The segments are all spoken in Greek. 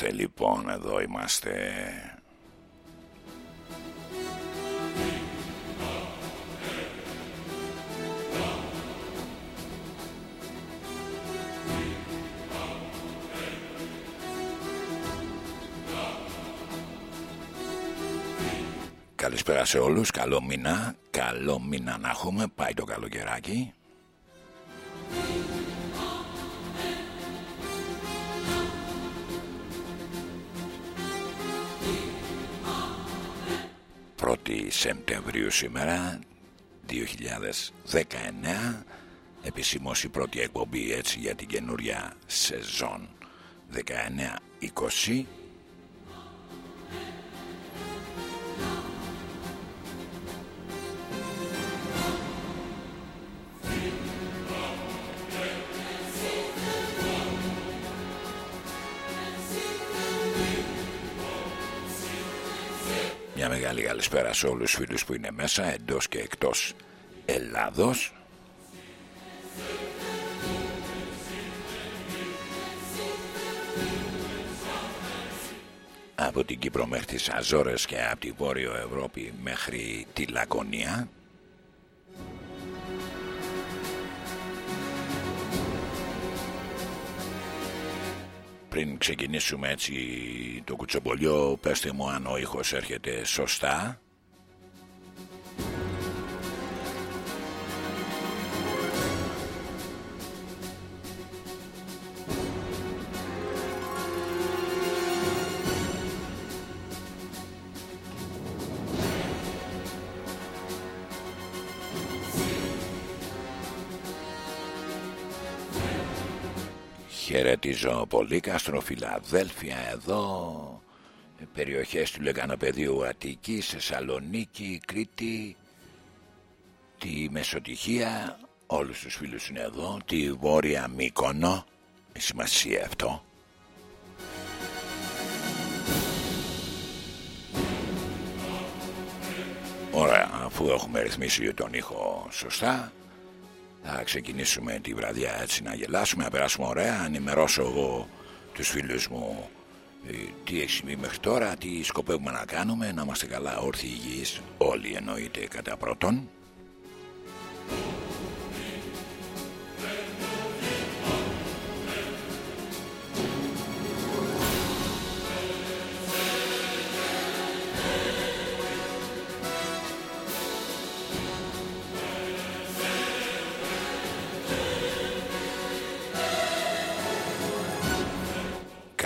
είμαστε λοιπόν, εδώ είμαστε. Καλησπέρα σε όλους, καλό μήνα, καλό μήνα να έχουμε, πάει το καλοκαιράκι. Σεπτεμβρίου σήμερα 2019 επισήμως η πρώτη εκπομπή έτσι για την καινούρια σεζόν. 19-20 καλησπέρα σε όλους τους φίλους που είναι μέσα εντός και εκτός Ελλάδος. Από την Κύπρο μέχρι τις Αζόρες και από τη Βόρειο Ευρώπη μέχρι τη Λακωνία πριν ξεκινήσουμε έτσι το κουτσομπολιό πέστε μου αν ο ήχος έρχεται σωστά Χαιρετίζω. Πολύ Κάστρο Φιλαδέλφια εδώ περιοχές του Λεγανοπεδίου Αττική, Θεσσαλονίκη, Κρήτη. Τη Μεσοτυχία όλους τους φίλους είναι εδώ. Τη Βόρεια Μύκονο. Με σημασία αυτό. Ωραία, αφού έχουμε ρυθμίσει τον ήχο σωστά θα ξεκινήσουμε τη βραδιά έτσι να γελάσουμε, να περάσουμε ωραία. Ενημερώσω εγώ τους φίλους μου ε, τι έχει συμβεί μέχρι τώρα, τι σκοπεύουμε να κάνουμε, να είμαστε καλά όρθιοι υγιείς όλοι εννοείται κατά πρώτον.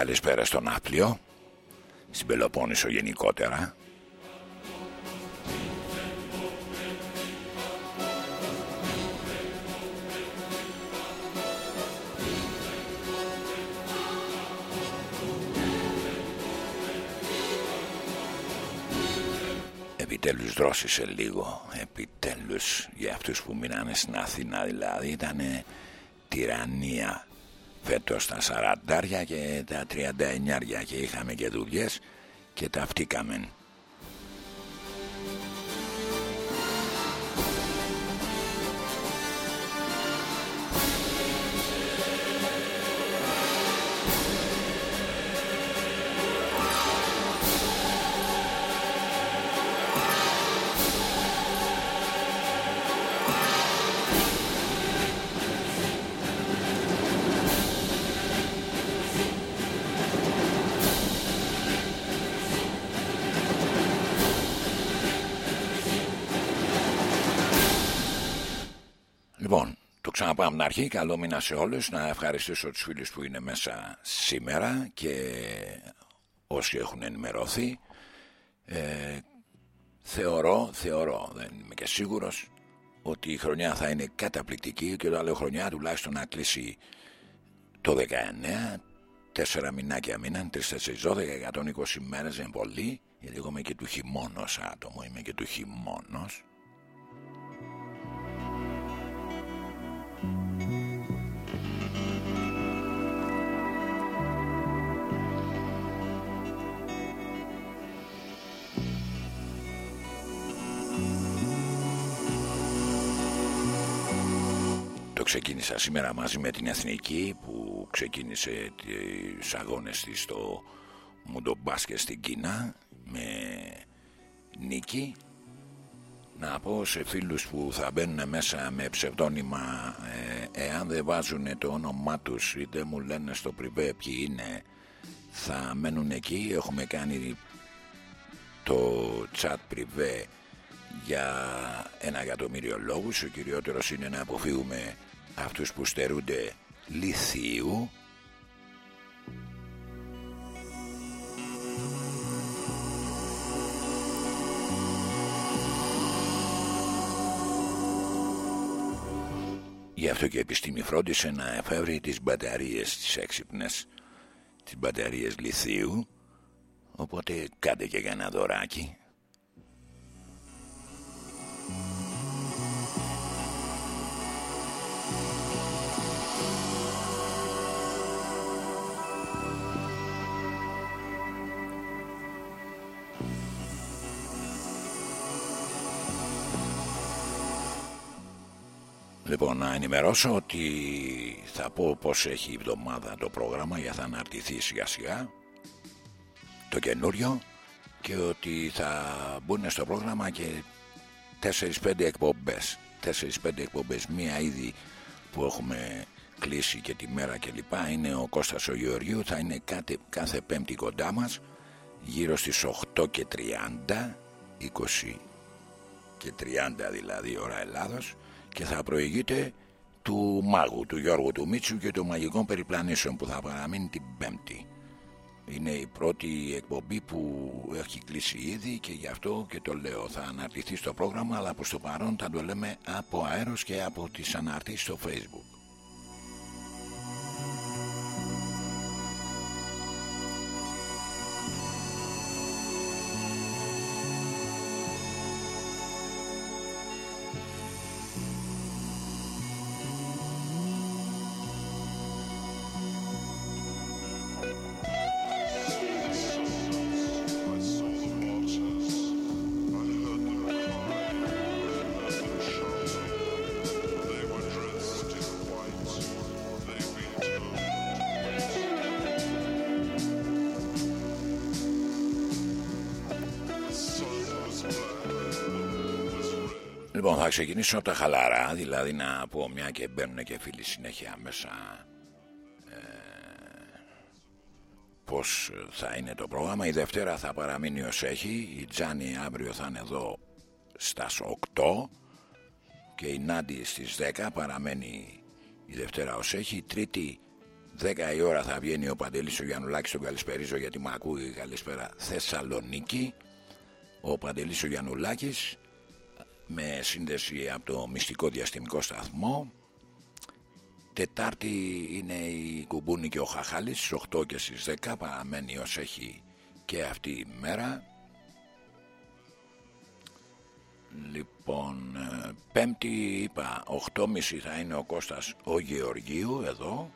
Καλησπέρα στον Άπλιο. Στην Πελοπόννησο γενικότερα. Επιτέλους δρόσησε λίγο. Επιτέλους για αυτούς που μείνανε στην Αθήνα δηλαδή ήταν τυραννία φέτος τα 40 και τα 39 και είχαμε και δουλειές και ταυτήκαμε. Από την αρχή, καλό μήνα σε όλους. Να ευχαριστήσω τους φίλους που είναι μέσα σήμερα Και όσοι έχουν ενημερωθεί. Ε, Θεωρώ, θεωρώ, δεν είμαι και σίγουρος Ότι η χρονιά θα είναι καταπληκτική Και το άλλο χρονιά τουλάχιστον να κλείσει το 19 Τέσσερα μηνάκια μήναν, 3-4-12, 120 μέρες είναι πολύ Γιατί εγώ είμαι και του χειμώνος άτομο, είμαι και του χειμώνος ξεκίνησα σήμερα μαζί με την Εθνική που ξεκίνησε τις αγώνες της στο Μουντομπάσκε στην Κίνα με νίκη. Να πω σε φίλους που θα μπαίνουν μέσα με ψευδόνυμα ε, εάν δεν βάζουν το όνομά τους ή δεν μου λένε στο πριβέ ποιοι είναι θα μένουν εκεί. Έχουμε κάνει το chat πριβέ για ένα εκατομμύριο λόγους. Ο κυριότερος είναι να αποφύγουμε αυτούς που στερούνται λιθίου. Γι' αυτό και η επιστήμη φρόντισε να εφεύρει τις μπαταρίες τις έξυπνες τις μπαταρίες λιθίου. Οπότε κάντε και ένα δωράκι Λοιπόν, να ενημερώσω ότι θα πω πώς έχει η εβδομάδα το πρόγραμμα για θα αναρτηθεί σιγά σιγά. Το καινούριο και ότι θα μπουν στο πρόγραμμα και 4-5 εκπομπές. 4-5 εκπομπές μία ήδη που έχουμε κλείσει και τη μέρα και λοιπά είναι ο Κώστας ο Γεωργίου θα είναι κάθε, κάθε πέμπτη κοντά μας γύρω στις 8 και 30 20 και 30 δηλαδή ώρα Ελλάδος και θα προηγείται του μάγου, του Γιώργου του Μίτσου και των μαγικών περιπλανήσεων που θα παραμείνει την Πέμπτη. Είναι η πρώτη εκπομπή που έχει κλείσει ήδη και γι' αυτό και το λέω. Θα αναρτηθεί στο πρόγραμμα, αλλά προς το παρόν θα το λέμε από αέρος και από τις αναρτήσεις στο facebook. Ξεκινήσω από τα χαλαρά, δηλαδή να πω μια και μπαίνουν και φίλοι συνέχεια μέσα ε, πώς θα είναι το πρόγραμμα. Η Δευτέρα θα παραμείνει ως έχει, η Τζάνι αύριο θα είναι εδώ στας 8 και η Νάντι στις 10 παραμένει η Δευτέρα ως έχει. Η Τρίτη 10 η ώρα θα βγαίνει ο Παντελής ο Γιαννουλάκης τον καλησπερίζω γιατί μου ακούει καλησπέρα Θεσσαλονίκη. Ο Παντελής ο Γιαννουλάκης με σύνδεση από το μυστικό διαστημικό σταθμό. Τετάρτη είναι η Κουμπούνη και ο Χαχάλης στις 8 και στις 10 παραμένει ως έχει και αυτή η μέρα. Λοιπόν, ε, πέμπτη είπα 8.30 θα είναι ο Κώστας ο Γεωργίου εδώ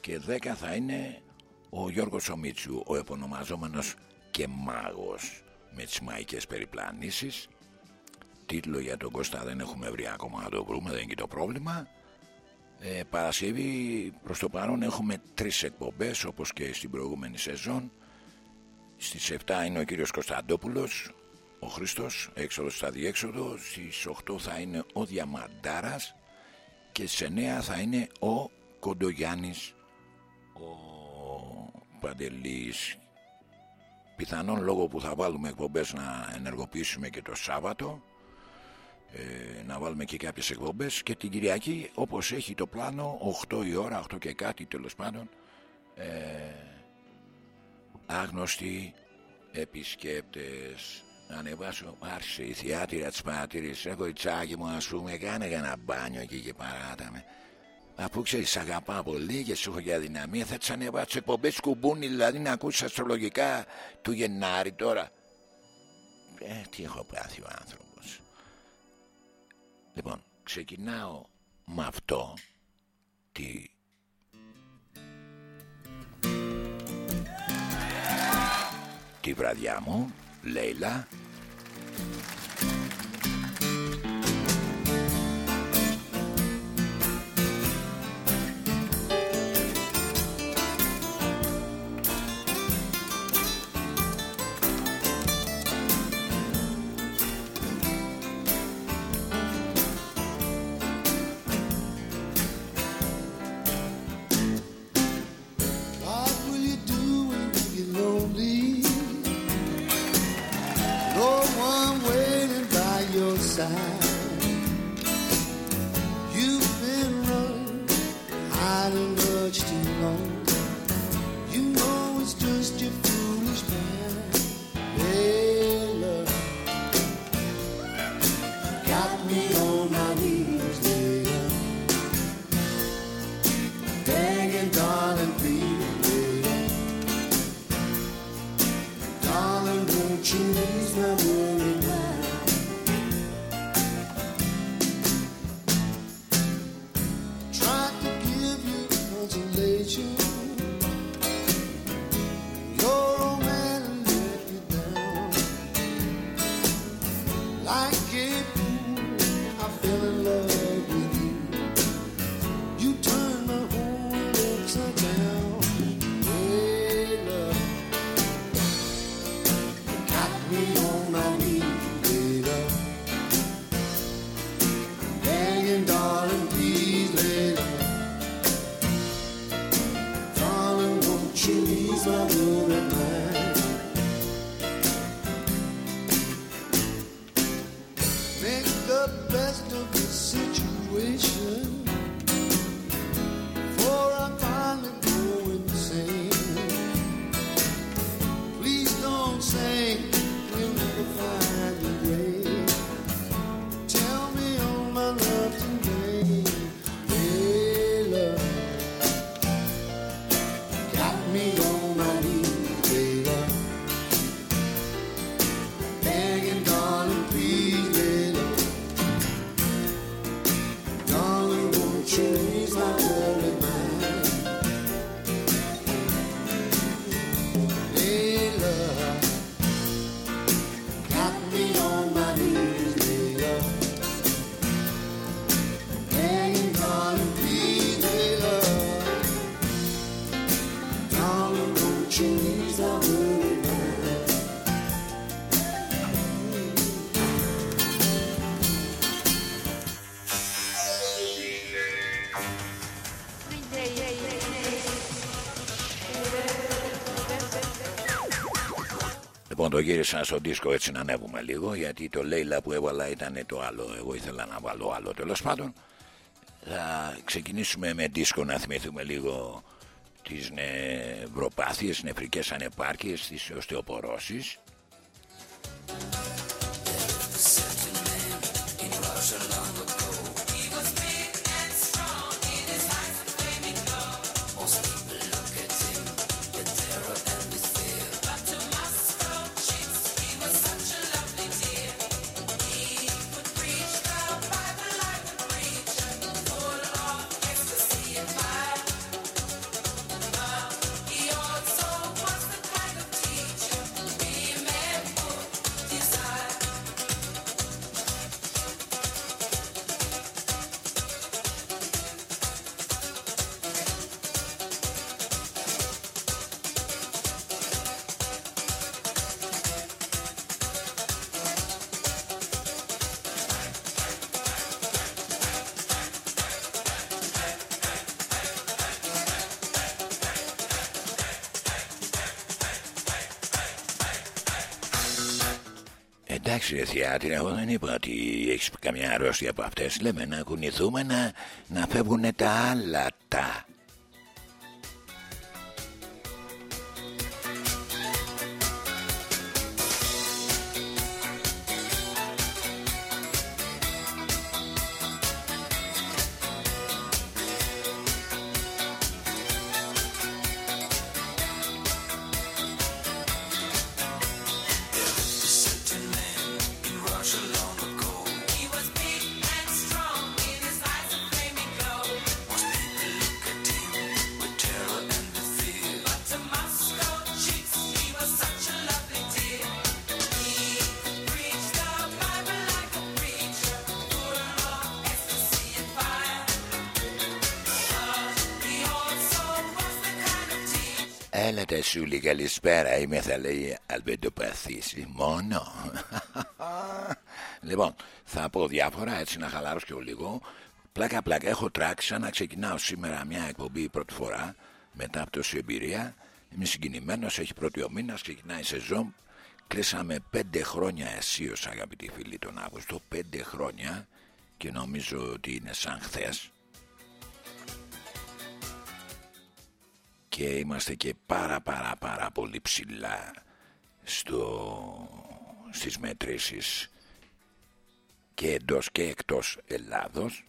και 10 θα είναι ο Γιώργος Ομίτσου, ο επωνομαζόμενος και μάγος με τις μαϊκές περιπλανήσεις τίτλο για τον Κώστα δεν έχουμε βρει ακόμα να το βρούμε, δεν είναι και το πρόβλημα. Ε, Παρασκευή προς το παρόν έχουμε τρεις εκπομπές όπως και στην προηγούμενη σεζόν. Στις 7 είναι ο κύριος Κωνσταντόπουλος, ο Χρήστος, έξοδος στα διέξοδο. Στις 8 θα είναι ο Διαμαντάρας και στις 9 θα είναι ο Κοντογιάννης, ο Παντελής. Πιθανόν λόγω που θα βάλουμε εκπομπές να ενεργοποιήσουμε και το Σάββατο ε, να βάλουμε και κάποιες εκπομπές. Και την Κυριακή όπως έχει το πλάνο 8 η ώρα, 8 και κάτι τέλος πάντων ε, άγνωστοι επισκέπτες. Να ανεβάσω άρχισε η θεάτηρα της παρατήρησης έχω η τσάκη μου ας πούμε κάνε ένα μπάνιο εκεί και παράταμε. Αφού ξέρεις αγαπάω πολύ και σου έχω για δυναμία θα τις ανεβάσω εκπομπές. Κουμπούνι δηλαδή να ακούσεις αστρολογικά του Γενάρη τώρα. Ε, τι έχω πάθει ο άνθρωπος Λοιπόν, ξεκινάω με αυτό τη... τη βραδιά μου, Λέιλα, το γύρισα στο δίσκο έτσι να ανέβουμε λίγο γιατί το Λέιλα που έβαλα ήταν το άλλο. Εγώ ήθελα να βάλω άλλο τέλος πάντων. Θα ξεκινήσουμε με δίσκο να θυμηθούμε λίγο τις νευροπάθειες, νεφρικές ανεπάρκειες, τις οστεοπορώσεις. Εντάξει, ρε εγώ δεν είπα ότι έχεις καμιά αρρώστια από αυτές. Λέμε να κουνηθούμε να, να φεύγουν τα άλλα τα. Καλησπέρα Είμαι θα λέει αλβεντοπαθήση Μόνο. Λοιπόν θα πω διάφορα έτσι να χαλάρωσω και λίγο. Πλάκα πλάκα έχω τράξει σαν να ξεκινάω σήμερα μια εκπομπή πρώτη φορά Μετά από τόση εμπειρία. Είμαι συγκινημένος έχει πρώτη ο μήνας Ξεκινάει η σεζόν. Κλείσαμε πέντε χρόνια αισίως αγαπητοί φίλοι τον Αύγουστο. Πέντε χρόνια και νομίζω ότι είναι σαν χθες Και είμαστε και πάρα πάρα πάρα πολύ ψηλά στο, στις μετρήσεις και εντός και εκτός Ελλάδος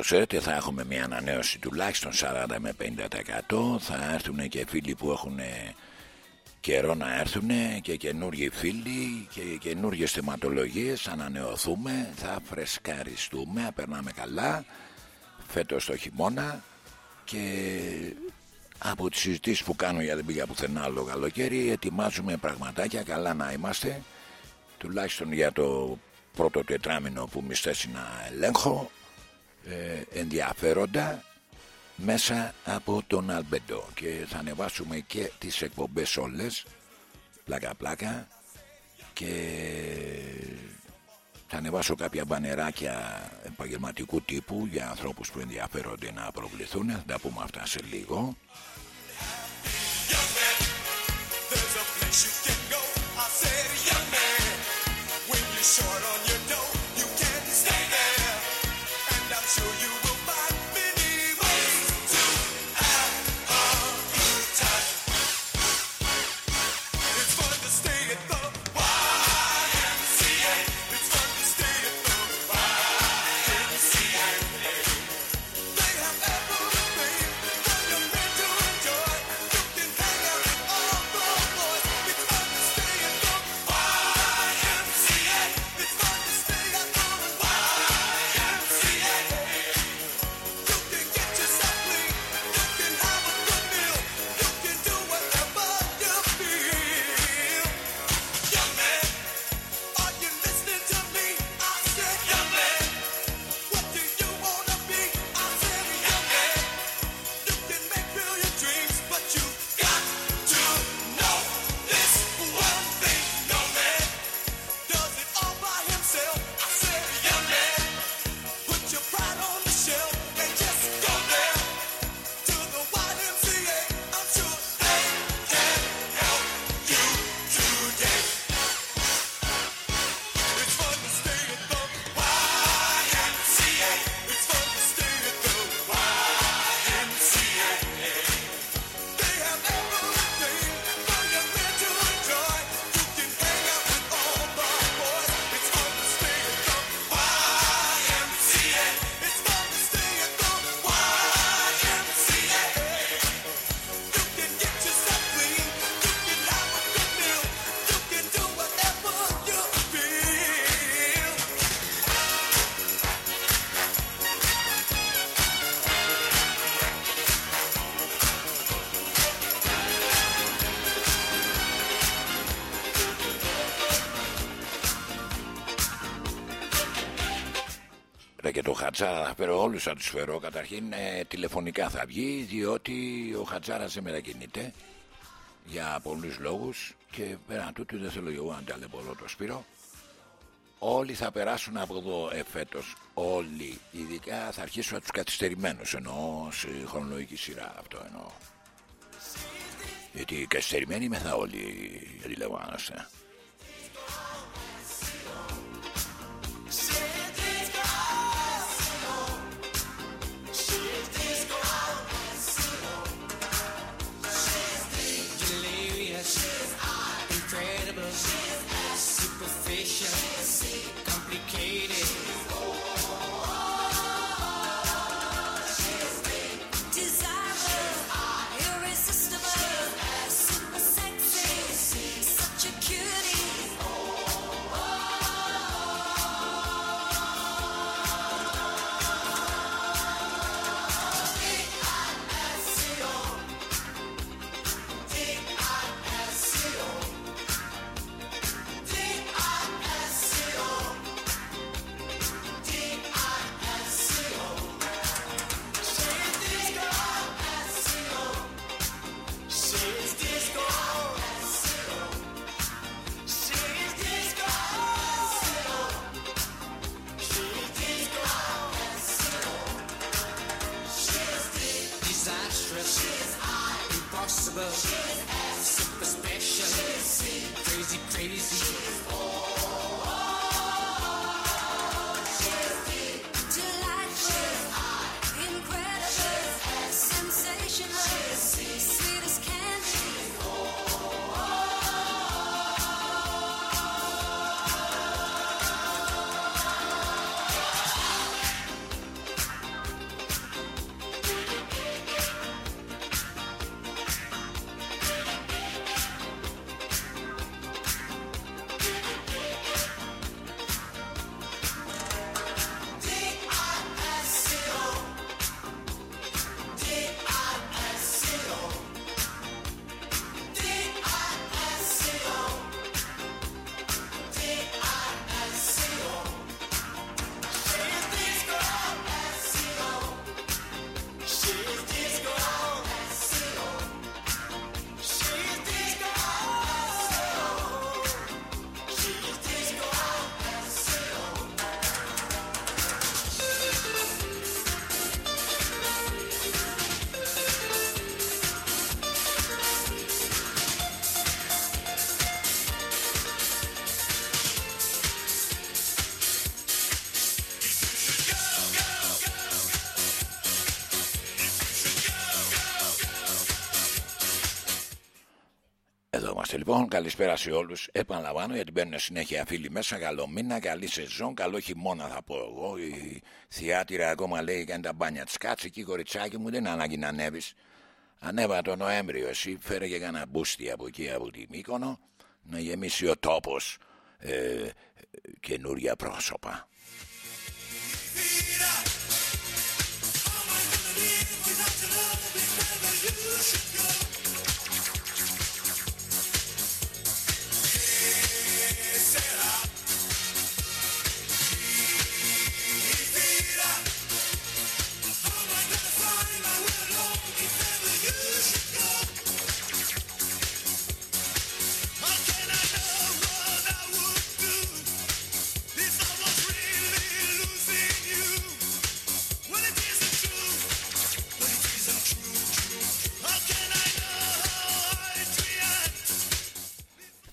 ξέρετε θα έχουμε μια ανανέωση τουλάχιστον 40 με 50% θα έρθουν και φίλοι που έχουν καιρό να έρθουν και καινούργιοι φίλοι και καινούργιες θεματολογίες. Ανανεωθούμε, θα φρεσκαριστούμε, θα περνάμε καλά. Φέτος το χειμώνα και από τις συζητήσεις που κάνω για δεν πήγα πουθενά άλλο καλοκαίρι ετοιμάζουμε πραγματάκια καλά να είμαστε. Τουλάχιστον για το πρώτο τετράμινο που μισθέσει να ελέγχω. ε, ενδιαφέροντα μέσα από τον Αλμπεντό και θα ανεβάσουμε και τις εκπομπές όλες. Πλάκα πλάκα. Και θα ανεβάσω κάποια μπανεράκια επαγγελματικού τύπου για ανθρώπους που ενδιαφέρονται να προβληθούν. Θα τα πούμε αυτά σε λίγο όλους θα τους φέρω. Καταρχήν ε, τηλεφωνικά θα βγει Διότι ο Χατζάρας δεν μετακινείται Για πολλούς λόγους Και πέραν τούτου δεν θέλω εγώ να ταλαιπωρώ το Σπύρο. Όλοι θα περάσουν από εδώ εφέτος Όλοι Ειδικά θα αρχίσω από τους καθυστερημένους Εννοώ σε χρονολογική σειρά Αυτό εννοώ. Γιατί οι καθυστερημένοι μεθα όλοι Αντιλαμβάνεστε Λοιπόν, καλησπέρα σε όλους. Επαναλαμβάνω γιατί μπαίνουν συνέχεια φίλοι μέσα. Καλό μήνα, καλή σεζόν, καλό χειμώνα θα πω εγώ. Η θεάτηρα ακόμα λέει κάνει τα μπάνια της. Κάτσε εκεί, κοριτσάκι μου, δεν ανάγκη να ανέβεις. Ανέβα το Νοέμβριο. Εσύ φέρε και κανένα μπούστι από εκεί από τη Μύκονο να γεμίσει ο τόπος ε, καινούρια πρόσωπα.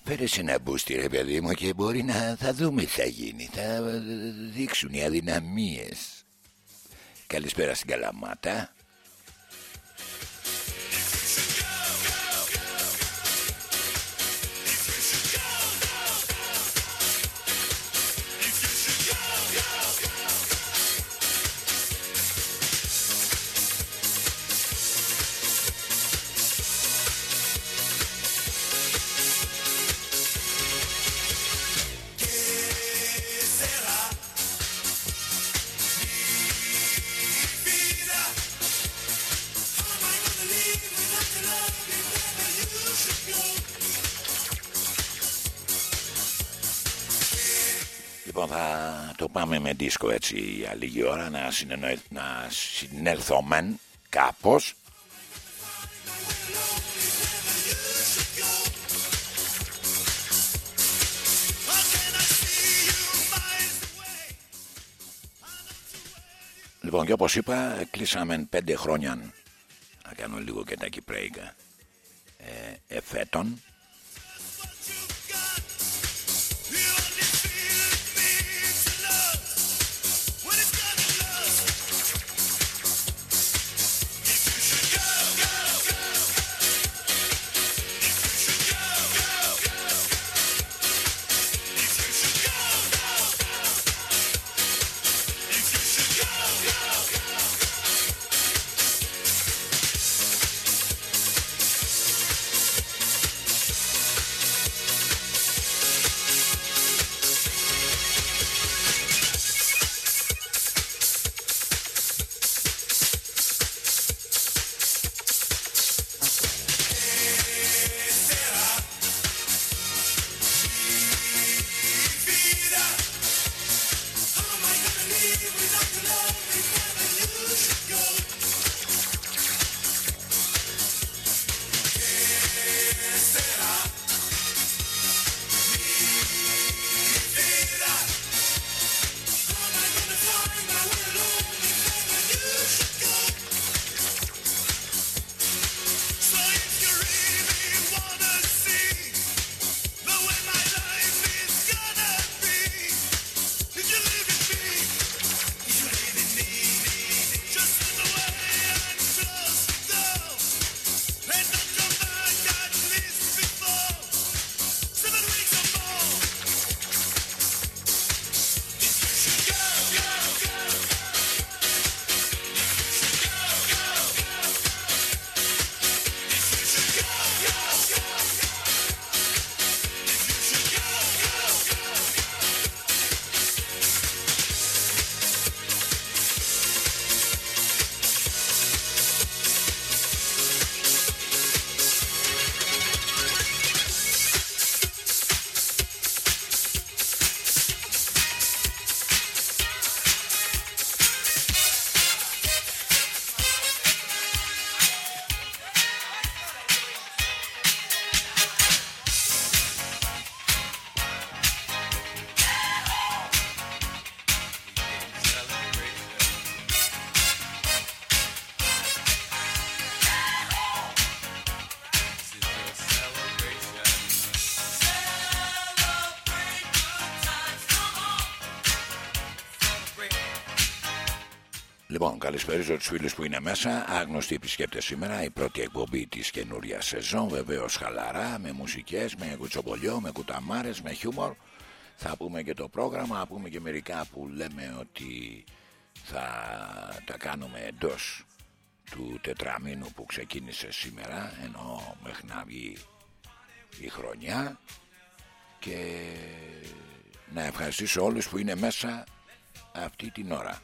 Φέρε ένα μπούστι ρε παιδί μου και μπορεί να θα δούμε τι θα γίνει. Θα δείξουν οι αδυναμίες. Καλησπέρα στην Καλαμάτα. Δίσκο έτσι για λίγη ώρα να, συνεννο... να συνέλθουμε κάπως. Λοιπόν και όπως είπα κλείσαμε πέντε χρόνια να κάνω λίγο και τα κυπρέικα ε, εφέτων καλησπέριζω τους φίλους που είναι μέσα. Άγνωστοι επισκέπτες σήμερα. Η πρώτη εκπομπή της καινούρια σεζόν. Βεβαίως χαλαρά, με μουσικές, με κουτσομπολιό, με κουταμάρες, με χιούμορ. Θα πούμε και το πρόγραμμα, θα πούμε και μερικά που λέμε ότι θα τα κάνουμε εντός του τετραμήνου που ξεκίνησε σήμερα, ενώ μέχρι να βγει η χρονιά. Και να ευχαριστήσω όλους που είναι μέσα αυτή την ώρα.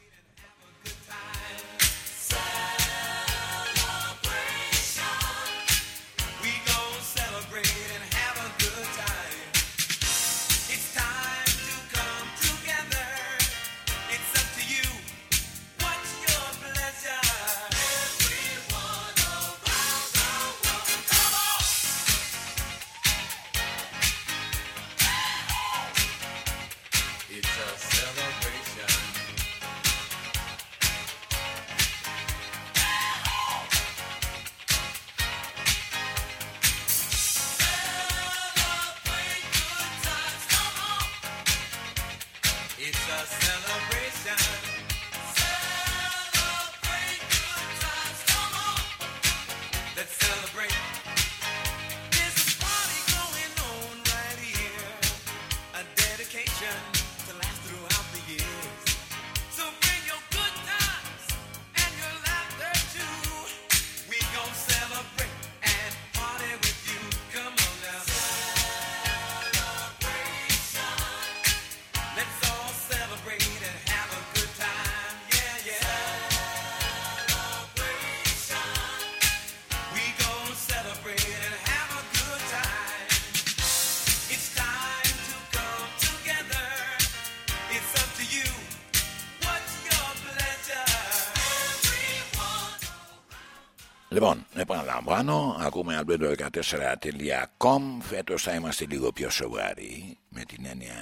Ακούμε albedo14.com Φέτος θα είμαστε λίγο πιο σοβαροί Με την έννοια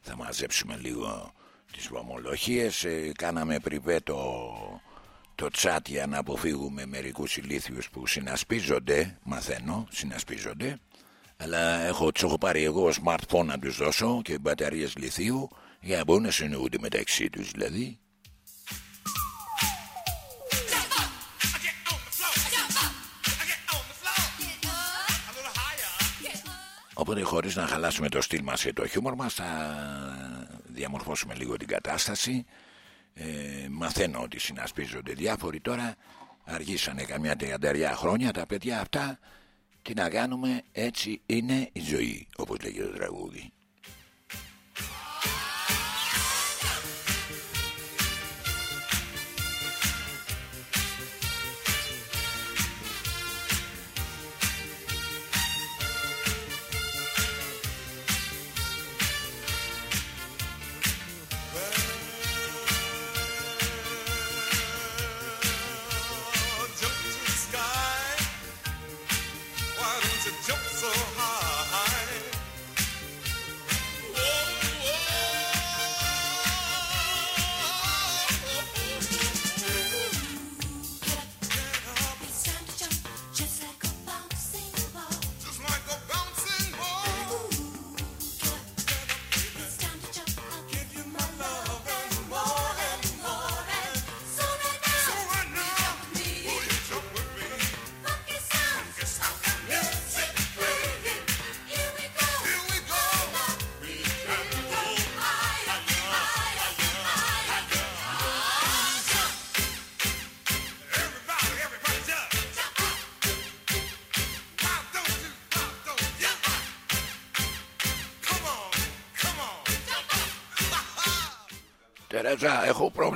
θα μαζέψουμε λίγο τις βομολογίες ε, Κάναμε πριβέ το, το chat για να αποφύγουμε μερικούς ηλίθιους που συνασπίζονται Μαθαίνω, συνασπίζονται. Αλλά έχω, τους έχω πάρει εγώ smartphone να τους δώσω Και μπαταρίες λιθίου Για να μπορούν να συνοούνται μεταξύ τους δηλαδή Οπότε χωρίς να χαλάσουμε το στυλ μας και το χιούμορ μας θα διαμορφώσουμε λίγο την κατάσταση. Ε, μαθαίνω ότι συνασπίζονται διάφοροι τώρα. Αργήσανε καμιά τριανταριά χρόνια τα παιδιά αυτά. Τι να κάνουμε έτσι είναι η ζωή όπως λέγει το τραγούδι.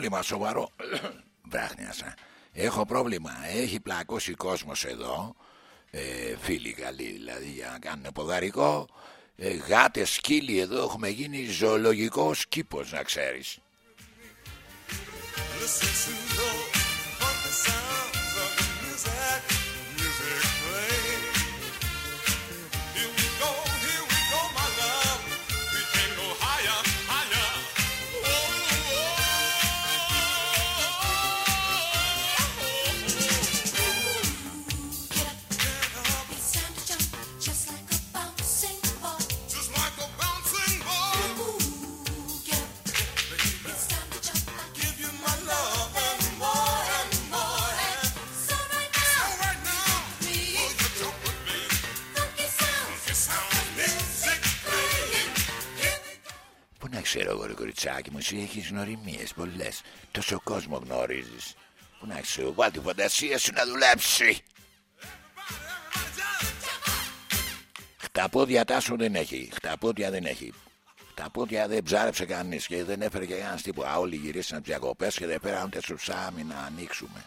Πρόβλημα σοβαρό. Βράχνιασα. Έχω πρόβλημα. Έχει πλακώσει κόσμος εδώ. Ε, φίλοι καλοί δηλαδή για να κάνουν ποδαρικό. Ε, γάτες, σκύλοι εδώ έχουμε γίνει ζωολογικός κήπος να ξέρεις. ξέρω εγώ κοριτσάκι μου Εσύ έχεις γνωριμίες πολλές Τόσο κόσμο γνωρίζεις Που να έχεις βάλει τη φαντασία σου να δουλέψει Χταπόδια τάσο δεν έχει Χταπόδια δεν έχει τα πόδια δεν ψάρεψε κανείς και δεν έφερε και κανένας τίποτα. Όλοι γυρίσαν διακοπές και δεν πέραν ούτε σουσάμι να ανοίξουμε.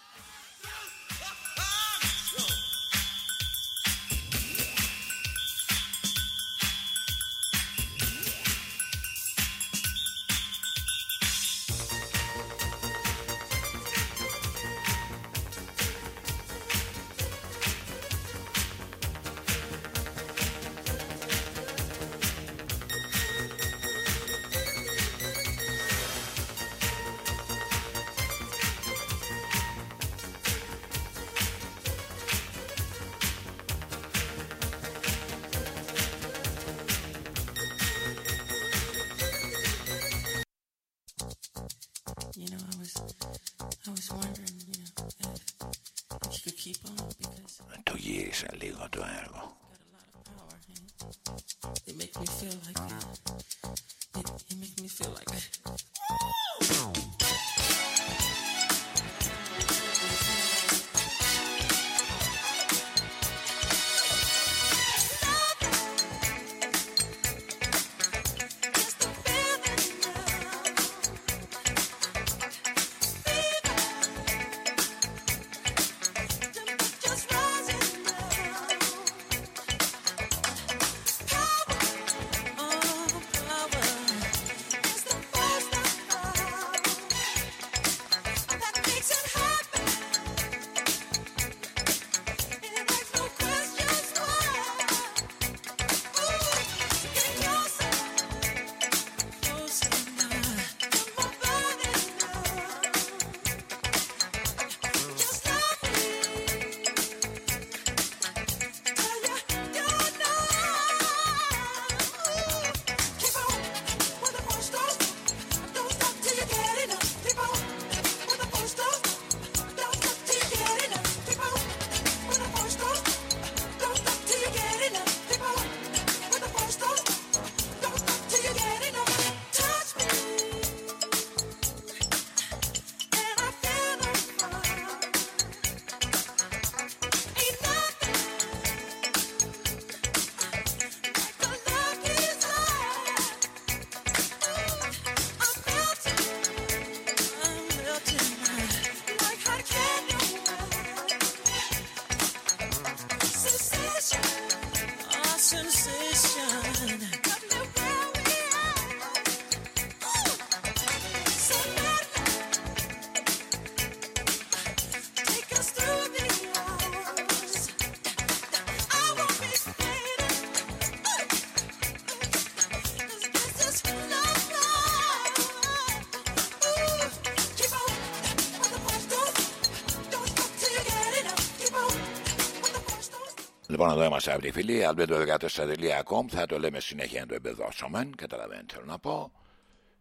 Λοιπόν, εδώ είμαστε από τη φίλη, albedo14.com. Θα το λέμε συνέχεια να το εμπεδώσουμε. Καταλαβαίνετε, θέλω να πω.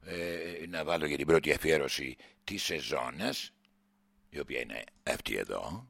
Ε, να βάλω για την πρώτη αφιέρωση τη σεζόνες, η οποία είναι αυτή εδώ.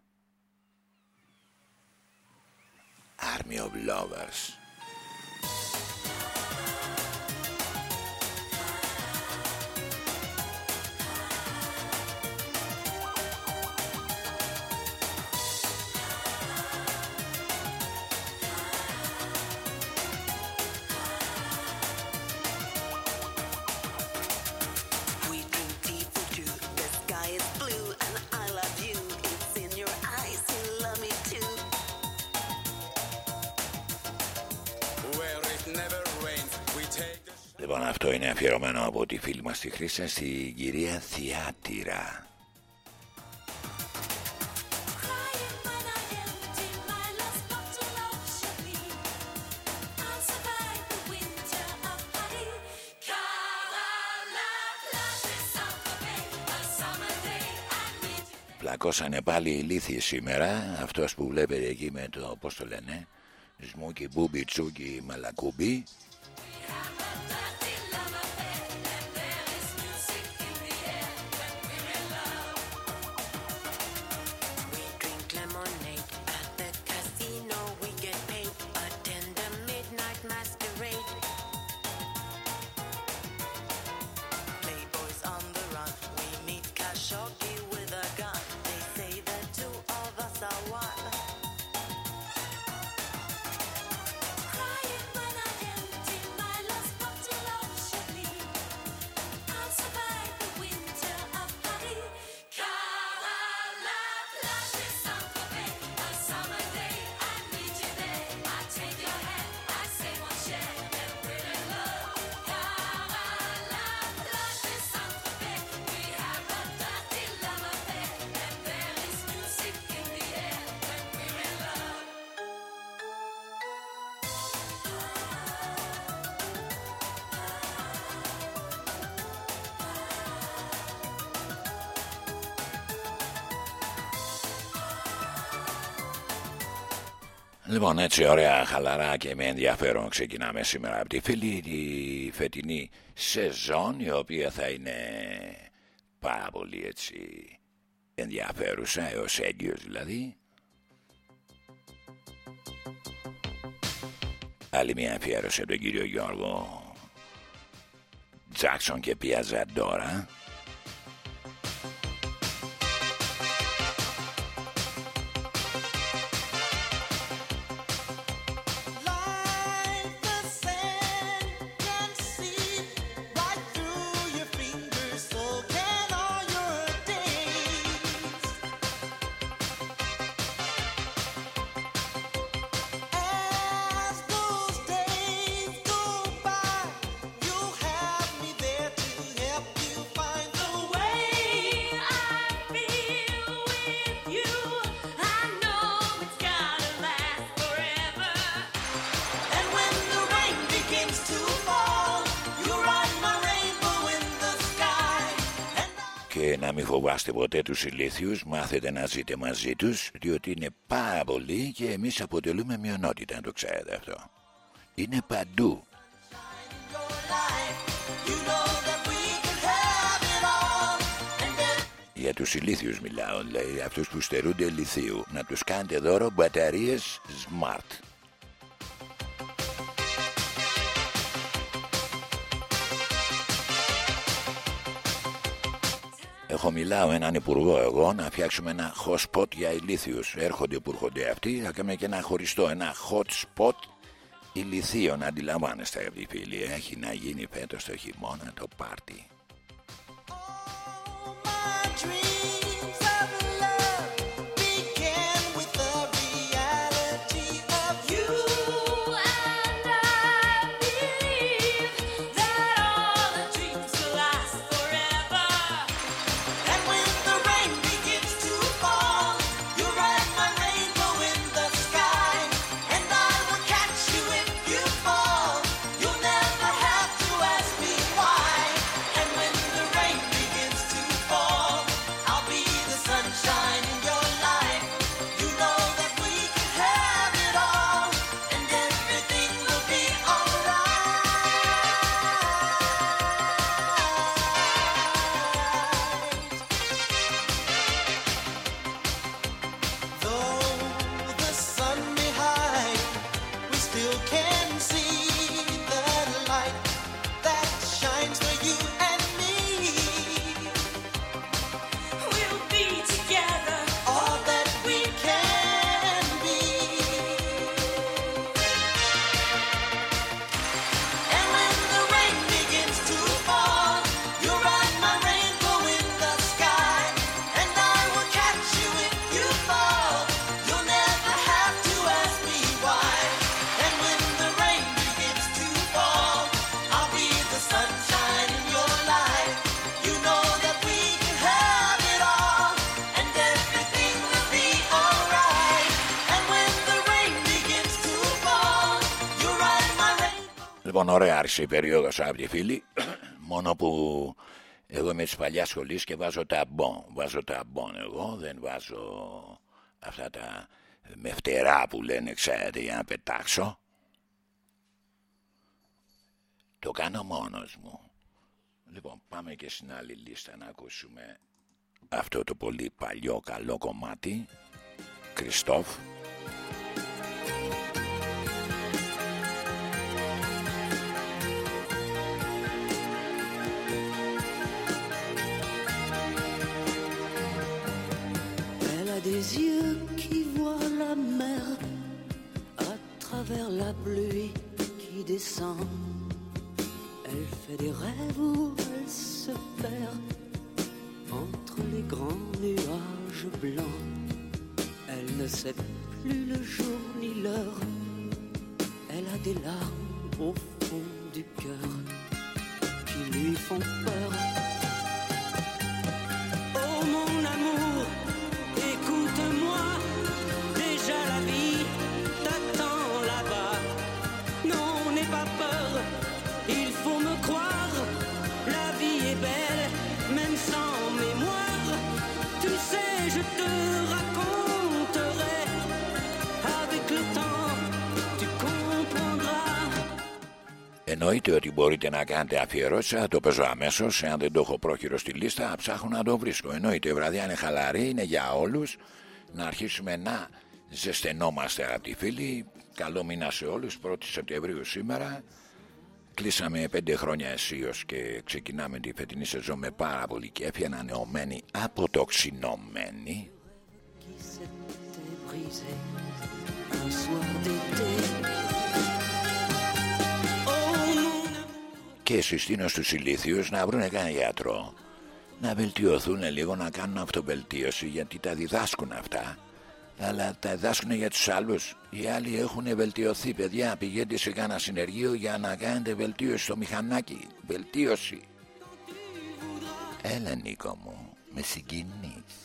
Τη φίλη μας τη Χρύσα στην κυρία Θιάτυρα. Πλακώσανε πάλι οι λύθοι σήμερα Αυτός που βλέπετε εκεί με το πώς το λένε Σμούκι μπούμπι τσούκι μαλακούμπι Λοιπόν, έτσι ωραία, χαλαρά και με ενδιαφέρον ξεκινάμε σήμερα από τη φίλη τη φετινή σεζόν η οποία θα είναι πάρα πολύ έτσι ενδιαφέρουσα έως έγκυος δηλαδή. Άλλη μια αφιέρωση τον κύριο Γιώργο Τζάξον και Πιαζαντόρα. Φοβάστε ποτέ τους ηλίθιους, μάθετε να ζείτε μαζί τους, διότι είναι πάρα πολλοί και εμείς αποτελούμε μειονότητα, να το ξέρετε αυτό. Είναι παντού. Για τους ηλίθιους μιλάω, λέει, αυτούς που στερούνται ηλίθιου. Να τους κάνετε δώρο μπαταρίες smart. Έχω μιλάω έναν υπουργό εγώ να φτιάξουμε ένα hot spot για ηλίθιους. Έρχονται που έρχονται αυτοί, θα κάνουμε και ένα χωριστό, ένα hot spot ηλιθίων. Αντιλαμβάνεστε αγαπητοί φίλοι, έχει να γίνει φέτος το χειμώνα το πάρτι. Άρχισε η περίοδος, αγαπητοί φίλοι. Μόνο που εγώ είμαι της παλιάς σχολής και βάζω τα μπον. Βάζω τα μπον εγώ, δεν βάζω αυτά τα με φτερά που λένε, ξέρετε, για να πετάξω. Το κάνω μόνος μου. Λοιπόν, πάμε και στην άλλη λίστα να ακούσουμε αυτό το πολύ παλιό καλό κομμάτι. Κριστόφ. Des yeux qui voient la mer à travers la pluie qui descend. Elle fait des rêves où elle se perd entre les grands nuages blancs. Elle ne sait plus le jour ni l'heure. Elle a des larmes au fond du cœur qui lui font peur. Εννοείται ότι μπορείτε να κάνετε αφιερώσεις, θα το παίζω αμέσως. Εάν δεν το έχω πρόχειρο στη λίστα, ψάχνω να το βρίσκω. Εννοείται η βραδιά είναι χαλαρή, είναι για όλους. Να αρχίσουμε να ζεσθενόμαστε, αγαπητοί φίλοι. Καλό μήνα σε όλους. 1η Σεπτεμβρίου σήμερα. Κλείσαμε πέντε χρόνια αισίως και ξεκινάμε τη φετινή σεζόν με πάρα πολύ κέφι, ανανεωμένοι, αποτοξινωμένοι. Και συστήνω στους ηλίθιους να βρουν κανένα γιατρό. Να βελτιωθούν λίγο, να κάνουν αυτοβελτίωση γιατί τα διδάσκουν αυτά. Αλλά τα διδάσκουν για τους άλλους οι άλλοι έχουν βελτιωθεί παιδιά. Πηγαίνετε σε κάνα συνεργείο για να κάνετε βελτίωση στο μηχανάκι. Βελτίωση. Έλα Νίκο μου. Με συγκινείς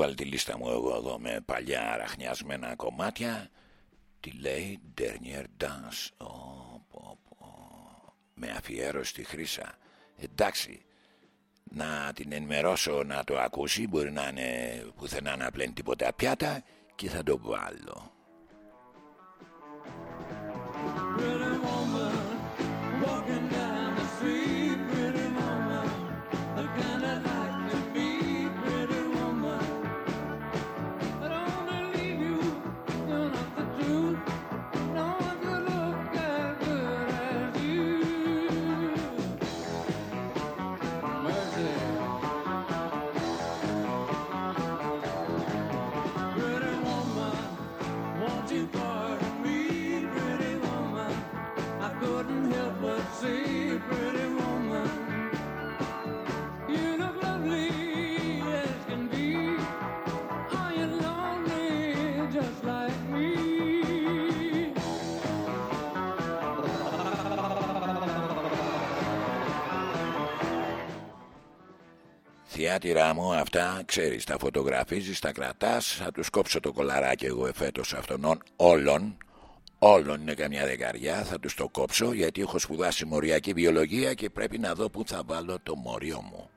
έχω βάλει τη λίστα μου εγώ εδώ με παλιά αραχνιασμένα κομμάτια. Τι λέει Dernier Dance Με αφιέρωση στη Χρύσα. Εντάξει να την ενημερώσω να το ακούσει Μπορεί να είναι πουθενά να πλένει τίποτα πιάτα Και θα το βάλω Θεάτηρά μου αυτά ξέρεις τα φωτογραφίζεις, τα κρατάς Θα τους κόψω το κολαράκι εγώ εφέτος αυτών όλων. Όλων είναι καμιά δεκαριά θα τους το κόψω Γιατί έχω σπουδάσει μοριακή βιολογία Και πρέπει να δω που θα βάλω το μόριό μου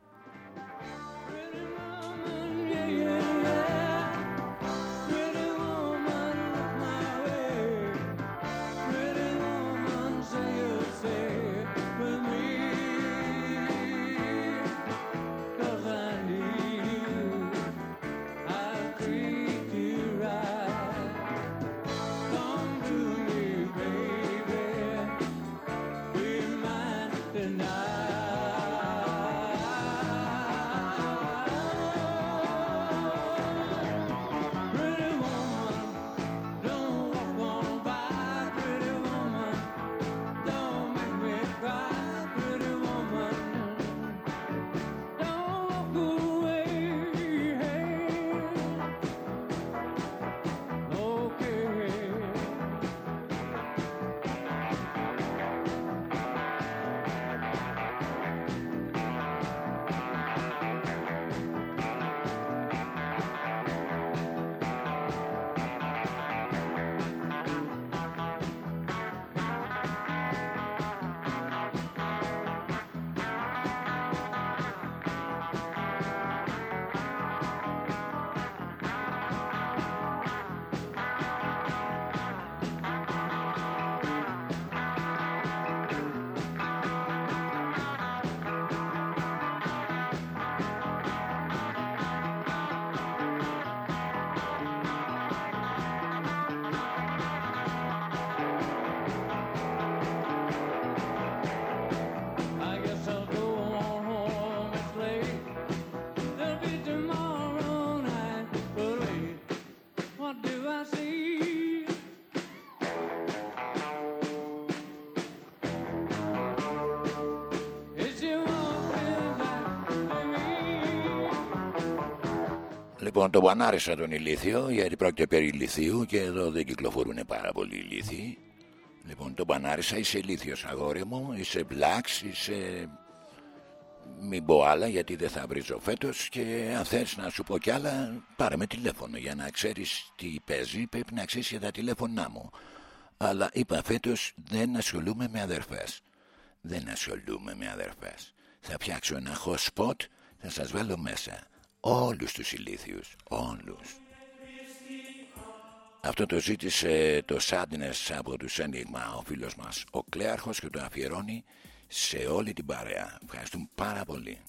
Λοιπόν, τον πανάρισα τον ηλίθιο, γιατί πρόκειται περί ηλίθιου και εδώ δεν κυκλοφορούν πάρα πολλοί ηλίθιοι. Λοιπόν, τον πανάρισα, είσαι ηλίθιος αγόρι μου, είσαι μπλάξ, είσαι... Μην πω άλλα γιατί δεν θα βρίζω φέτος και αν θες να σου πω κι άλλα πάρε με τηλέφωνο για να ξέρεις τι παίζει πρέπει να ξέρεις για τα τηλέφωνά μου. Αλλά είπα φέτος δεν ασχολούμαι με αδερφές. Δεν ασχολούμαι με αδερφές. Θα φτιάξω ένα hot spot, θα σας βάλω μέσα όλους τους ηλίθιους, όλους. Αυτό το ζήτησε το Sadness από τους Ένιγμα ο φίλος μας ο Κλέαρχος και το αφιερώνει σε όλη την παρέα. Ευχαριστούμε πάρα πολύ.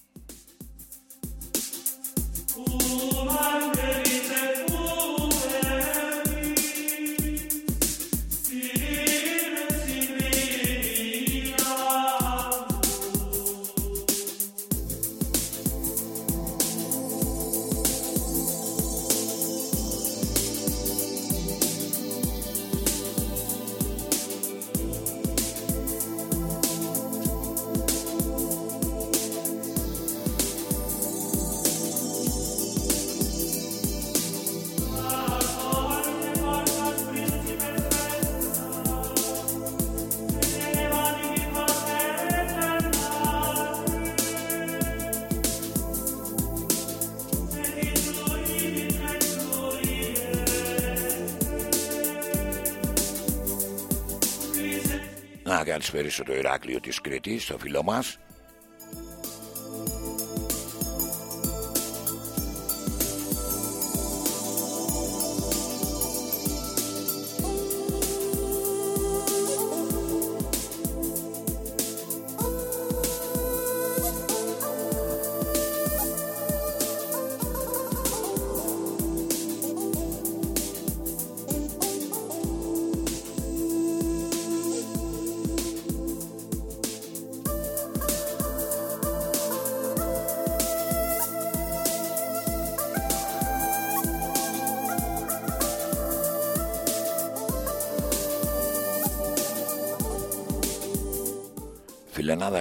Καλησπέρισω το Ηράκλειο της Κρήτης, το φίλο μας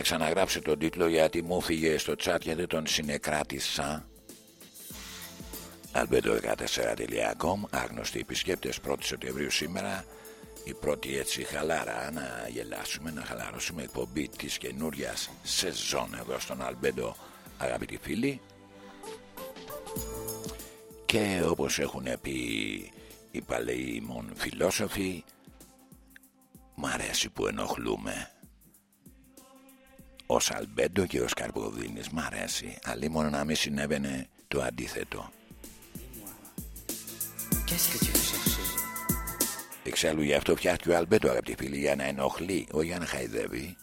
Φιλενάδα ξαναγράψε τον τίτλο γιατί μου φύγε στο chat γιατί τον συνεκράτησα. albedo14.com Άγνωστοι επισκέπτες 1η Σεπτεμβρίου σήμερα. Η πρώτη έτσι χαλάρα να γελάσουμε, να χαλαρώσουμε εκπομπή της καινούρια σεζόν εδώ στον Αλμπέντο αγαπητοί φίλοι. Και όπως έχουν πει οι παλαιοί μον φιλόσοφοι μ' αρέσει που ενοχλούμε ο Σαλμπέντο και ο Σκαρποδίνης. Μ' αρέσει. Αλλή μόνο να μην συνέβαινε το αντίθετο. Εξάλλου γι' αυτό φτιάχτηκε ο Αλμπέντο αγαπητοί φίλοι για να ενοχλεί, όχι για να χαϊδεύει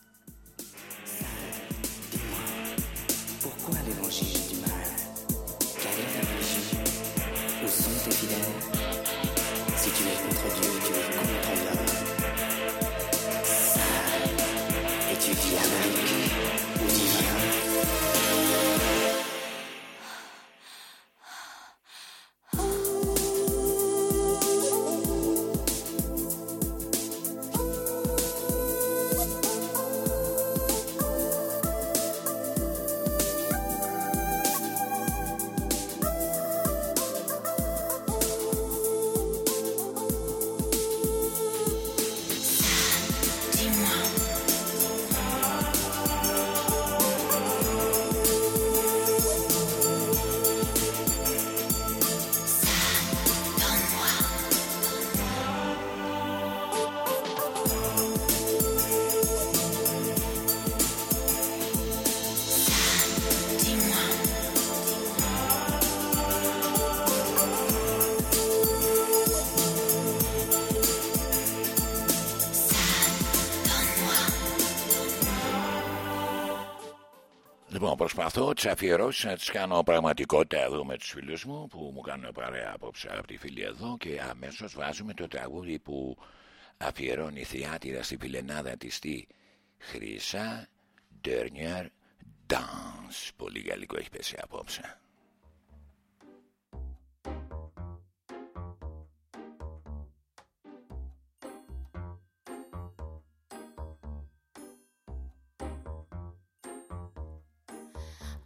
τι αφιερώσεις να τις κάνω πραγματικότητα εδώ με τους φίλους μου που μου κάνουν παρέα απόψε από τη φίλη εδώ και αμέσως βάζουμε το τραγούδι που αφιερώνει η θεάτηρα στη φιλενάδα της στη Χρυσά Ντέρνιαρ Dance. Πολύ γαλλικό έχει πέσει απόψε.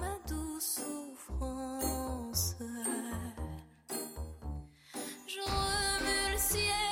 Ma douce souffrance, je remue le ciel.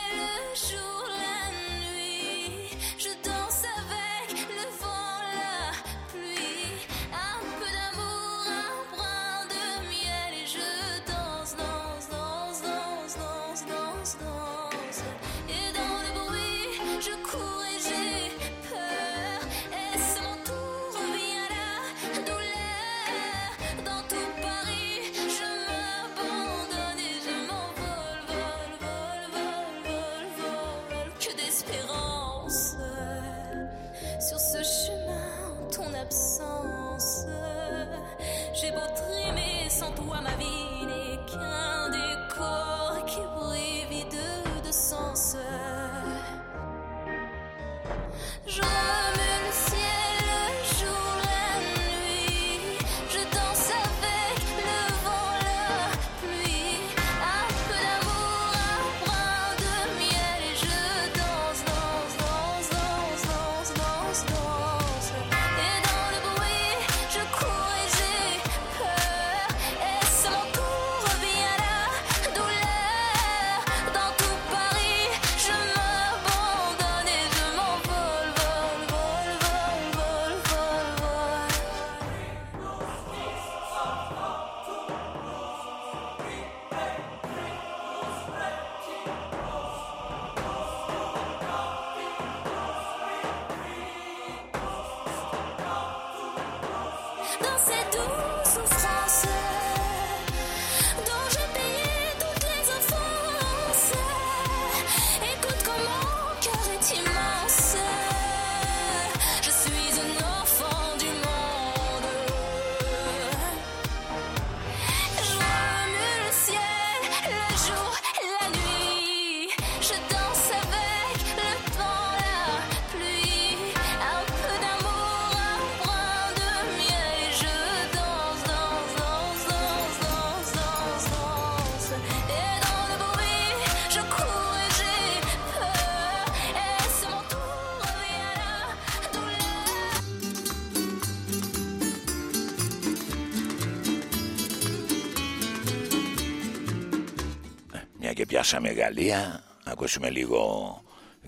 Μια και πιάσαμε Γαλλία, ακούσουμε λίγο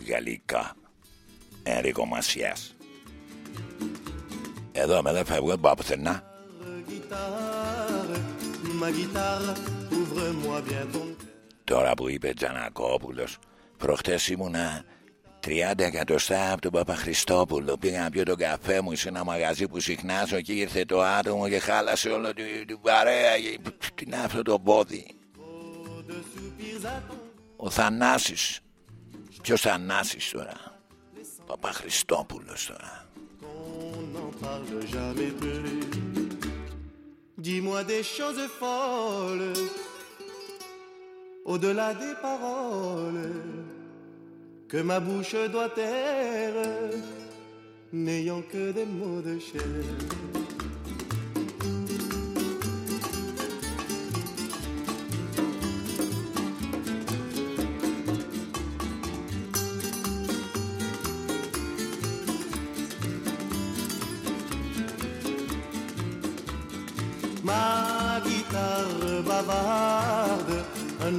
γαλλικά. Ενρίκο Μασιάς. Εδώ με δεν φεύγω, δεν πάω πουθενά. guitare, ma guitare, ouvre-moi bien ton cœur. Τώρα που είπε Τζανακόπουλος, προχτές ήμουνα 30 εκατοστά από τον Παπαχριστόπουλο. Πήγα να πιω τον καφέ μου σε ένα μαγαζί που συχνάζω και ήρθε το άτομο και χάλασε όλο την, την παρέα. και- Τι είναι αυτό το πόδι; Ο Θανάσης. Ποιος Θανάσης τώρα. Παπαχριστόπουλος τώρα. qu'on n'en parle jamais plus. Dis-moi des choses folles, au-delà des paroles, que ma bouche doit taire, n'ayant que des mots de chair.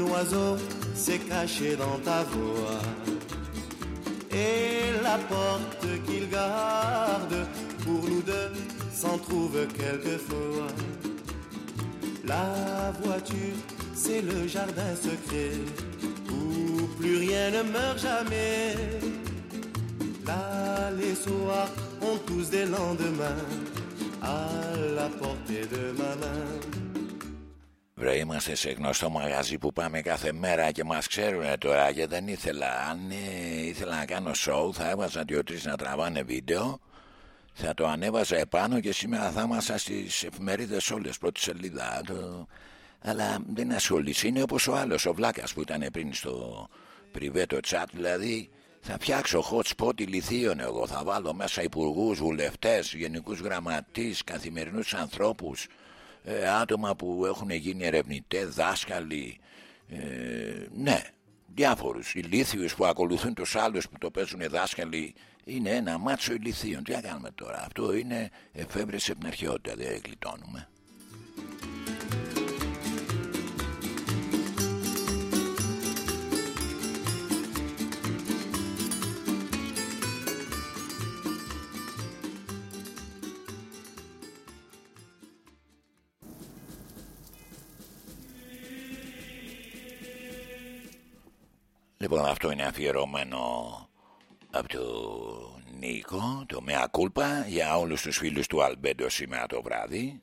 Un s'est caché dans ta voix. Et la porte qu'il garde pour nous deux s'en trouve quelquefois. La voiture, c'est le jardin secret où plus rien ne meurt jamais. Là, les soirs ont tous des lendemains à la portée de ma main. Βρε είμαστε σε γνωστό μαγαζί που πάμε κάθε μέρα και μας ξέρουν τώρα και δεν ήθελα αν ε, ήθελα να κάνω show θα έβαζα δύο-τρεις να τραβάνε βίντεο θα το ανέβαζα επάνω και σήμερα θα ήμασταν στις εφημερίδες όλες πρώτη σελίδα το... αλλά δεν ασχολείσαι. Είναι όπως ο άλλος, ο Βλάκας που ήταν πριν στο πριβέτο chat, δηλαδή θα φτιάξω hot spot ηλικίων εγώ, θα βάλω μέσα υπουργούς, βουλευτές, γενικούς γραμματείς, καθημερινούς ανθρώπους, ε, άτομα που έχουν γίνει ερευνητές, δάσκαλοι, ε, ναι, διάφορους ηλίθιους που ακολουθούν τους άλλους που το παίζουν δάσκαλοι είναι ένα μάτσο ηλίθιων. Τι να κάνουμε τώρα, αυτό είναι εφεύρεση από την αρχαιότητα, δεν γλιτώνουμε. Λοιπόν αυτό είναι αφιερωμένο από το Νίκο, το Μεα Κούλπα για όλους τους φίλους του Αλμπέντο σήμερα το βράδυ.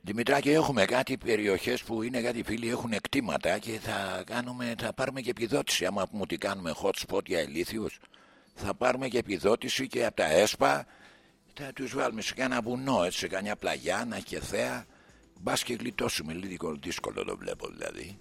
Δημητράκη έχουμε κάτι περιοχές που είναι κάτι φίλοι έχουν εκτίματα και θα, κάνουμε, θα πάρουμε και επιδότηση. Άμα πούμε ότι κάνουμε hot spot για ηλίθιους θα πάρουμε και επιδότηση και από τα ΕΣΠΑ. Θα τους βάλουμε σε κανένα βουνό έτσι, σε κανένα πλαγιά να έχει και θέα Μπας και γλιτώσουμε λίγο δύσκολο το βλέπω δηλαδή.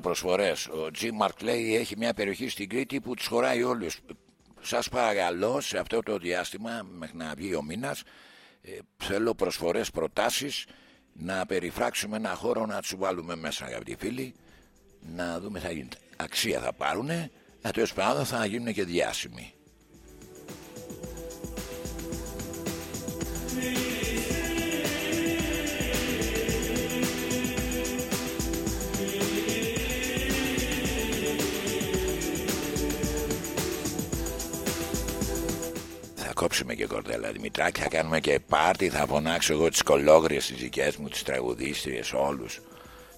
Προσφορές Ο Τζι Μαρκ λέει έχει μια περιοχή στην Κρήτη που τους χωράει όλους. Σας παρακαλώ σε αυτό το διάστημα μέχρι να βγει ο μήνας ε, Θέλω προσφορές, προτάσεις Να περιφράξουμε ένα χώρο να τους βάλουμε μέσα αγαπητοί φίλοι. Να δούμε θα γίνει. Αξία θα πάρουνε. Τέλο θα γίνουν και διάσημοι κόψουμε και κορδέλα. Δημητράκη θα κάνουμε και πάρτι θα φωνάξω εγώ τις κολόγριες τις δικές μου τις τραγουδίστριες όλους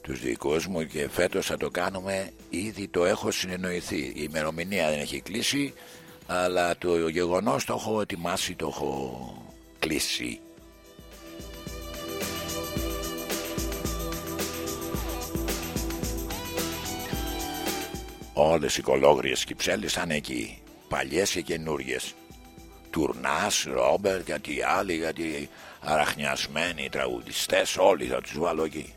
τους δικούς μου και φέτος θα το κάνουμε. Ήδη το έχω συνεννοηθεί. Η ημερομηνία δεν έχει κλείσει αλλά το γεγονός το έχω ετοιμάσει το έχω κλείσει. Όλες οι κολόγριες κυψέλες θα είναι εκεί Παλιές και καινούριες Τουρνάς, Ρόμπερ, γιατί άλλοι, γιατί αραχνιασμένοι τραγουδιστές, όλοι θα τους βάλω εκεί.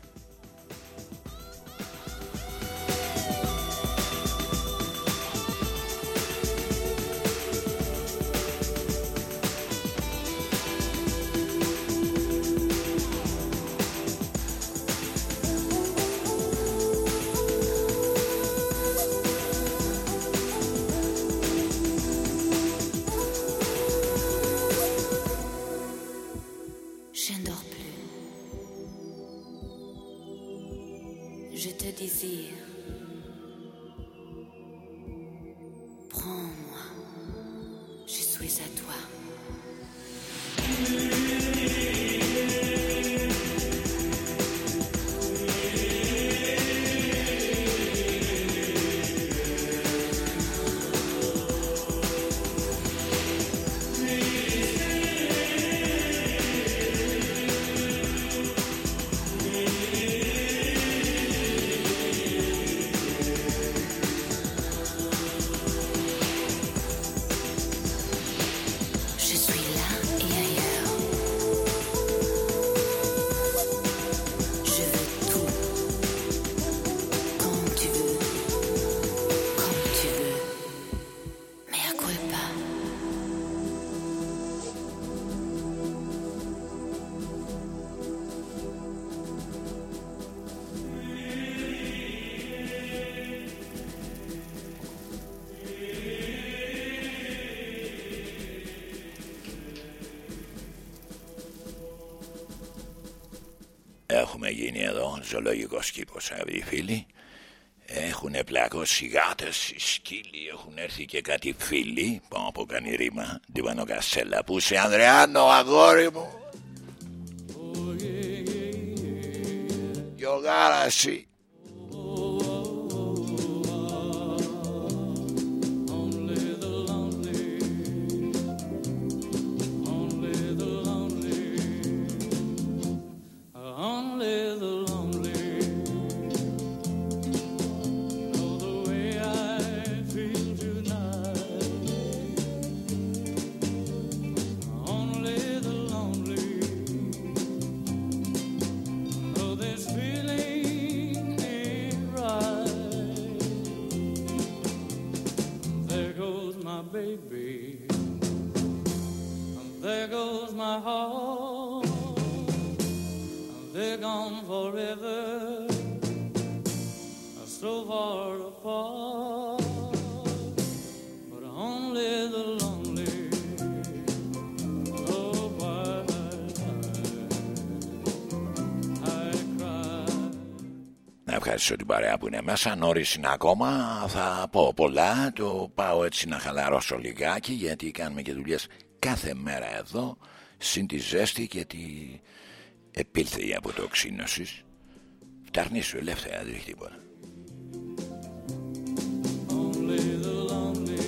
Ζωολογικός κήπος αγαπητοί φίλοι. Έχουν πλακώσει γάτες, σκύλοι, έχουν έρθει και κάτι φίλοι. Πάω από κάνει ρήμα, την Πανοκασέλα. Πού σε Ανδρεάνο, αγόρι μου; Γιογάραση. Παρέα που είναι μέσα. Νωρίς είναι ακόμα. Θα πω πολλά. Το πάω έτσι να χαλαρώσω λιγάκι γιατί κάνουμε και δουλειές κάθε μέρα εδώ. Συν τη ζέστη και τη επήλθε η αποτοξίνωσης. Φταρνή σου ελεύθερα, δεν έχει τίποτα. Only the lonely,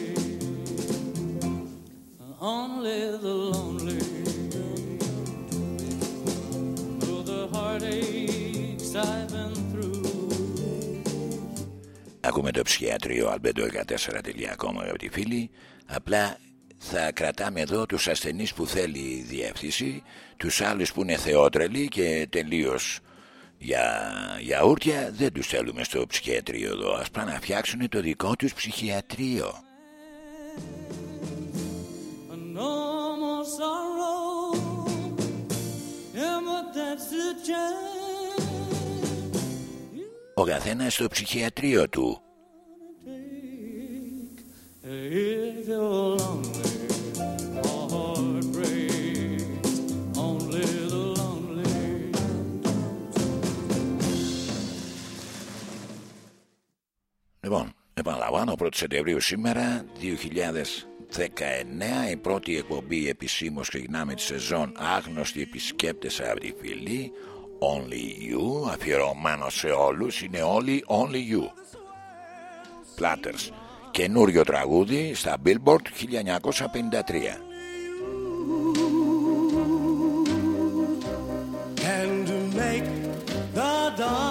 only the lonely Ακούμε το ψυχιατρίο albedo14.com αγαπητοί φίλοι. Απλά θα κρατάμε εδώ τους ασθενείς που θέλει η διεύθυνση, τους άλλους που είναι θεότρελοι και τελείως για γιαούρτια δεν τους θέλουμε στο ψυχιατρίο εδώ. Ας πάνε να φτιάξουν το δικό τους ψυχιατρίο. And no more sorrow, yeah, but that's the chance Ο καθένας στο ψυχιατρίο του. if you're lonely. My heart breaks, only the lonely. Λοιπόν, επαναλαμβάνω 1η Σεπτεμβρίου σήμερα 2019 η πρώτη εκπομπή επισήμως ξεκινάμε τη σεζόν άγνωστοι επισκέπτες από τη φυλή Only You αφιερωμένο σε όλους είναι όλοι Only You. Platters. Καινούριο τραγούδι στα Billboard 1953 and to make the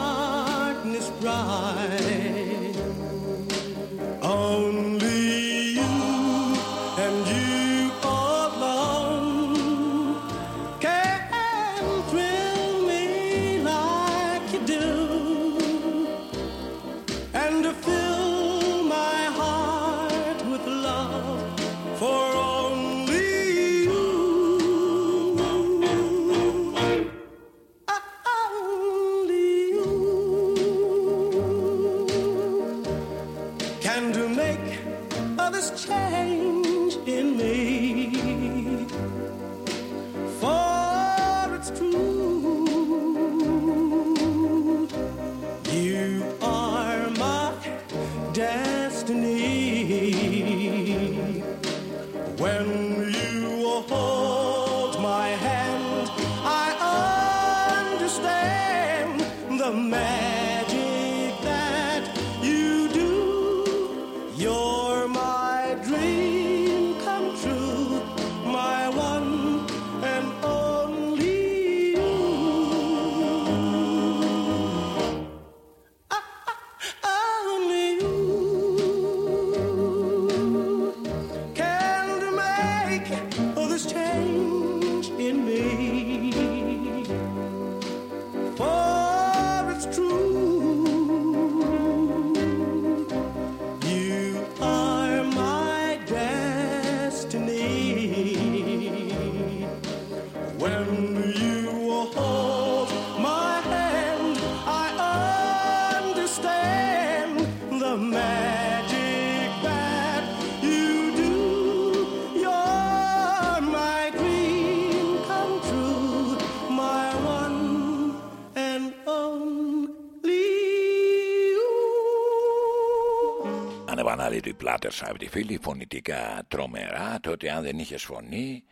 δηλαδή του Πλάτερς από τη φίλη, φωνητικά τρομερά, τότε αν δεν είχες φωνή,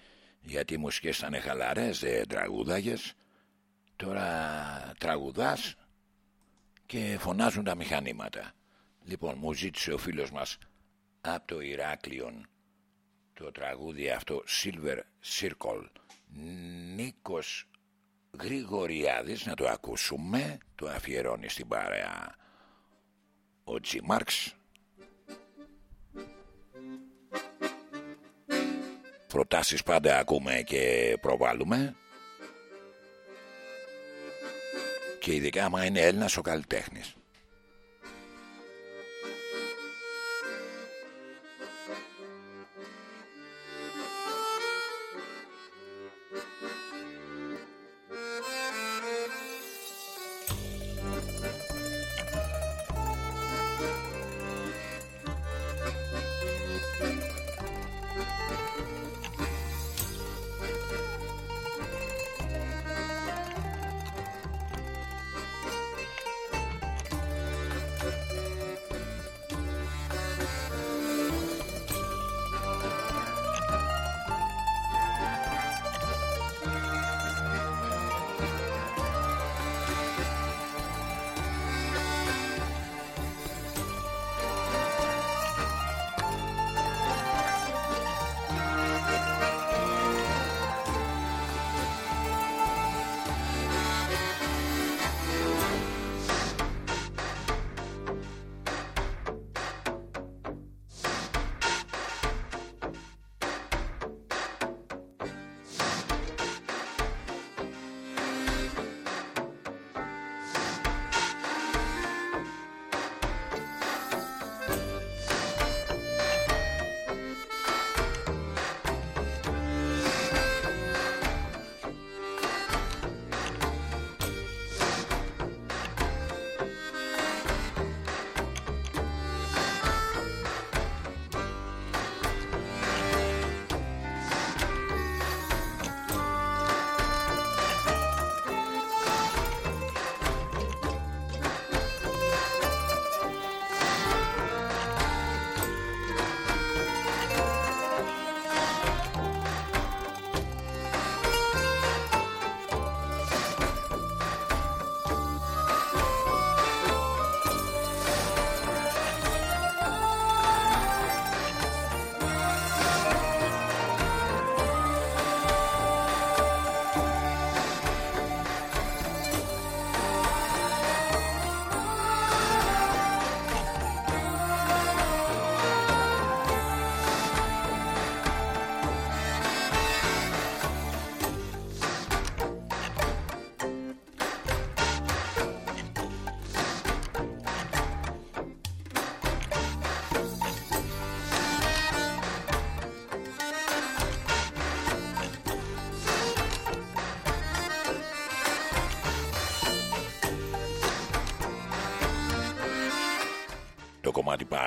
γιατί οι μουσικές ήταν χαλαρές, δεν τραγούδαγες, τώρα τραγουδάς και φωνάζουν τα μηχανήματα. Λοιπόν, μου ζήτησε ο φίλος μας από το Ηράκλειον το τραγούδι αυτό Silver Circle. Νίκος Γρηγοριάδης να το ακούσουμε το αφιερώνει στην παρέα ο Τζι προτάσεις πάντα ακούμε και προβάλλουμε. Και ειδικά άμα είναι Έλληνας ο καλλιτέχνης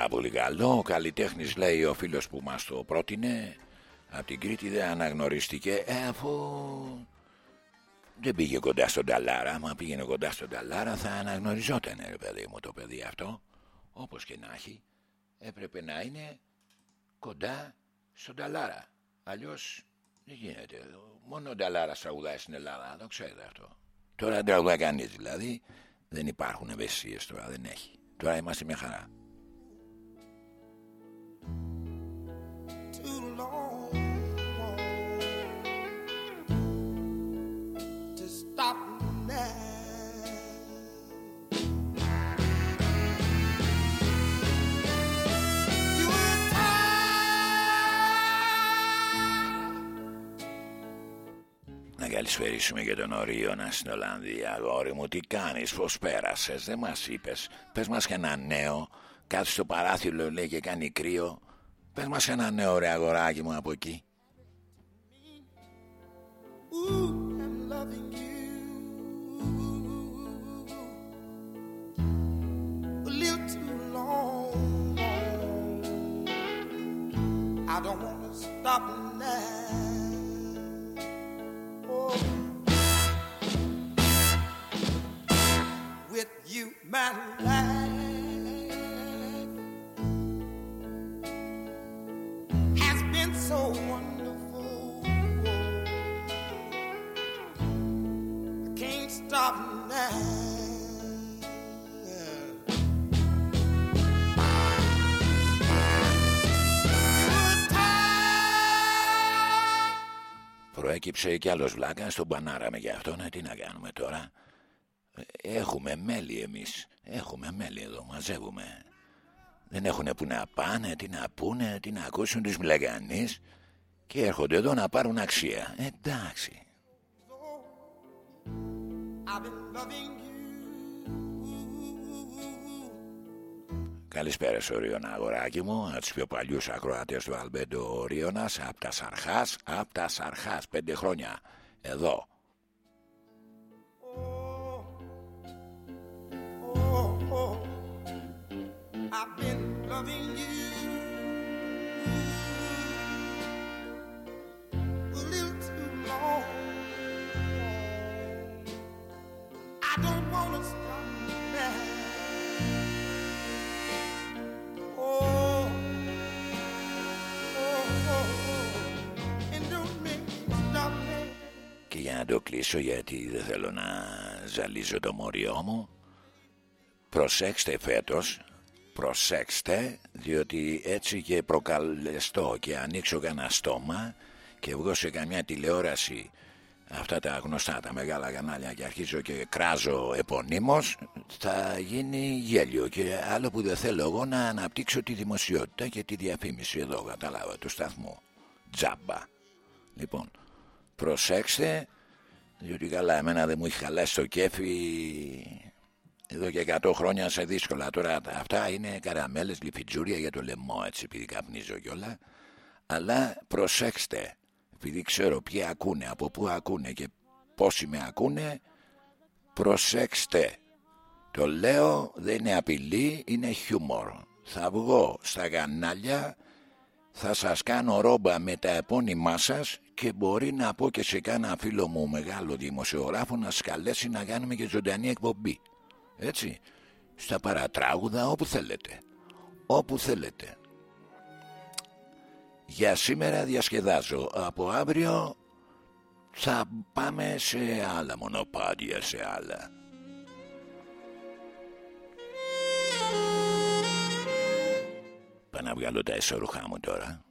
πάρα πολύ καλό. Ο καλλιτέχνης λέει ο φίλος που μας το πρότεινε από την Κρήτη δεν αναγνωρίστηκε ε, αφού δεν πήγε κοντά στον Ταλάρα. Μα πήγαινε κοντά στον Ταλάρα θα αναγνωριζόταν ρε παιδί μου το παιδί αυτό. Όπως και να έχει έπρεπε να είναι κοντά στον Ταλάρα. Αλλιώς δεν γίνεται. Μόνο ο Ταλάρα τραγουδάει στην Ελλάδα, το ξέρετε αυτό. Τώρα δεν τραγουδάει κανείς δηλαδή. Δεν υπάρχουν ευαισθησίες τώρα, δεν έχει. Τώρα είμαστε μια χαρά. Too long to stop now. You were Να καλησπερίσουμε και τον Ορίωνα στην Ολλανδία. Αγόρι μου, τι κάνεις, πώς πέρασες, δεν μας είπες. Πες μας και ένα νέο. Κάτσε στο παράθυρο, λέει και κάνει κρύο. Πε μα ένα νέο, ρε αγοράκι μου από εκεί. Ooh, I'm loving you a little too long. I don't want to stop now. Oh. With you, my life so wonderful. I can't stop now. Προέκυψε κι άλλος βλάκα, στον πανάραμε για αυτό, τι να κάνουμε τώρα; Έχουμε μέλι εμείς, έχουμε μέλι, εδώ, μαζεύουμε. Δεν έχουν που να πάνε, τι να πούνε, τι να ακούσουν τους μιλαγανείς και έρχονται εδώ να πάρουν αξία. Εντάξει. I've been loving you. Καλησπέρα στο Ρίωνα αγοράκι μου, από τους πιο παλιούς ακροατές του Αλμπέντο Ρίωνας, από τα Σαρχάς, από τα Σαρχάς, πέντε χρόνια, εδώ. I've been loving you a little too long. I don't want to stop now. Oh, oh, oh, oh, and don't make me stop now. Και για να το κλείσω γιατί δεν θέλω να ζαλίζω το μοριό μου Προσέξτε φέτος Προσέξτε διότι έτσι και προκαλεστώ και ανοίξω κανένα στόμα και βγω σε καμιά τηλεόραση αυτά τα γνωστά τα μεγάλα κανάλια και αρχίζω και κράζω επωνύμως θα γίνει γέλιο. Και άλλο που δεν θέλω εγώ να αναπτύξω τη δημοσιότητα και τη διαφήμιση εδώ κατάλαβα του σταθμού. Τζάμπα. Λοιπόν προσέξτε διότι καλά εμένα δεν μου έχει χαλάσει το κέφι εδώ και 100 χρόνια σε δύσκολα. Τώρα αυτά είναι καραμέλες λιφιτζούρια για το λαιμό έτσι επειδή καπνίζω κιόλα. Αλλά προσέξτε επειδή ξέρω ποιοι ακούνε από πού ακούνε και πόσοι με ακούνε προσέξτε. Το λέω δεν είναι απειλή είναι χιούμορ. Θα βγω στα κανάλια θα σας κάνω ρόμπα με τα επώνυμά σας και μπορεί να πω και σε κάνα φίλο μου μεγάλο δημοσιογράφο να σκαλέσει να κάνουμε και ζωντανή εκπομπή. Έτσι, στα παρατράγουδα όπου θέλετε. Όπου θέλετε. Για σήμερα διασκεδάζω. Από αύριο θα πάμε σε άλλα μονοπάτια, σε άλλα. Πάω να βγάλω τα εσωρουχά μου τώρα.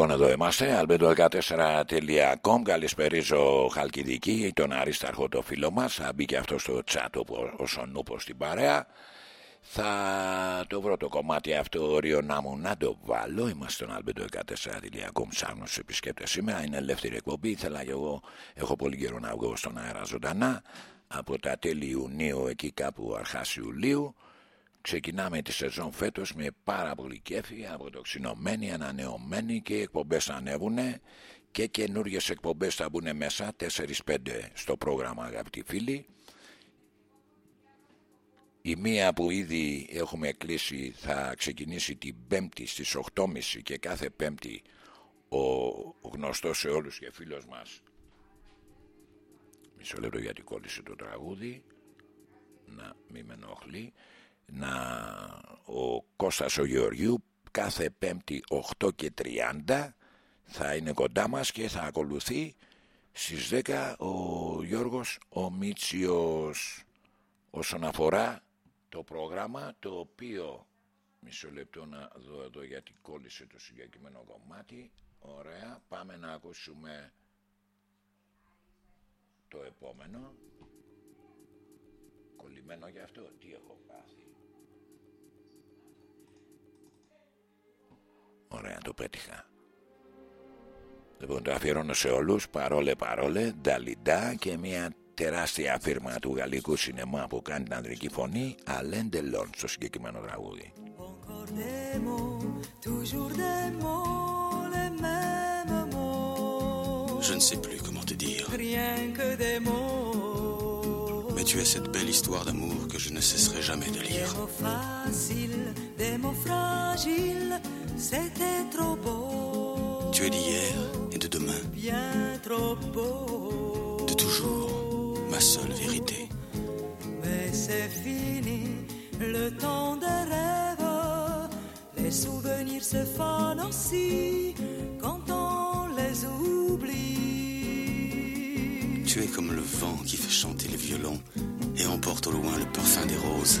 Λοιπόν, εδώ είμαστε, albedo14.com. Καλησπερίζω Χαλκιδική, τον Αρίσταρχο το φίλο μας. Θα μπει και αυτό στο chat ο Σονούπος στην παρέα. Θα το βρω το κομμάτι αυτό όριο να μου να το βάλω. Είμαστε στον albedo14.com. Ψάχνω στους επισκέπτες σήμερα. Είναι ελεύθερη εκπομπή. Ήθελα και εγώ, έχω πολύ καιρό να βγω στον αέρα ζωντανά. Από τα τέλη Ιουνίου, εκεί κάπου αρχάς Ιουλίου. Ξεκινάμε τη σεζόν φέτος με πάρα πολύ κέφι, αποτοξινωμένοι, ανανεωμένοι και οι εκπομπές θα ανέβουν και καινούριες εκπομπές θα μπουν μέσα, 4-5 στο πρόγραμμα αγαπητοί φίλοι. Η μία που ήδη έχουμε κλείσει θα ξεκινήσει την πέμπτη στις 8.30 και κάθε πέμπτη ο γνωστός σε όλους και φίλος μας μισό λεπτό γιατί κόλλησε το τραγούδι να μην με ενοχλεί να ο Κώστας ο Γεωργιού κάθε πέμπτη 8 και 30 θα είναι κοντά μας και θα ακολουθεί στις 10 ο Γιώργος ο Μίτσιος. Όσον αφορά το πρόγραμμα το οποίο μισό λεπτό να δω εδώ γιατί κόλλησε το συγκεκριμένο κομμάτι. Ωραία πάμε να ακούσουμε το επόμενο. Κολλημένο γι' αυτό τι έχω πάθει Ωραία, το πέτυχα. Λοιπόν, το αφιερώνω σε όλους, παρόλε παρόλε, νταλιντά και μια τεράστια φίρμα του γαλλικού σινεμά που κάνει την ανδρική φωνή, Alain Delon, στο συγκεκριμένο τραγούδι. Encore des mots, toujours des mots, les mêmes mots. Je ne sais plus comment te dire. Rien que des mots. Mais tu es cette belle histoire d'amour que je ne cesserai jamais de Des lire. mots faciles, des mots fragiles, c'était trop beau. Tu es d'hier et de demain, Bien trop beau. de toujours, ma seule vérité. Mais c'est fini, le temps des rêves. Les souvenirs se fanent aussi quand on les oublie. Tu es comme le vent qui fait chanter les violons et emporte au loin le parfum des roses.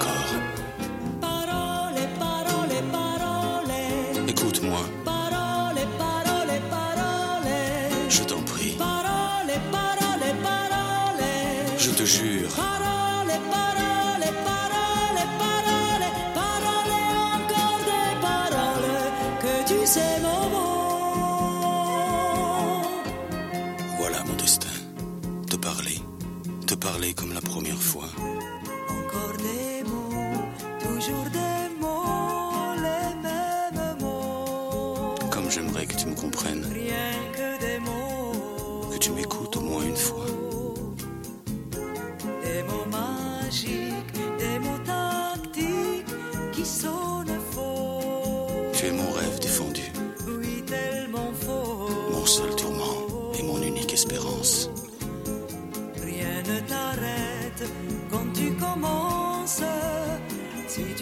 te jure, Parole, parole, parole, parole. Parole, encore des paroles que tu sais mot. voilà mon destin. Te parler, te parler comme la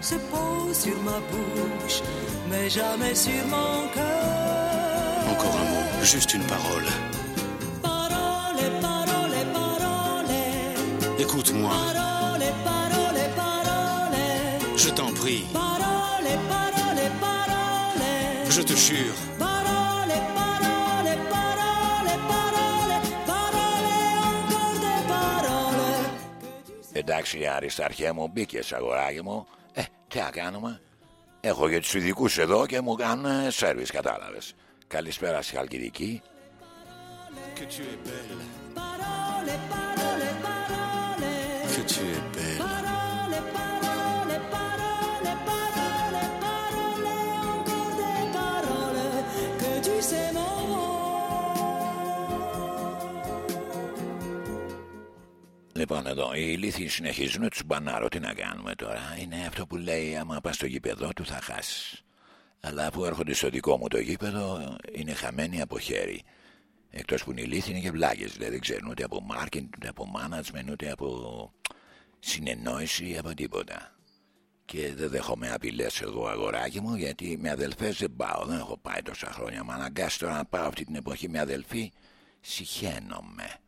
Se posent sur ma bouche, mais jamais sur mon cœur. Encore un mot, juste une parole. Parole, parole, parole. Écoute-moi, Parole, parole, parole. je t'en prie, Parole, parole, parole. je te jure. Εντάξει Άρισταρχέ μου μπήκες αγοράκι μου Ε τι να κάνουμε; Έχω για τους ειδικούς εδώ και μου κάνουν σέρβις, κατάλαβες. Καλησπέρα στη Χαλκιδική. Que tu es belle, Parole, parole, parole. que tu es belle. Λοιπόν, εδώ οι ηλίθιοι συνεχίζουν, τους μπανάρω. Τι να κάνουμε τώρα. Είναι αυτό που λέει: Άμα πας στο γήπεδο του, θα χάσεις. Αλλά αφού έρχονται στο δικό μου το γήπεδο, είναι χαμένοι από χέρι. Εκτός που είναι ηλίθιοι, είναι και βλάγε. Δηλαδή δεν ξέρουν ούτε από marketing, ούτε από management, ούτε από συνεννόηση, από τίποτα. Και δεν δέχομαι απειλές εγώ, αγοράκι μου, γιατί με αδελφές δεν πάω. Δεν έχω πάει τόσα χρόνια. Μα αναγκάσει τώρα να πάω αυτή την εποχή με αδελφή, συχαίνομαι.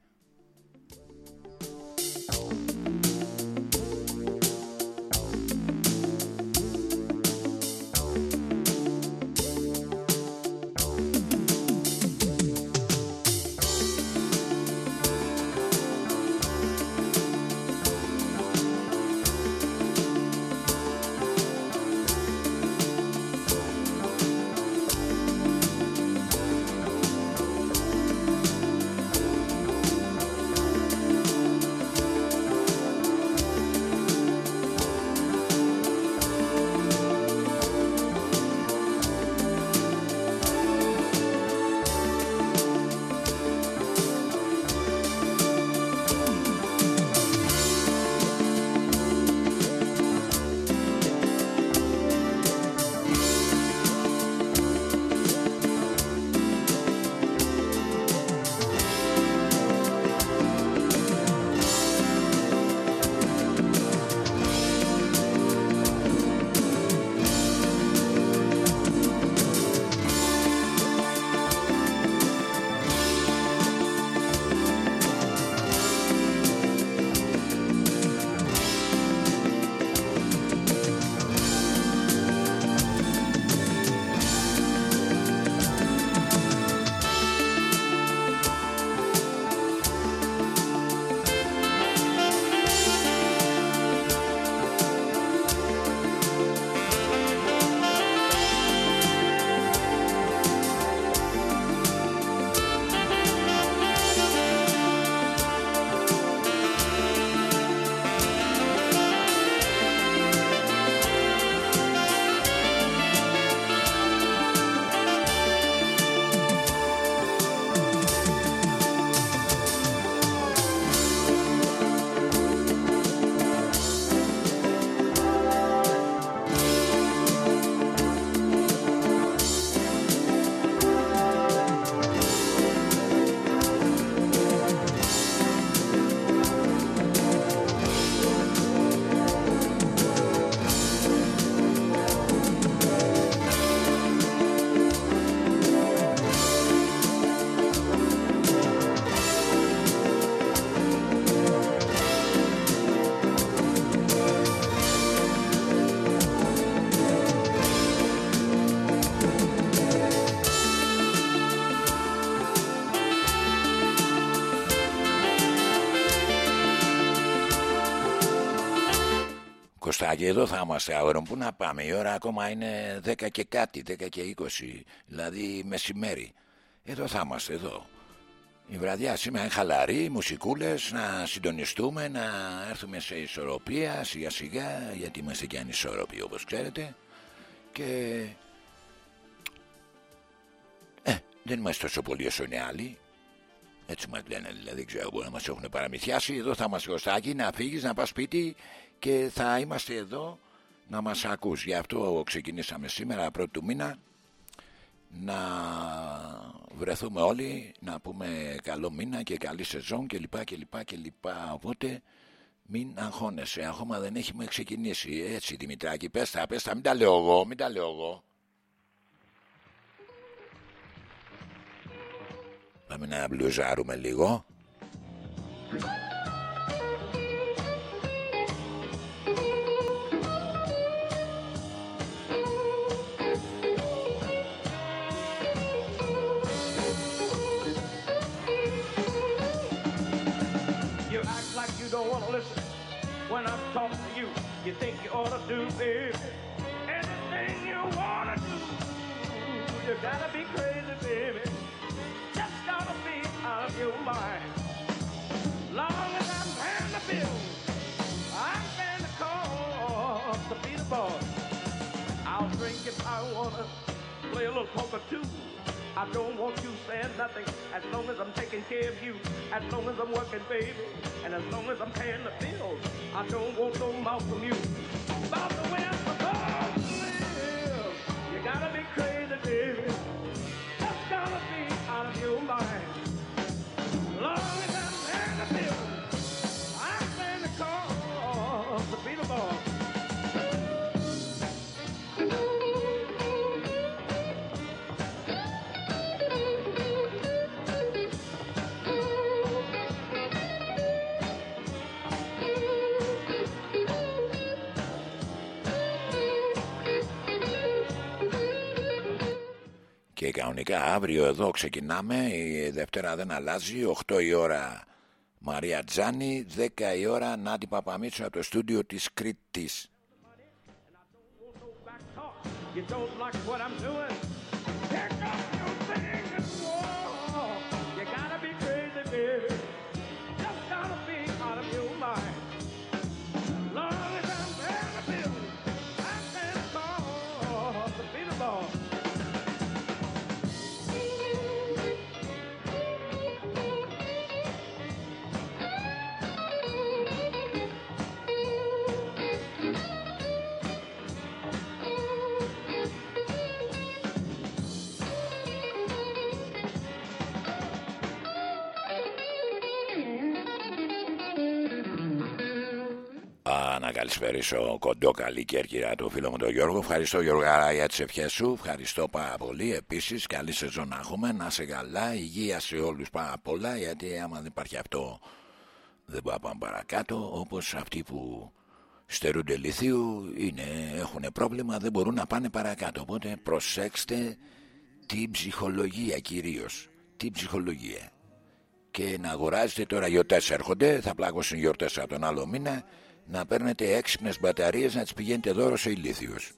Κωστάκη, εδώ θα είμαστε αγόρων. Πού να πάμε, η ώρα ακόμα είναι 10 και κάτι, 10 και 20, δηλαδή μεσημέρι. Εδώ θα είμαστε, εδώ. Η βραδιά σήμερα είναι χαλαρή, μουσικούλες, να συντονιστούμε, να έρθουμε σε ισορροπία σιγά σιγά, γιατί είμαστε και ανισόρροποι όπως ξέρετε. Και... Ε, δεν είμαστε τόσο πολύ όσο είναι άλλοι. Έτσι μας λένε δηλαδή, δεν ξέρω, μπορεί να μας έχουν παραμυθιάσει. Εδώ θα είμαστε Κωστάκη, να φύγεις, να πας σπίτι και θα είμαστε εδώ να μας ακούς. Γι' αυτό ξεκινήσαμε σήμερα πρώτου του μήνα να βρεθούμε όλοι να πούμε καλό μήνα και καλή σεζόν και λοιπά και λοιπά και λοιπά. Οπότε μην αγχώνεσαι. Ακόμα δεν έχουμε ξεκινήσει. Έτσι Δημητράκη πες τα πες τα. Μην τα λέω εγώ μην τα λέω εγώ. Πάμε να μπλουζάρουμε λίγο wanna do, baby. Anything you wanna do. You gotta be crazy, baby. Just gotta be out of your mind. Long as I'm paying the bill, I'm paying the cost to be the boss. I'll drink if I wanna, play a little poker too. I don't want you saying nothing as long as I'm taking care of you, as long as I'm working, baby, and as long as I'm paying the bills. I don't want no mouth from you. About the way I'm supposed to live. You gotta be crazy, baby. Και κανονικά αύριο εδώ ξεκινάμε. Η Δευτέρα δεν αλλάζει. 8 η ώρα Μαρία Τζάνη 10 η ώρα Νάτι Παπαμίτσου από το στούντιο της Κρήτης. You don't like what I'm doing? Καλησπέρισω κοντό καλή Κέρκυρα το φίλο μου τον Γιώργο. Ευχαριστώ Γιώργο Άρα, για τις ευχές σου. Ευχαριστώ πάρα πολύ. Επίσης καλή σεζόν να έχουμε. Να σε καλά. Υγεία σε όλους πάρα πολλά. Γιατί άμα δεν υπάρχει αυτό δεν πάμε πάμε παρακάτω. Όπως αυτοί που στερούνται λιθίου είναι, έχουν πρόβλημα δεν μπορούν να πάνε παρακάτω. Οπότε προσέξτε την ψυχολογία κυρίως. Την ψυχολογία. Και να αγοράζετε τώρα γιορτές έρχονται. Θα πλάκωσουν γιορτές από τον άλλο μήνα να παίρνετε έξυπνες μπαταρίες να τις πηγαίνετε δώρο σε ηλίθιους.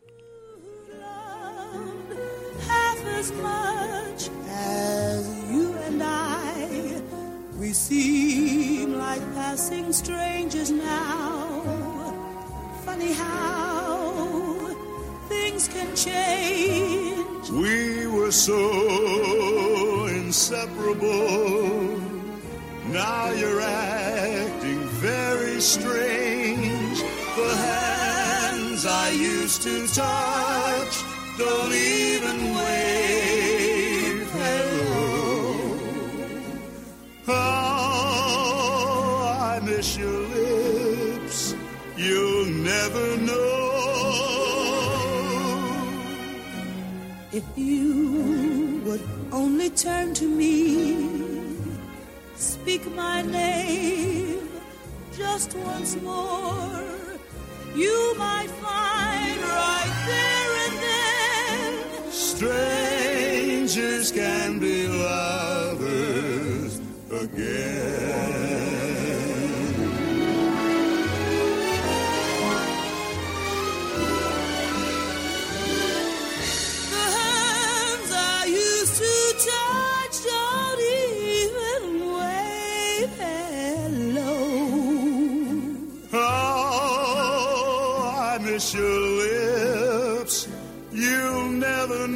half as much as you and I. We seem like passing strangers now. Funny how things can change. We were so inseparable. Now you're acting very strange. The hands I used to touch don't even wave hello. Oh, I miss your lips. You'll never know. If you would only turn to me, speak my name just once more, you might find right there and then Strangers can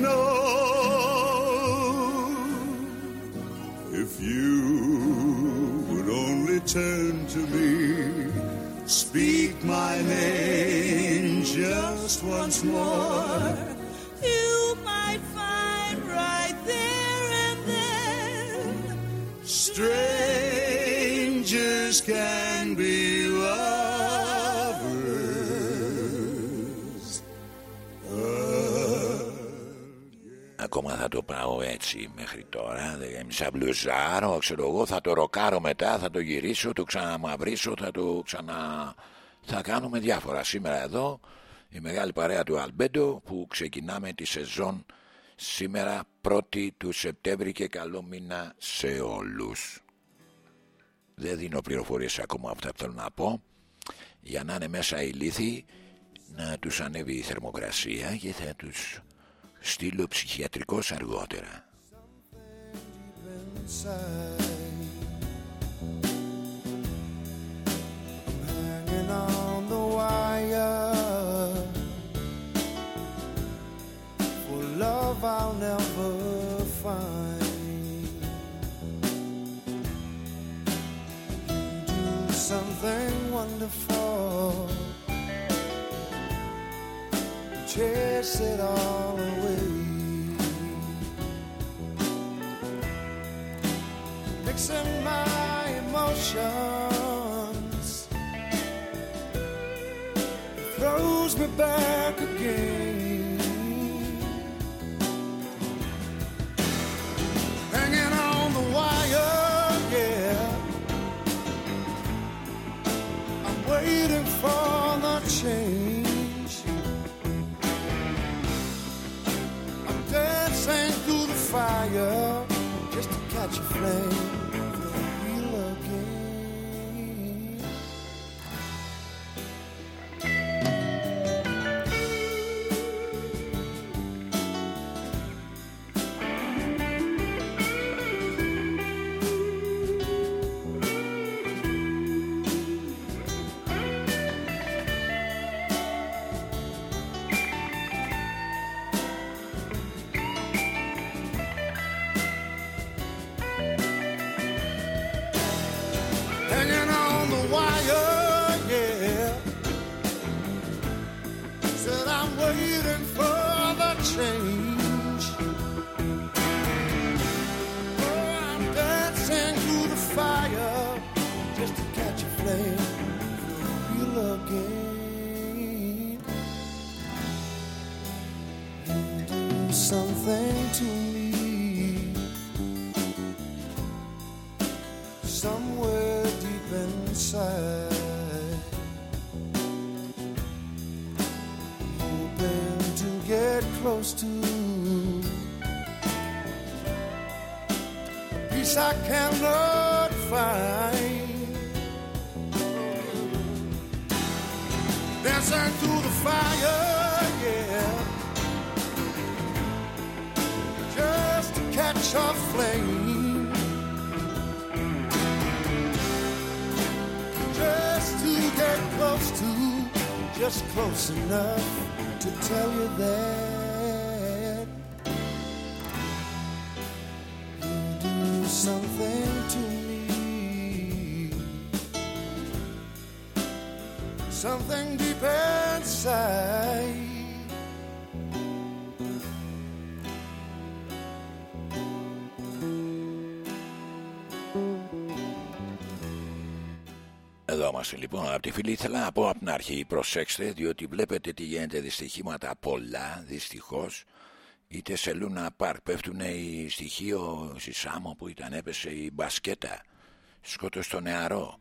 know if you would only turn to me. Speak my name just once more. You might find right there and then Strangers can be έτσι μέχρι τώρα. Δεν- Σαν μπλουζάρω ξέρω εγώ Θα το ροκάρω μετά Θα το γυρίσω Το ξαναμαυρίσω Θα το ξανα Θα κάνουμε διάφορα. Σήμερα εδώ Η μεγάλη παρέα του Αλμπέντο Που ξεκινάμε τη σεζόν Σήμερα 1η του Σεπτέμβρη Και καλό μήνα σε όλους. Δεν δίνω πληροφορίες ακόμα Αυτά που θέλω να πω. Για να είναι μέσα οι λύθοι Να τους ανέβει η θερμοκρασία Και θα τους στείλω ψυχιατρικός αργότερα. Hanging on the wire for love I'll never find. You do something wonderful, chase it all away. Mixing my emotions throws me back again. Hanging on the wire, yeah. I'm waiting for the change. I'm dancing through the fire just to catch a flame. Close enough to tell you that you do something to me, something deep inside. Λοιπόν. Από τη φίλη ήθελα να πω από την αρχή, προσέξτε, διότι βλέπετε τι γίνεται δυστυχήματα πολλά, δυστυχώς. Είτε σε Λούνα Πάρκ πέφτουν οι στοιχείο στη Σάμο που ήταν έπεσε η μπασκέτα. Σκότωσε το νεαρό.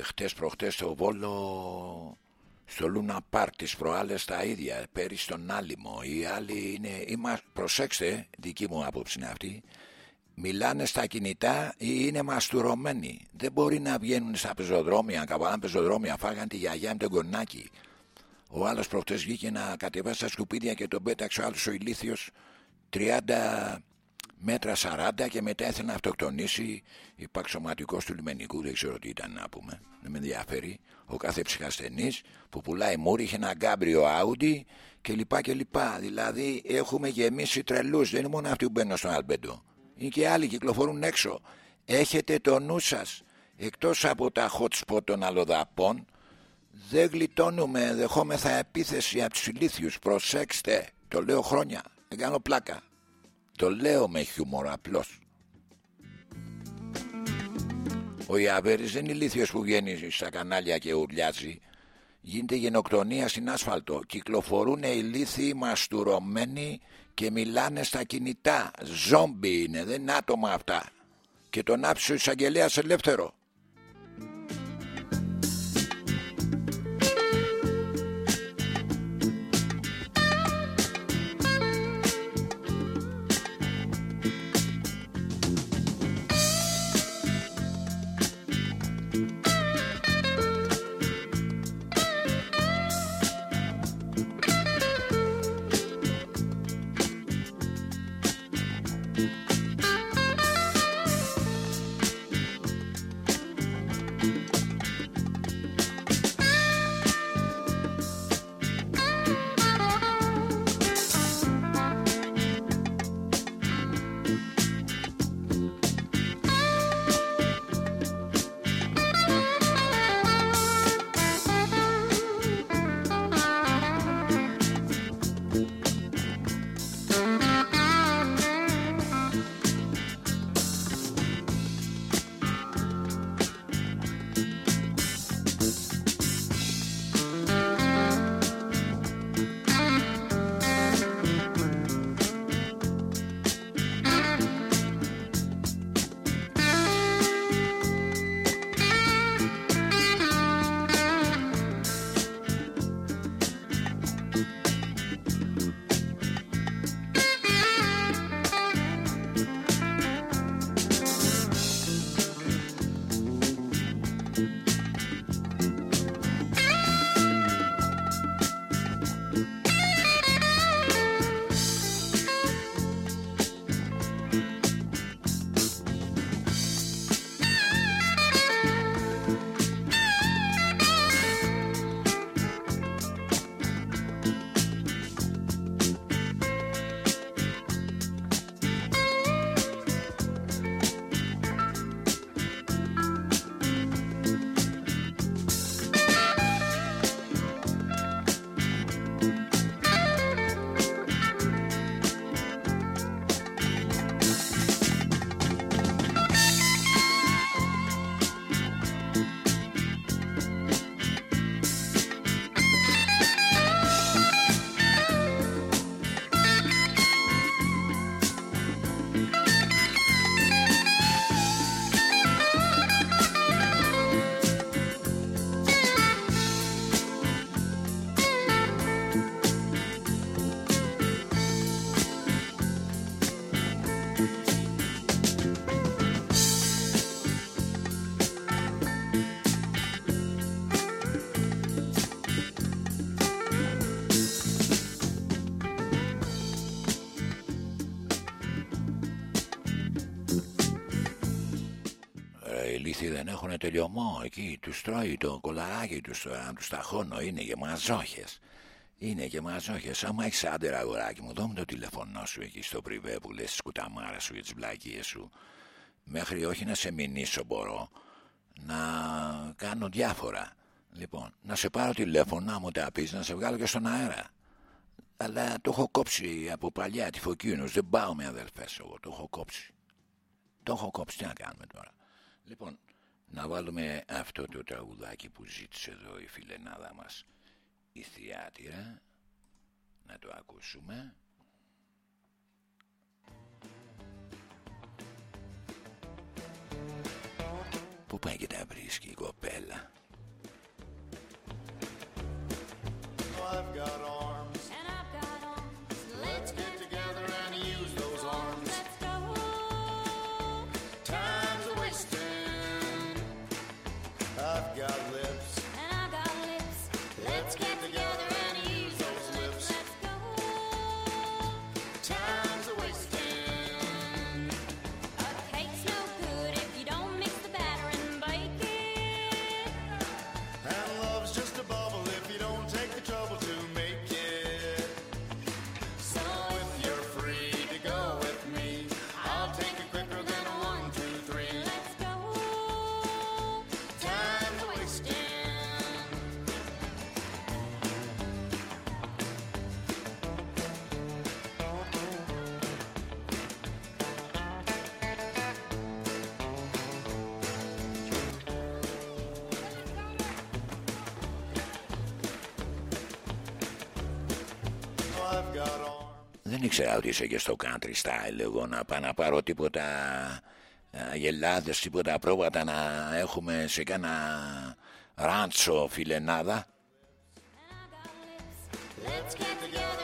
Χτες προχτές στο Βόλο στο Λούνα Πάρκ τις προάλλες τα ίδια. Πέρυσι στον Άλυμο. Οι άλλοι είναι... Είμα... Προσέξτε, δική μου άποψη είναι αυτή μιλάνε στα κινητά ή είναι μαστουρωμένοι. Δεν μπορεί να βγαίνουν στα πεζοδρόμια, καβάλαν πεζοδρόμια, φάγαν τη γιαγιά με τον κονάκι. Ο άλλος προχτές βγήκε να κατεβάσει τα σκουπίδια και τον πέταξε ο άλλος ο ηλίθιος 30 μέτρα 40 και μετά έθελε να αυτοκτονήσει υπαξιωματικό του λιμενικού. Δεν ξέρω τι ήταν να πούμε. Δεν με ενδιαφέρει. Ο κάθε ψυχασθενής που πουλάει μούρι είχε ένα γκάμπριο άουντι κλπ. κλπ. Δηλαδή έχουμε γεμίσει τρελούς. Δεν είναι μόνο αυτοί που μπαίνουν στον Αλμπέντο. Είναι και άλλοι κυκλοφορούν έξω. Έχετε το νου σας. Εκτός από τα hot spot των αλλοδαπών, δεν γλιτώνουμε, δεχόμεθα επίθεση από τους ηλίθιους. Προσέξτε, το λέω χρόνια. Δεν κάνω πλάκα. Το λέω με χιούμορ απλώς. Ο Ιαβέρης δεν είναι ηλίθιος που βγαίνει στα κανάλια και ουρλιάζει. Γίνεται γενοκτονία στην άσφαλτο. Κυκλοφορούν ηλίθιοι μαστουρωμένοι και μιλάνε στα κινητά. Ζόμπι είναι, δεν είναι άτομα αυτά. Και τον άψει ο εισαγγελέας ελεύθερο. Τελειωμό εκεί τους τρώει το κολαράκι τους τώρα να τους ταχώνω είναι και μαζόχες είναι και μαζόχες άμα έχεις άντερα αγοράκι μου δώμε το τηλεφωνό σου εκεί στο πριβέ που λες σκουταμάρα σου για τις βλακίες σου. Μέχρι όχι να σε μηνύσω μπορώ να κάνω διάφορα. Λοιπόν να σε πάρω τηλέφωνο να μου τα πεις να σε βγάλω και στον αέρα. Αλλά το έχω κόψει από παλιά τη Φωκίνους δεν πάω με αδελφές εγώ το έχω κόψει. Το έχω κόψει. Τι να κάνουμε τώρα. Λοιπόν, να βάλουμε αυτό το τραγουδάκι που ζήτησε εδώ η φιλενάδα μας. Η Θιάτυρα να το ακούσουμε. Πού πάει και τα βρίσκει η κοπέλα; Oh, I've got ήξερα ότι είσαι και στο country style εγώ να πάω να πάρω τίποτα αγελάδες, τίποτα πρόβατα να έχουμε σε κάνα ράντσο φιλενάδα. Let's get together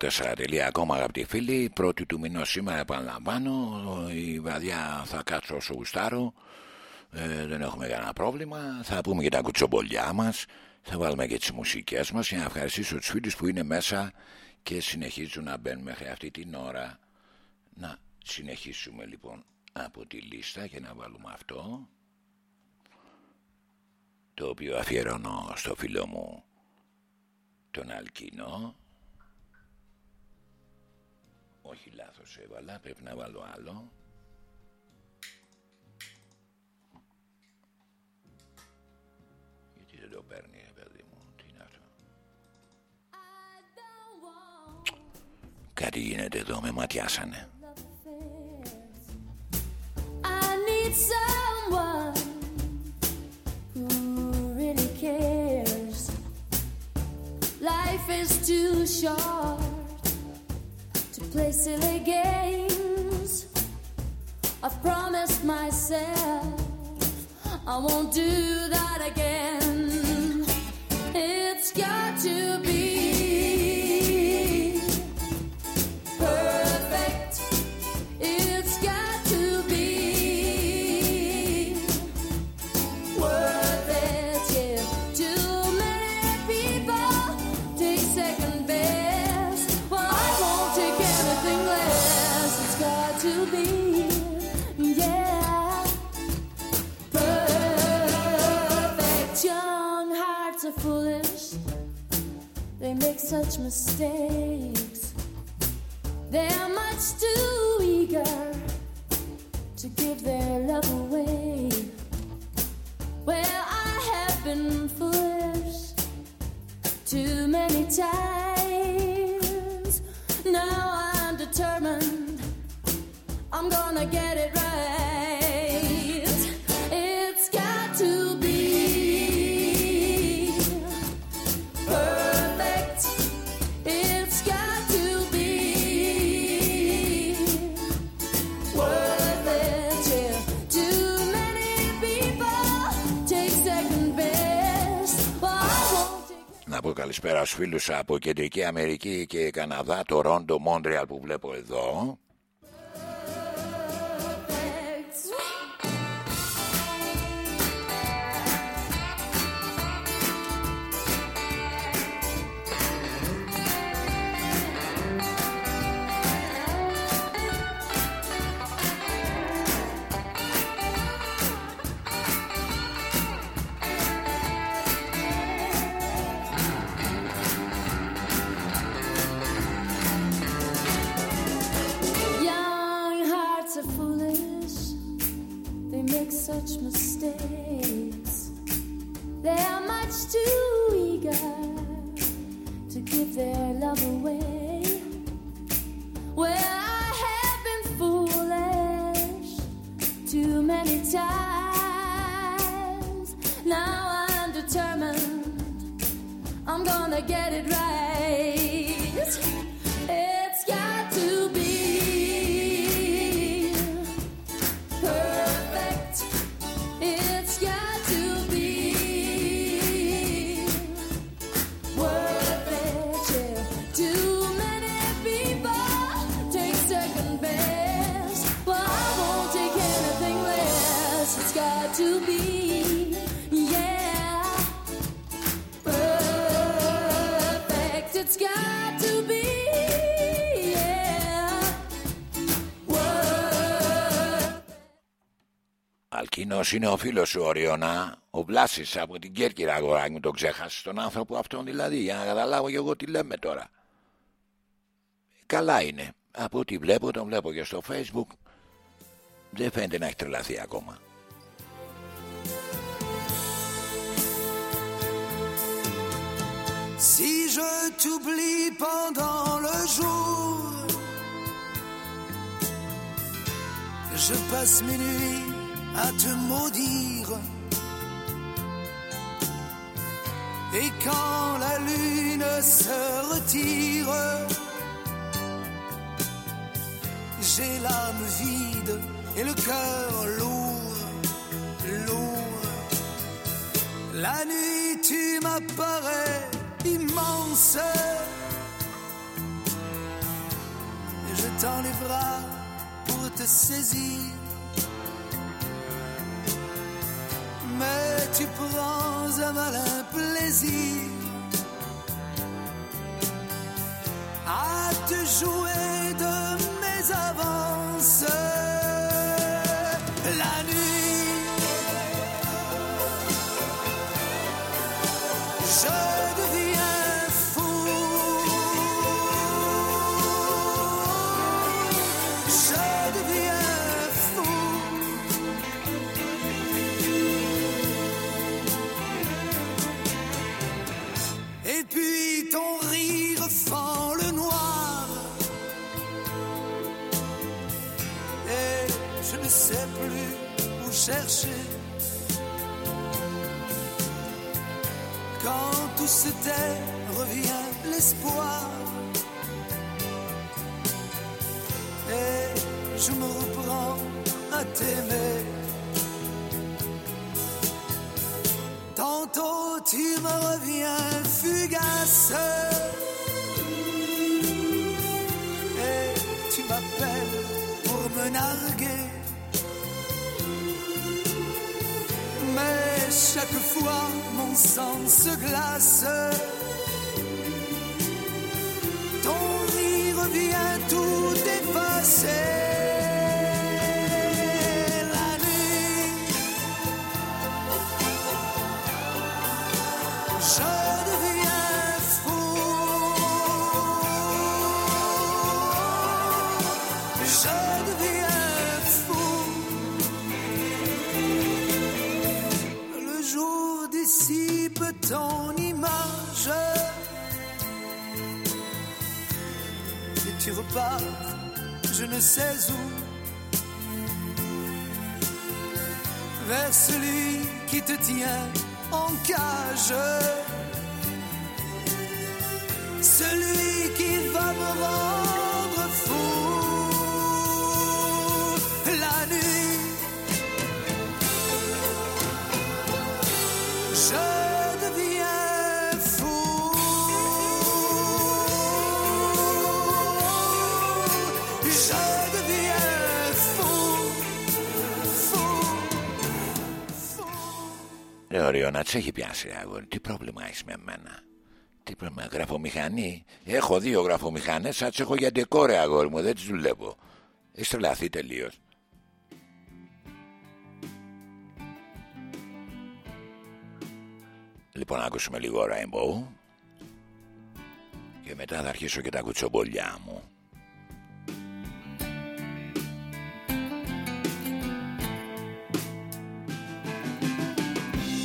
94 τελεία ακόμα αγαπητοί φίλοι πρώτη του μηνό σήμερα επαναλαμβάνω η βαδιά θα κάτσω όσο γουστάρω δεν έχουμε κανένα πρόβλημα θα πούμε και τα κουτσομπολιά μας θα βάλουμε και τις μουσικές μας για να ευχαριστήσω τους φίλους που είναι μέσα και συνεχίζουν να μπαίνουν μέχρι αυτή την ώρα να συνεχίσουμε λοιπόν από τη λίστα και να βάλουμε αυτό το οποίο αφιερώνω στο φίλο μου τον Αλκίνο όχι λάθος έβαλα πρέπει να βάλω άλλο. Γιατί δεν το παίρνει ρε παιδί μου τι είναι αυτό; Κάτι γίνεται εδώ με ματιάσανε. I need someone who really cares. Life is too short. to play silly games. I've promised myself I won't do that again. It's got to be such mistakes. They're much too eager to give their love away. Well, I have been foolish too many times. Now I'm determined I'm gonna get it right. Καλησπέρα στους φίλους από Κεντρική Αμερική και Καναδά, το Ρόντο, Μόντρεαλ που βλέπω εδώ. Είναι ο φίλος σου Οριονά, ο Βλάσης από την Κέρκυρα αγοράκι μου, τον ξέχασες τον άνθρωπο αυτόν δηλαδή, για να καταλάβω και εγώ τι λέμε τώρα. Καλά είναι. Από ό,τι βλέπω, τον βλέπω και στο facebook, δεν φαίνεται να έχει τρελαθεί ακόμα. Si je t'oublie pendant le jour, je passe mes nuits à te maudire. Et quand la lune se retire, j'ai l'âme vide et le cœur lourd, lourd. La nuit, tu m'apparais immense. Je tends les bras pour te saisir. Mais tu prends un malin plaisir à te jouer de mes avances. Chercher. Quand tout se tait, revient l'espoir. Et je me reprends à t'aimer. Tantôt tu me reviens fugace. Et tu m'appelles pour me narguer. Chaque fois mon sang se glace. Ton rire vient tout effacer. son image. Et tu repars, je ne sais où, vers celui qui te tient en cage. Celui qui va me rendre. Ε, ωραίο να έχει πιάσει αγόρι. Τι πρόβλημα έχεις με μένα; Τι πρόβλημα, γραφομηχανή. Έχω δύο γραφομηχανές, θα τις έχω για ντεκόρε αγόρι μου, δεν τις δουλεύω. Έχεις τρελαθεί τελείως. Λοιπόν, να ακούσουμε λίγο Rainbow και μετά θα αρχίσω και τα κουτσομπολιά μου.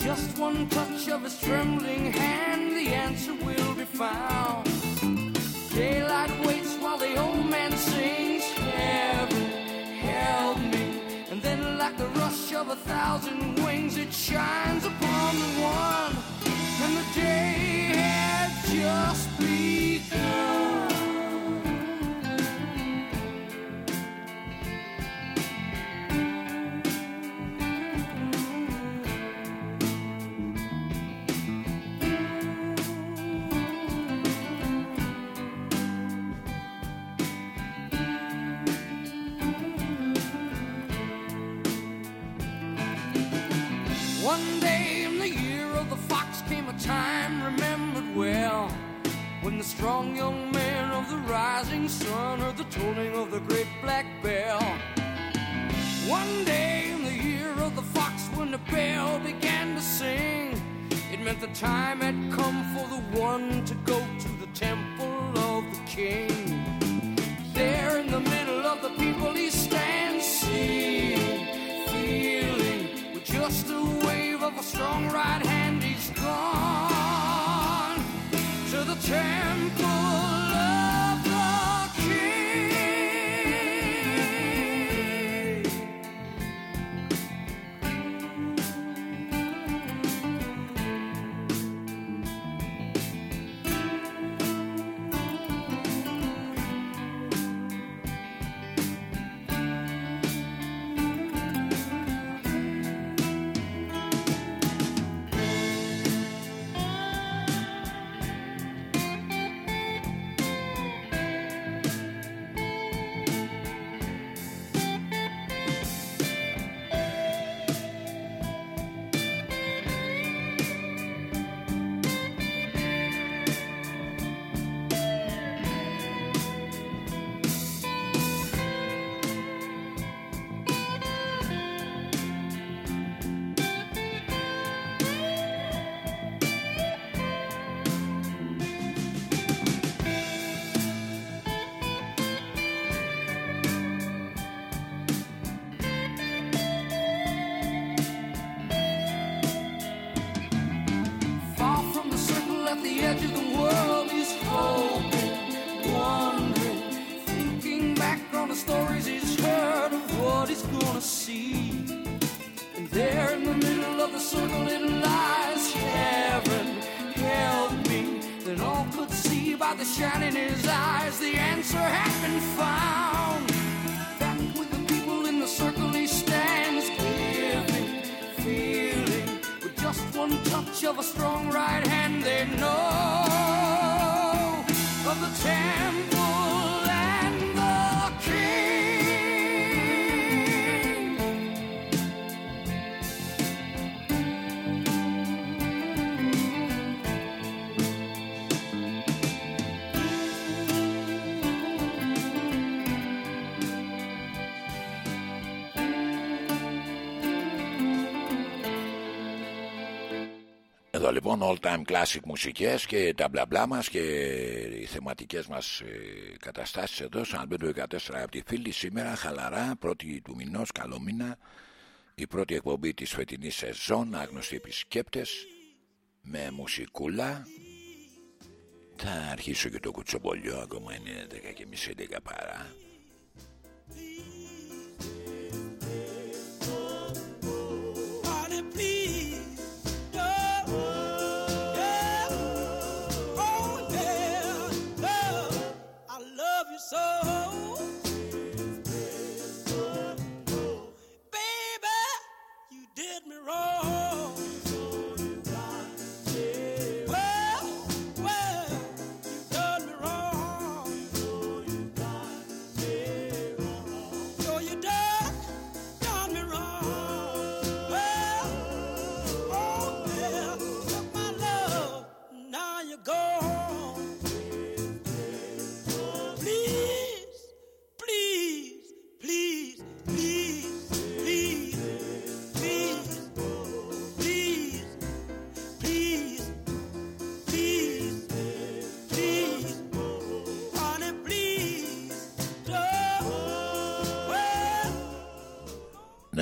Just one touch of his trembling hand, the answer will be found. Daylight waits while the old man sings, Heaven, help me. And then, like the rush of a thousand wings, it shines upon the one. And the day had just begun. The strong young man of the rising sun heard the tolling of the great black bell. One day in the year of the fox when the bell began to sing, it meant the time had come for the one to go to the temple of the king. There in the middle of the people he stands, seeing, feeling, with just a wave of a strong right hand, he's gone temple time classic μουσικές και τα μπλα μπλα μας και οι θεματικές μας ε, καταστάσεις εδώ σαν 514 από τη φίλη σήμερα χαλαρά πρώτη του μηνός καλό μήνα. Η πρώτη εκπομπή της φετινής σεζόν άγνωστοι επισκέπτες με μουσικούλα. Θα αρχίσω και το κουτσομπολιό ακόμα είναι 10 και μισή 11 παρά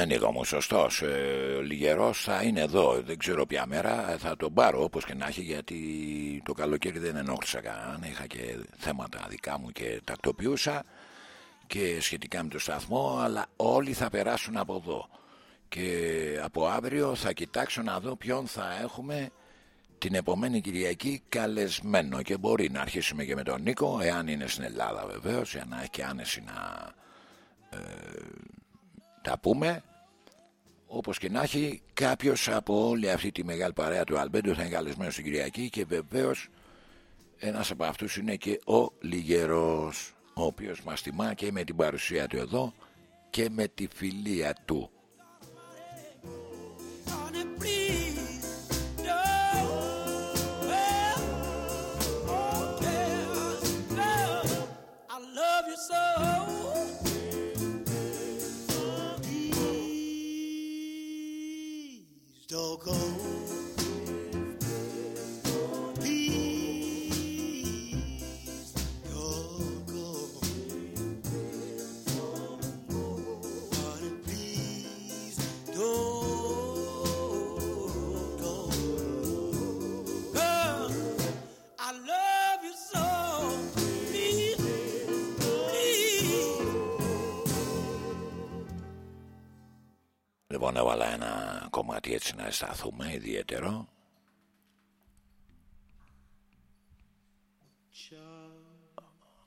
Δεν είναι όμως σωστός. Ε, Λιγερός θα είναι εδώ. Δεν ξέρω ποια μέρα. Ε, Θα τον πάρω όπως και να έχει γιατί το καλοκαίρι δεν ενόχλησα κανέναν. Είχα και θέματα δικά μου και τακτοποιούσα και σχετικά με το σταθμό. Αλλά όλοι θα περάσουν από εδώ. Και από αύριο θα κοιτάξω να δω ποιον θα έχουμε την επομένη Κυριακή καλεσμένο. Και μπορεί να αρχίσουμε και με τον Νίκο, εάν είναι στην Ελλάδα βεβαίως, για να έχει και άνεση να τα πούμε όπως και να έχει κάποιος από όλη αυτή τη μεγάλη παρέα του Αλμπέντο θα είναι καλεσμένος στην Κυριακή και βεβαίως ένας από αυτούς είναι και ο Λιγερός ο οποίος μας τιμά και με την παρουσία του εδώ και με τη φιλία του Λοιπόν έβαλα ένα κομμάτι έτσι να αισθανθούμε ιδιαίτερο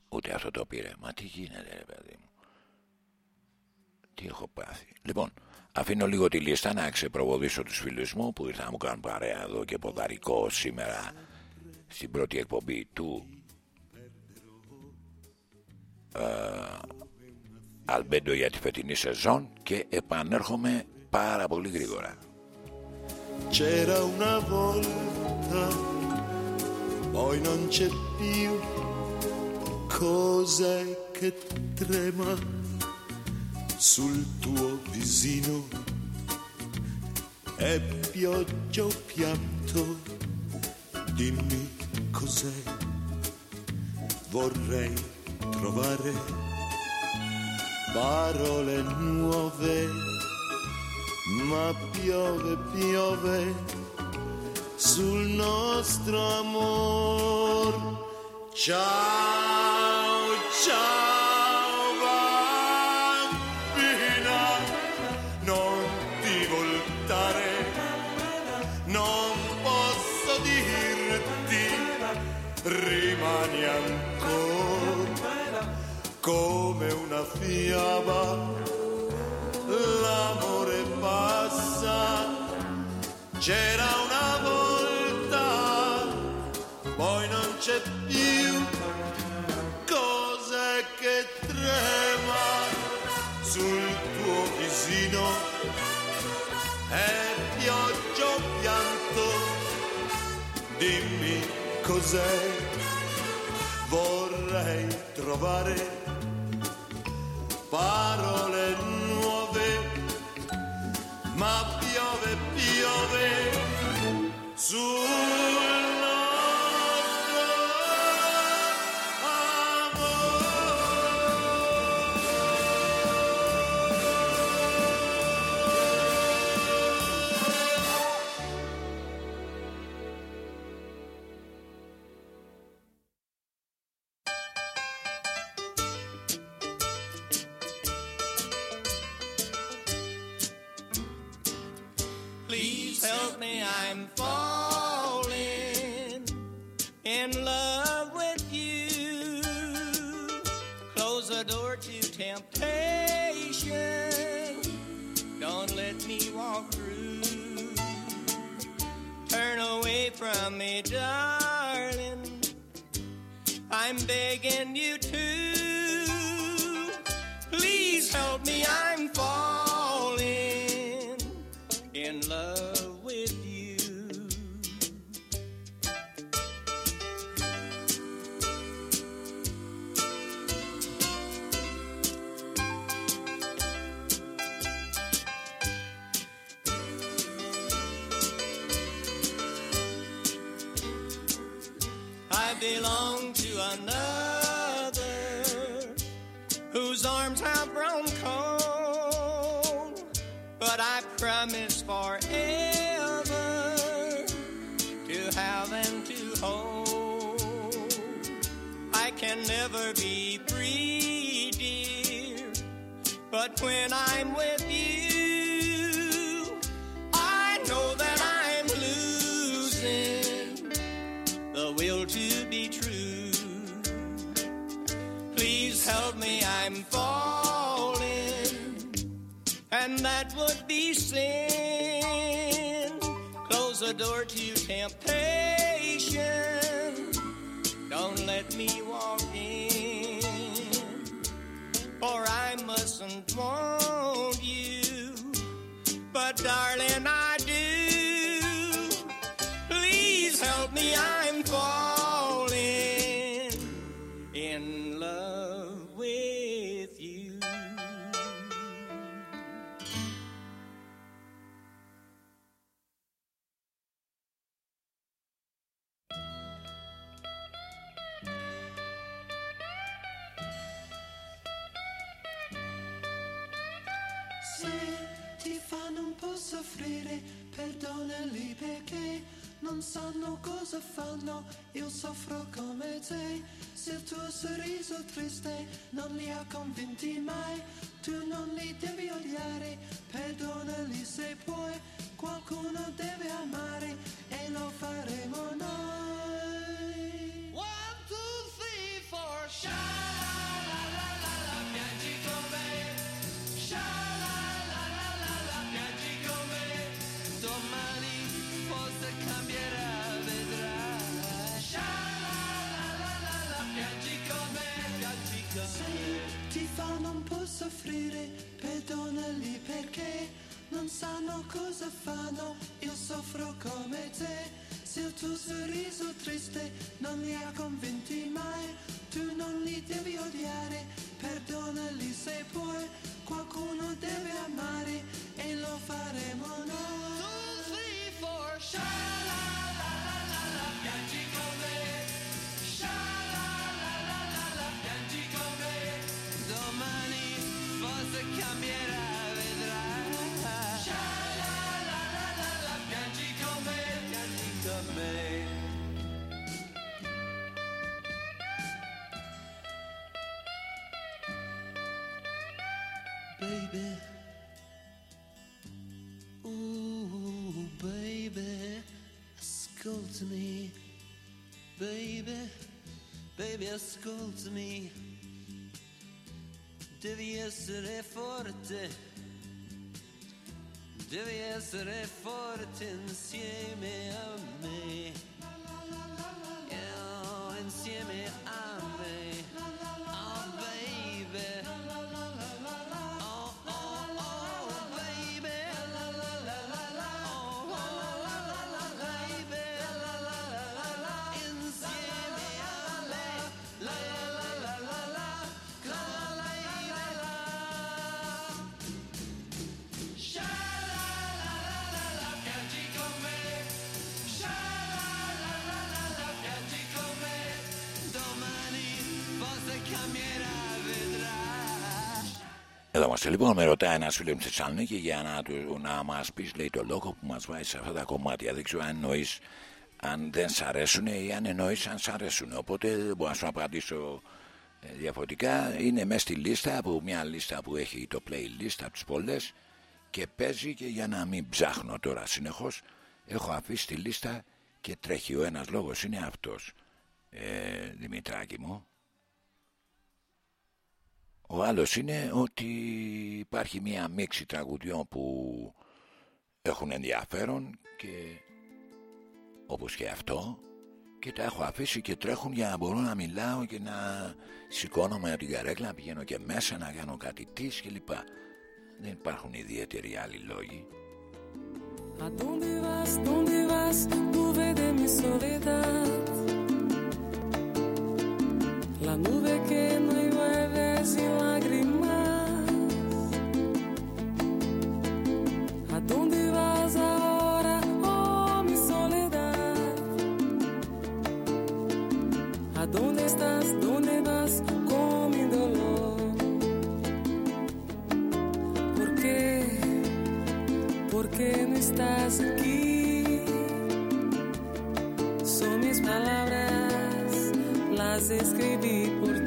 Ούτε αυτό το πήρε. Μα τι γίνεται ρε παιδί μου. Τι έχω πάθει. Λοιπόν, αφήνω λίγο τη λίστα να ξεπροβοδήσω τους φίλους μου που ήρθαν να μου κάνουν παρέα εδώ και ποδαρικό σήμερα στην πρώτη εκπομπή του ε, Αλμπέντο για τη φετινή σεζόν και επανέρχομαι πάρα πολύ γρήγορα. C'era una volta, poi non c'è più. Cos'è che trema sul tuo visino? È pioggia o pianto? Dimmi cos'è. Vorrei trovare parole nuove ma piove, piove sul nostro amor. Ciao, ciao bambina, non ti voltare, non posso dirti, rimani ancora come una fiaba l'amore passa. C'era una volta, poi non c'è più. Cos'è che trema sul tuo visino? È pioggia o pianto? Dimmi cos'è. Vorrei trovare parole nuove, Jesus. essere forte, devi essere forte insieme a me. είμαστε. Λοιπόν, με ρωτάει ένας φίλος μου στη Θεσσαλονίκη για να, να μας πεις, λέει, το λόγο που μας βάζει σε αυτά τα κομμάτια. Δεν ξέρω αν εννοείς αν δεν σ' αρέσουν ή αν εννοείς αν σ' αρέσουν. Οπότε δεν μπορώ να σου απαντήσω ε, διαφορετικά. Είναι μέσα στη λίστα, από μια λίστα που έχει το playlist από τις πολλές και παίζει και για να μην ψάχνω τώρα συνεχώς. Έχω αφήσει τη λίστα και τρέχει. Ο ένας λόγος είναι αυτός. Ε, Δημητράκη μου, ο άλλος είναι ότι υπάρχει μία μίξη τραγουδιών που έχουν ενδιαφέρον και όπως και αυτό και τα έχω αφήσει και τρέχουν για να μπορώ να μιλάω και να σηκώνομαι από την καρέκλα, να πηγαίνω και μέσα να κάνω κάτι της κλπ. Δεν υπάρχουν ιδιαίτεροι άλλοι λόγοι. olhos em lágrimas. Aonde vas agora, oh mi soledad? Aonde estás? Onde vas com mi? Por quê? Por que não estás aqui? São minhas palavras, las escrevi por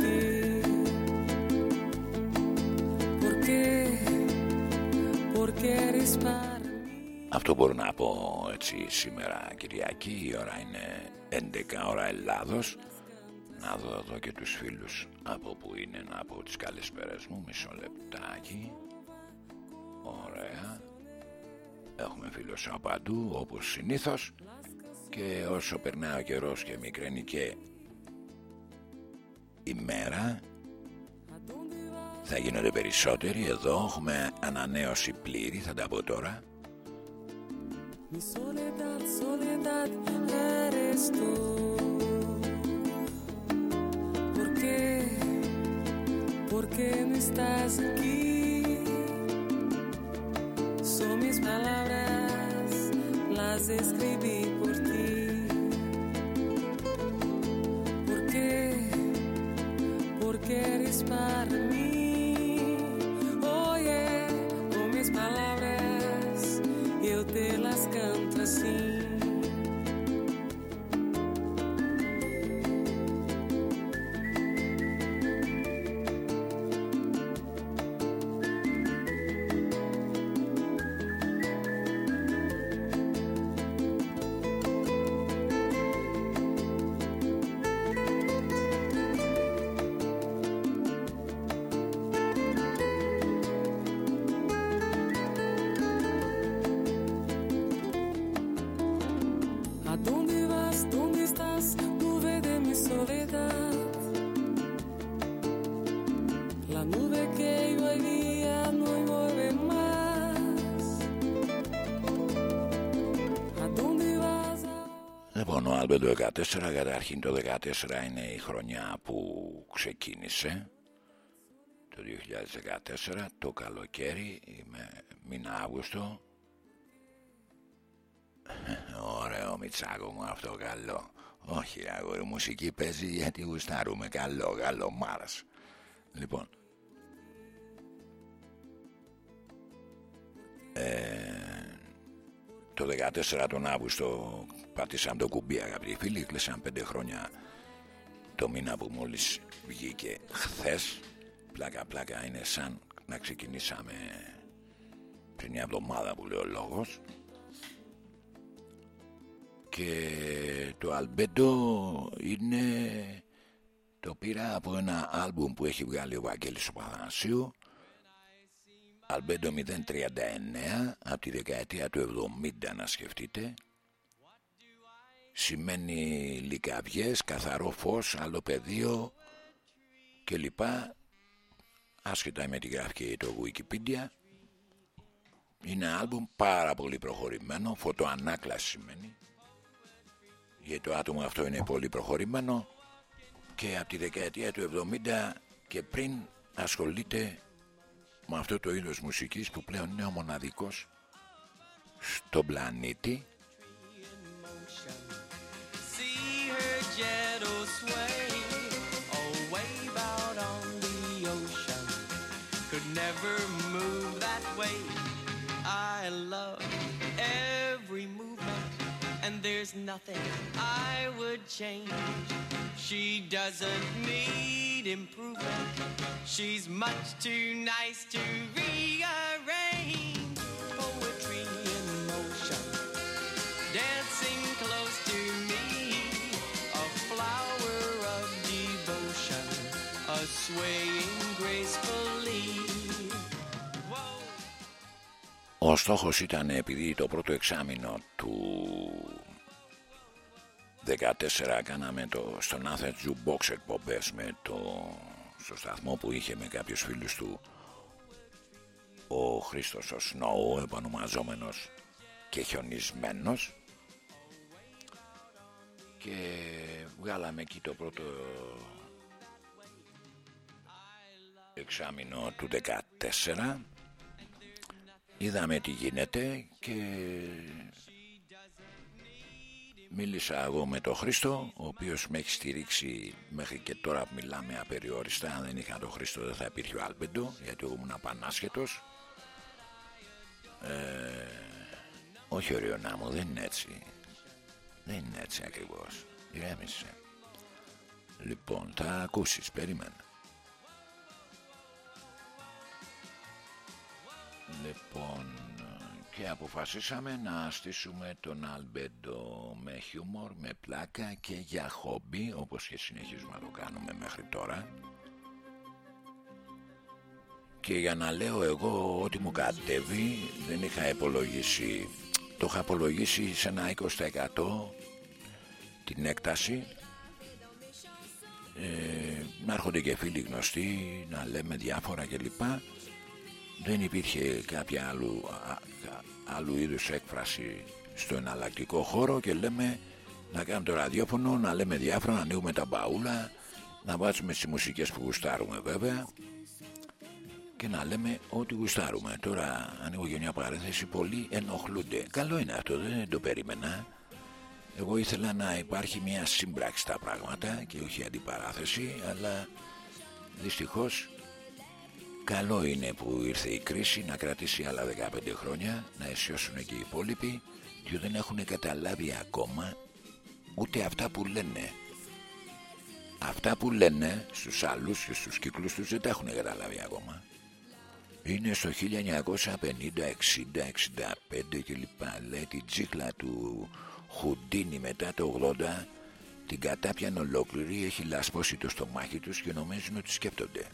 Αυτό μπορώ να πω έτσι σήμερα Κυριακή. Η ώρα είναι 11 ώρα Ελλάδος. Να δω εδώ και τους φίλους από που είναι να πω τις καλησπέρες μου. Μισό λεπτάκι. Ωραία. Έχουμε φίλους από παντού όπως συνήθως. Και όσο περνάει ο καιρός και μικραίνει και η μέρα θα γίνονται περισσότεροι εδώ έχουμε ανανέωση πλήρη θα τα πω τώρα Mi soledad, soledad eres tú. ¿Por qué? ¿Por qué no estás aquí? Son mis palabras, las escribí por ti. ¿Por qué? Porque eres para mí. Λοιπόν, ο Άλμπεντο 14, καταρχήν το 14 είναι η χρονιά που ξεκίνησε το 2014, το καλοκαίρι, είμαι μήνα Αύγουστο. Ωραίο Μιτσάκο μου αυτό καλό. Όχι ρε αγόρι, μουσική παίζει γιατί γουστάρουμε. Καλό, καλό, μ' άρεσε. Λοιπόν, ε, το 14 τον Αύγουστο πατήσαν το κουμπί αγαπητοί φίλοι κλείσαν πέντε χρόνια το μήνα που μόλις βγήκε χθες. Πλάκα πλάκα είναι σαν να ξεκινήσαμε πριν μια εβδομάδα που λέει ο λόγος. Και το Αλμπέντο είναι το πήρα από ένα άλμπουμ που έχει βγάλει ο Βαγγέλης ο Παθανασίου Αλμπέντο 039 από τη δεκαετία του 70 να σκεφτείτε. Σημαίνει λικαβιές, καθαρό φως, άλλο πεδίο και λοιπά άσχετα με τη γραφική το Wikipedia. Είναι άλμπουμ πάρα πολύ προχωρημένο φωτοανάκλαση σημαίνει. Γιατί το άτομο αυτό είναι πολύ προχωρημένο. Και από τη δεκαετία του 70 και πριν ασχολείται με αυτό το είδος μουσικής που πλέον είναι ο μοναδικός στον πλανήτη there's nothing I would change. She doesn't need improvement, she's much too nice to rearrange. Poetry in motion dancing close to me, a flower of devotion, a swaying gracefully. Ο στόχος ήταν επειδή το πρώτο εξάμεινο του 14 κάναμε το, στον Athens Jukebox εκπομπές με το, στο σταθμό που είχε με κάποιους φίλους του ο Χρήστος ο Σνόου επανομαζόμενος και χιονισμένος. Και βγάλαμε εκεί το πρώτο εξάμεινο του 14 είδαμε τι γίνεται και μίλησα εγώ με τον Χρήστο ο οποίος με έχει στηρίξει μέχρι και τώρα που μιλάμε απεριόριστα. Αν δεν είχα τον Χρήστο δεν θα υπήρχε ο Άλμπεντο γιατί εγώ ήμουν απανάσχετος. Ε, όχι οριονά μου δεν είναι έτσι. Δεν είναι έτσι ακριβώς. Ηρέμησε. Λοιπόν θα ακούσεις περίμενα Λοιπόν, και αποφασίσαμε να στήσουμε τον Αλμπέντο με χιούμορ, με πλάκα και για χόμπι, όπως και συνεχίζουμε να το κάνουμε μέχρι τώρα. Και για να λέω εγώ ότι μου κατέβει, δεν είχα υπολογίσει, το είχα υπολογίσει σε ένα 20% την έκταση. Ε, να έρχονται και φίλοι γνωστοί, να λέμε διάφορα κλπ δεν υπήρχε κάποια άλλου, άλλου είδους έκφραση στο εναλλακτικό χώρο και λέμε να κάνουμε το ραδιόφωνο, να λέμε διάφορα, να ανοίγουμε τα μπαούλα, να βάζουμε στις μουσικές που γουστάρουμε βέβαια και να λέμε ό,τι γουστάρουμε. Τώρα ανοίγω για μια παρένθεση, πολλοί ενοχλούνται. Καλό είναι αυτό, δεν το περίμενα. Εγώ ήθελα να υπάρχει μια σύμπραξη στα πράγματα και όχι αντιπαράθεση, αλλά δυστυχώς Καλό είναι που ήρθε η κρίση να κρατήσει άλλα 15 χρόνια, να αισιώσουν και οι υπόλοιποι, και δεν έχουν καταλάβει ακόμα ούτε αυτά που λένε. Αυτά που λένε στους άλλους και στους κύκλους τους δεν τα έχουν καταλάβει ακόμα. Είναι στο 1950, 60, 65 κλπ. Λέει την τσίχλα του Χουντίνη μετά το 80 την κατάπιαν ολόκληρη, έχει λασπώσει το στομάχι τους και νομίζουν ότι σκέπτονται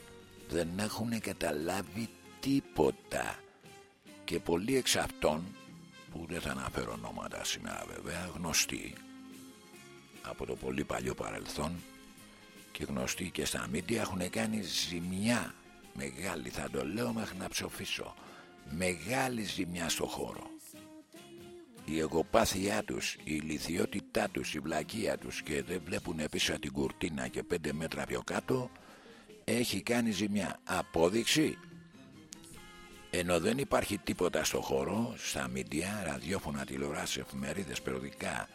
δεν έχουν καταλάβει τίποτα. Και πολλοί εξ αυτών που δεν θα αναφέρω ονόματα σήμερα βέβαια γνωστοί από το πολύ παλιό παρελθόν και γνωστοί και στα μίντια έχουν κάνει ζημιά. Μεγάλη θα το λέω μέχρι να ψοφήσω μεγάλη ζημιά στο χώρο. Η εγωπάθειά τους, η ηλικιότητά τους, η βλακεία τους και δεν βλέπουν πίσω την κουρτίνα και πέντε μέτρα πιο κάτω έχει κάνει ζημιά. Απόδειξη ενώ δεν υπάρχει τίποτα στο χώρο, στα μίντια, ραδιόφωνα, τηλεοράσει, εφημερίδες, περιοδικά,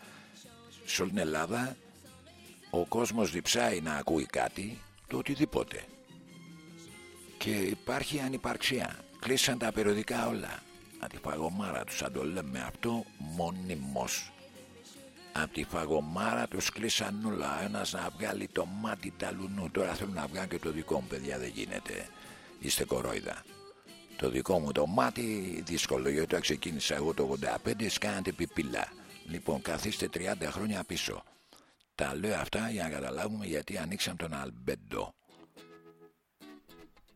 σε όλη την Ελλάδα, ο κόσμος διψάει να ακούει κάτι, το οτιδήποτε. Και υπάρχει ανυπαρξία. Κλείσαν τα περιοδικά όλα. Αντιφαγωμάρα τους, αν το λέμε αυτό, μονιμός. Από τη φαγωμάρα τους κλείσαν όλα. Ένας να βγάλει το μάτι ταλουνού. Τώρα θέλουν να βγάλουν και το δικό μου, παιδιά, δεν γίνεται. Είστε κορόιδα. Το δικό μου το μάτι δύσκολο γιατί όταν ξεκίνησα εγώ το 85 σκάνατε πιπίλα. Λοιπόν, καθίστε 30 χρόνια πίσω. Τα λέω αυτά για να καταλάβουμε γιατί ανοίξαν τον Αλμπέντο.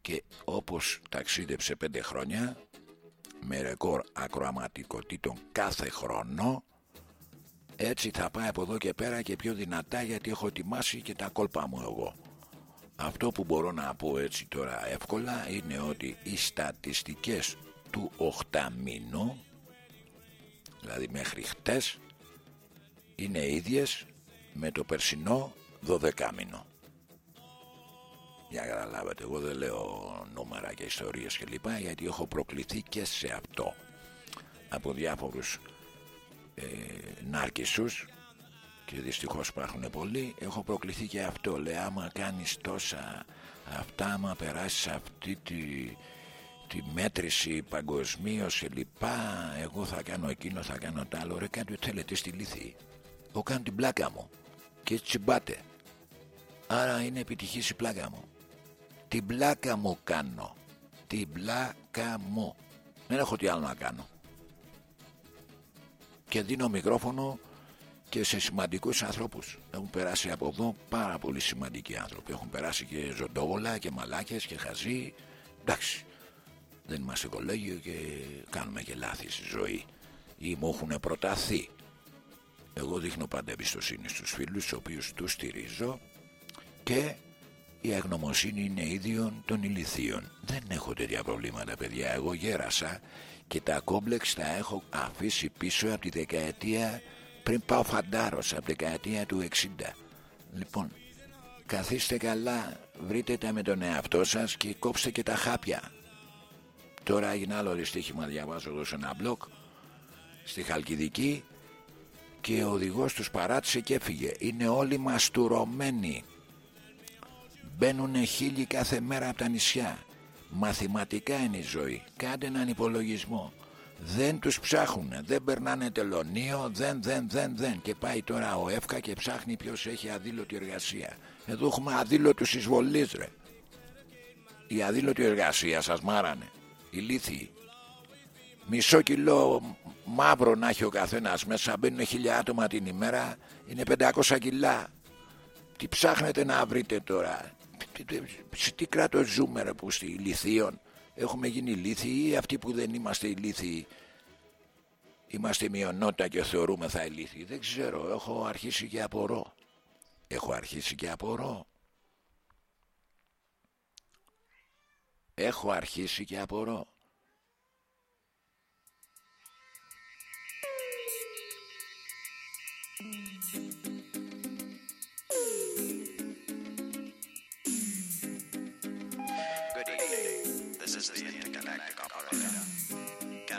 Και όπως ταξίδεψε 5 χρόνια με ρεκόρ ακροαματικότητων κάθε χρόνο έτσι θα πάει από εδώ και πέρα και πιο δυνατά γιατί έχω ετοιμάσει και τα κόλπα μου εγώ. Αυτό που μπορώ να πω έτσι τώρα εύκολα είναι ότι οι στατιστικές του οχταμήνου δηλαδή μέχρι χτες είναι ίδιες με το περσινό δωδεκάμινο. Για να καταλάβετε, εγώ δεν λέω νούμερα και ιστορίες και λοιπά γιατί έχω προκληθεί και σε αυτό από διάφορους ε, νάρκισσους και δυστυχώς υπάρχουν πολλοί. Έχω προκληθεί και αυτό. Λέει άμα κάνεις τόσα αυτά άμα περάσεις αυτή τη, τη μέτρηση παγκοσμίως και λοιπά εγώ θα κάνω εκείνο θα κάνω το άλλο. Ρε κάτι ό,τι θέλετε στη λύθη. Εγώ κάνω την πλάκα μου. Και έτσι τσιμπάτε. Άρα είναι επιτυχής η πλάκα μου. Την πλάκα μου κάνω. Την πλάκα μου. Δεν έχω τι άλλο να κάνω και δίνω μικρόφωνο και σε σημαντικούς ανθρώπους. Έχουν περάσει από εδώ πάρα πολύ σημαντικοί άνθρωποι. Έχουν περάσει και ζωντόβολα και μαλάκες και χαζοί. Εντάξει, δεν είμαστε κολέγιο και κάνουμε και λάθη στη ζωή. Ή μου έχουν προταθεί. Εγώ δείχνω πάντα εμπιστοσύνη στους φίλους τους οποίους τους στηρίζω και η αγνωμοσύνη είναι ίδιον των ηλιθείων. Δεν έχω τέτοια προβλήματα παιδιά. Εγώ γέρασα και τα κόμπλεξ τα έχω αφήσει πίσω από τη δεκαετία πριν πάω φαντάρος από τη δεκαετία του 60. Λοιπόν, καθίστε καλά, βρείτε τα με τον εαυτό σας και κόψτε και τα χάπια. Τώρα έγινε άλλο δυστύχημα, διαβάζω εδώ σε ένα μπλοκ, στη Χαλκιδική και ο οδηγός τους παράτησε και έφυγε. Είναι όλοι μαστουρωμένοι. Μπαίνουν χίλιοι κάθε μέρα από τα νησιά. Μαθηματικά είναι η ζωή. Κάντε έναν υπολογισμό. Δεν τους ψάχνουν, δεν περνάνε τελωνίο, δεν, δεν, δεν, δεν. Και πάει τώρα ο ΕΦΚΑ και ψάχνει ποιος έχει αδήλωτη εργασία. Εδώ έχουμε αδήλωτους εισβολείς ρε. Η αδήλωτη εργασία σας μάρανε. Οι λύθοι. Μισό κιλό μαύρο να έχει ο καθένας μέσα, μπαίνουν χιλιά άτομα την ημέρα, είναι 500 κιλά. Τι ψάχνετε να βρείτε τώρα; Σε τι κράτος ζούμε ρε που στη λιθίων έχουμε γίνει λύθιοι ή αυτοί που δεν είμαστε ηλίθιοι είμαστε μειονότητα και θεωρούμε θα ηλίθιοι. Δεν ξέρω, έχω αρχίσει και απορώ. Έχω αρχίσει και απορώ. Έχω αρχίσει και απορώ.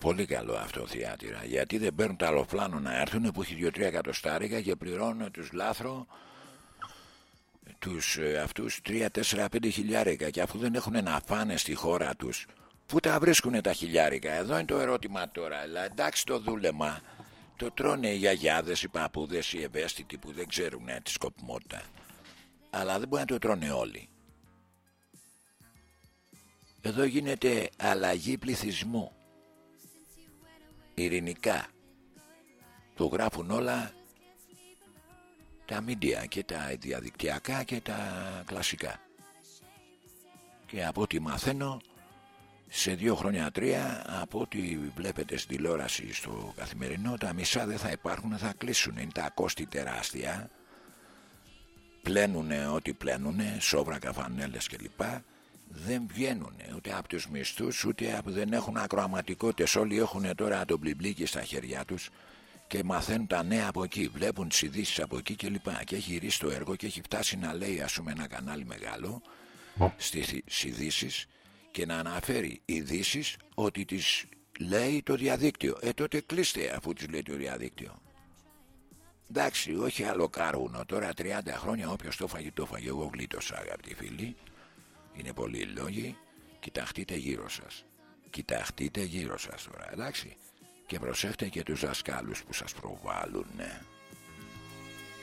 Πολύ καλό αυτό θεάτηρα. Γιατί δεν παίρνουν το αεροπλάνο να έρθουν που έχει 2-3 εκατοστάρικα και πληρώνουν τους λάθρο τους ε, αυτούς 3, 4, 5 χιλιάρικα. Και αφού δεν έχουν να φάνε στη χώρα τους πού τα βρίσκουν τα χιλιάρικα; Εδώ είναι το ερώτημα τώρα. Αλλά εντάξει το δούλεμα το τρώνε οι γιαγιάδες, οι παππούδες, οι ευαίσθητοι που δεν ξέρουν ε, τη σκοπιμότητα. Αλλά δεν μπορεί να το τρώνε όλοι. Εδώ γίνεται αλλαγή πληθυσμού ειρηνικά. Το γράφουν όλα τα μίντια και τα διαδικτυακά και τα κλασικά. Και από ό,τι μαθαίνω σε δύο χρόνια τρία από ό,τι βλέπετε στην τηλεόραση στο καθημερινό τα μισά δεν θα υπάρχουν θα κλείσουν. Είναι τα κόστη τεράστια. Πλένουνε ό,τι πλένουνε σόβρα καφανέλες κλπ δεν βγαίνουν ούτε από τους μισθούς ούτε από, δεν έχουν ακροαματικότητες. Όλοι έχουν τώρα το μπλιμπλίκι στα χέρια τους και μαθαίνουν τα νέα από εκεί. Βλέπουν τις ειδήσεις από εκεί και λοιπά. Και έχει γυρίσει το έργο και έχει φτάσει να λέει ας πούμε ένα κανάλι μεγάλο στις ειδήσεις και να αναφέρει ειδήσεις ότι τις λέει το διαδίκτυο. Ε τότε κλείστε αφού τις λέει το διαδίκτυο. Εντάξει όχι άλλο κάρουνο τώρα 30 χρόνια όποιος το φαγητό το φαγε εγώ γλίτωσα αγαπητοί φίλοι είναι πολλοί λόγοι. Κοιταχτείτε γύρω σας. Κοιταχτείτε γύρω σας τώρα, εντάξει. Και προσέχτε και τους δασκάλους που σας προβάλλουν. ναι.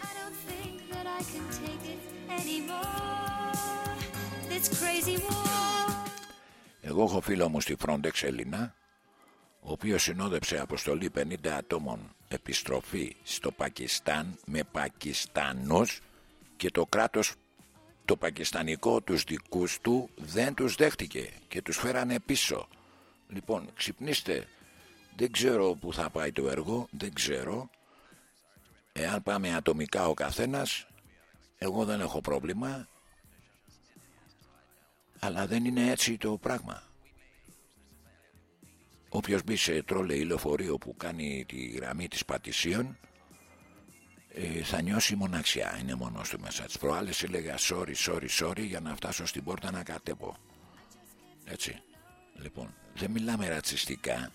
I don't think that I can take it anymore. This crazy war. Εγώ έχω φίλο μου στη Frontex Έλληνα, ο οποίος συνόδεψε αποστολή 50 ατόμων επιστροφή στο Πακιστάν με Πακιστάνους και το κράτος το πακιστανικό τους δικούς του δεν τους δέχτηκε και τους φέρανε πίσω. Λοιπόν, ξυπνήστε. Δεν ξέρω που θα πάει το έργο, δεν ξέρω. Εάν πάμε ατομικά ο καθένας, εγώ δεν έχω πρόβλημα. Αλλά δεν είναι έτσι το πράγμα. Όποιος μπει σε τρόλε ή λεωφορείο που κάνει τη γραμμή της Πατησίων ε, θα νιώσει μοναξιά. Είναι μόνος του μέσα. Τι προάλλες έλεγα sorry, sorry, sorry για να φτάσω στην πόρτα να κατέβω. Έτσι. Λοιπόν, δεν μιλάμε ρατσιστικά.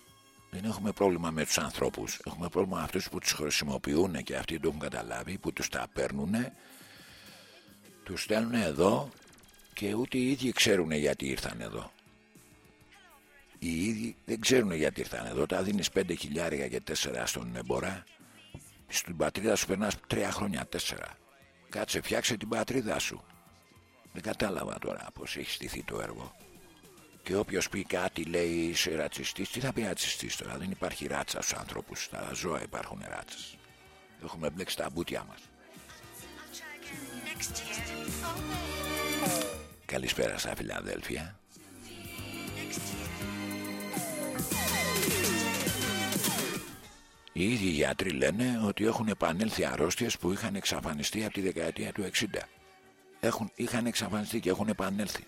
Δεν έχουμε πρόβλημα με τους ανθρώπους. Έχουμε πρόβλημα με αυτούς που τους χρησιμοποιούν και αυτοί το έχουν καταλάβει, που τους τα παίρνουν, τους στέλνουν εδώ και ούτε οι ίδιοι ξέρουν γιατί ήρθαν εδώ. Οι ίδιοι δεν ξέρουν γιατί ήρθαν εδώ. Τα δίνεις 5 χιλιάρια και 4 στον εμπορά στην πατρίδα σου περνάς τρία χρόνια, τέσσερα. Κάτσε φτιάξε την πατρίδα σου. Δεν κατάλαβα τώρα πώς έχει στηθεί το έργο. Και όποιος πει κάτι λέει είσαι ρατσιστής, τι θα πει ρατσιστής τώρα; Δεν υπάρχει ράτσας στους ανθρώπους. Στα ζώα υπάρχουν ράτσες. Έχουμε μπλέξει τα μπουτια μας. Next year. Καλησπέρα στα Φιλαδέλφια. Οι ίδιοι γιατροί λένε ότι έχουν επανέλθει αρρώστιες που είχαν εξαφανιστεί από τη δεκαετία του 60. Έχουν, είχαν εξαφανιστεί και έχουν επανέλθει.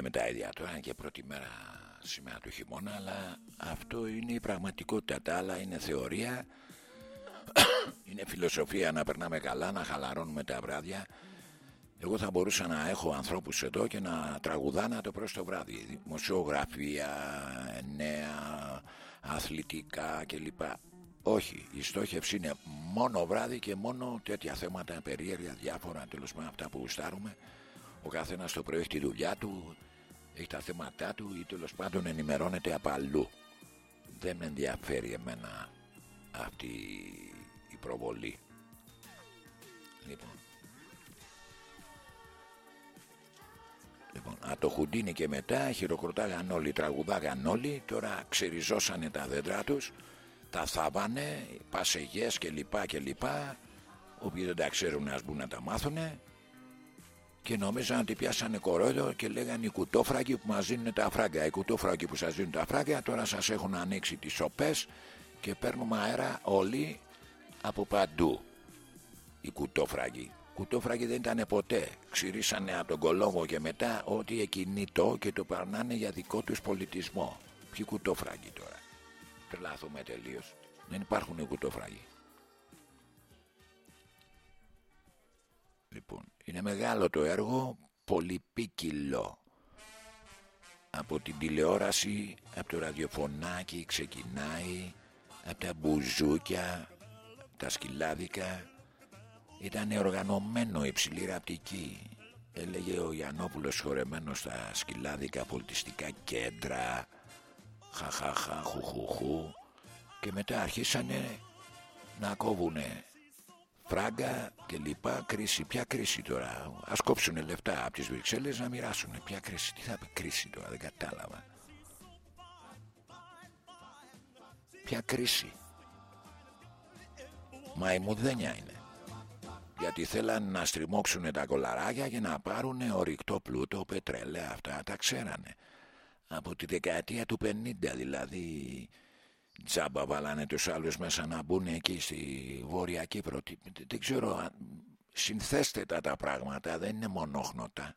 Μην ξαναλέμε τα ίδια τώρα, είναι και πρώτη μέρα σήμερα του χειμώνα, αλλά αυτό είναι η πραγματικότητα. Τα άλλα είναι θεωρία, είναι φιλοσοφία να περνάμε καλά, να χαλαρώνουμε τα βράδια. Εγώ θα μπορούσα να έχω ανθρώπους εδώ και να τραγουδάνε το προς το βράδυ. Δημοσιογραφία, νέα, αθλητικά κλπ. Όχι, η στόχευση είναι μόνο βράδυ και μόνο τέτοια θέματα περίεργα, διάφορα τέλος πάντων αυτά που γουστάρουμε. Ο καθένας το πρωί έχει τη δουλειά του, έχει τα θέματά του ή τέλος πάντων ενημερώνεται από αλλού. Δεν με ενδιαφέρει εμένα αυτή η προβολή. Λοιπόν. Λοιπόν, από το Χουντίνι και μετά χειροκροτάγαν όλοι, τραγουδάγαν όλοι, τώρα ξεριζώσανε τα δέντρα τους, τα θάβανε, πασεγές και λοιπά και λοιπά, όποιοι δεν τα ξέρουν ας μπουν να τα μάθουνε και νόμιζαν ότι πιάσανε κορόιδο και λέγανε οι κουτόφραγγοι που μας δίνουν τα φράγκα. Οι κουτόφραγγοι που σας δίνουν τα φράγκα τώρα σας έχουν ανοίξει τις σοπές και παίρνουμε αέρα όλοι από παντού. Οι κουτόφραγγοι. Κουτόφραγγοι δεν ήταν ποτέ. Ξηρίσανε από τον κολόγο και μετά ό,τι εκινήτο και το παρνάνε για δικό τους πολιτισμό. Ποιοι κουτόφραγγοι τώρα; Τρελάθουμε τελείως. Δεν υπάρχουν οι κουτόφραγγοι. Λοιπόν, είναι μεγάλο το έργο, πολυπίκυλο. Από την τηλεόραση, από το ραδιοφωνάκι ξεκινάει, από τα μπουζούκια, τα σκυλάδικα. Ήταν οργανωμένο υψηλή ραπτική. Έλεγε ο Γιαννόπουλος χορεμένος στα σκυλάδικα πολιτιστικά κέντρα. Χαχαχα, χουχουχού. Και μετά αρχίσανε να κόβουνε φράγκα και λοιπά, κρίση. Ποια κρίση τώρα, ας κόψουνε λεφτά από τις Βρυξέλλες να μοιράσουνε. Ποια κρίση, τι θα πει κρίση τώρα, δεν κατάλαβα. Ποια κρίση; Μαϊμουδένια είναι. Γιατί θέλαν να στριμώξουν τα κολαράκια και να πάρουν ορυκτό πλούτο, πετρέλαια, αυτά τα ξέρανε. Από τη δεκαετία του 50 δηλαδή Τζάμπα βάλανε τους άλλους μέσα να μπουν εκεί στη Βόρεια Κύπρο. Τι- Δεν ξέρω, αν- συνθέστε τα τα πράγματα, δεν είναι μονόχνοτα.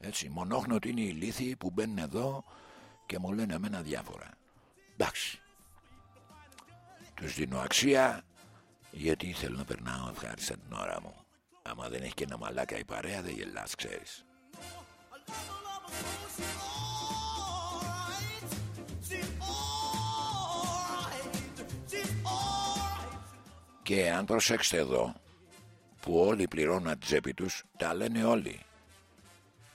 Έτσι, μονόχνοτοι είναι οι λύθοι που μπαίνουν εδώ και μου λένε εμένα διάφορα. Εντάξει. Τους δίνω αξία γιατί θέλω να περνάω ευχάριστα την ώρα μου. Άμα δεν έχει και ένα μαλάκα η παρέα δεν γελάς, ξέρεις. Και αν προσέξετε εδώ που όλοι πληρώνουν από τη τσέπη τους τα λένε όλοι.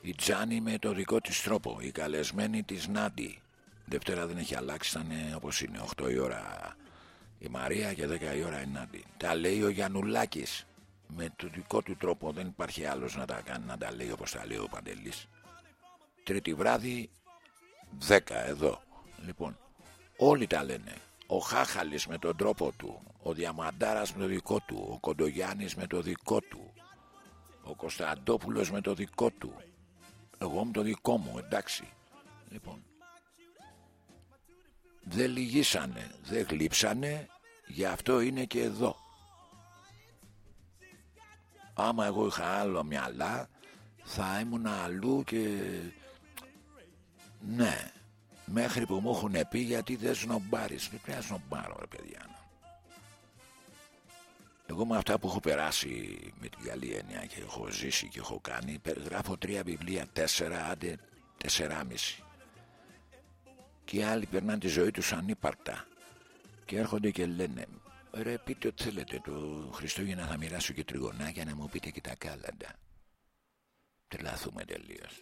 Η Τζάνι με το δικό της τρόπο, η καλεσμένη της Νάντι. Δευτέρα δεν έχει αλλάξει, θα είναι όπως είναι, 8 η ώρα η Μαρία και 10 η ώρα η Νάντι. Τα λέει ο Γιαννουλάκης με το δικό του τρόπο, δεν υπάρχει άλλος να τα κάνει να τα λέει όπως τα λέει ο Παντελής. Τρίτη βράδυ 10 εδώ. Λοιπόν, όλοι τα λένε. Ο Χάχαλης με τον τρόπο του, ο Διαμαντάρας με το δικό του, ο Κοντογιάννης με το δικό του, ο Κωνσταντόπουλος με το δικό του, εγώ με το δικό μου, εντάξει. Λοιπόν, δεν λυγίσανε, δεν γλύψανε, γι' αυτό είναι και εδώ. Άμα εγώ είχα άλλο μυαλά, θα ήμουν αλλού και... Ναι, μέχρι που μου έχουν πει γιατί δεν σνομπάρεις. Πρέπει να σνομπάρω ρε παιδιά. Εγώ με αυτά που έχω περάσει με την καλή έννοια και έχω ζήσει και έχω κάνει, περιγράφω τρία βιβλία, τέσσερα, άντε τεσσεράμιση. Και οι άλλοι περνάνε τη ζωή τους ανύπαρκτα. Και έρχονται και λένε, ρε πείτε ό,τι θέλετε, το Χριστούγεννα θα μοιράσω και τριγωνάκια να μου πείτε και τα κάλαντα. Τρελαθούμε τελείως.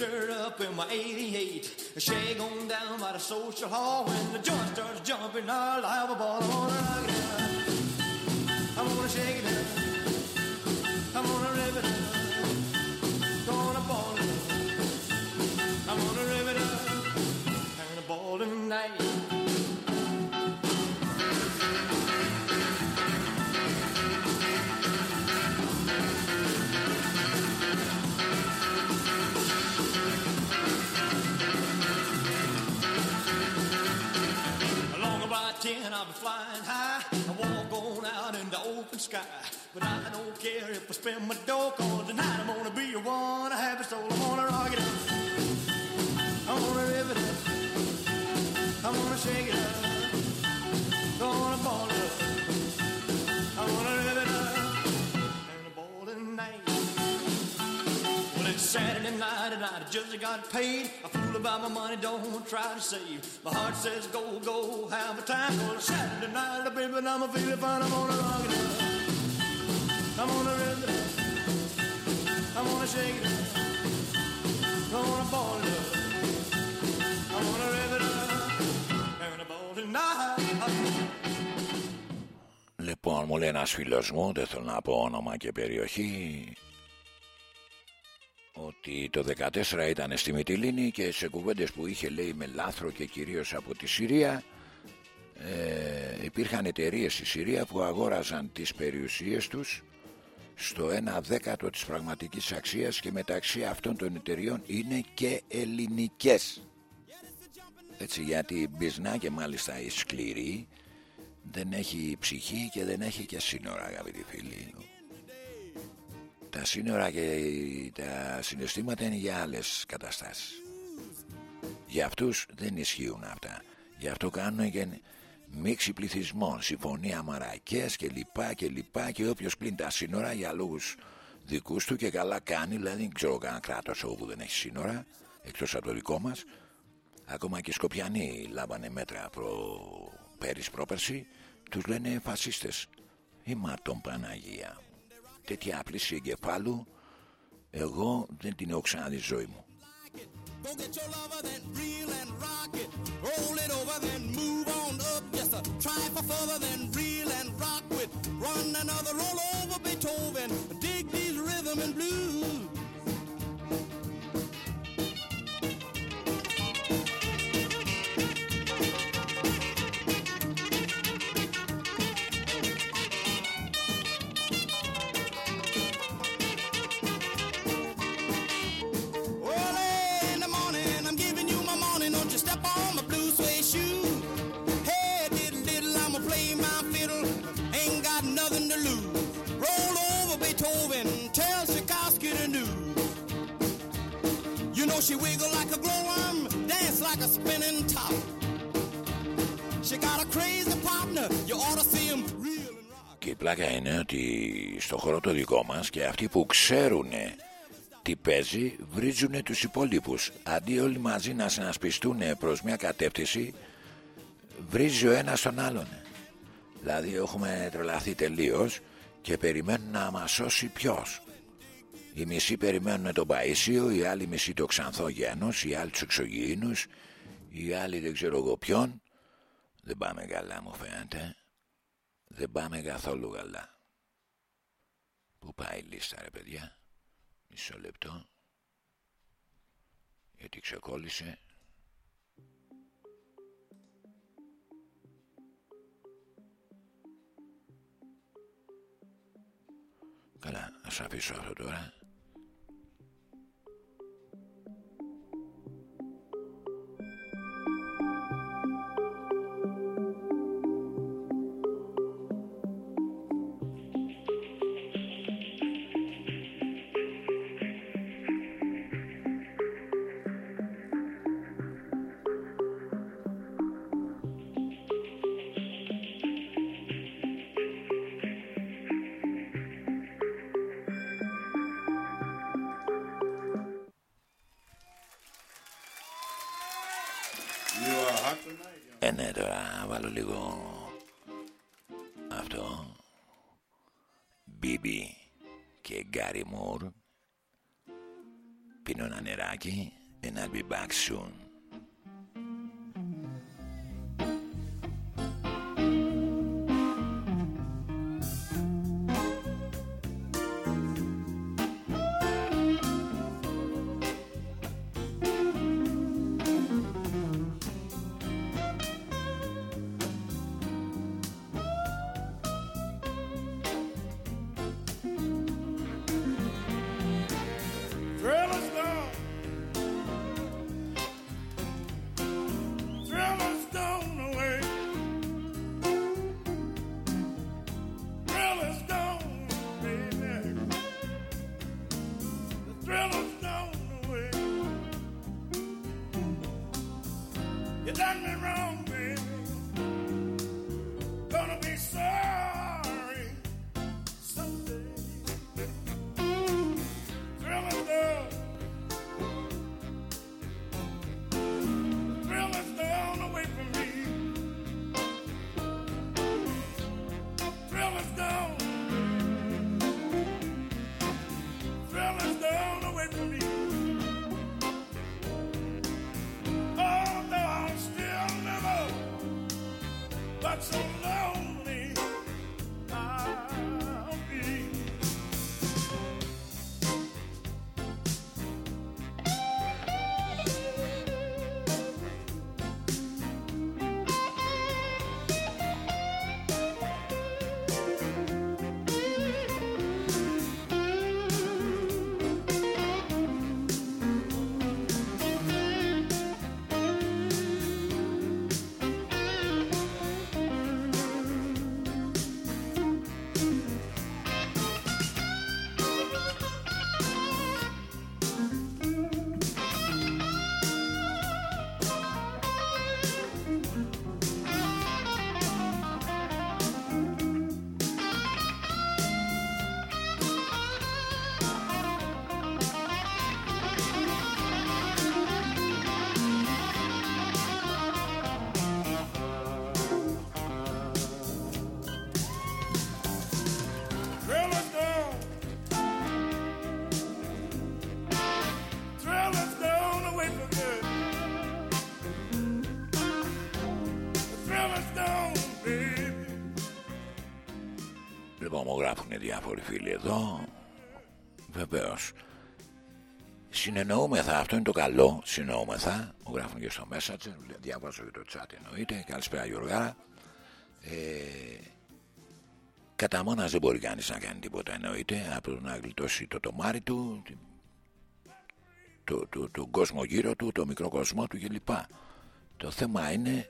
I her up in my 88. Shag on down by the social hall. When the joint starts jumping, I'll have a ball. I wanna rock it up. I'm gonna shake it up. I'm gonna rip it up. Gonna ball it up. I'm gonna rip it up. And a ball tonight. I'll be flying high. I walk on out in the open sky. But I don't care if I spend my dough, cause tonight I'm gonna be Saturday night and I just got paid. I fool about my money, don't try to save. My heart says go, go, have a time. Well, it's Saturday night, baby, and I'm feeling fine. I'm gonna rock it up. I'm gonna rip it up. I'm gonna shake it up. Gonna ball it up. I'm gonna rip it up. And a ball tonight. Λοιπόν, μου λέει ένας φίλος μου, δεν θέλω να πω όνομα και περιοχή, ότι το 14 ήταν στη Μυτιλίνη και σε κουβέντες που είχε λέει με λάθρο και κυρίως από τη Συρία ε, υπήρχαν εταιρείες στη Συρία που αγόραζαν τις περιουσίες τους στο 1 δέκατο της πραγματικής αξίας και μεταξύ αυτών των εταιριών είναι και ελληνικές. Έτσι γιατί η Μπισνά και μάλιστα η σκληρή δεν έχει ψυχή και δεν έχει και σύνορα αγαπητοί φίλοι τα σύνορα και τα συναισθήματα είναι για άλλες καταστάσεις. Για αυτούς δεν ισχύουν αυτά. Γι' αυτό κάνουν και μίξη πληθυσμών συμφωνία Μαρακές και λοιπά και λοιπά και όποιος πλύνει τα σύνορα για λόγους δικούς του και καλά κάνει δηλαδή δεν ξέρω κανένα κράτος όπου δεν έχει σύνορα εκτός από το δικό μας ακόμα και οι Σκοπιανοί λάβανε μέτρα προ... πέρυσι πρόπερση τους λένε φασίστες. Είμα τον Παναγία τέτοια άπληση εγκεφάλου εγώ δεν την έχω ξαναδεί στη ζωή μου Go get your lover, then reel and rock it. Roll it over, then move on up. Just a try for further, then reel and rock with. Run another roll over Beethoven. Dig these rhythm and blues. She wiggle like a glowworm, dance like a spinning top. She got a crazy partner, you ought to see him real. Και η πλάκα είναι ότι στο χώρο το δικό μας και αυτοί που ξέρουν τι παίζει βρίζουν τους υπόλοιπους. Αντί όλοι μαζί να συνασπιστούν προς μια κατεύθυνση βρίζει ο ένας τον άλλον. Δηλαδή έχουμε τρελαθεί τελείως και περιμένουν να μας σώσει ποιος. Οι μισοί περιμένουν τον Παΐσιο, οι άλλοι μισοί το Ξανθό Γένος, οι άλλοι τους εξωγήινους, οι άλλοι δεν ξέρω εγώ ποιον. Δεν πάμε καλά μου φαίνεται. Δεν πάμε καθόλου καλά. Πού πάει η λίστα ρε παιδιά; Μισό λεπτό. Γιατί ξεκόλλησε. Καλά, ας αφήσω αυτό τώρα. Βεβαίως. Συνεννοούμεθα, αυτό είναι το καλό. Συνεννοούμεθα. Μου γράφουν και στο Messenger. Διαβάζω και το chat εννοείται. Καλησπέρα Γιώργα. Ε, κατά μόνας δεν μπορεί κανείς να κάνει τίποτα εννοείται. Από το να γλιτώσει το τομάρι του, το, το, τον κόσμο γύρω του, το μικρό κόσμο του κλπ. Το θέμα είναι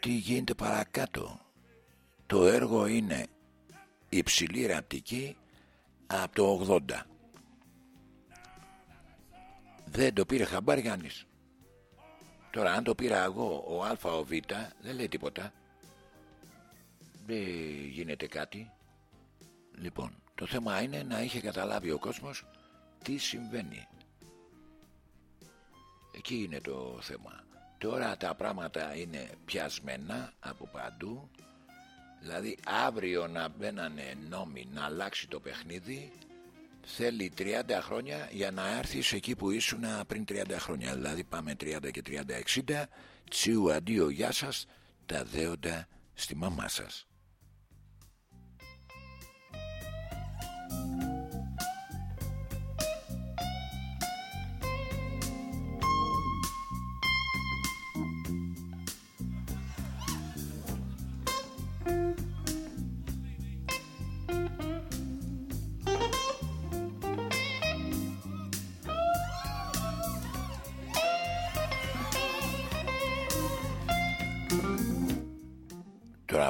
τι γίνεται παρακάτω. Το έργο είναι υψηλή ραπτική από το 80. Δεν το πήρε χαμπάρι κανείς. Τώρα αν το πήρα εγώ ο Α ο Β δεν λέει τίποτα. Δεν γίνεται κάτι. Λοιπόν, το θέμα είναι να είχε καταλάβει ο κόσμος τι συμβαίνει. Εκεί είναι το θέμα. Τώρα τα πράγματα είναι πιασμένα από παντού. Δηλαδή αύριο να μπαίνανε νόμοι να αλλάξει το παιχνίδι θέλει 30 χρόνια για να έρθεις εκεί που ήσουν πριν 30 χρόνια. Δηλαδή πάμε 30 και 30-60 τσίου αντίο γεια σας τα δέοντα στη μαμά σας.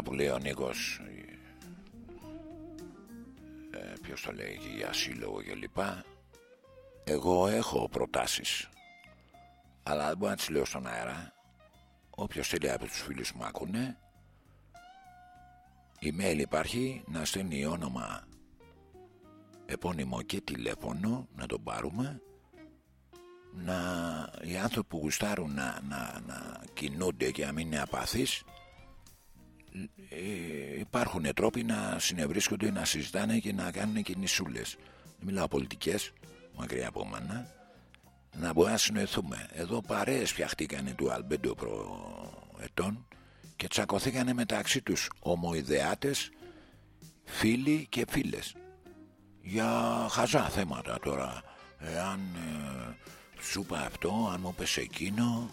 Τώρα που λέει ο Νίκος. Ε, Ποιος το λέει για σύλλογο και λοιπά. Εγώ έχω προτάσεις. Αλλά δεν μπορώ να τις λέω στον αέρα. Όποιος θέλει από τους φίλους μου ακούνε Email υπάρχει να στέλνει όνομα επώνυμο και τηλέφωνο να τον πάρουμε να οι άνθρωποι που γουστάρουν να, να, να κινούνται και να μην είναι απαθείς ε, υπάρχουν τρόποι να συνευρίσκονται, να συζητάνε και να κάνουν και νησούλες. Δεν μιλάω πολιτικές, μακριά από μάνα. Να μπορούμε να συνοηθούμε. Εδώ παρέες φτιαχτήκανε του Αλμπέντο προετών και τσακωθήκανε μεταξύ τους ομοειδεάτες, φίλοι και φίλες. Για χαζά θέματα τώρα. Εάν ε, σου είπα αυτό, αν μου πες εκείνο,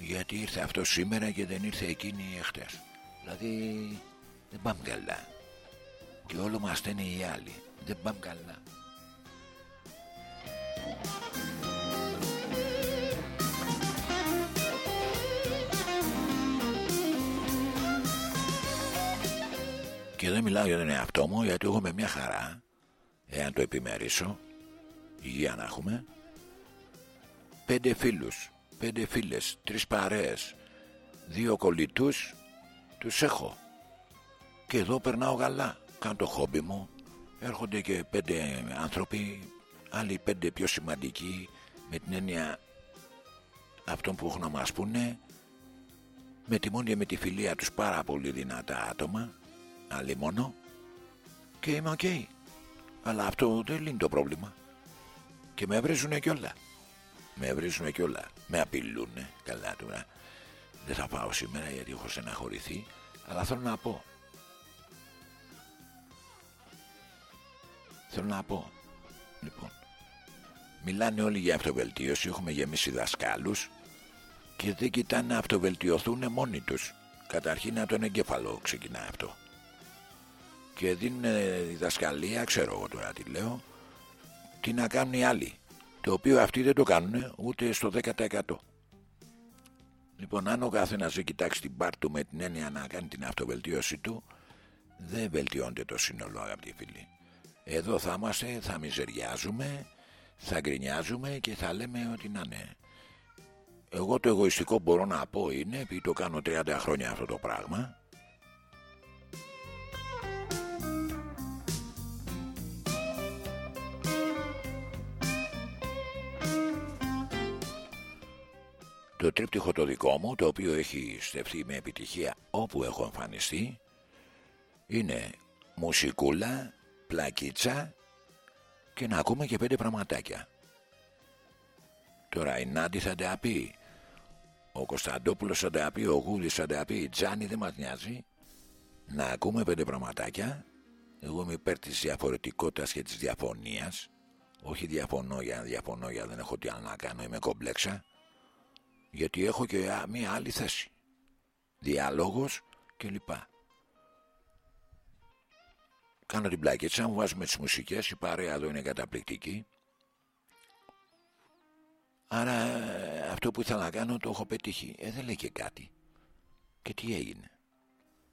γιατί ήρθε αυτό σήμερα και δεν ήρθε εκείνη εχθές. Δηλαδή δεν πάμε καλά. Και όλο μας στέλνει οι άλλοι. Δεν πάμε καλά. Και δεν μιλάω για τον εαυτό μου γιατί έχω με μια χαρά εάν το επιμερίσω υγεία να έχουμε πέντε φίλους πέντε φίλες, τρεις παρέες δύο κολλητούς τους έχω. Και εδώ περνάω γαλά κάνω το χόμπι μου. Έρχονται και πέντε άνθρωποι άλλοι πέντε πιο σημαντικοί με την έννοια αυτών που έχουν να μας πούνε. Με τη μόνη με τη φιλία τους πάρα πολύ δυνατά άτομα. Άλλοι μόνο. Και είμαι οκ. Αλλά αυτό δεν λύνει το πρόβλημα. Και με βρίζουνε κιόλα. Με βρίζουνε κιόλα. Με απειλούνε. Καλά τώρα δεν θα πάω σήμερα γιατί έχω στεναχωρηθεί αλλά θέλω να πω. Θέλω να πω. Λοιπόν μιλάνε όλοι για αυτοβελτίωση έχουμε γεμίσει δασκάλους και δεν κοιτάνε να αυτοβελτιωθούν μόνοι τους. Καταρχήν από τον εγκέφαλο ξεκινά αυτό. Και δίνουν διδασκαλία ξέρω εγώ τώρα τι λέω τι να κάνουν οι άλλοι το οποίο αυτοί δεν το κάνουν ούτε στο 10% Λοιπόν, αν ο καθένας δεν κοιτάξει την πάρτη του με την έννοια να κάνει την αυτοβελτίωσή του, δεν βελτιώνεται το σύνολο, αγαπητοί φίλοι. Εδώ θα είμαστε, θα μιζεριάζουμε, θα γκρινιάζουμε και θα λέμε ότι να ναι. Εγώ το εγωιστικό μπορώ να πω είναι, επειδή το κάνω 30 χρόνια αυτό το πράγμα, Το τρίπτυχο το δικό μου, το οποίο έχει στεφθεί με επιτυχία όπου έχω εμφανιστεί, είναι μουσικούλα, πλακίτσα και να ακούμε και πέντε πραγματάκια. Τώρα η Νάντι θα τα πει, ο Κωνσταντόπουλος θα τα πει, ο Γούλης θα τα πει, η Τζάνι δεν μας νοιάζει. Να ακούμε πέντε πραγματάκια. Εγώ είμαι υπέρ της διαφορετικότητας και της διαφωνίας. Όχι διαφωνώ για να διαφωνώ για δεν έχω τι άλλο να κάνω, είμαι κομπλέξα γιατί έχω και μία άλλη θέση. Διάλογος και λοιπά κάνω την πλάκετσα μου βάζουμε τις μουσικές η παρέα εδώ είναι καταπληκτική. Άρα αυτό που ήθελα να κάνω το έχω πετύχει. Ε δεν λέει και κάτι. Και τι έγινε.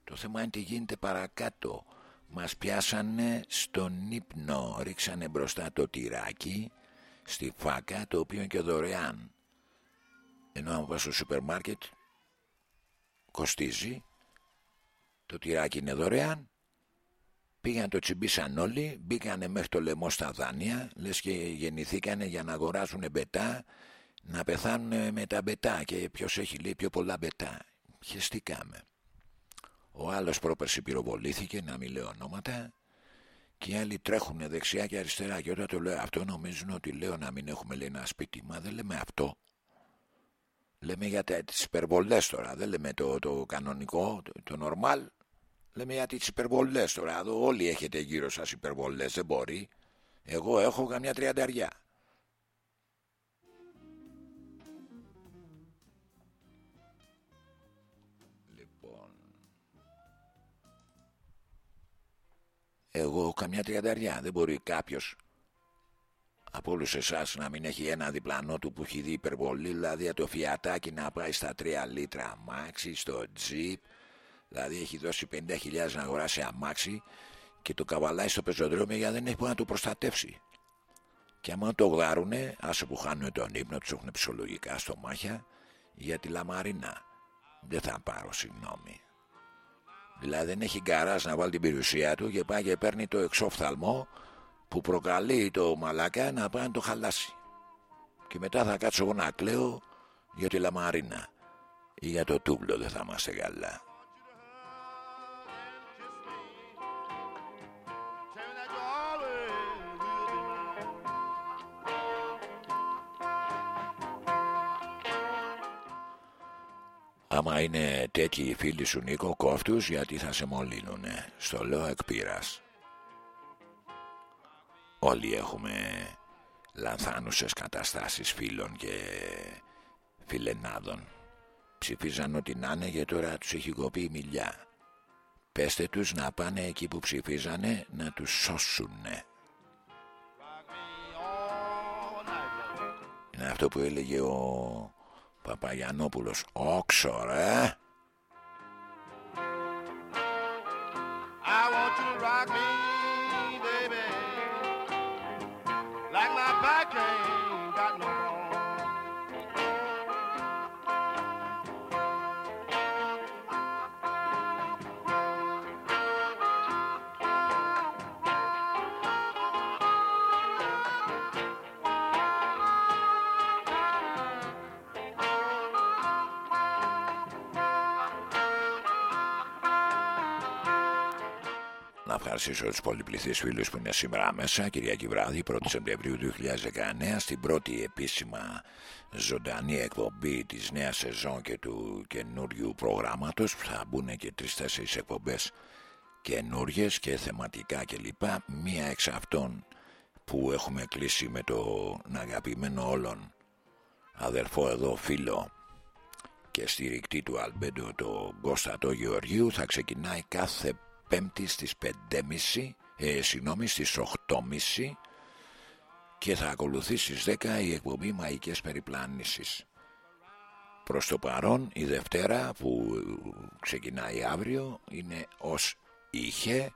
Το θέμα είναι τι γίνεται παρακάτω. Μας πιάσανε στον ύπνο. Ρίξανε μπροστά το τυράκι στη φάκα το οποίο είναι και δωρεάν ενώ αν πας στο σούπερ μάρκετ κοστίζει. Το τυράκι είναι δωρεάν. Πήγαν το τσιμπήσαν όλοι μπήκανε μέχρι το λαιμό στα δάνεια. Λες και γεννηθήκανε για να αγοράσουν μπετά να πεθάνουν με τα μπετά. Και ποιος έχει λέει πιο πολλά μπετά. Χεστήκαμε. Ο άλλος πρόπερση πυροβολήθηκε, να μην λέω ονόματα, και οι άλλοι τρέχουν δεξιά και αριστερά. Και όταν το λέω αυτό, νομίζουν ότι λέω να μην έχουμε λέει, ένα σπίτι. Μα δεν λέμε αυτό. Λέμε για τις υπερβολές τώρα. Δεν λέμε το, το κανονικό, το, το normal. Λέμε για τις υπερβολές τώρα. Εδώ όλοι έχετε γύρω σας υπερβολές. Δεν μπορεί. Εγώ έχω καμιά τριανταριά. Λοιπόν, εγώ έχω καμιά τριανταριά. Δεν μπορεί κάποιος από όλους εσάς να μην έχει ένα διπλανό του που έχει δει υπερβολή, δηλαδή το φιατάκι να πάει στα 3 λίτρα αμάξι, στο τζιπ, δηλαδή έχει δώσει 50.000 να αγοράσει αμάξι και το καβαλάει στο πεζοδρόμιο γιατί δεν έχει που να το προστατεύσει. Και άμα το γδάρουνε, άσε που χάνουν τον ύπνο, τους έχουν ψυχολογικά στο μάχια για τη λαμαρίνα. Δεν θα πάρω συγγνώμη. Δηλαδή δεν έχει γκαράζ να βάλει την περιουσία του και πάει και παίρνει το εξόφθαλμο που προκαλεί το μαλάκα να πάει να το χαλάσει. Και μετά θα κάτσω εγώ να κλαίω για τη λαμαρίνα ή για το τούβλο δεν θα είμαστε καλά. Άμα είναι τέτοιοι οι φίλοι σου Νίκο κόφτους γιατί θα σε μολύνουνε. Στο λέω εκ πείρας. Όλοι έχουμε λανθάνουσες καταστάσεις φίλων και φιλενάδων. Ψηφίζαν ό,τι να είναι και τώρα τους έχει κοπεί η μιλιά. Πέστε τους να πάνε εκεί που ψηφίζανε να τους σώσουνε. Είναι αυτό που έλεγε ο Παπαγιανόπουλος. Όξο ρε. back game. Να ευχαριστήσω τους πολυπληθείς φίλους που είναι σήμερα μέσα Κυριακή βράδυ 1η Σεπτεμβρίου 2019 στην πρώτη επίσημα ζωντανή εκπομπή της νέας σεζόν και του καινούριου προγράμματος που θα μπουν και τρεις-τέσσερις εκπομπές καινούριες και θεματικά κλπ. Μία εξ αυτών που έχουμε κλείσει με τον αγαπημένο όλων αδερφό εδώ φίλο και στηρικτή του Αλμπέντο το Κώστατο Γεωργίου θα ξεκινάει κάθε πέμπτη στις 5.30 ε, συγγνώμη στις 8.30 και θα ακολουθεί στις 10 η εκπομπή Μαϊκές Περιπλάνησης. Προς το παρόν η Δευτέρα που ξεκινάει αύριο είναι ως είχε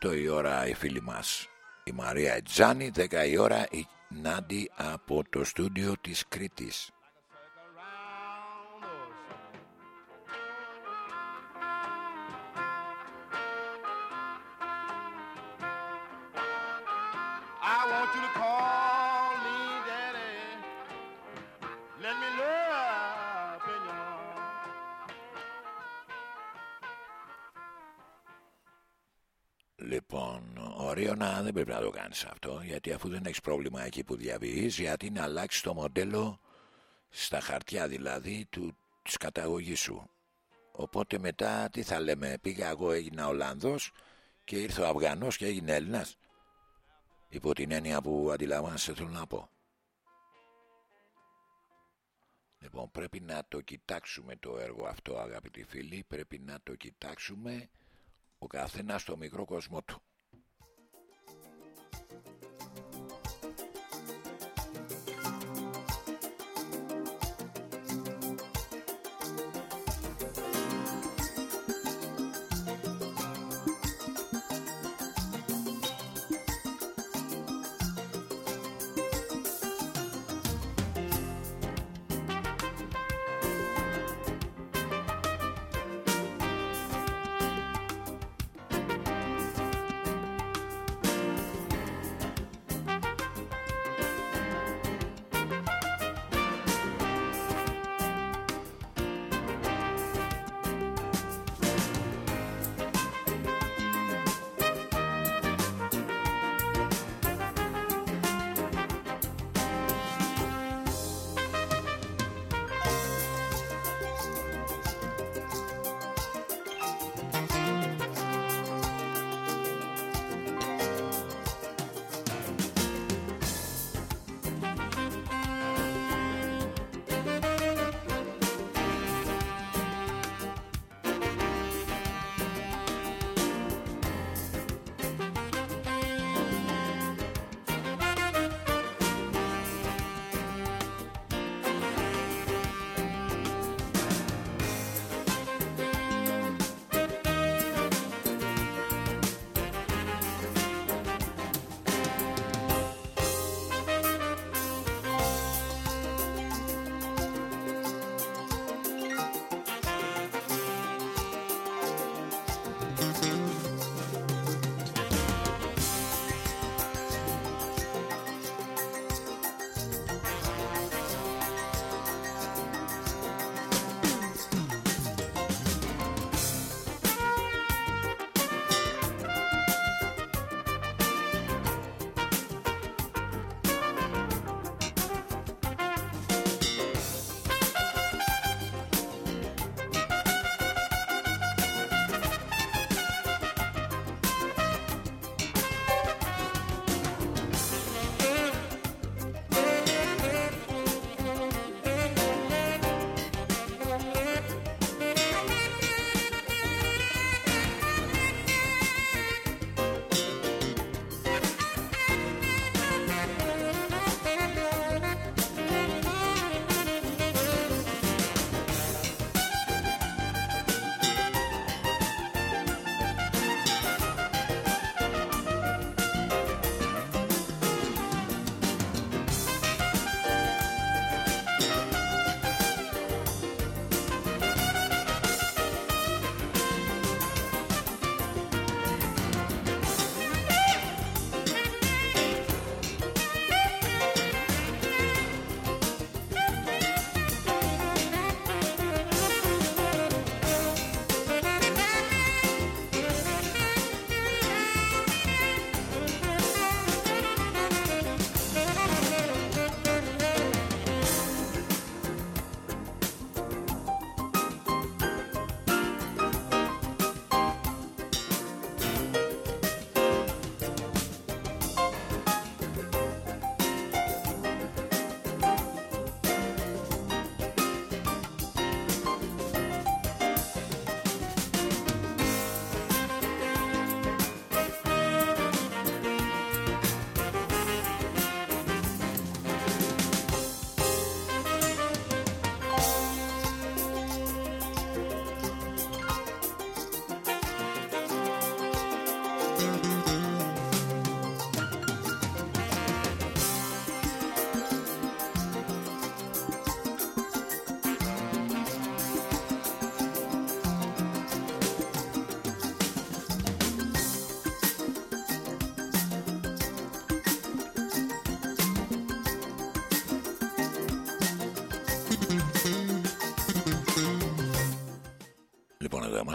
8 η ώρα η φίλη μας η Μαρία Ετζάνη 10 η ώρα η Νάντι από το στούντιο της Κρήτης. Δεν πρέπει να το κάνεις αυτό γιατί αφού δεν έχεις πρόβλημα εκεί που διαβείς γιατί να αλλάξεις το μοντέλο στα χαρτιά δηλαδή του, της καταγωγής σου. Οπότε μετά τι θα λέμε, πήγα εγώ έγινα Ολλανδός και ήρθε ο Αφγανός και έγινε Έλληνας. Υπό την έννοια που αντιλαμβάνεσαι θέλω να πω. Λοιπόν πρέπει να το κοιτάξουμε το έργο αυτό αγαπητοί φίλοι, πρέπει να το κοιτάξουμε ο καθένας στο μικρό κόσμο του.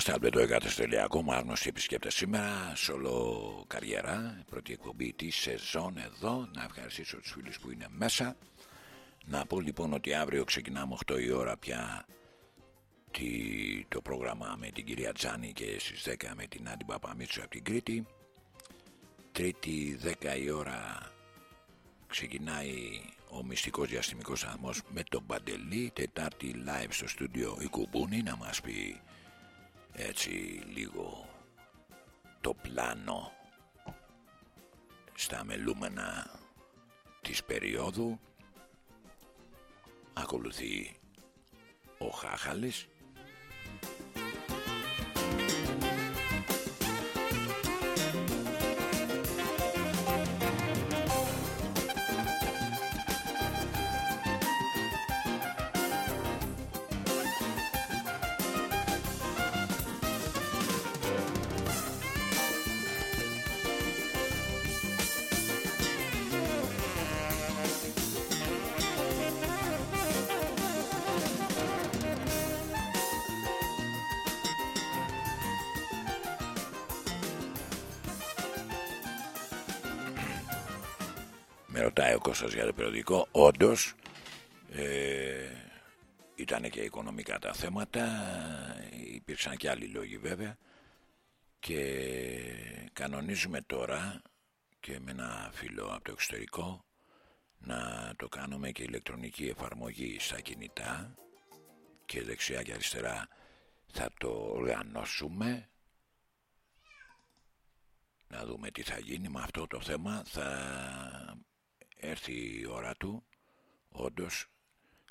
Είμαστε αλμπεντοεκατεστελιακό, άγνωστοι επισκέπτε σήμερα. Σολο καριέρα, πρώτη εκπομπή της σεζόν εδώ. Να ευχαριστήσω τους φίλους που είναι μέσα. Να πω λοιπόν ότι αύριο ξεκινάμε 8 η ώρα πια το πρόγραμμα με την κυρία Τζάνη και στις 10 με την Άντι Παπαμίτσου από την Κρήτη. Τρίτη 10 η ώρα ξεκινάει ο μυστικός διαστημικός σταθμός με τον Παντελή. Τετάρτη live στο στούντιο η Κουμπούνη να μας πει έτσι λίγο το πλάνο στα μελούμενα της περίοδου ακολουθεί ο Χάχαλης Κώστας για το περιοδικό. Όντως ε, ήταν και οικονομικά τα θέματα υπήρξαν και άλλοι λόγοι βέβαια. Και κανονίζουμε τώρα και με ένα φίλο από το εξωτερικό να το κάνουμε και ηλεκτρονική εφαρμογή στα κινητά και δεξιά και αριστερά θα το οργανώσουμε. Να δούμε τι θα γίνει. Με αυτό το θέμα θα έρθει η ώρα του. Όντως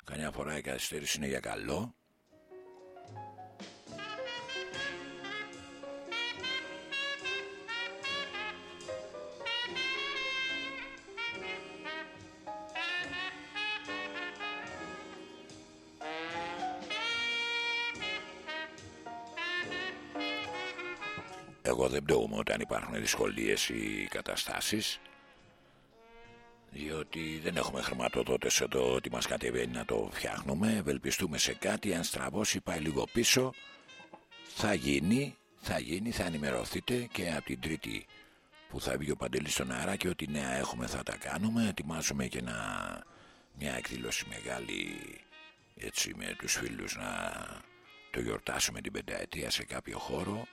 καμιά φορά η καθυστέρηση είναι για καλό. Εγώ δεν πτωούμε όταν υπάρχουν δυσκολίες ή καταστάσεις διότι δεν έχουμε χρηματοδότες εδώ ότι μας κατεβαίνει να το φτιάχνουμε. Ευελπιστούμε σε κάτι. Αν στραβώσει πάει λίγο πίσω. Θα γίνει θα γίνει θα ενημερωθείτε και από την τρίτη που θα βγει ο Παντελής στον αέρα και ό,τι νέα έχουμε θα τα κάνουμε. Ετοιμάζουμε και ένα, μια εκδήλωση μεγάλη έτσι με τους φίλους να το γιορτάσουμε την πενταετία σε κάποιο χώρο.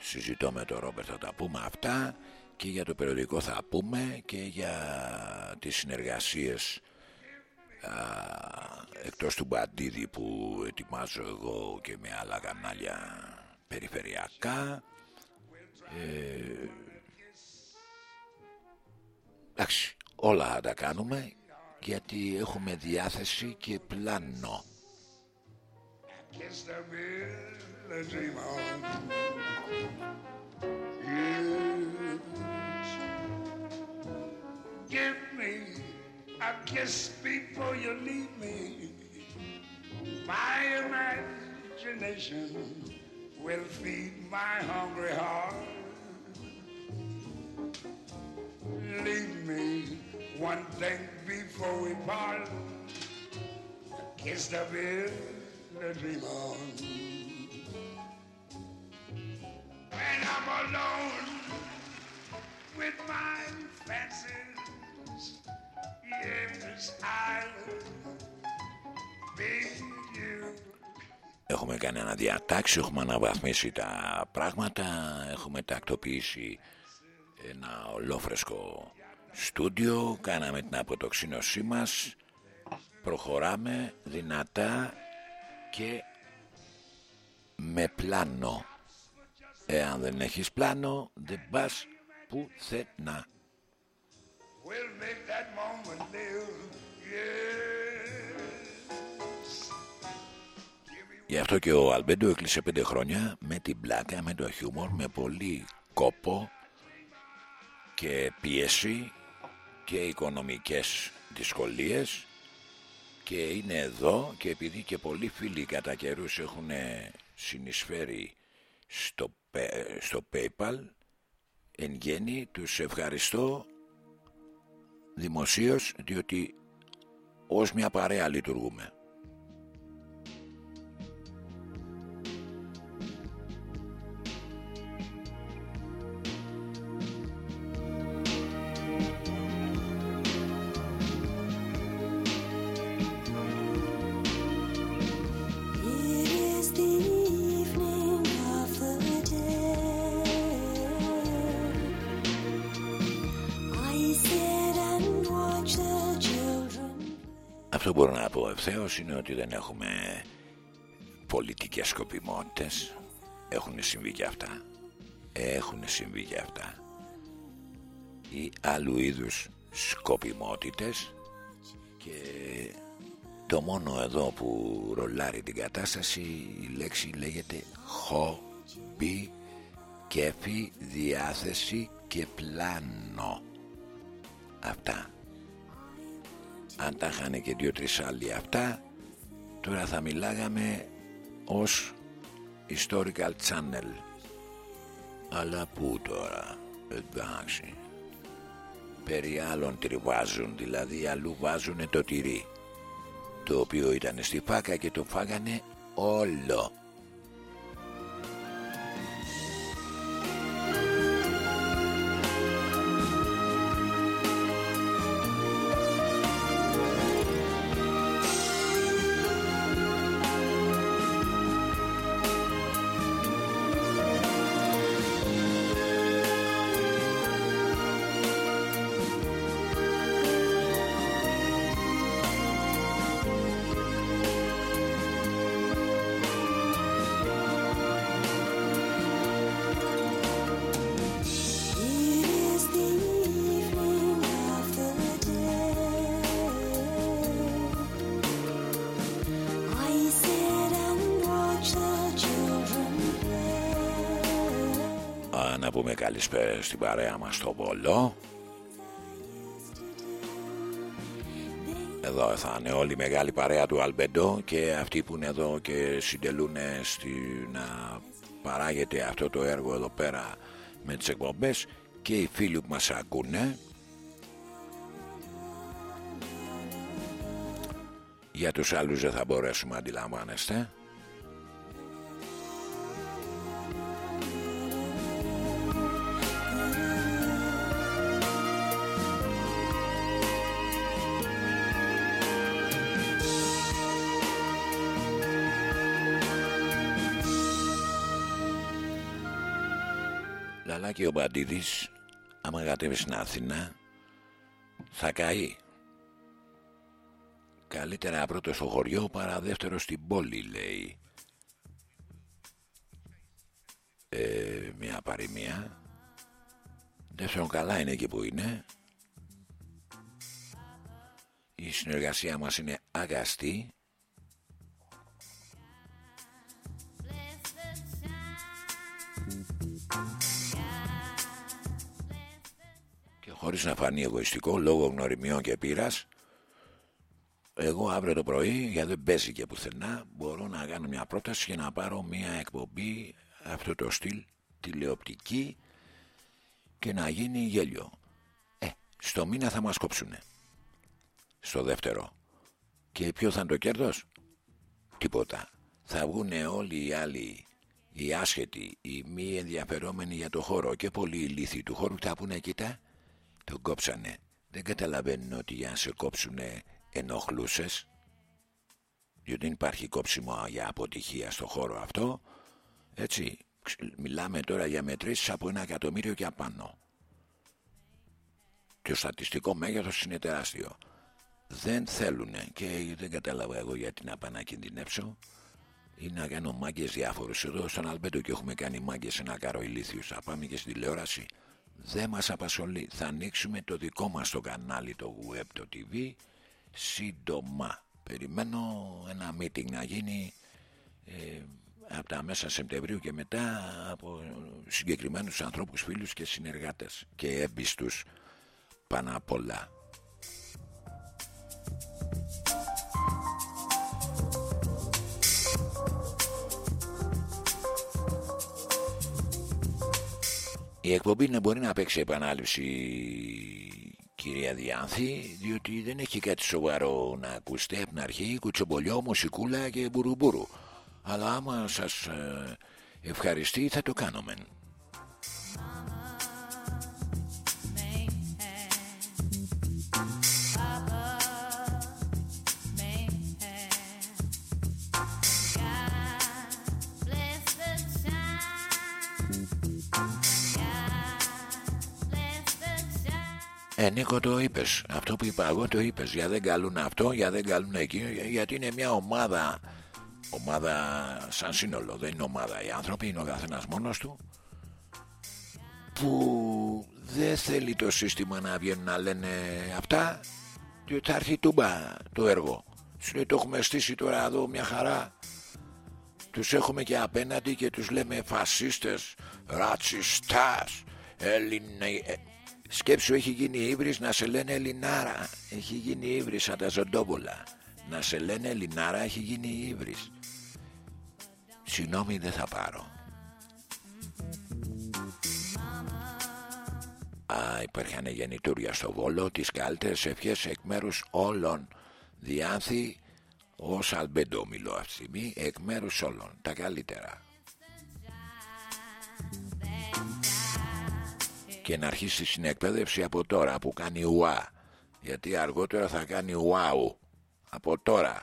Συζητώ με τον Ρόμπερ θα τα πούμε αυτά και για το περιοδικό θα πούμε και για τις συνεργασίες α, εκτός του Μπαντίδη που ετοιμάζω εγώ και με άλλα κανάλια περιφερειακά ε, εντάξει όλα θα τα κάνουμε γιατί έχουμε διάθεση και πλάνο Give me a kiss before you leave me. My imagination will feed my hungry heart. Leave me one thing before we part. Kiss to build a dream on. When I'm alone with my fancies. Yes, I'll be you. Έχουμε κάνει ένα διατάξιο, έχουμε αναβαθμίσει τα πράγματα, έχουμε τακτοποιήσει ένα ολόφρεσκο στούντιο, κάναμε την αποτοξίνωσή μας, προχωράμε δυνατά και με πλάνο. Εάν δεν έχεις πλάνο, δεν πας πουθενά. We'll make that moment live. Yes. Γι' αυτό και ο Αλμπέντο έκλεισε πέντε χρόνια με την πλάκα, με το χιούμορ, με πολύ κόπο και πίεση και οικονομικές δυσκολίες και είναι εδώ και επειδή και πολλοί φίλοι κατά καιρούς έχουν συνεισφέρει στο, στο PayPal εν γέννη τους ευχαριστώ δημοσίως διότι ως μια παρέα λειτουργούμε. Αυτό μπορώ να πω ευθέως είναι ότι δεν έχουμε πολιτικές σκοπιμότητες. Έχουν συμβεί και αυτά. Έχουν συμβεί και αυτά. Ή άλλου είδους σκοπιμότητες και το μόνο εδώ που ρολάρει την κατάσταση η λέξη λέγεται χομπι, κέφι, διάθεση και πλάνο. Αυτά. Αν τα είχαν και δύο-τρεις άλλοι αυτά, τώρα θα μιλάγαμε ως historical channel. Αλλά πού τώρα, εντάξει. Περί άλλων τριβάζουν, δηλαδή αλλού βάζουν το τυρί. Το οποίο ήταν στη φάκα και το φάγανε όλο. Play. Α, να πούμε καλησπέρα στην παρέα μας στο Βόλο. Εδώ θα είναι όλη η μεγάλη παρέα του Αλμπεντό και αυτοί που είναι εδώ και συντελούν στη, να παράγεται αυτό το έργο εδώ πέρα με τις εκπομπές και οι φίλοι που μας ακούνε. Για τους άλλους δεν θα μπορέσουμε αντιλαμβάνεστε. Λαλάκι ο Μπαντίδης άμα κατέβεις στην Αθήνα θα καεί. Καλύτερα πρώτο στο χωριό παρά δεύτερο στην πόλη λέει. Ε, Μια παροιμία. Δεύτερον καλά είναι εκεί που είναι. Η συνεργασία μας είναι αγαστή χωρίς να φανεί εγωιστικό λόγω γνωριμιών και πείρας εγώ αύριο το πρωί γιατί δεν παίζει και πουθενά μπορώ να κάνω μια πρόταση για να πάρω μια εκπομπή αυτό το στυλ τηλεοπτική και να γίνει γέλιο. Ε, στο μήνα θα μας κόψουνε. Στο δεύτερο. Και ποιο θα είναι το κέρδος; Τίποτα. Θα βγουν όλοι οι άλλοι οι άσχετοι, οι μη ενδιαφερόμενοι για το χώρο και πολλοί ηλίθιοι του χώρου θα πούνε κοίτα τον κόψανε. Δεν καταλαβαίνουν ότι για να σε κόψουνε ενοχλούσες. Διότι δεν υπάρχει κόψιμο για αποτυχία στο χώρο αυτό. Έτσι μιλάμε τώρα για μετρήσεις από ένα εκατομμύριο και απάνω. Και το στατιστικό μέγεθος είναι τεράστιο. Δεν θέλουν και δεν κατάλαβα εγώ γιατί να πάω να κινδυνεύσω ή να κάνω μάγκες διάφορους εδώ στον Αλμπέντο και έχουμε κάνει μάγκες ένα καρό ηλίθιους θα πάμε και στην τηλεόραση δεν μας απασχολεί. Θα ανοίξουμε το δικό μας το κανάλι το web το tv σύντομα. Περιμένω ένα meeting να γίνει ε, από τα μέσα Σεπτεμβρίου και μετά από συγκεκριμένους ανθρώπους φίλους και συνεργάτες και έμπιστους πάνω απ' όλα Η εκπομπή να μπορεί να παίξει επανάληψη κυρία Διάνθη διότι δεν έχει κάτι σοβαρό να ακούσετε. Από την αρχή κουτσομπολιό, μουσικούλα και μπουρουμπουρου αλλά άμα σας ε, ευχαριστεί θα το κάνουμε Ε, Νίκο, το είπες. Αυτό που είπα εγώ το είπες. Για δεν καλούν αυτό, για δεν καλούν εκείνο. για- Γιατί είναι μια ομάδα. Ομάδα σαν σύνολο. Δεν είναι ομάδα. Οι άνθρωποι είναι ο καθένας μόνος του. Που δεν θέλει το σύστημα να βγαίνουν να λένε αυτά. Διότι θα έρθει τούμπα το έργο. Σου λέει το έχουμε στήσει τώρα εδώ μια χαρά. Τους έχουμε και απέναντι και τους λέμε φασίστες, ρατσιστάς, Έλληνε... ε, Σκέψου έχει γίνει ύβρις να σε λένε Ελληνάρα. Έχει γίνει ύβρις σαν τα ζωντόβολα. Να σε λένε Ελληνάρα έχει γίνει ύβρις. Συγγνώμη δεν θα πάρω. Α, υπήρχαν γεννητούρια στο Βόλο, τις καλύτερες ευχές εκ μέρους όλων. Διάνθη ως Αλμπέντο μιλώ αυτή τη στιγμή, εκ μέρους όλων. Τα καλύτερα. Και να αρχίσει την εκπαίδευση από τώρα που κάνει ουά. Γιατί αργότερα θα κάνει ουάου. Από τώρα.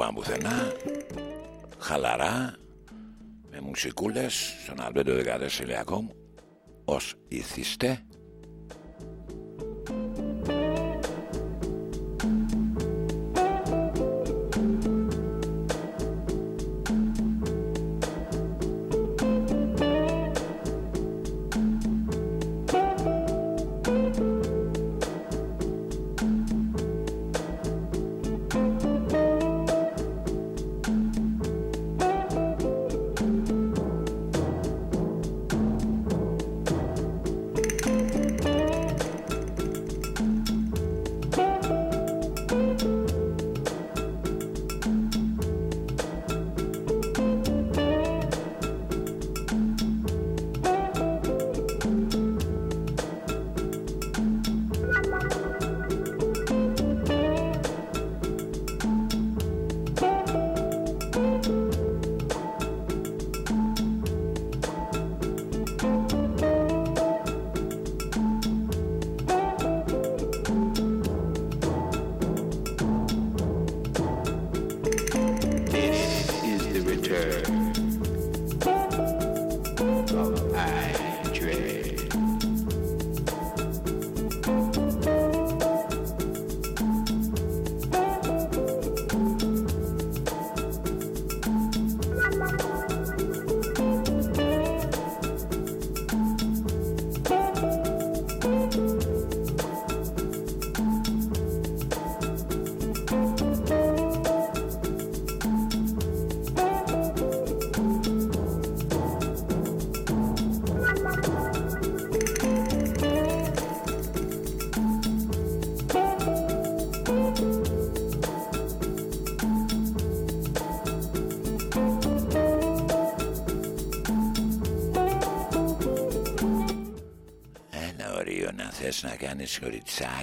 Εδώ μας δεν πάμε πουθενά. Χαλαρά. Με μουσικούλες στον Αλμπέντο 14 ως ηθίστε.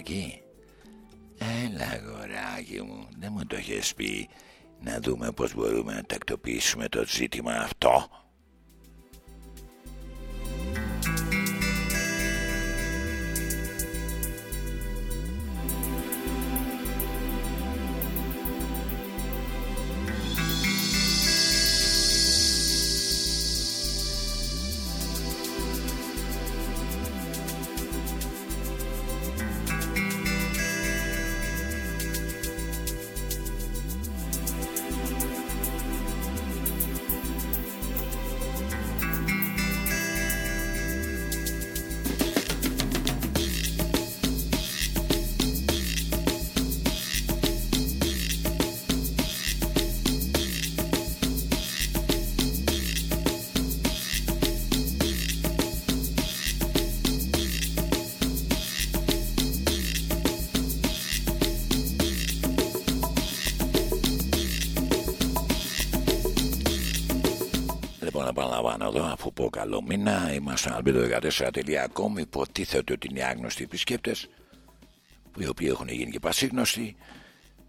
Χωριτσάκι Έλα αγοράκι μου Δεν μου το έχεις πει. Να δούμε πως μπορούμε να τακτοποιήσουμε το ζήτημα αυτό μήνα, είμαστε στο albedo14.com. Υποτίθεται ότι είναι άγνωστοι επισκέπτες, οι οποίοι έχουν γίνει και πασίγνωστοι.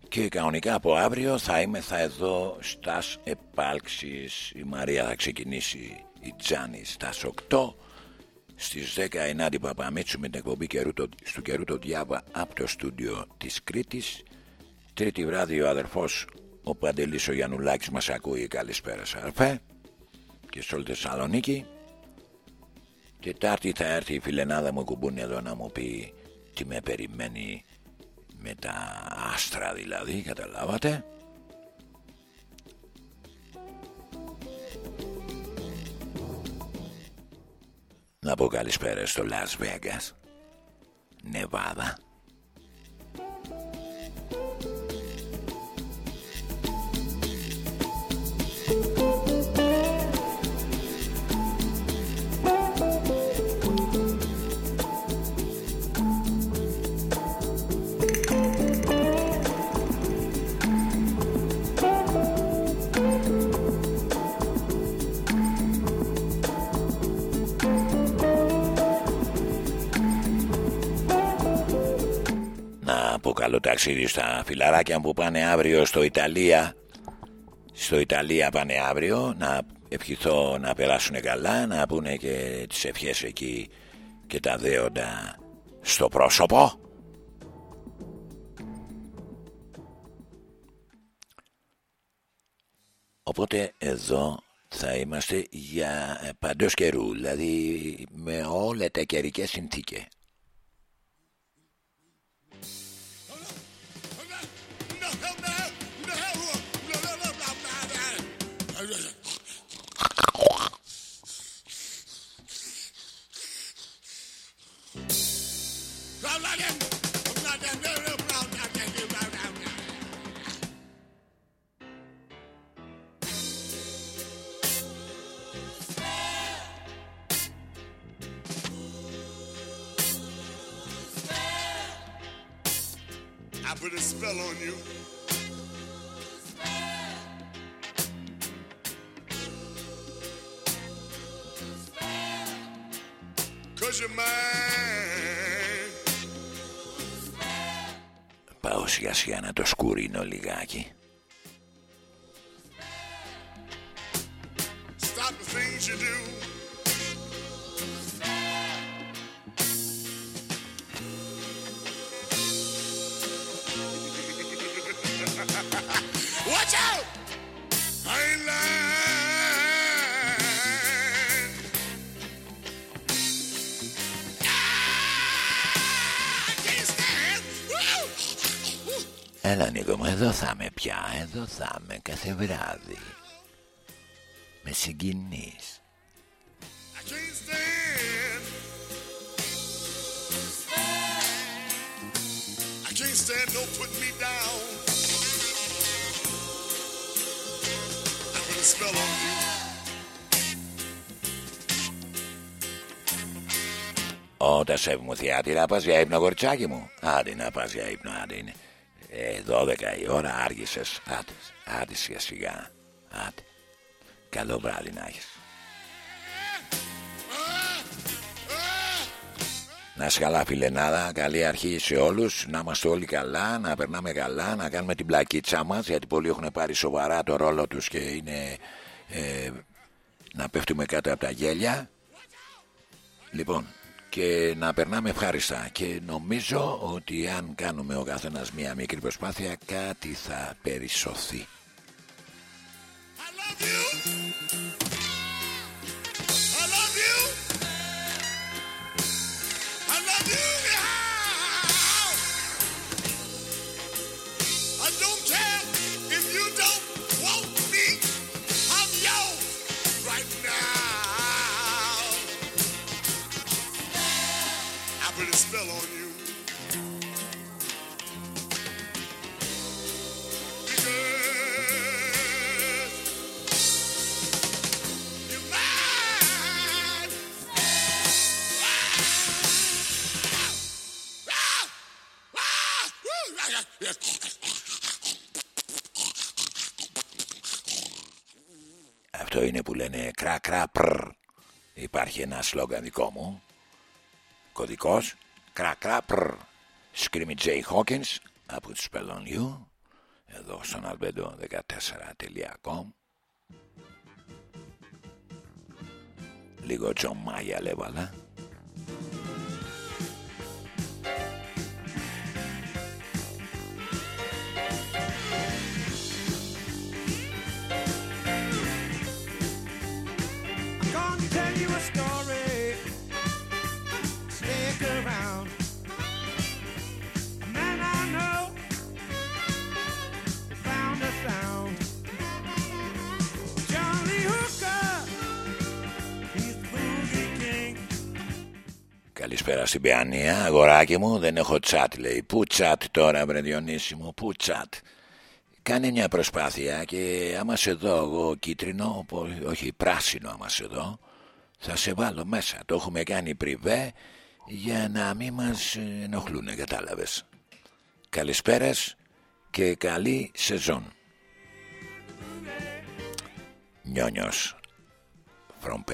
Και κανονικά από αύριο θα είμαι θα εδώ στας επάλξει. Η Μαρία θα ξεκινήσει η Τζάνη στας 8. Στις 10 η Νάντι Παπαμίτσου με την εκπομπή καιρού το, στο καιρού το Διάβα από το στούντιο της Κρήτης. Τρίτη βράδυ ο αδερφός ο Παντελής ο Γιαννουλάκης μας ακούει καλησπέρα σαρφέ και σε όλη τη Θεσσαλονίκη. Τετάρτη θα έρθει η φιλενάδα μου κουμπούνι εδώ να μου πει τι με περιμένει με τα άστρα δηλαδή, καταλάβατε. Να πω καλησπέρα στο Las Vegas, Νεβάδα. Καλό ταξίδι στα φιλαράκια που πάνε αύριο στο Ιταλία. Στο Ιταλία πάνε αύριο να ευχηθώ να περάσουν καλά, να πούνε και τις ευχές εκεί και τα δέοντα στο πρόσωπο. Οπότε εδώ θα είμαστε για ε, παντός καιρού, δηλαδή με όλα τα καιρικές συνθήκες. Spell on you. Cause you're mine. Πάω σιγά σιγά να το σκουρίνω λιγάκι. Stop the things you do. Έλα Νίκο μου, εδώ θα είμαι πια, εδώ θα είμαι κάθε βράδυ. Με συγκινείς. I can't stand. I can't stand no putting me down. I put a spell on you. Όταν σε μου θεάτηρα πας για ύπνο κοριτσάκι μου; Άντε να πας για ύπνο, άντε είναι. Ε, 12 η ώρα άργησες. Άντε, άντε σιγά σιγά. Άντε. Καλό βράδυ να έχεις. Να είσαι καλά φιλενάδα, καλή αρχή σε όλους, να είμαστε όλοι καλά, να περνάμε καλά, να κάνουμε την πλακίτσα μας γιατί πολλοί έχουν πάρει σοβαρά το ρόλο τους και είναι ε, να πέφτουμε κάτω από τα γέλια. Λοιπόν, και να περνάμε ευχάριστα και νομίζω ότι αν κάνουμε ο καθένας μία μικρή προσπάθεια κάτι θα περισσωθεί. I love you. I love you. Yeah. Που λένε κρά κρά πρρ. Υπάρχει ένα σλόγκαν δικό μου. Κωδικός κρά κρά πρρ. Screamin' Jay Hawkins I Put a Spell on You. Εδώ στον albedo14.com Λίγο John Mayall έβαλα. Story. Stick around. A man I know found a sound. Johnny Hooker, he's the boogie king. Καλησπέρα στην Παιανία, αγοράκι μου, δεν έχω τσάτ λέει. Πού τσάτ τώρα βρε Διονύση μου, πού τσάτ. Κάνε μια προσπάθεια και άμα σε δω εγώ κίτρινο, οπό- όχι πράσινο άμα σε δω, θα σε βάλω μέσα. Το έχουμε κάνει πριβέ για να μην μας ενοχλούνε, κατάλαβες. Καλησπέρας και καλή σεζόν. Νιόνιος from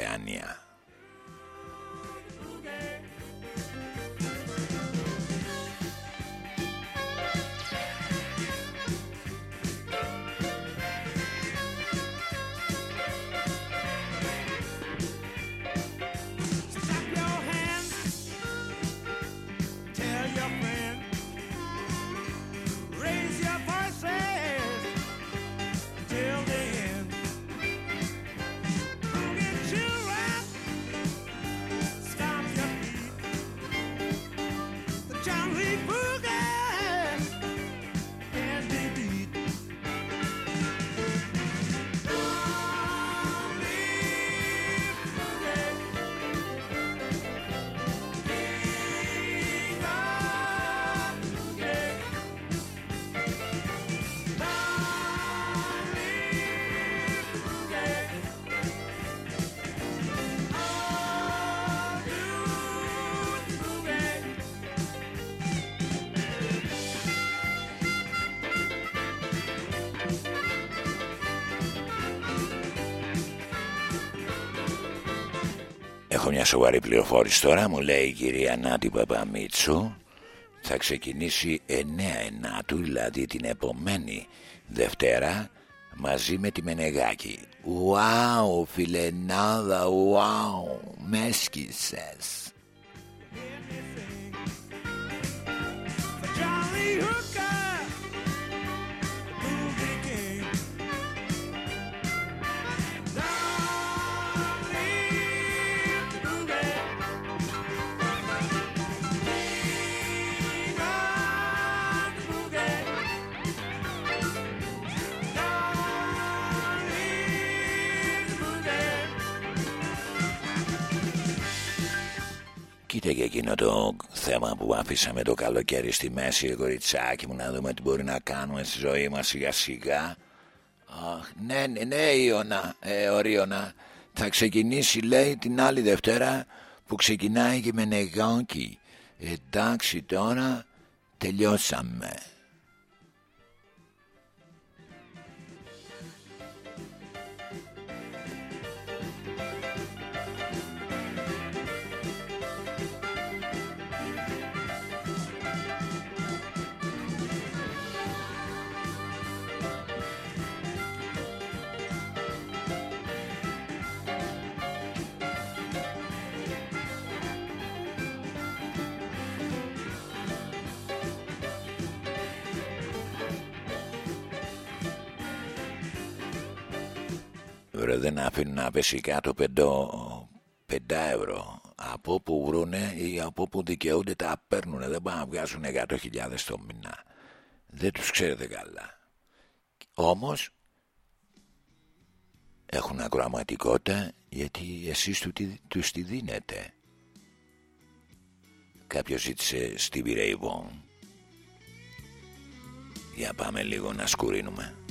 σοβαρή πληροφόρηση τώρα, μου λέει η κυρία Νάτι Παπαμίτσου. Θα ξεκινήσει 9 Ενάτου, δηλαδή την επομένη Δευτέρα, μαζί με τη Μενεγάκη. Ουάου, φιλενάδα, ουάου, με έσκησες. Κοίτα και εκείνο το θέμα που άφησαμε το καλοκαίρι στη μέση, ρε κοριτσάκι μου, να δούμε τι μπορεί να κάνουμε στη ζωή μας σιγά σιγά. Αχ, ναι, ναι, ναι, Ιωνα, ε, Ορίωνα. Θα ξεκινήσει, λέει, την άλλη Δευτέρα που ξεκινάει και με νεγόνκι. Εντάξει, τώρα τελειώσαμε. Βρε, δεν αφήνουν να πέσει κάτω πεντό, πεντά ευρώ. Από που βρούνε ή από που δικαιούνται τα παίρνουνε. Δεν πάνε να βγάζουν 100.000 το μήνα. Δεν τους ξέρετε καλά. Όμως έχουν ακροαματικότητα γιατί εσείς του, τι- τους τη δίνετε. Κάποιος ζήτησε στη Ray Vaughan. Για πάμε λίγο να σκουρίνουμε.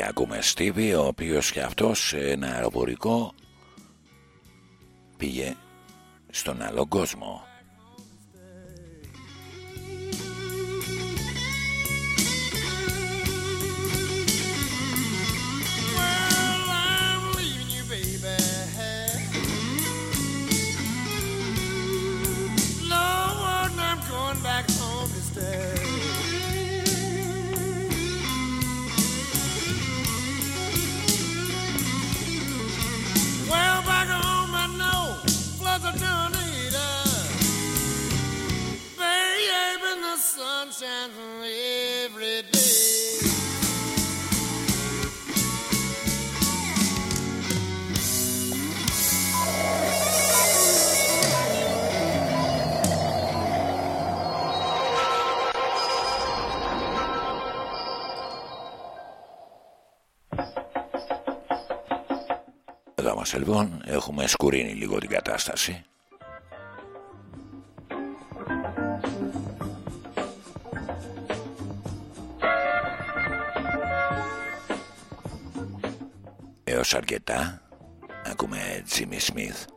Στίβη ακούμε Στίβη ο οποίος και αυτός σε ένα αεροπορικό πήγε στον άλλο κόσμο έχουμε σκουρίνει λίγο την κατάσταση. Έως αρκετά, ακούμε Jimmy Smith.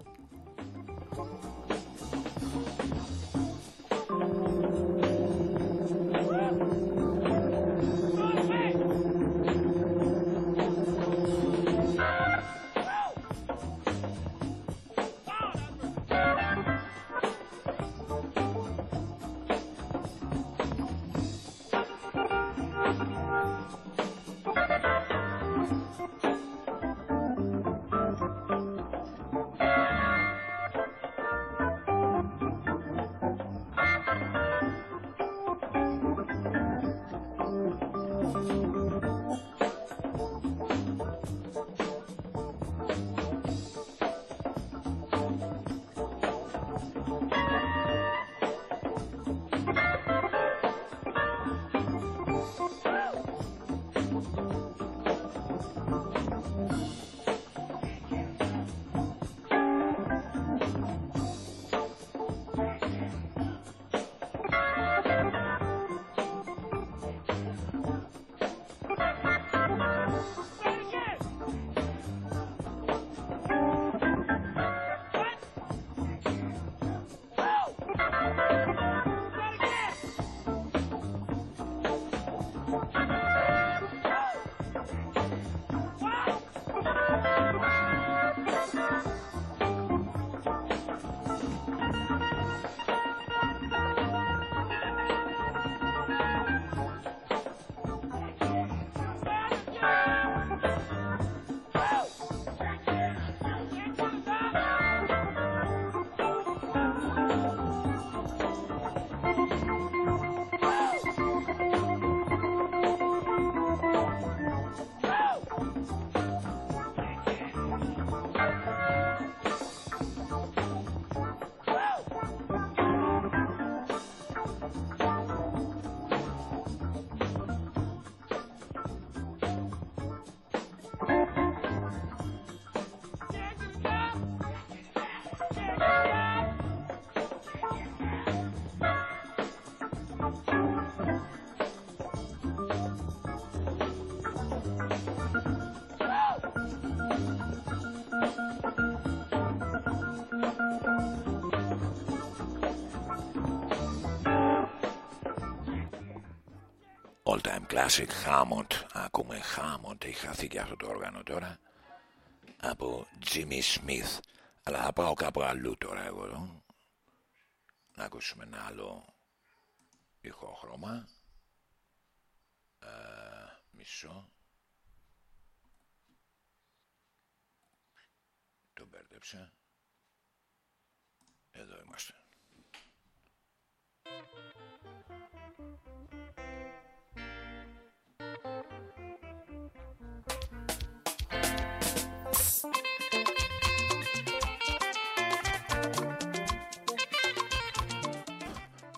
Classic Hammond Ακούμε Hammond Έχει χαθεί και αυτό το όργανο τώρα. Από Jimmy Smith. Αλλά θα πάω κάπου αλλού τώρα εγώ εδώ. Να ακούσουμε ένα άλλο ηχόχρωμα ε, Μισό. Το μπέρδεψα. Εδώ είμαστε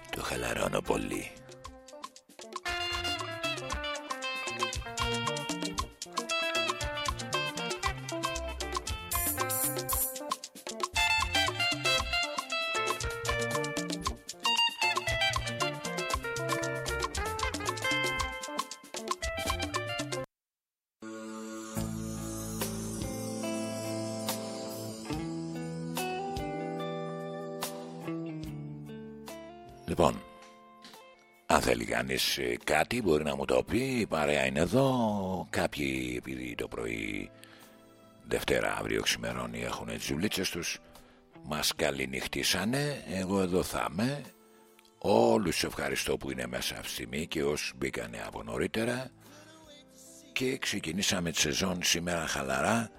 Το χαλαρώνω πολύ. Θέλει κανείς κάτι μπορεί να μου το πει. Η παρέα είναι εδώ. Κάποιοι επειδή το πρωί Δευτέρα αύριο ξημερώνει έχουν τις δουλίτσες τους Μας καληνυχτήσανε Εγώ εδώ θα είμαι Όλους ευχαριστώ που είναι μέσα αυτή τη στιγμή και όσους μπήκανε από νωρίτερα και ξεκινήσαμε τη σεζόν σήμερα χαλαρά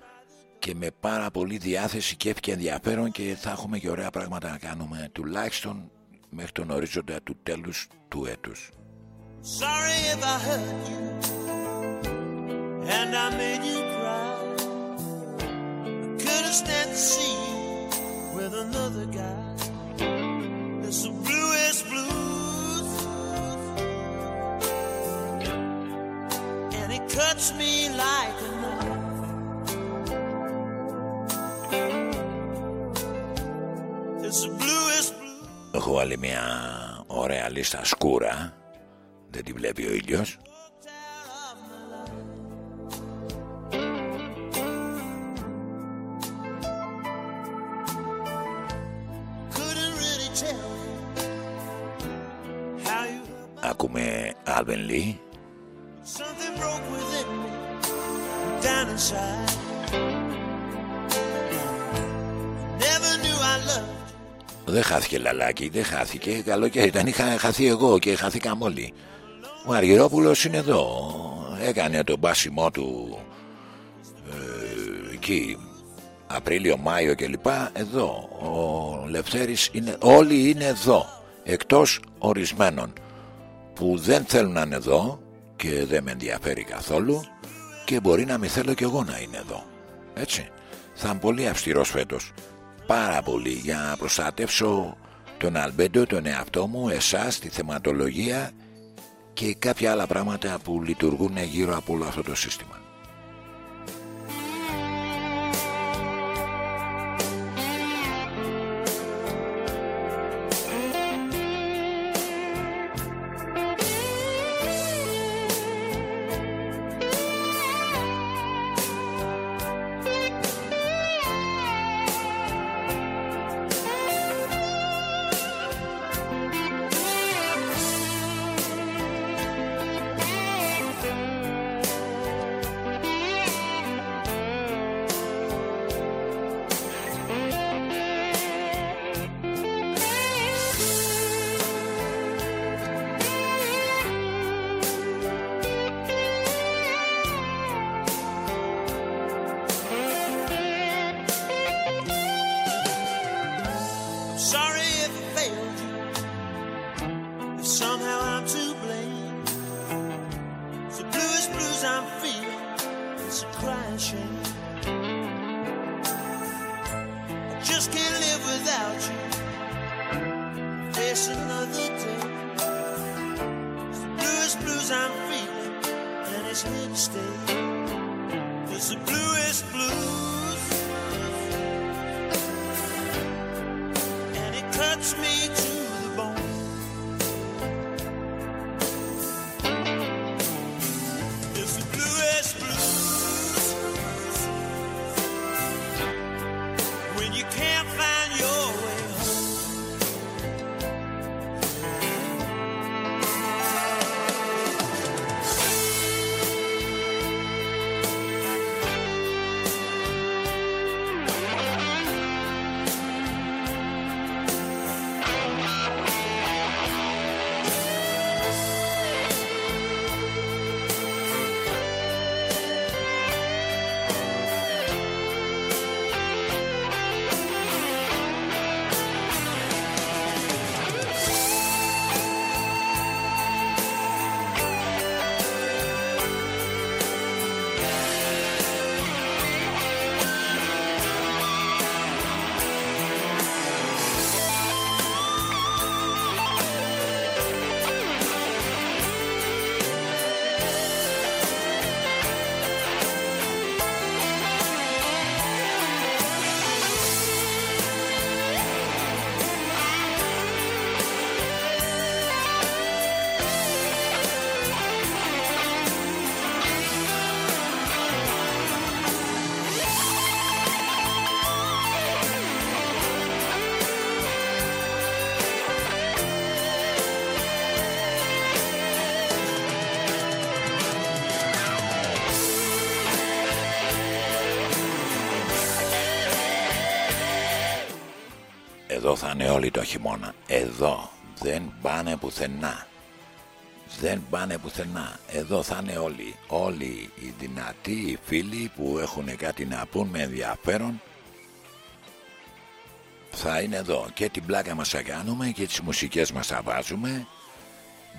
και με πάρα πολύ διάθεση και και ενδιαφέρον και θα έχουμε και ωραία πράγματα να κάνουμε τουλάχιστον μέχρι τον ορίζοντα του τέλους του έτους. Sorry if I hurt you and I made you cry. I couldn't stand to see you with another guy. It's the bluest blues, and it cuts me like Έχω άλλη μια ωραία λίστα σκούρα. Δεν τη βλέπει ο ήλιος. Ακούμε Alvin Δεν χάθηκε λαλάκι, δεν χάθηκε. Καλό και ήταν. Είχα χαθεί εγώ και χαθήκαμε όλοι. Ο Αργυρόπουλος είναι εδώ. Έκανε τον μπάσιμό του ε, εκεί Απρίλιο, Μάιο κλπ. Εδώ. Ο Λευτέρης είναι. Όλοι είναι εδώ. Εκτός ορισμένων που δεν θέλουν να είναι εδώ και δεν με ενδιαφέρει καθόλου και μπορεί να μην θέλω κι εγώ να είναι εδώ. Έτσι. Θα είμαι πολύ αυστηρός φέτος. Πάρα πολύ για να προστατεύσω τον Αλμπέντο, τον εαυτό μου, εσάς, τη θεματολογία και κάποια άλλα πράγματα που λειτουργούν γύρω από όλο αυτό το σύστημα. Εδώ θα είναι όλοι το χειμώνα. Εδώ. δεν πάνε πουθενά. Δεν πάνε πουθενά. Εδώ θα είναι όλοι. Όλοι οι δυνατοί οι φίλοι που έχουν κάτι να πούν με ενδιαφέρον θα είναι εδώ. Και την πλάκα μας θα κάνουμε και τις μουσικές μας θα βάζουμε.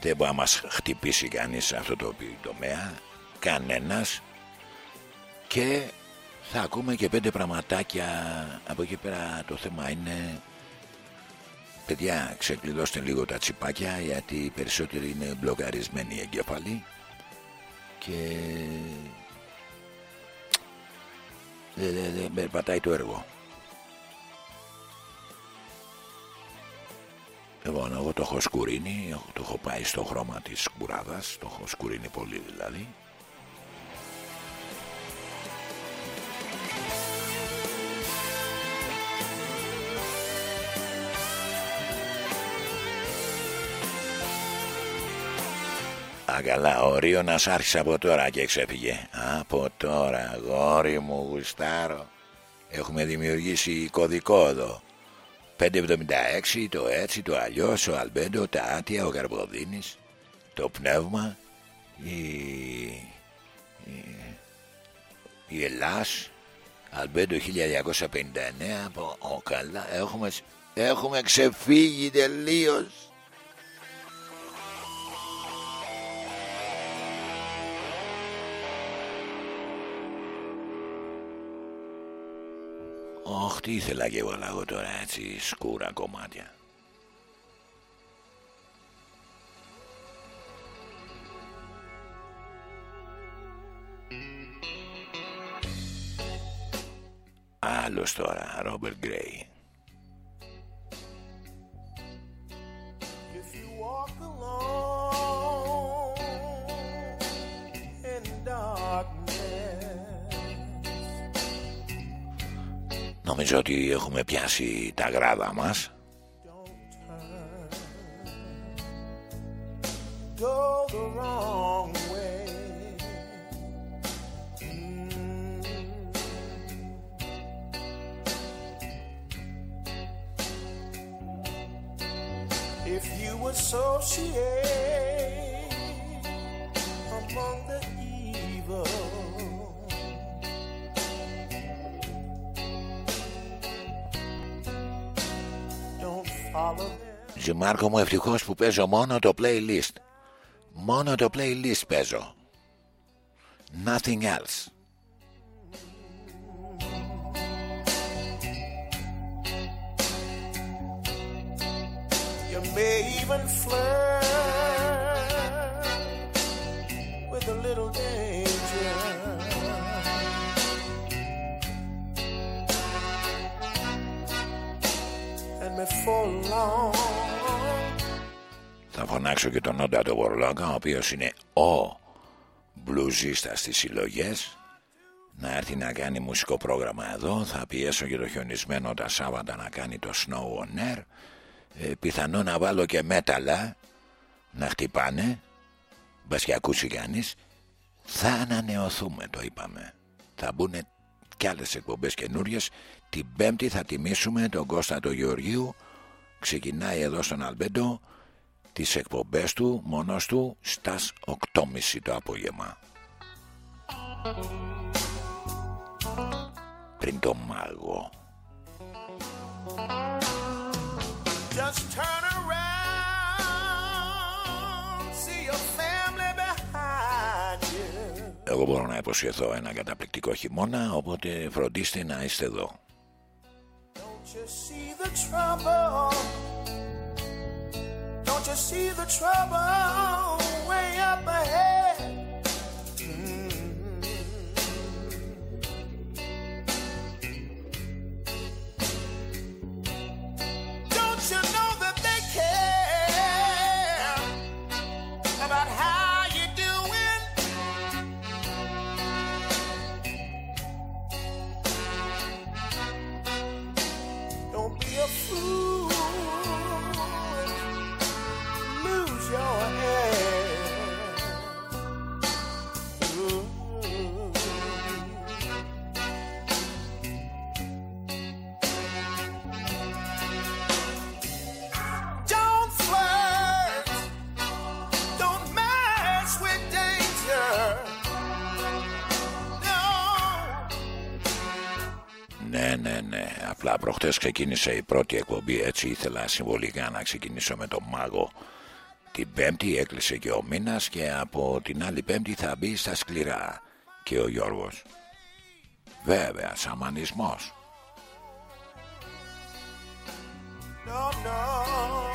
Δεν μπορεί να μας χτυπήσει κανείς σε αυτό το τομέα. Κανένας. Και θα ακούμε και πέντε πραγματάκια. Από εκεί πέρα το θέμα είναι παιδιά ξεκλειδώστε λίγο τα τσιπάκια γιατί οι περισσότεροι είναι μπλοκαρισμένοι οι εγκέφαλοι και δεν δε, δε, περπατάει το έργο Λοιπόν, εγώ το έχω σκουρίνει, το έχω πάει στο χρώμα της σκουράδας, το έχω σκουρίνει πολύ δηλαδή. Αγκαλά, ο Ρίωνας άρχισε από τώρα και ξέφυγε. Από τώρα, γόρι μου, γουστάρω. Έχουμε δημιουργήσει κωδικό εδώ. 576, το έτσι, το αλλιώς, ο Αλμπέντο, τα άτια, ο Καρποδίνης, το πνεύμα, η, η, η Ελλάς, Αλμπέντο 1259, από, ο, καλά, έχουμε, έχουμε ξεφύγει τελείως. Ωχ, τι ήθελα και εγώ να εγώ τώρα έτσι σκούρα κομμάτια. Άλλος τώρα, Ρόμπερτ Γκρέι. Νομίζω ότι έχουμε πιάσει τα γράδα μας. go the wrong way. If you associate them. Ζημάρκο μου ευτυχώς που παίζω μόνο το playlist. Μόνο το playlist παίζω. Nothing else. You may even flirt with a little danger. And before long, Θα φωνάξω και τον Όντα τον Μπορλόγκα, ο οποίος είναι ο μπλουζίστας στις συλλογές να έρθει να κάνει μουσικό πρόγραμμα εδώ. Θα πιέσω και το χιονισμένο τα Σάββατα να κάνει το Snow on Air. Ε, πιθανό να βάλω και μέταλλα να χτυπάνε. Μπας και ακούσει κανείς. Θα ανανεωθούμε το είπαμε. Θα μπουν κι άλλες εκπομπές καινούριες. Την Πέμπτη θα τιμήσουμε τον Κώστα του Γεωργίου. Ξεκινάει εδώ στον Αλμπέντο τις εκπομπές του μόνος του στας 8.30 το απόγευμα. Πριν το μάγο. just turn around, see your family behind you. Εγώ μπορώ να υποσχεθώ ένα καταπληκτικό χειμώνα, οπότε φροντίστε να είστε εδώ. Don't you see the trouble? Don't you see the trouble way up ahead? Απλά προχτές ξεκίνησε η πρώτη εκπομπή έτσι ήθελα συμβολικά να ξεκινήσω με τον μάγο την πέμπτη έκλεισε και ο μήνας και από την άλλη πέμπτη θα μπει στα σκληρά και ο Γιώργος. Βέβαια, σαμανισμός. No, no.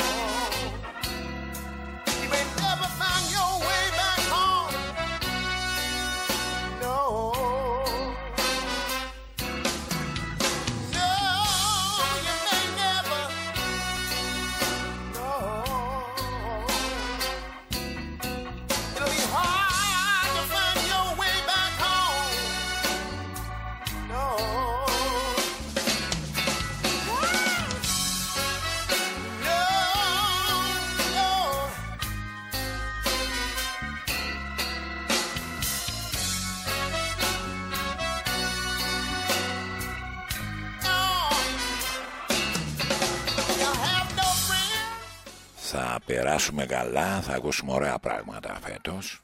Περάσουμε καλά, θα ακούσουμε ωραία πράγματα φέτος.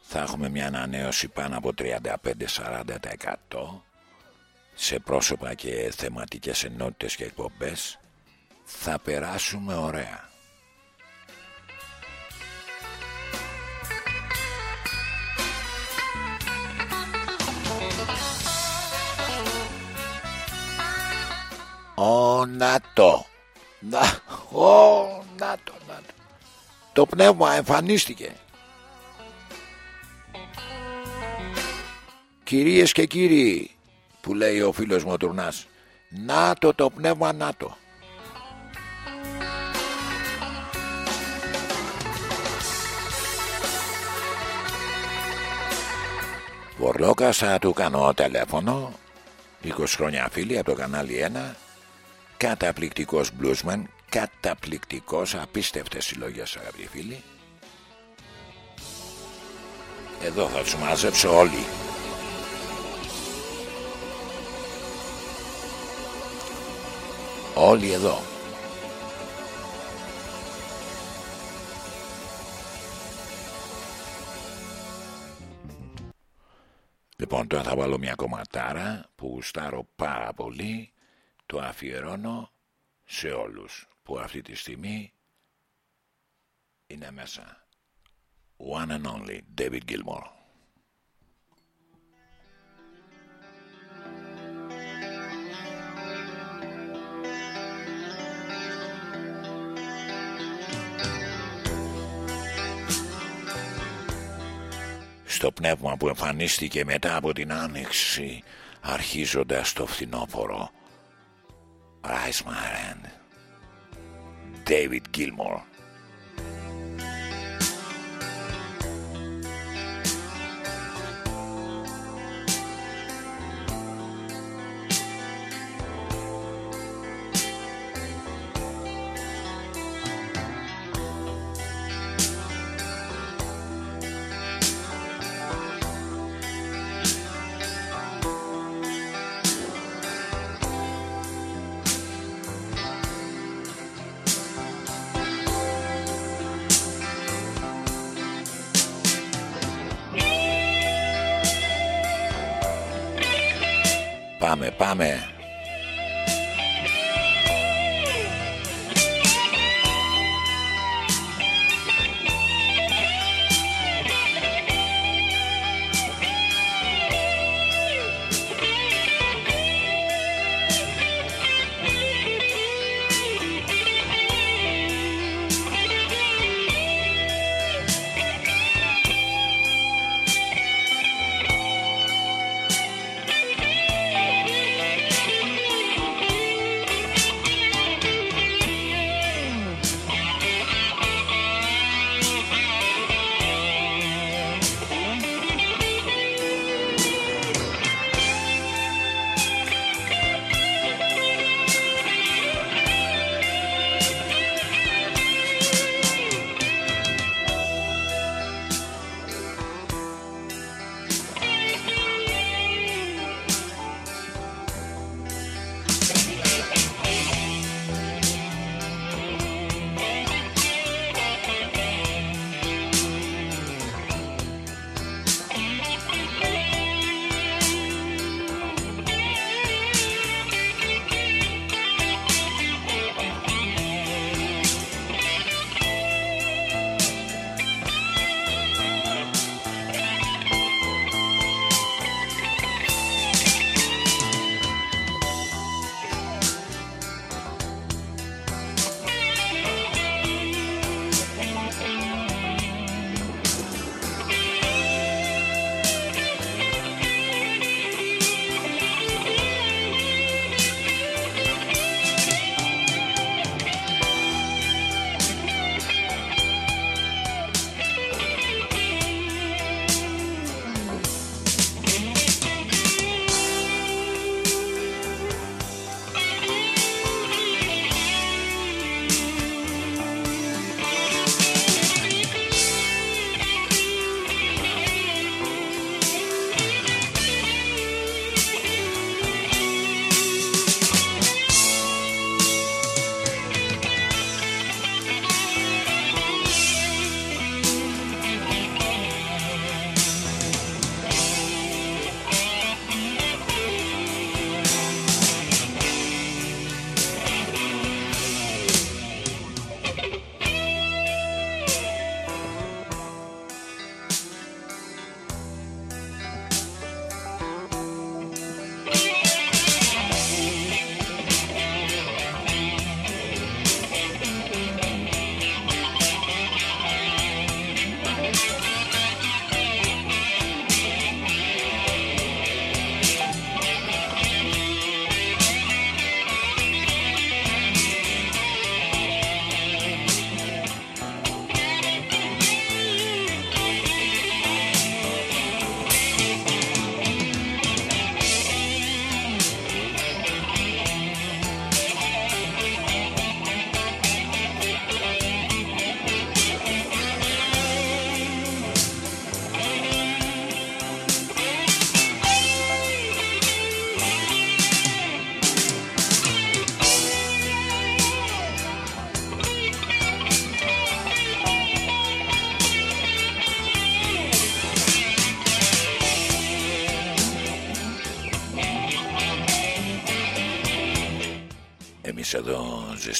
Θα έχουμε μια ανανέωση πάνω από 35-40% σε πρόσωπα και θεματικές ενότητες και εκπομπές. Θα περάσουμε ωραία. Ω, να το. Να, ω, να το, να το. Το πνεύμα εμφανίστηκε. Κυρίες και κύριοι, που λέει ο φίλος μου ο Τουρνάς, να το το πνεύμα, να το. Βορλόκα θα του κάνω τηλέφωνο 20 χρόνια φίλοι από το κανάλι 1 Καταπληκτικός bluesman Καταπληκτικός Απίστευτες συλλογές αγαπητοί φίλοι. Εδώ θα τους μαζέψω όλοι. Όλοι εδώ. Λοιπόν τώρα θα βάλω μια κομματάρα που γουστάρω πάρα πολύ Το αφιερώνω σε όλους που αυτή τη στιγμή είναι μέσα. One and only David Gilmour. Στο πνεύμα που εμφανίστηκε μετά από την άνοιξη αρχίζοντας το φθινόπωρο Rise My Hand, David Gilmore.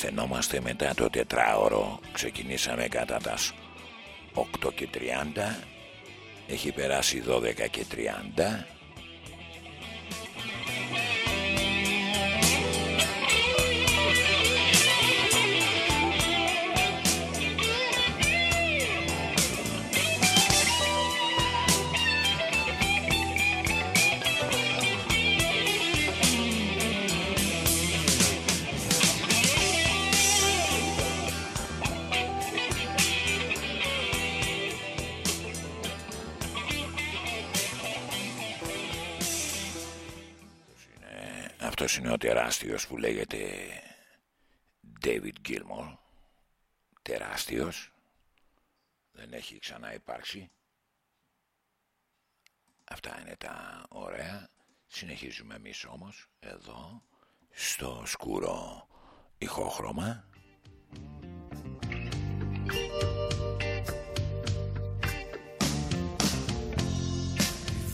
Εδώ ζεσθενόμαστε μετά το τετράωρο. Ξεκινήσαμε κατά τα 8 και 30 Έχει περάσει 12 και 30 τεράστιος που λέγεται David Gilmour. Τεράστιος. Δεν έχει ξανά υπάρξει Αυτά είναι τα ωραία. Συνεχίζουμε εμείς όμως Εδώ Στο σκούρο ηχόχρωμα.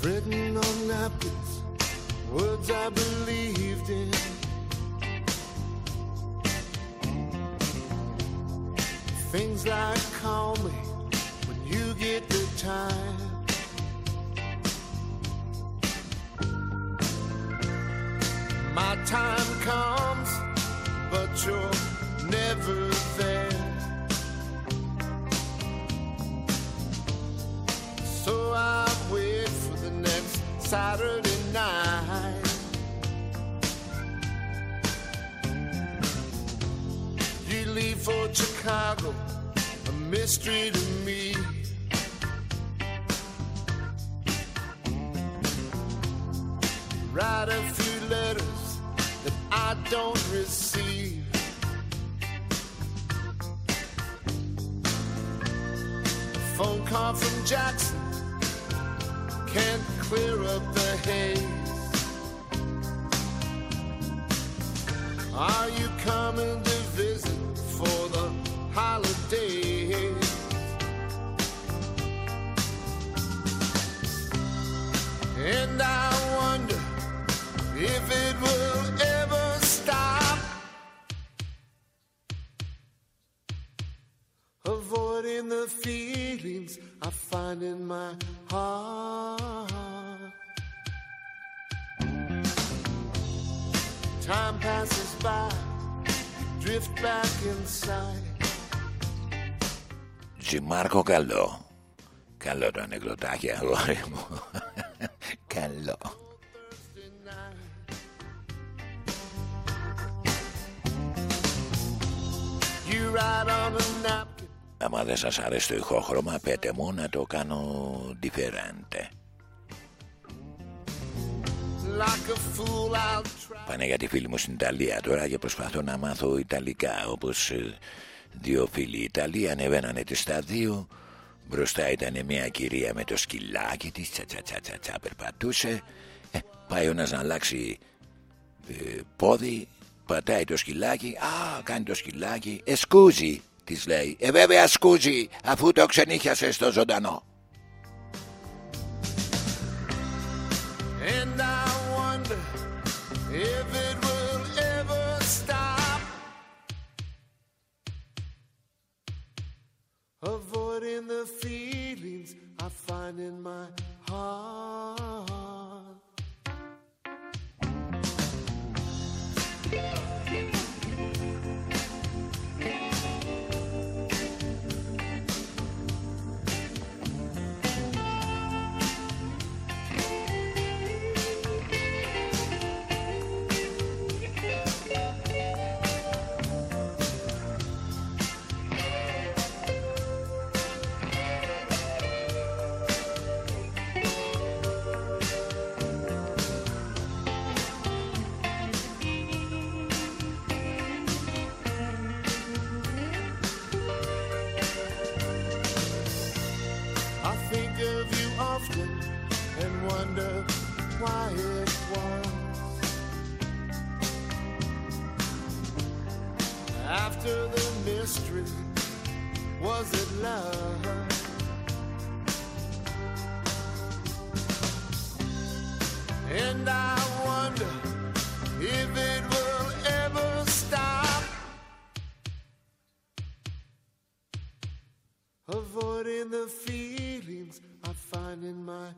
Written on napkins, words I believed in. Things like call me when you get the time. My time comes, but you're never there. So I wait for the next Saturday night. You leave for Chicago, mystery to me. Write a few letters that I don't receive. A phone call from Jackson can't clear up the haze. Are you coming to visit for the holidays? And I wonder if it will ever stop. Avoiding the feelings I find in my heart. Time passes by, drift back inside. Τζιμάρκο καλό Καλό το ανεκδοτάκι αγόρι μου Καλό You ride on a napkin. Άμα δεν σας αρέσει το ηχόχρωμα πέτε μου να το κάνω different Like a fool, I'll try. Πάνε για τη φίλη μου στην Ιταλία τώρα και προσπαθώ να μάθω Ιταλικά όπως ε, δύο φίλοι Ιταλοί ανεβαίνανε τη σταδίου Μπροστά ήταν μια κυρία με το σκυλάκι της τσα τσα τσα τσα, τσα περπατούσε. Ε, Πάει ο ένας να αλλάξει ε, πόδι Πατάει το σκυλάκι. Α κάνει το σκυλάκι. Εσκούζει της λέει. Ε βέβαια σκούζει αφού το ξενύχιασε στο ζωντανό. And I Avoiding the feelings I find in my heart. Was it love? And I wonder if it will ever stop avoiding the feelings I find in my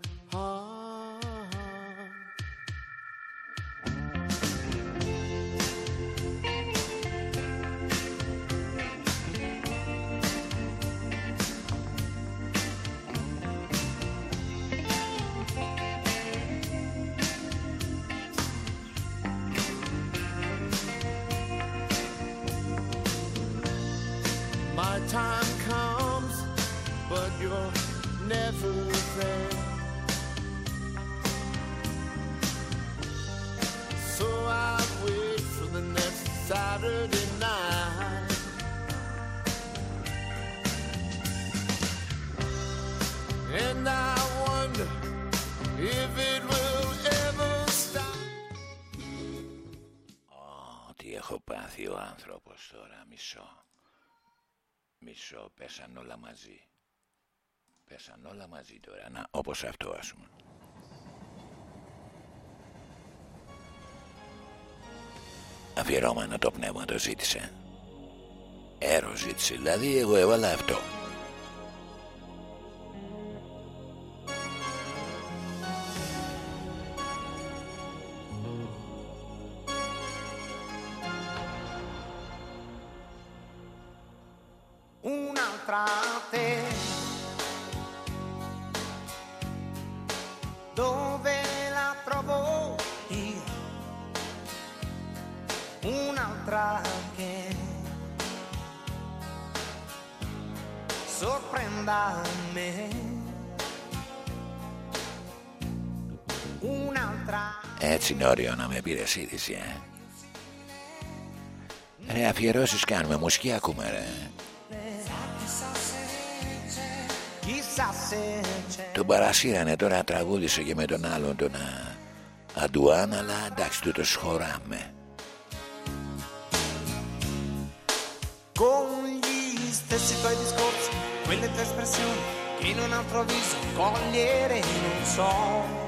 Πέσαν όλα μαζί τώρα, να, όπως αυτό ας πούμε. Αφιερώμενο το πνεύμα το ζήτησε. Έρο ζήτησε, δηλαδή εγώ έβαλα αυτό. Έτσι είναι όριο να με πήρες είδηση, ε. Ρε, αφιερώσεις κάνουμε, μουσική ακούμε, ρε. chissà se c'è. Τον παρασύρανε τώρα τραγούδισε και με τον άλλον τον α, Αντουάν αλλά εντάξει του το σχοράμε con gli stessi tuoi discorsi, quelle tue espressioni che in un altro viso cogliere non so.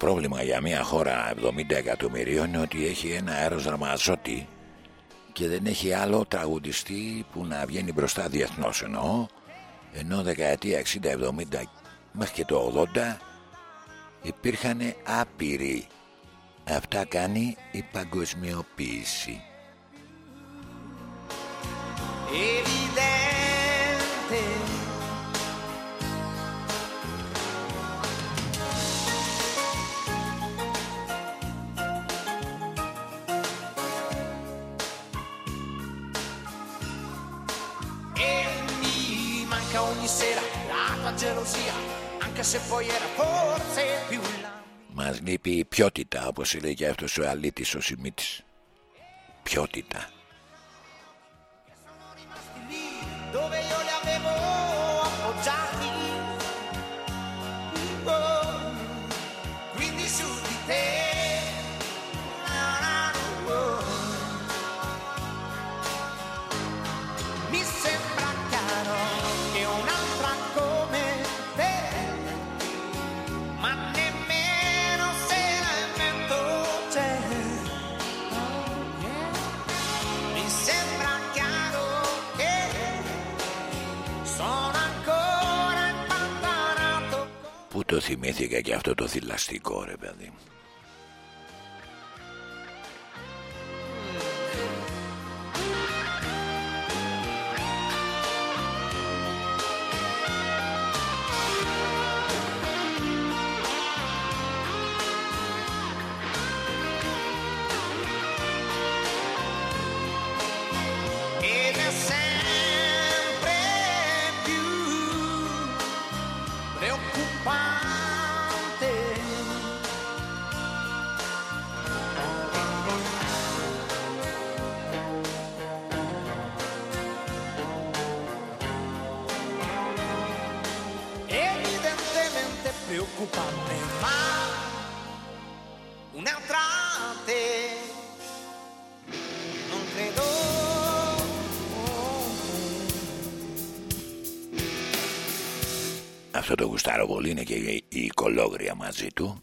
Πρόβλημα για μια χώρα 70 εκατομμυρίων είναι ότι έχει ένα αέρος ραμαζότη και δεν έχει άλλο τραγουδιστή που να βγαίνει μπροστά διεθνώς εννοώ ενώ δεκαετία 60-70 μέχρι και το 80 υπήρχαν άπειροι αυτά κάνει η παγκοσμιοποίηση evidente. Sera la tua gelosia, anche se poi era forse più la Μας λείπει η ποιότητα όπως έλεγε αυτός ο αλήτης ο Σιμίτης Ποιότητα dove io το θυμήθηκα και αυτό το θηλαστικό ρε παιδί μου είναι και η- η κολόγρια μαζί του.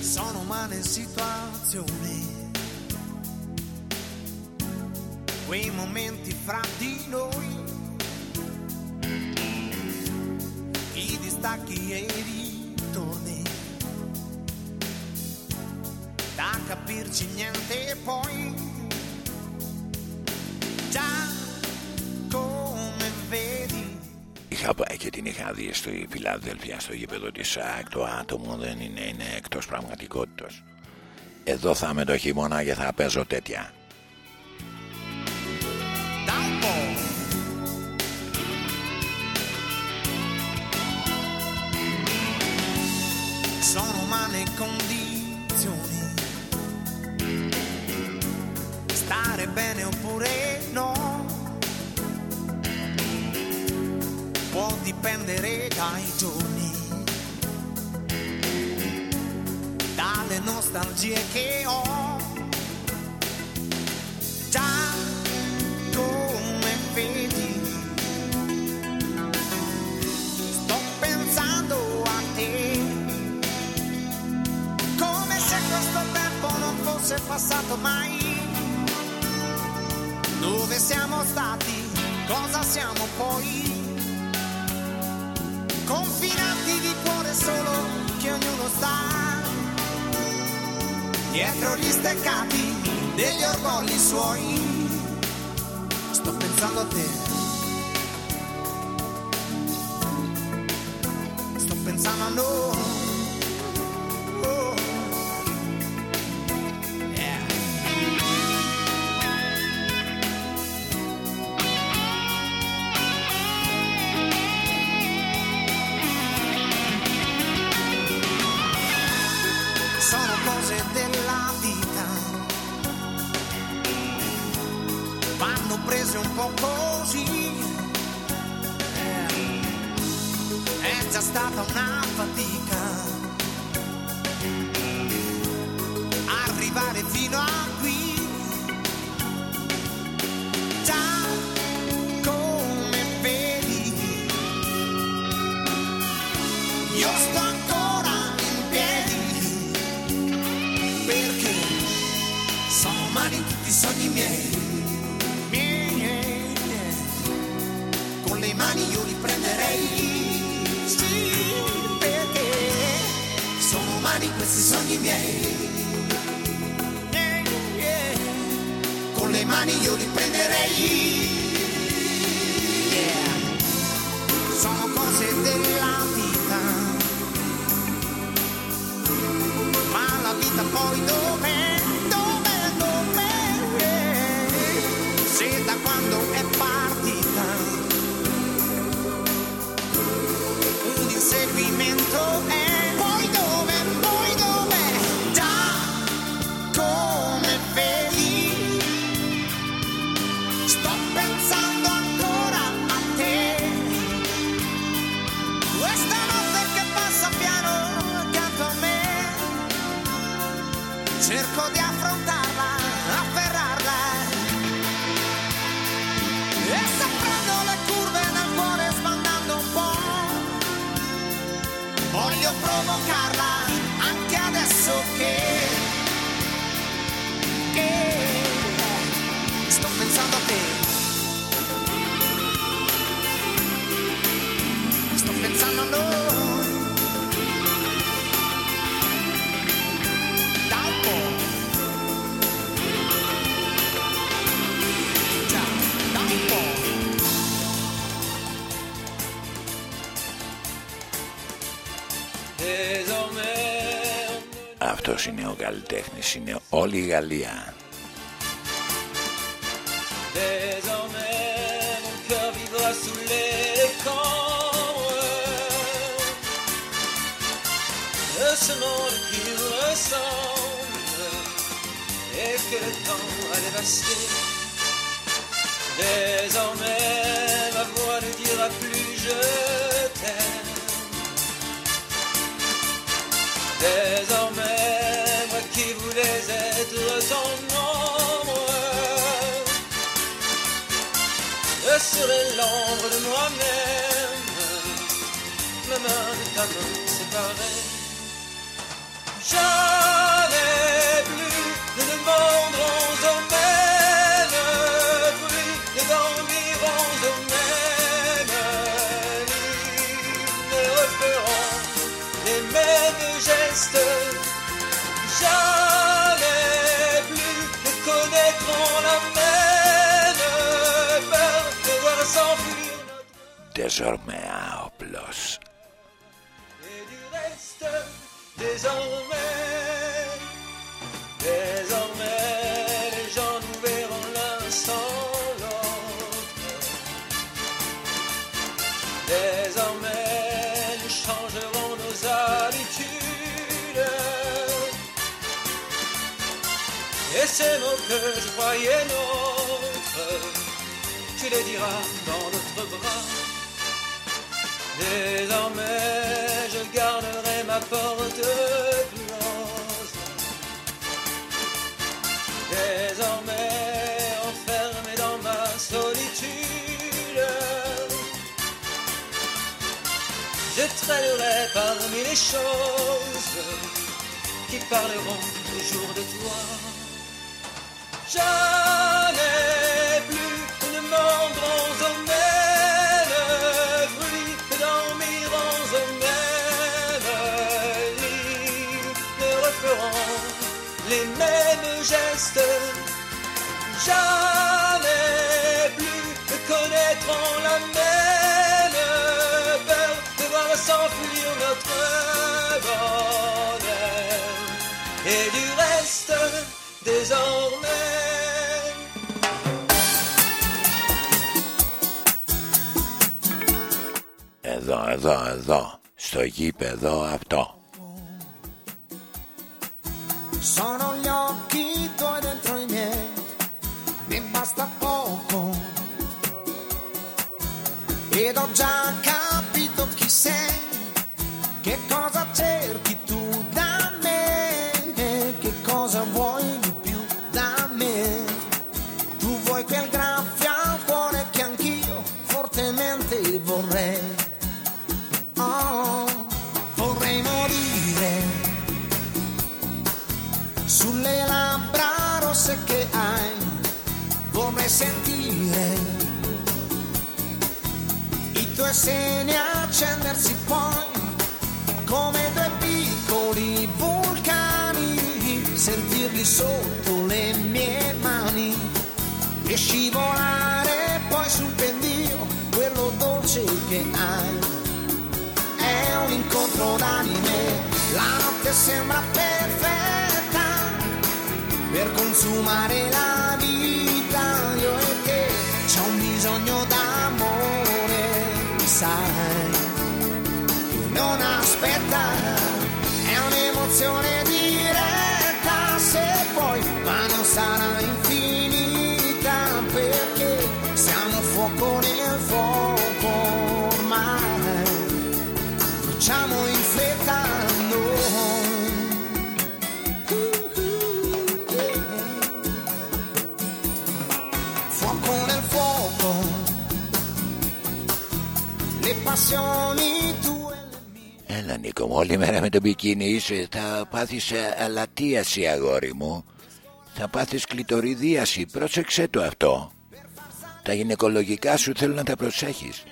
Sono umane situazioni. Quei momenti fra di noi. I distacchi e i ritorni. Da capirci niente poi. Già come vedi. Είχα πάει και την είχα δει στη Φιλαδέλφια στο γήπεδο της ΣΑΚ Το άτομο δεν είναι, είναι εκτός πραγματικότητας Εδώ θα είμαι το χειμώνα και θα παίζω τέτοια umane condizioni. Stare bene oppure no. Può dipendere dai giorni. Dalle nostalgie che ho. Passato mai. Dove siamo stati? Cosa siamo poi? Confinati di cuore solo che ognuno sta. Dietro gli steccati degli orgogli suoi. Sto pensando a te. Sto pensando a noi. Όλη θα πάθεις ε, αλατίαση αγόρι μου. Θα πάθεις κλειτοριδίαση, πρόσεξέ το αυτό. Τα γυναικολογικά σου θέλω να τα προσέχεις.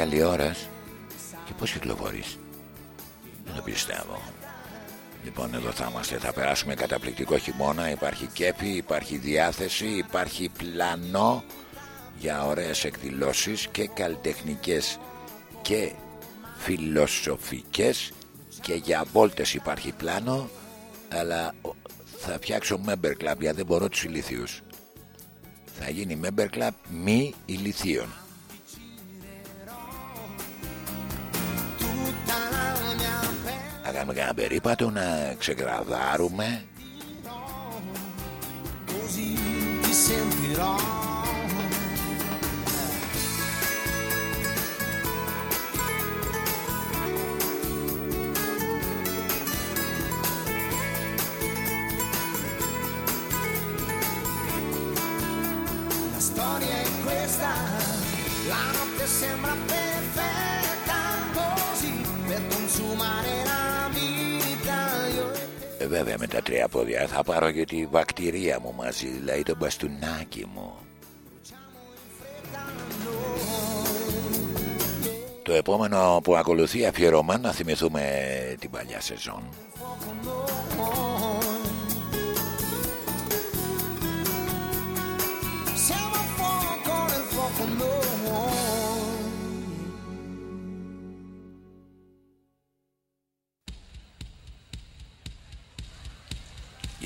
άλλη και πώς κυκλοφορείς; Δεν το πιστεύω. Λοιπόν, εδώ θα είμαστε. Θα περάσουμε καταπληκτικό χειμώνα. Υπάρχει κέπη, υπάρχει διάθεση, υπάρχει πλανό για ωραίες εκδηλώσεις και καλλιτεχνικές και φιλοσοφικές και για βόλτες υπάρχει πλάνο αλλά θα φτιάξω member club Για δεν μπορώ τους ηλίθιους θα γίνει member club μη ηλίθιων Madame Gamberi, fate una xegravarum. Eh? La storia è questa, la notte sembra perfetta. Ε, βέβαια με τα τρία πόδια θα πάρω και τη βακτηρία μου μαζί Δηλαδή το μπαστούνάκι μου. Το επόμενο που ακολουθεί αφιερωμένο να θυμηθούμε την παλιά σεζόν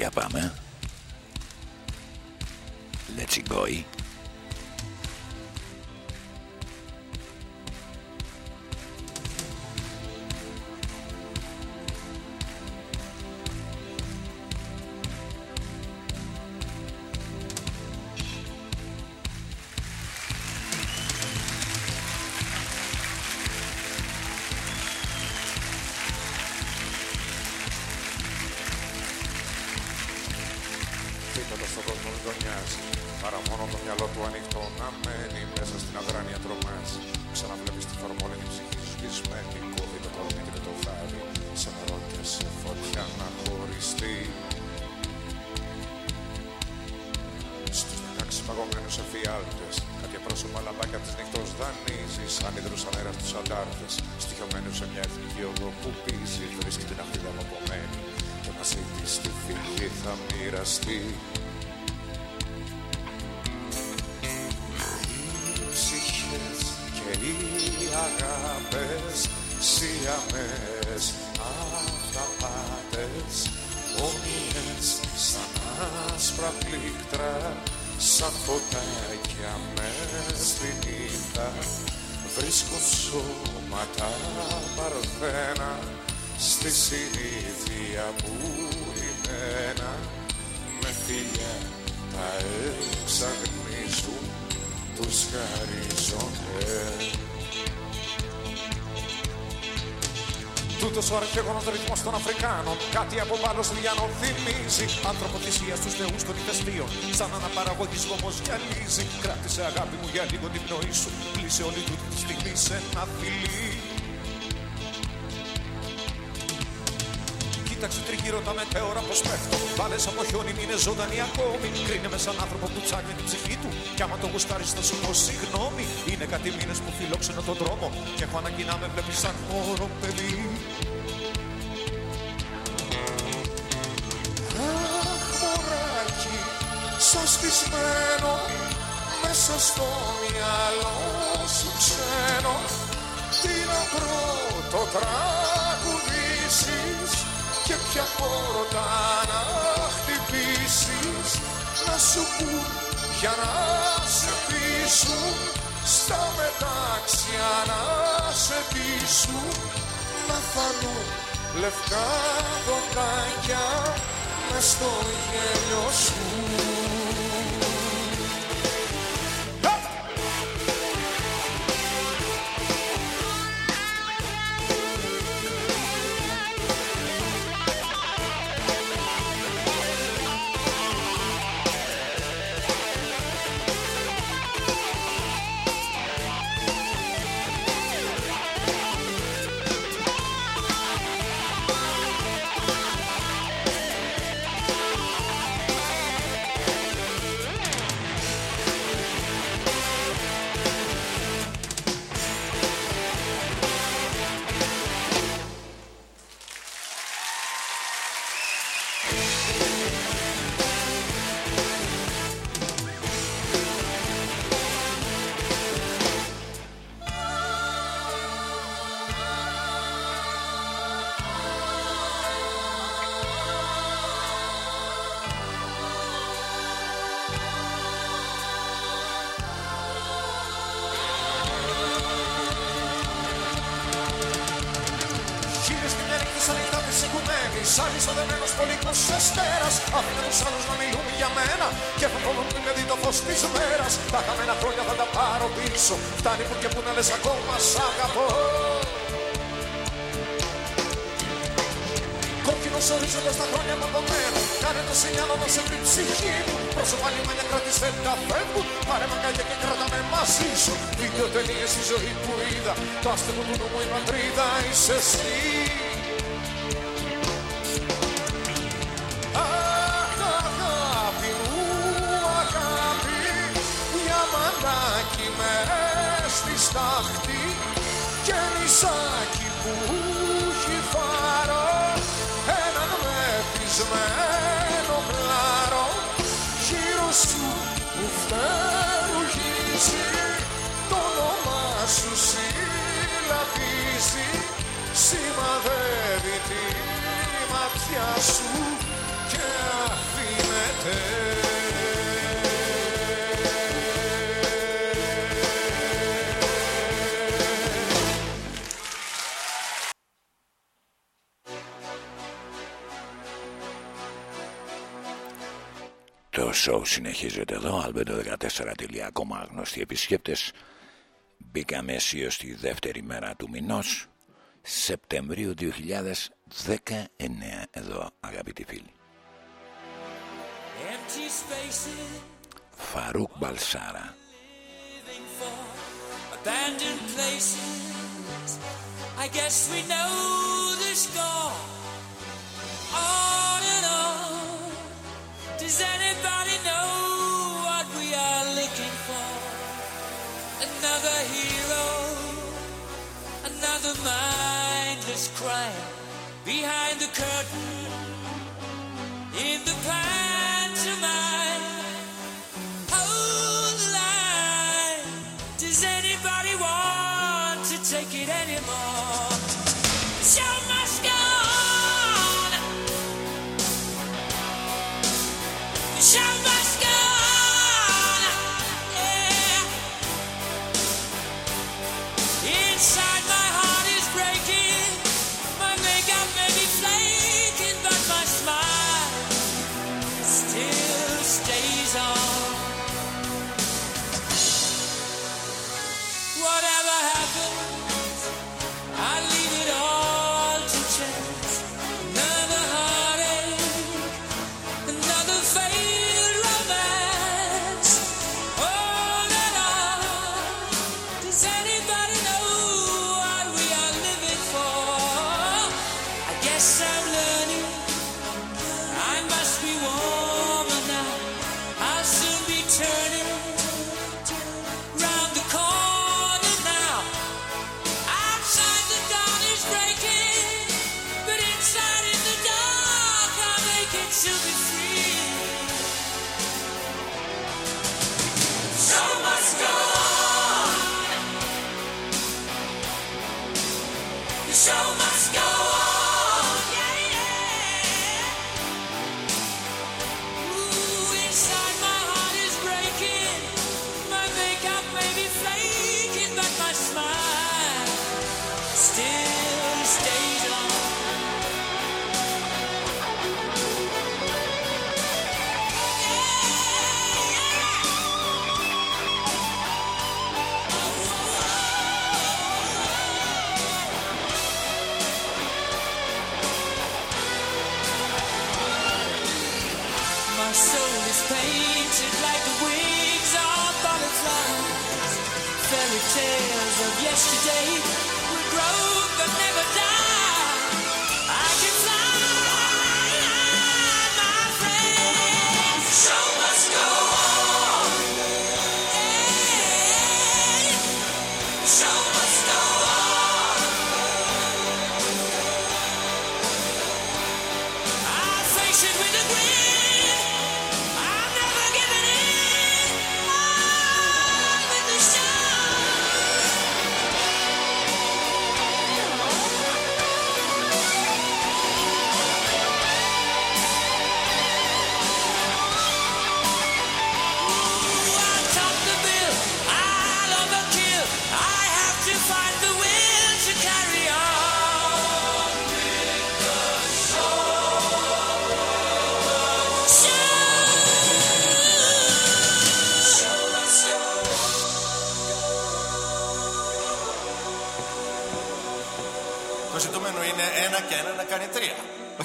Για πάμε Let's go εφιάλτες Κάποια πρόσωπα λαμπάκια της νύχτος δανείζεις Σαν ίδρους ανέρα στους αντάρτες. Στοιχειωμένους σε μια εθνική οδό που πίζει Βρίσκει την αχτίδα απομπομένη Και μαζί της τη φυγή θα μοιραστεί. Οι ψυχές και οι αγάπες Σιαμές Σαν φωτάκια μες στη νύχτα Βρίσκουν σώματα παρθένα Στη συνήθεια που ρημένα Με φιλιά τα εξαγνίζουν Τους χαρίζονται Τούτος ο αρχαίγονος ρυθμός των Αφρικάνων. Κάτι από πάνω στο Λιάνο θυμίζει. Άνθρωπο θυσία στους νεούς των ηφαιστείων. Σαν αναπαραγωγισμό όμως γυαλίζει. Κράτησε αγάπη μου για λίγο την πνοή σου. Κλείσε όλη τούτη τη στιγμή σε ένα φιλί Κοίταξε τριγύρω τα μετέωρα πως πέφτω. Βάλες από χιόνι είναι ζωντανή ακόμη. Κρίνε με σαν άνθρωπο που ψάχνει την ψυχή του. Κι άμα το γουστάρεις θα σου πω συγγνώμη. Είναι κάτι μήνες που φιλόξενο τον δρόμο. Και έχω ανάγκη να με βλέπεις σαν μωρό παιδί. Αχ, μωράκι, σωστισμένο μέσα στο μυαλό σου ξένο. Τι να πρώτο τραγουδήσεις και ποια πόρτα να χτυπήσεις να σου πουν για να σε πείσουν στα μετάξια να σε πείσουν να φανούν λευκά δοντάκια μες στο γέλιο σου συνεχίζεται εδώ, albedo14.com άγνωστοι επισκέπτες. Μπήκαμε αισίως στη δεύτερη μέρα του μηνός, Σεπτεμβρίου 2019 εδώ αγαπητοί φίλοι. Φαρούκ Μπαλσάρα. Does anybody know what we are looking for? Another hero, another mindless crime behind the curtain in the pantomime.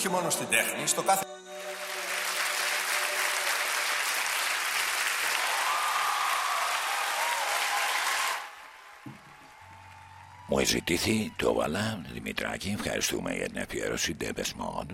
όχι μόνο στην τέχνη, στο κάθε... Μου ζητήθη το Βαλά Δημητράκη, ευχαριστούμε για την αφιέρωση, Ντέμπες Μόντ.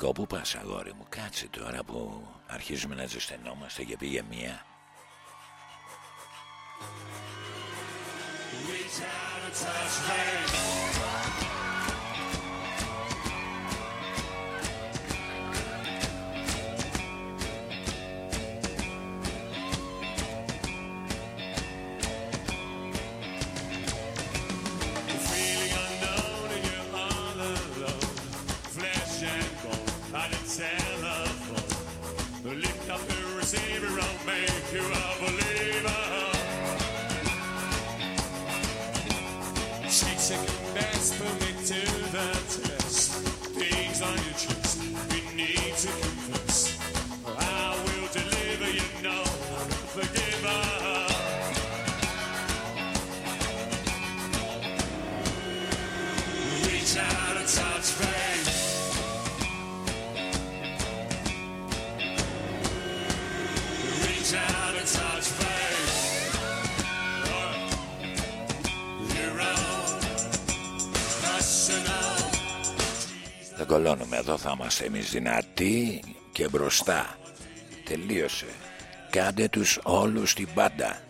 Νίκο, πού πας αγόρι μου, κάτσε τώρα που αρχίζουμε να ζεσθενόμαστε και πήγε μία. θα είμαστε εμείς δυνατοί και μπροστά. Τελείωσε. Κάντε τους όλους την πάντα.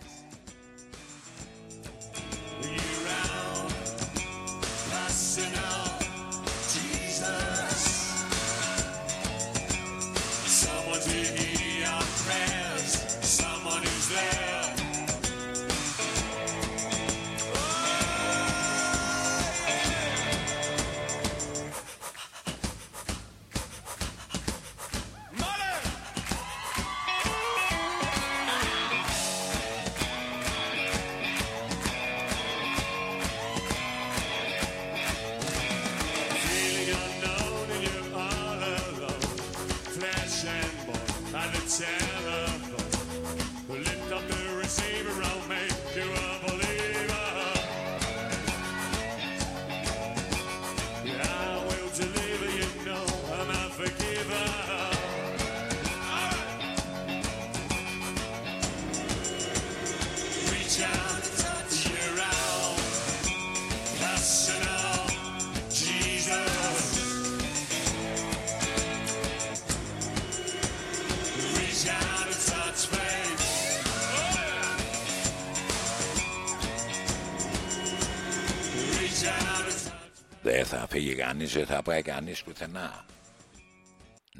φύγει κανείς, δεν θα πάει κανείς πουθενά.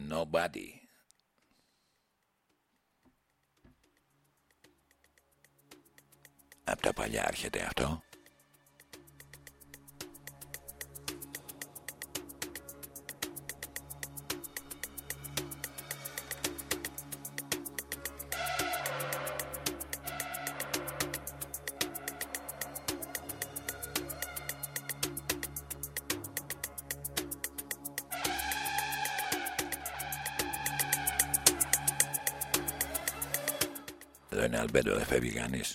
Nobody. Είναι Αλμπέντο,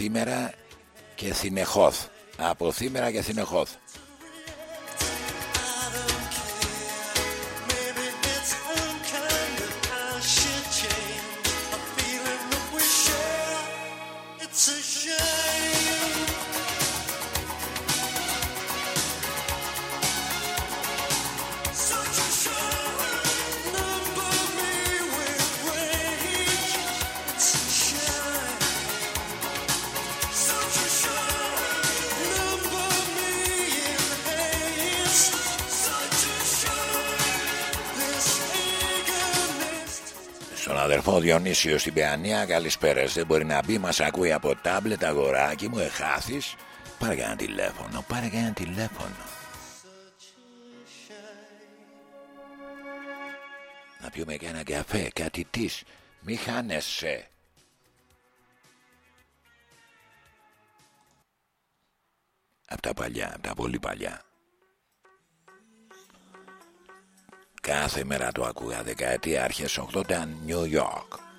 από σήμερα και συνεχώς. Από σήμερα και συνεχώς. Αδερφό Διονύσιο στην Παιανία, καλησπέρα. Δεν μπορεί να μπει, μας ακούει από τάμπλετ, αγοράκι μου, εχάθης. Πάρε κανένα τηλέφωνο, πάρε κανένα τηλέφωνο. Να πιούμε και ένα καφέ, κάτι της. Μη χάνεσαι. Απ' τα παλιά, απ' τα πολύ παλιά. Κάθε μέρα το ακούγα δεκαετία αρχές 80 New York.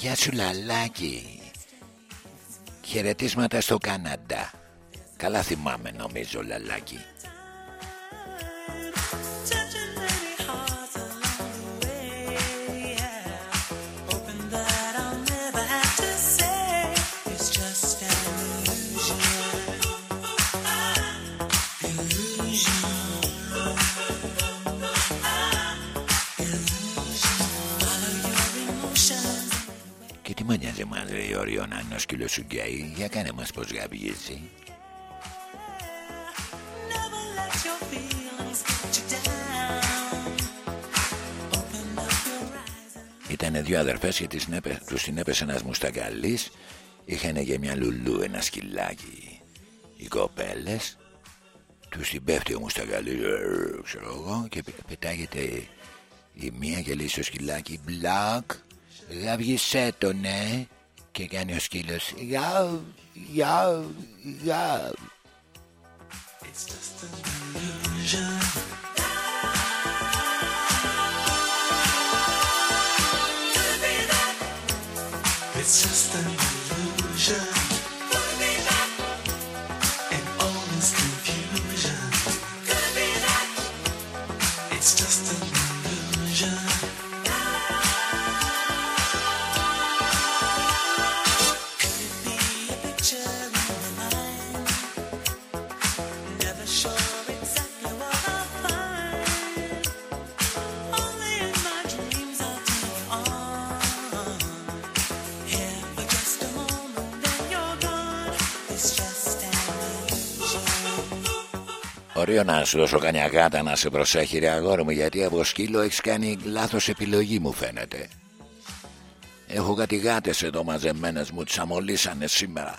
Γεια σου λαλάκι. Χαιρετίσματα στο Καναντά. Καλά θυμάμαι νομίζω λαλάκι. Σου γκέι. Για κάνε μας πως γαβγίζει Ήτανε δύο αδερφές και τις νέπε, τους την έπεσε ένας μουσταγκαλής Είχαν και μια λουλού ένα σκυλάκι. Οι κοπέλες Τους την πέφτει ο μουσταγκαλής ε, Ξέρω εγώ Και πε- πετάγεται η μία και λέει στο σκυλάκι Μπλακ Γαβγισέ το ναι Και κάνει ο σκύλος Γαβ, γαβ, γαβ It's just an illusion. Ωραίο να σου δώσω κανιά γάτα να σε προσέχει ρε αγόρι μου γιατί από σκύλο έχεις κάνει λάθος επιλογή μου φαίνεται. Έχω κάτι γάτες εδώ μαζεμένες μου τις αμολύσανε σήμερα.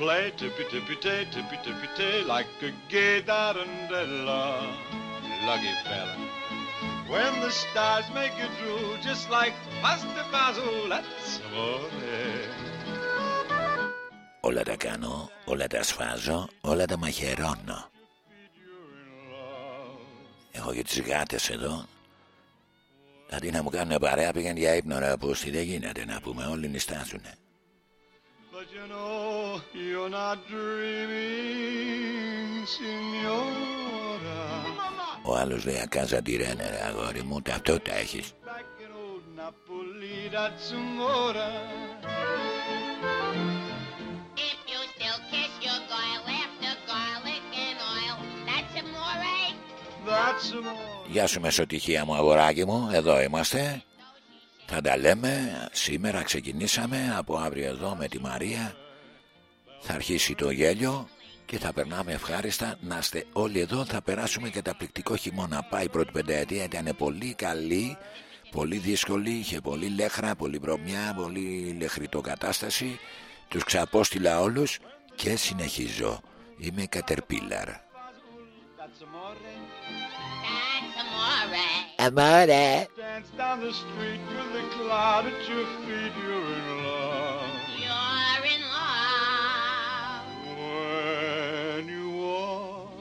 Play tippy-tippy-tay, tippy-tippy-tay, like a gay tarantella. Lucky fella. When the stars make you drool, just like pasta basil, that's amore. Όλα τα κάνω, όλα τα σφάζω, όλα τα μαχαιρώνω. Έχω και τις γάτες εδώ. Αντί να μου κάνουν παρέα πήγαν για ύπνο ρε πούστη. Δεν γίνεται να πούμε, όλοι νιστάζουνε. Ο άλλος λέει ακάζα τη ρένε αγόρι μου τα αυτό τα έχεις Γεια σου μεσοτυχία μου αγοράκι μου Εδώ είμαστε. Θα τα λέμε, σήμερα ξεκινήσαμε από αύριο εδώ με τη Μαρία. Θα αρχίσει το γέλιο και θα περνάμε ευχάριστα. Να είστε όλοι εδώ, θα περάσουμε καταπληκτικό χειμώνα. Πάει η πρώτη πενταετία, ήταν πολύ καλή, πολύ δύσκολη, είχε πολύ λέχρα, πολύ βρωμιά, πολύ λεχρητό κατάσταση. Τους ξαπόστειλα όλους και συνεχίζω. Είμαι Caterpillar. Amore. Amore. Dance down the street with a cloud at your feet, you're in love. You're in love. When you walk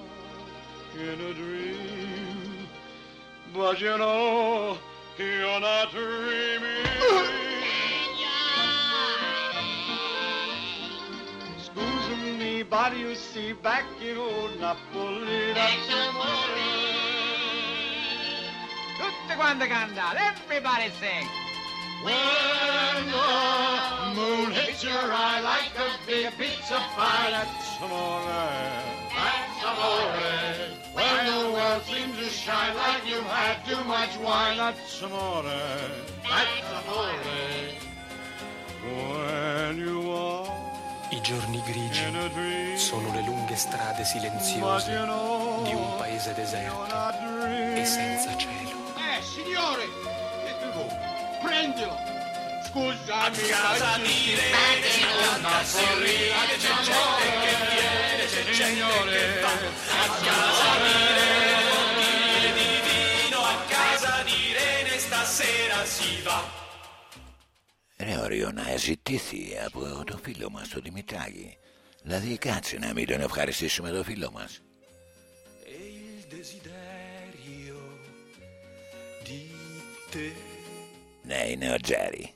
in a dream, but you know you're not dreaming. School everybody you see back in old Napoli. That's amore. Tutte quante cantare, everybody sing. When the moon hits your eye like a big pizza pie, that's amore. That's amore. When the world seems to shine like you've had too much wine, that's amore. That's amore. When you are I giorni grigi sono le lunghe strade silenziose di un paese deserto e senza cielo. Eh, signore! E tu, prendilo! Scusami, casa di Irene canta sorride, c'è gente che viene, c'è gente che va. A casa di Irene, bottiglie di vino, a casa di Irene stasera si va. Είναι ωραίο να ζητήθη από το φίλο μας το Δημητράκη. Δηλαδή κάτσε να μην τον ευχαριστήσουμε το φίλο μας. Te. Ναι, είναι ο Τζέρι.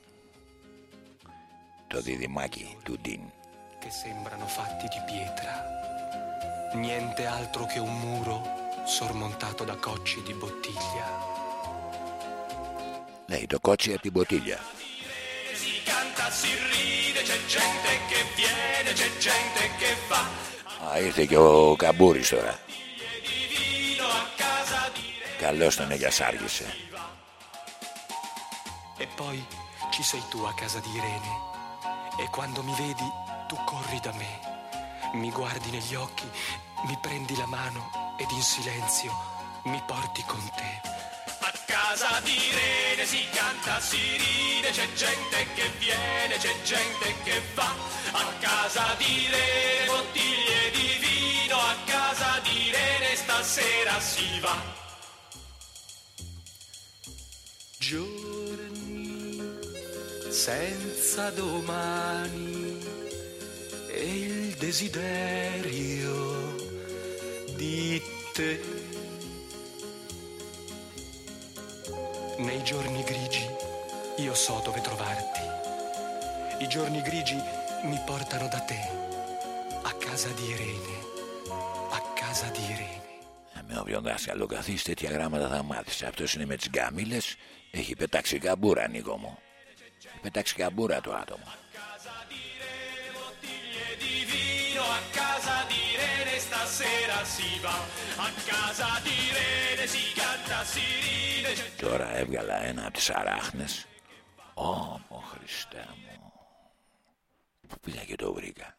Το διδυμάκι του Ντίν. che sembrano fatti di pietra. Niente altro che un muro sormontato da cocci di bottiglia. Λέει το κότσι από την ποτήλια. Si canta, si ride, c'è gente che viene, c'è gente che va. Α, ήρθε και ο Καμπούρης τώρα. Vino a casa di Καλώς τον εγιασάργησε. E poi ci sei tu a casa di Irene. E quando mi vedi, tu corri da me. Mi guardi negli occhi, mi prendi la mano ed in silenzio mi porti con te. A casa di Irene si canta, si ride, c'è gente che viene, c'è gente che va. A casa di Irene bottiglie di vino, a casa di Irene stasera si va. Giorni senza domani e il desiderio di te. Nei giorni grigi io so dove trovarti. I giorni grigi mi portano da te, a casa di Irene, a casa di Irene. Με όποιον δάσκαλο καθίσει τέτοια γράμματα θα μάθεις. Αυτός είναι με τις γκάμιλες. Έχει πετάξει καμπούρα, Νίκο μου. Έχει πετάξει καμπούρα το άτομο. di vino a casa di Irene stasera si va a casa di Irene si canta si ride c'è Τώρα έβγαλα ένα από τις αράχνες. Ω, Χριστέ μου. Πού πήγα και το βρήκα.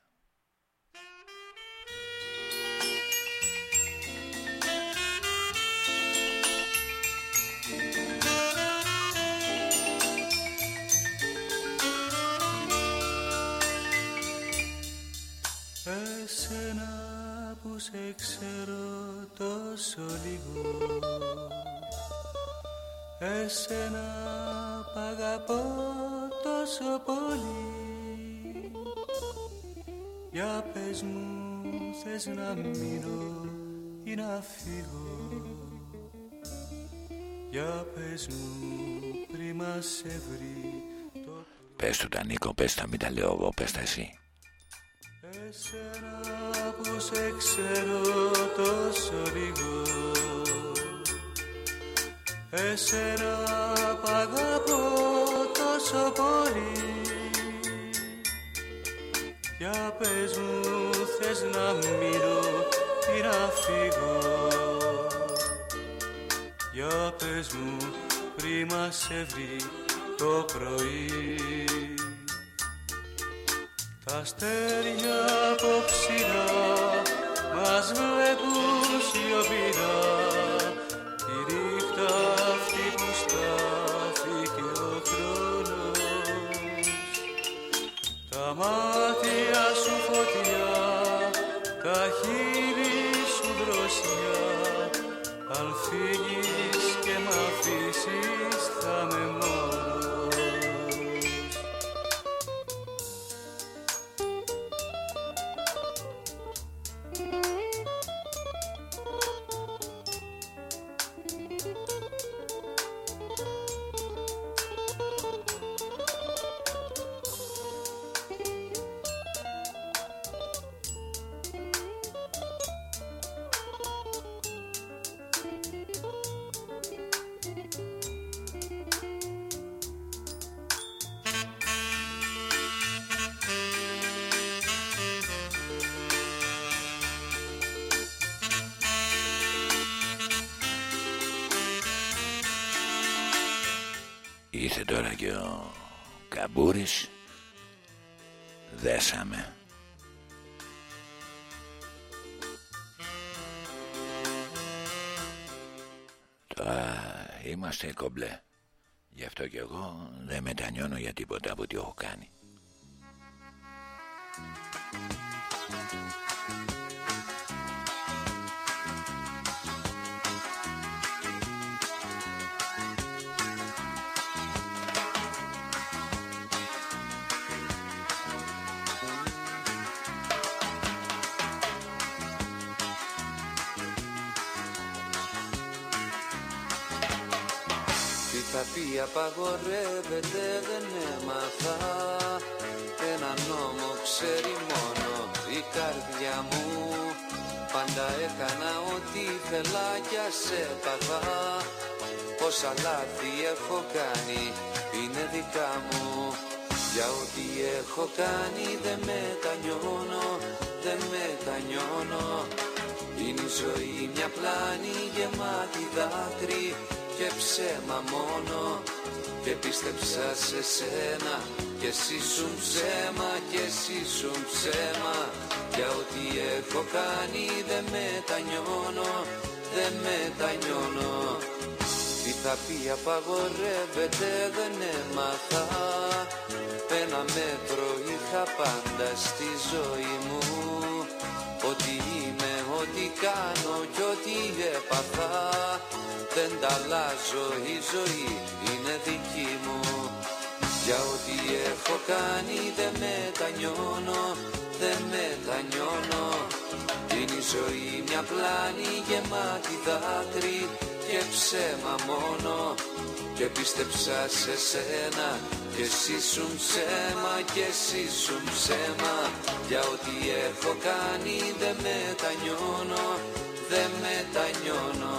Σε ξέρω τόσο λίγο Εσένα που αγαπώ τόσο πολύ Για πες μου θες να μείνω ή να φύγω; Για πες μου πριν μας σε βρει Πες του τα Νίκο, πες τα, μην τα λέω εγώ, πες τα εσύ. Εσένα που σε ξέρω τόσο λίγο. Εσένα που αγαπώ τόσο πολύ. Για πες μου θες να μείνω ή να φύγω; Για πες μου πριν μας σε βρει το πρωί τα αστέρια απόψινά μας βλέπουν σιωπηρά. Τη νύχτα αυτή που στάθηκε ο χρόνος τα μάτια μετανιώνω για τίποτα από ό,τι έχω κάνει απαγορεύεται δεν έμαθα. Ένα νόμο ξέρει μόνο η καρδιά μου. Πάντα έκανα ό,τι ήθελα κι ας έπαθα Πόσα λάθη έχω κάνει είναι δικά μου. Για ό,τι έχω κάνει δεν μετανιώνω, δεν μετανιώνω. Είναι η ζωή μια πλάνη γεμάτη δάκρυ και ψέμα μόνο και πίστεψα σε σένα και εσύ σου ψέμα και εσύ σου ψέμα. Για ό,τι έχω κάνει δεν μετανιώνω δεν μετανιώνω τι θα πει απαγορεύεται δεν έμαθα. Ένα μέτρο είχα πάντα στη ζωή μου. Ό,τι είμαι, ό,τι κάνω κι ό,τι έπαθα Δεν τα αλλάζω, η ζωή είναι δική μου. Για ό,τι έχω κάνει δεν μετανιώνω, δεν μετανιώνω. Είναι η ζωή μια πλάνη γεμάτη δάκρυ και ψέμα μόνο. Και πίστεψα σε σένα και εσύ σου ψέμα και εσύ σου ψέμα. Για ό,τι έχω κάνει δεν μετανιώνω, δεν μετανιώνω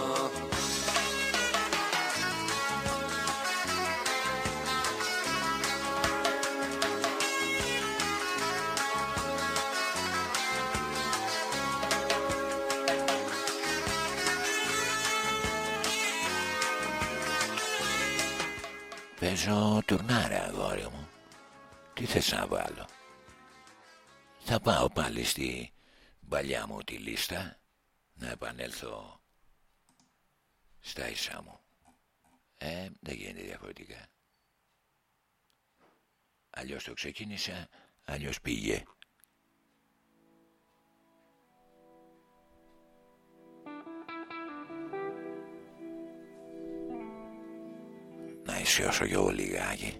Παίζω τουρνάρα αγόρι μου. Τι θες να βάλω; Θα πάω πάλι στη παλιά μου τη λίστα Να επανέλθω Στα ίσα μου. Ε, δεν γίνεται διαφορετικά. Αλλιώς το ξεκίνησα Αλλιώς πήγε Να ισιώσω κι εγώ λιγάκι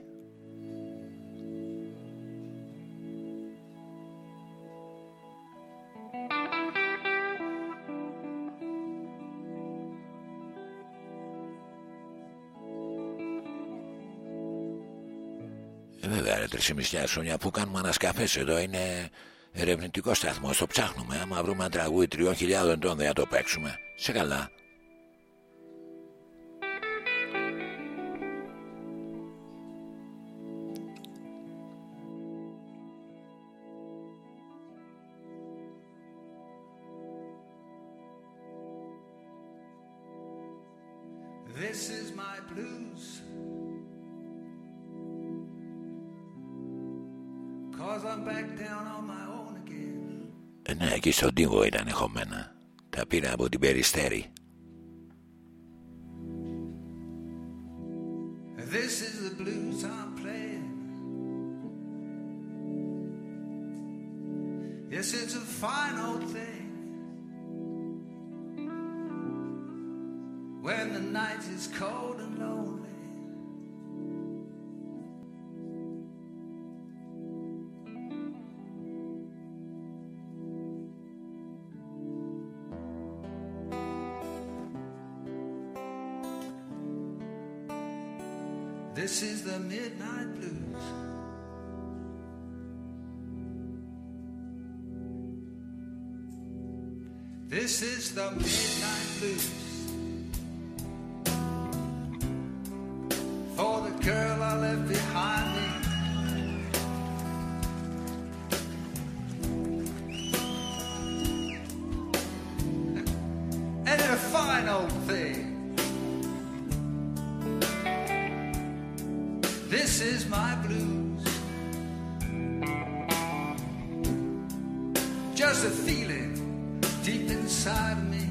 Ε, βέβαια, ρε τρεις χρόνια που κάνουμε ανασκαφές εδώ είναι ερευνητικό σταθμό. Το ψάχνουμε. Άμα βρούμε ένα τραγούδι τριών χιλιάδων ετών δεν θα το παίξουμε. Σε καλά. Στον τοίχο ήταν χωμένα. Τα πήρα από την περιστέρη. This is the blues I'm playing. Yes, it's a fine old thing. When the night is cold and lonely. Midnight blues. This is the midnight blues. For the girl I left behind This is my blues. Just a feeling deep inside of me.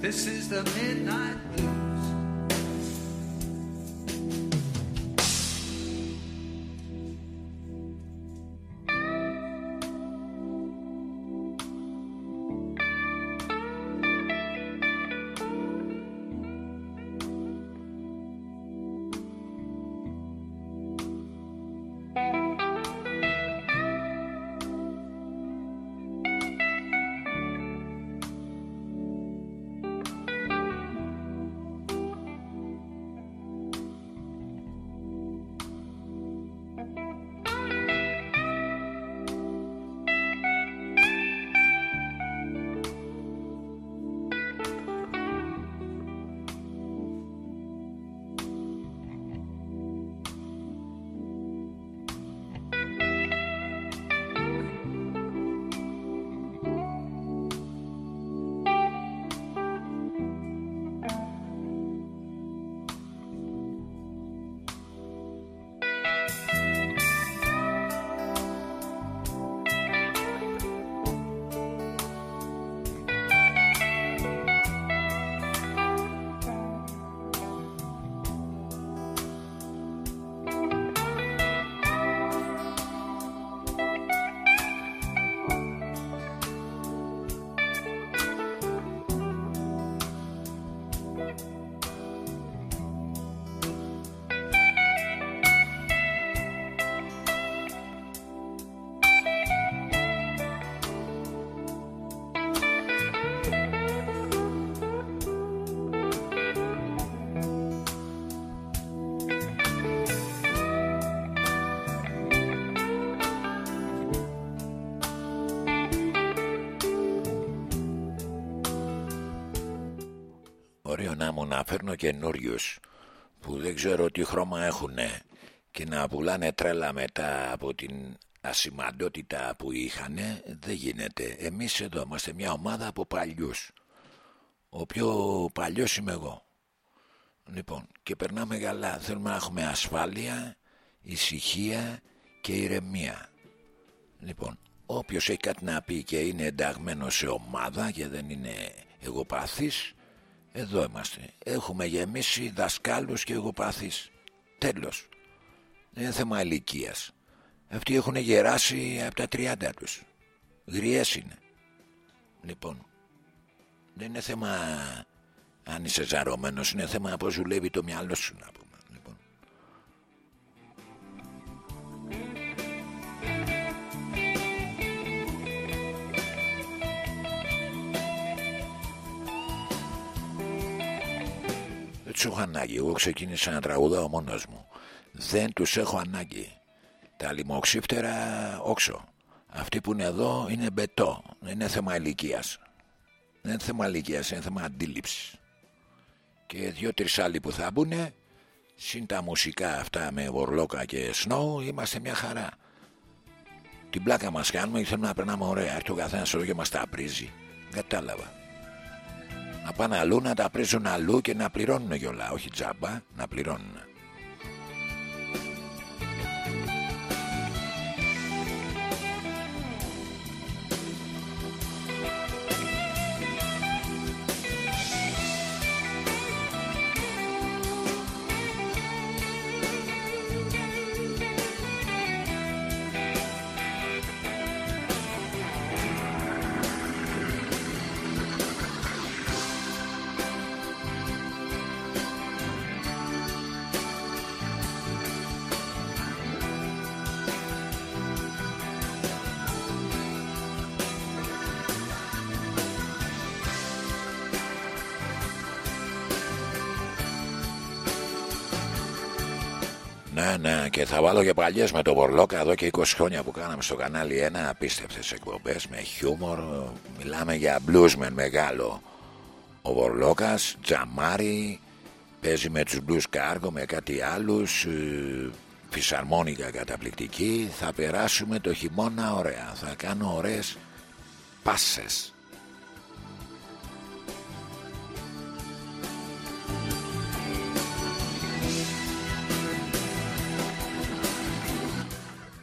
This is the midnight να μου να φέρνω καινούριους που δεν ξέρω τι χρώμα έχουν και να πουλάνε τρέλα μετά από την ασημαντότητα που είχαν δεν γίνεται. Εμείς εδώ είμαστε μια ομάδα από παλιούς. Ο πιο παλιός είμαι εγώ. Λοιπόν, και περνάμε καλά. Θέλουμε να έχουμε ασφάλεια, ησυχία και ηρεμία. Λοιπόν, όποιος έχει κάτι να πει και είναι ενταγμένος σε ομάδα και δεν είναι εγωπαθής, εδώ είμαστε. Έχουμε γεμίσει δασκάλους και εγωπαθείς. Τέλος. Δεν είναι θέμα ηλικίας. Αυτοί έχουν γεράσει από τα 30 τους. Γριές είναι. Λοιπόν, δεν είναι θέμα αν είσαι ζαρωμένος, είναι θέμα πώς δουλεύει το μυαλό σου να πούμε. Λοιπόν. Δεν τους έχω ανάγκη. Εγώ ξεκίνησα να τραγουδάω μόνος μου. Δεν τους έχω ανάγκη. Τα λιμοξύφτερα όξο. Αυτοί που είναι εδώ είναι μπετό. Δεν είναι θέμα ηλικίας. Δεν είναι θέμα ηλικίας, είναι θέμα αντίληψης. Και δύο-τρεις άλλοι που θα μπουν, συν τα μουσικά αυτά με βορλόκα και σνόου, είμαστε μια χαρά. Την πλάκα μας κάνουμε και θέλουμε να περνάμε ωραία. Έρχεται ο καθένας εδώ και μας τα πρίζει. Δεν κατάλαβα. Να πάνε αλλού, να τα πρίζουν αλλού και να πληρώνουν κιόλα. Όχι τζάμπα, να πληρώνουν. Και θα βάλω και παλιές με το Βορλόκα εδώ και 20 χρόνια που κάναμε στο κανάλι 1 απίστευτες εκπομπές με χιούμορ. Μιλάμε για bluesman μεγάλο. Ο Βορλόκας, τζαμάρι, παίζει με τους blues κάργο, με κάτι άλλους. φυσαρμόνικα καταπληκτική θα περάσουμε το χειμώνα ωραία θα κάνω ωραίες πάσες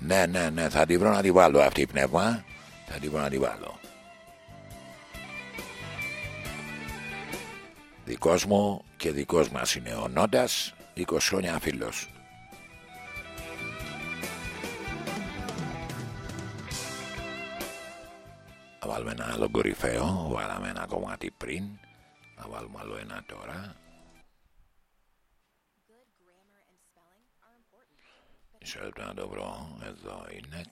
Ναι, ναι, ναι, θα την βρω να τη βάλω αυτή η πνεύμα. Θα την βρω να τη βάλω. Δικός μου και δικός μας είναι ο Νόντας, 20 χρόνια φίλος. Θα βάλουμε ένα άλλο κορυφαίο, βάλαμε ένα κομμάτι πριν, θα βάλουμε άλλο ένα τώρα. Μισό λεπτό να το βρω, εδώ είναι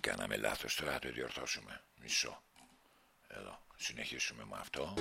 κάπου, αυτό είναι. Κάτι κάναμε λάθος τώρα, θα το διορθώσουμε. Μισό. Εδώ, συνεχίσουμε με αυτό.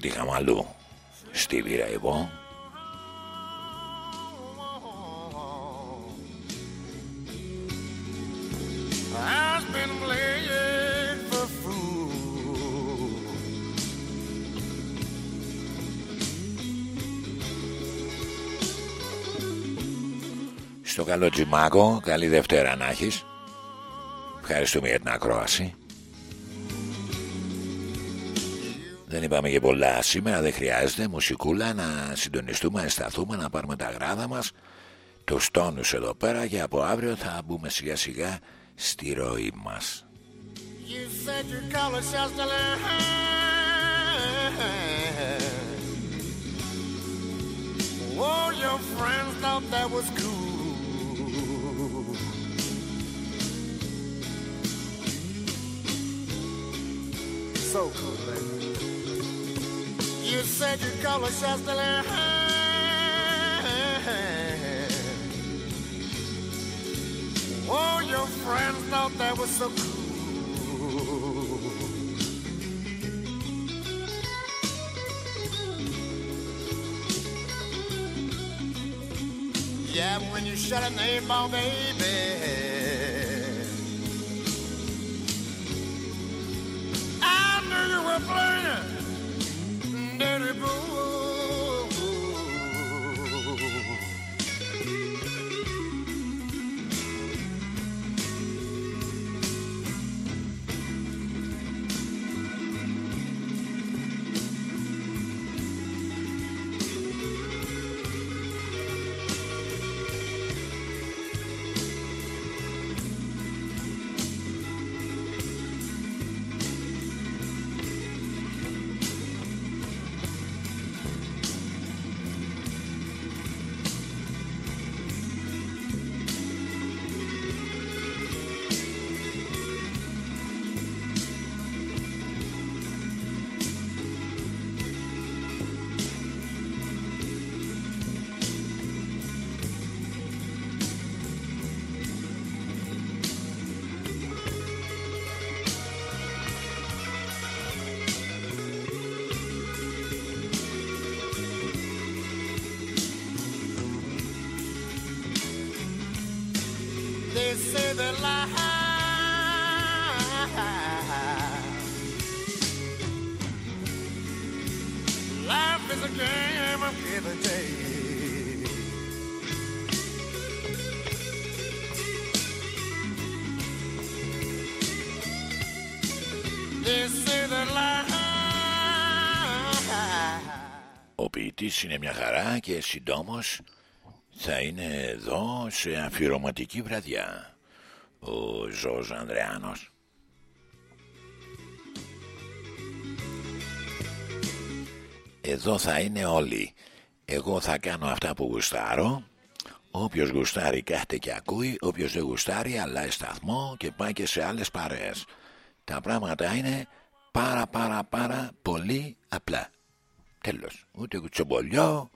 Πετύχαμε αλλού. Στη βήρα εγώ. Has been playing for fool. Στο καλό Τζιμάκο, καλή Δευτέρα να έχεις. Ευχαριστούμε για την ακρόαση. Είπαμε και πολλά σήμερα, δεν χρειάζεται μουσικούλα να συντονιστούμε, να σταθούμε, να πάρουμε τα γράδα μας, τους τόνους εδώ πέρα και από αύριο θα μπούμε σιγά σιγά στη ροή μας. You said your color shall still Oh, your friends thought that was cool. So cool, baby. You said your color shall still Oh, your friends thought that was so cool. Yeah, when you shut an eight oh, ball, baby. Είναι μια χαρά και συντόμως θα είναι εδώ σε αφιερωματική βραδιά ο Ζώος Ανδρεάνος. Εδώ θα είναι όλοι. Εγώ θα κάνω αυτά που γουστάρω. Όποιος γουστάρει κάθεται και ακούει. Όποιος δεν γουστάρει αλλάζει σταθμό και πάει και σε άλλες παρέες. Τα πράγματα είναι πάρα πάρα πάρα πολύ απλά. Τέλος. Ούτε κουτσομπολιό,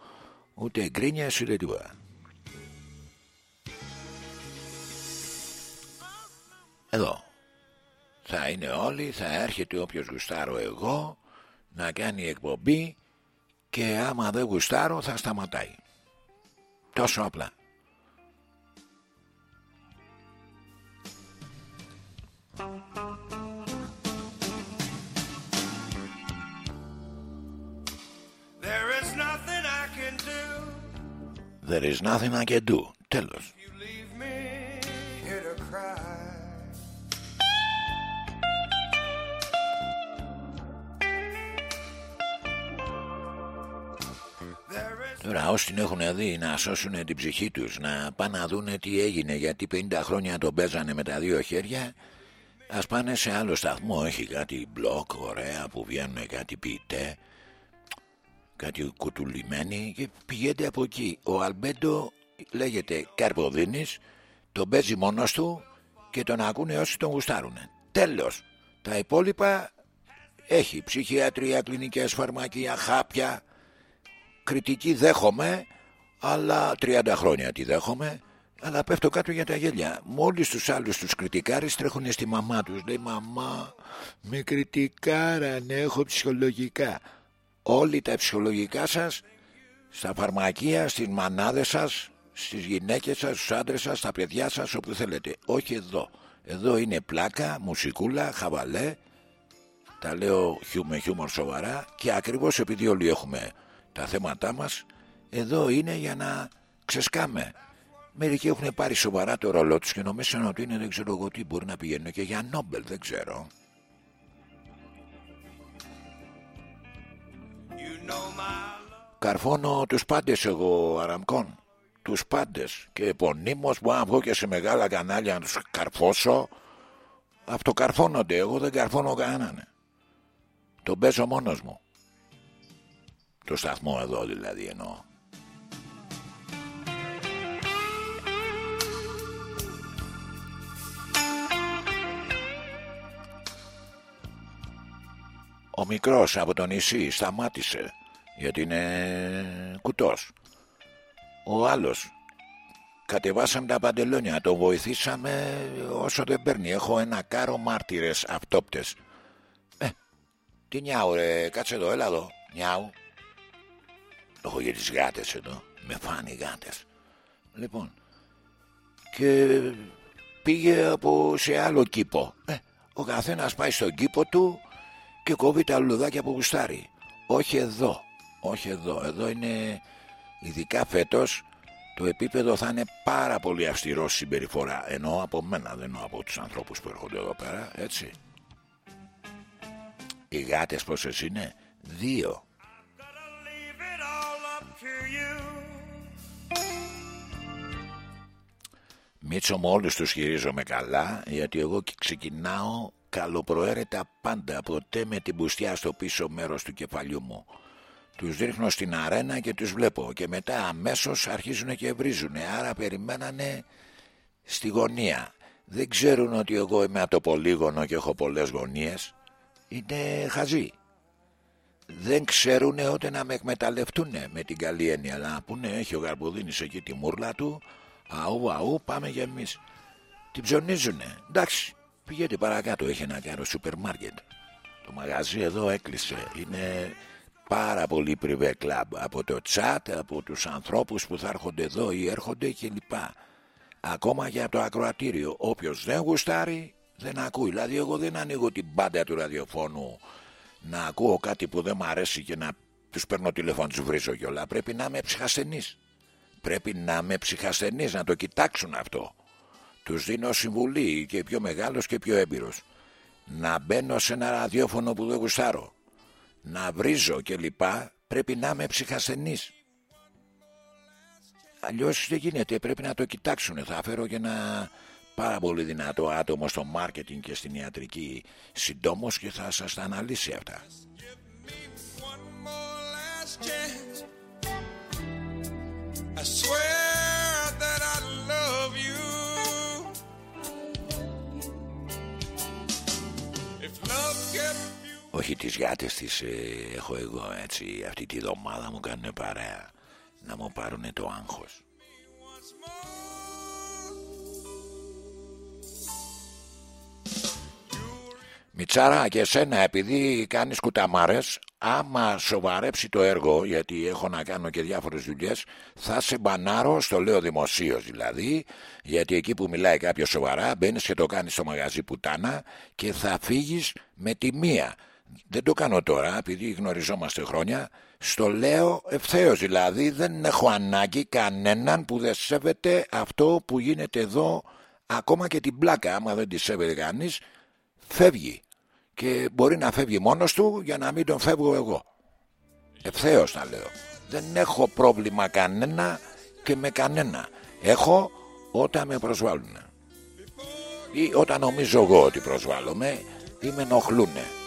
ούτε γκρίνιας, ούτε τίποτα. Εδώ. Θα είναι όλοι, θα έρχεται όποιος γουστάρω εγώ να κάνει εκπομπή και άμα δεν γουστάρω θα σταματάει. Τόσο απλά. There There is nothing I can do. Τέλος. Leave me here to cry. Τώρα όσοι την έχουν δει να σώσουν την ψυχή τους Να πάνε να δούνε τι έγινε Γιατί 50 χρόνια τον παίζανε με τα δύο χέρια Ας πάνε σε άλλο σταθμό Έχει κάτι μπλοκ ωραία που βγαίνουν κάτι ποιητέ Κάτι κουτουλημένοι Και πηγαίνετε από εκεί. Ο Αλμπέντο λέγεται Καρποδίνης Τον παίζει μόνος του Και τον ακούνε όσοι τον γουστάρουν Τέλος Τα υπόλοιπα έχει ψυχιατρία, κλινικές φαρμακεία, χάπια. Κριτική δέχομαι αλλά 30 χρόνια τη δέχομαι αλλά πέφτω κάτω για τα γέλια. Μόλις τους άλλους τους κριτικάρες τρέχουν στη μαμά τους. Λέει μαμά με κριτικάρανε έχω ψυχολογικά όλοι τα ψυχολογικά σας στα φαρμακεία, στις μανάδες σας στις γυναίκες σας, στους άντρες σας, στα παιδιά σας όπου θέλετε. Όχι εδώ. Εδώ είναι πλάκα, μουσικούλα, χαβαλέ. Τα λέω χιου με χιούμορ σοβαρά και ακριβώς επειδή όλοι έχουμε τα θέματά μας εδώ είναι για να ξεσκάμε. Μερικοί έχουν πάρει σοβαρά το ρόλο τους και νομίζουν ότι είναι δεν ξέρω εγώ τι μπορεί να πηγαίνουν και για Νόμπελ δεν ξέρω Καρφώνω τους πάντες εγώ Αραμκόν Τους πάντες. Και επωνύμως μπορώ να βγω και σε μεγάλα κανάλια να τους καρφώσω. Αυτοκαρφώνονται. Εγώ δεν καρφώνω κανέναν. Τον παίζω μόνος μου. Το σταθμό εδώ δηλαδή εννοώ. Ο μικρός από το νησί σταμάτησε γιατί είναι κουτός. Ο άλλος κατεβάσαμε τα παντελόνια, τον βοηθήσαμε όσο δεν παίρνει. Έχω ένα κάρο μάρτυρες αυτόπτες. Ε, τι νιάου ρε, κάτσε εδώ, έλα εδώ. Νιάου. Το έχω για τις γάτες εδώ. Με φάνε οι γάτες. Λοιπόν, και πήγε από σε άλλο κήπο. Ε, ο καθένας πάει στον κήπο του και κόβει τα λουλουδάκια που γουστάρει. Όχι εδώ. Όχι εδώ. Εδώ είναι ειδικά φέτος το επίπεδο θα είναι πάρα πολύ αυστηρό στη συμπεριφορά. Εννοώ από μένα, δεν εννοώ από τους ανθρώπους που έρχονται εδώ πέρα, έτσι. Οι γάτες πόσες είναι, δύο. Μίτσο μου όλους τους χειρίζομαι καλά γιατί εγώ και ξεκινάω καλοπροαίρετα πάντα ποτέ με την μπουστιά στο πίσω μέρος του κεφαλιού μου. Τους ρίχνω στην αρένα και τους βλέπω και μετά αμέσως αρχίζουν και βρίζουν άρα περιμένανε στη γωνία. Δεν ξέρουν ότι εγώ είμαι από το πολύγωνο και έχω πολλές γωνίες. Είναι χαζοί. Δεν ξέρουν ούτε να με εκμεταλλευτούν με την καλή έννοια. Αλλά να πούνε έχει ο Γαρμπουδίνης εκεί τη μούρλα του. Αού αού πάμε για εμείς. Την ψωνίζουνε. Εντάξει πηγαίνετε παρακάτω έχει ένα κάρο σούπερ μάρκετ. Το μαγαζί εδώ έκλεισε. Είναι πάρα πολύ πριβέ κλαμπ από το τσάτ, από τους ανθρώπους που θα έρχονται εδώ ή έρχονται κλπ. Ακόμα και από το ακροατήριο. Όποιος δεν γουστάρει δεν ακούει. Δηλαδή εγώ δεν ανοίγω την πάντα του ραδιοφώνου να ακούω κάτι που δεν μου αρέσει και να τους παίρνω τηλέφωνο τους βρίζω κιόλα. Πρέπει να είμαι ψυχασθενής. Πρέπει να είμαι ψυχασθενής να το κοιτάξουν αυτό. Τους δίνω συμβουλή και πιο μεγάλος και πιο έμπειρος. Να μπαίνω σε ένα ραδιόφωνο που δεν γουστάρω. Να βρίζω και λοιπά πρέπει να είμαι ψυχασθενής. Αλλιώς δεν γίνεται, πρέπει να το κοιτάξουν. Θα φέρω και ένα πάρα πολύ δυνατό άτομο στο μάρκετινγκ και στην ιατρική συντόμως και θα σας τα αναλύσει αυτά. last chance. I swear that I love you. If love kept Όχι τις γάτες τις ε, έχω εγώ έτσι. Αυτή τη βδομάδα μου κάνουν παρέα. Να μου πάρουν το άγχος. Μιτσάρα και εσένα επειδή κάνεις κουταμάρες άμα σοβαρέψει το έργο γιατί έχω να κάνω και διάφορες δουλειές θα σε μπανάρω στο λέω δημοσίως δηλαδή γιατί εκεί που μιλάει κάποιος σοβαρά μπαίνεις και το κάνεις στο μαγαζί πουτάνα και θα φύγεις με τη μία δεν το κάνω τώρα επειδή γνωριζόμαστε χρόνια. Στο λέω ευθέως δηλαδή δεν έχω ανάγκη κανέναν που δεν σέβεται αυτό που γίνεται εδώ ακόμα και την πλάκα. Άμα δεν τη σέβεται κανείς φεύγει. Και μπορεί να φεύγει μόνος του για να μην τον φεύγω εγώ. Ευθέως τα λέω. Δεν έχω πρόβλημα κανένα και με κανένα. Έχω όταν με προσβάλλουν. Ή όταν νομίζω εγώ ότι προσβάλλομαι ή με ενοχλούνε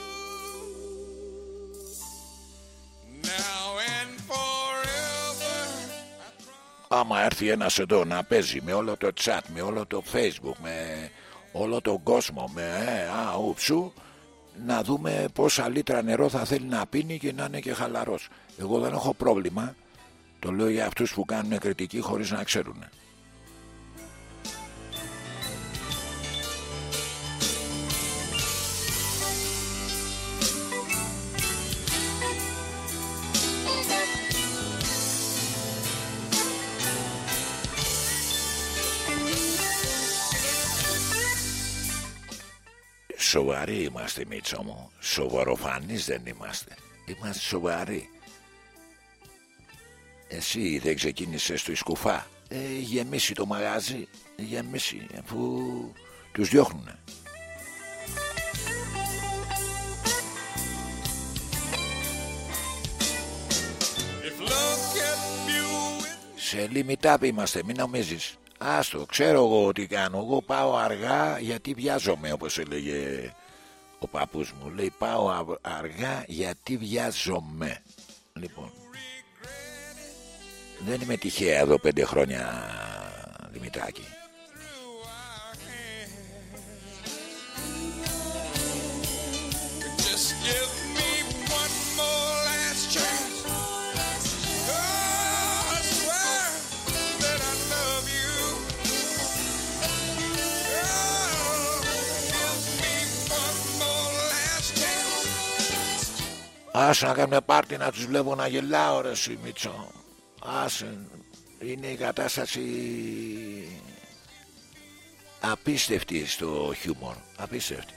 άμα έρθει ένας εδώ να παίζει με όλο το chat, με όλο το facebook, με όλο τον κόσμο, με ε, α, ούψου, να δούμε πόσα λίτρα νερό θα θέλει να πίνει και να είναι και χαλαρός. Εγώ δεν έχω πρόβλημα, το λέω για αυτούς που κάνουν κριτική χωρίς να ξέρουν. Σοβαροί είμαστε Μίτσο μου. Σοβαροφανείς δεν είμαστε. Είμαστε σοβαροί. Εσύ δεν ξεκίνησες στο Ισκουφά. Ε, Γεμίσει το μαγάζι. Γεμίσει Αφού τους διώχνουνε. If love kept you Σε λιμιτάπ είμαστε μην νομίζεις Άστο ξέρω εγώ τι κάνω. Εγώ πάω αργά γιατί βιάζομαι Όπως έλεγε ο παππούς μου. Λέει πάω α- αργά γιατί βιάζομαι. Λοιπόν Δεν είμαι τυχαία εδώ πέντε χρόνια Δημητράκη. Just give Άσε να κάνουμε πάρτι να τους βλέπω να γελάω ρε εσύ Μίτσο. Άσε Είναι η κατάσταση Απίστευτη στο χιούμορ Απίστευτη.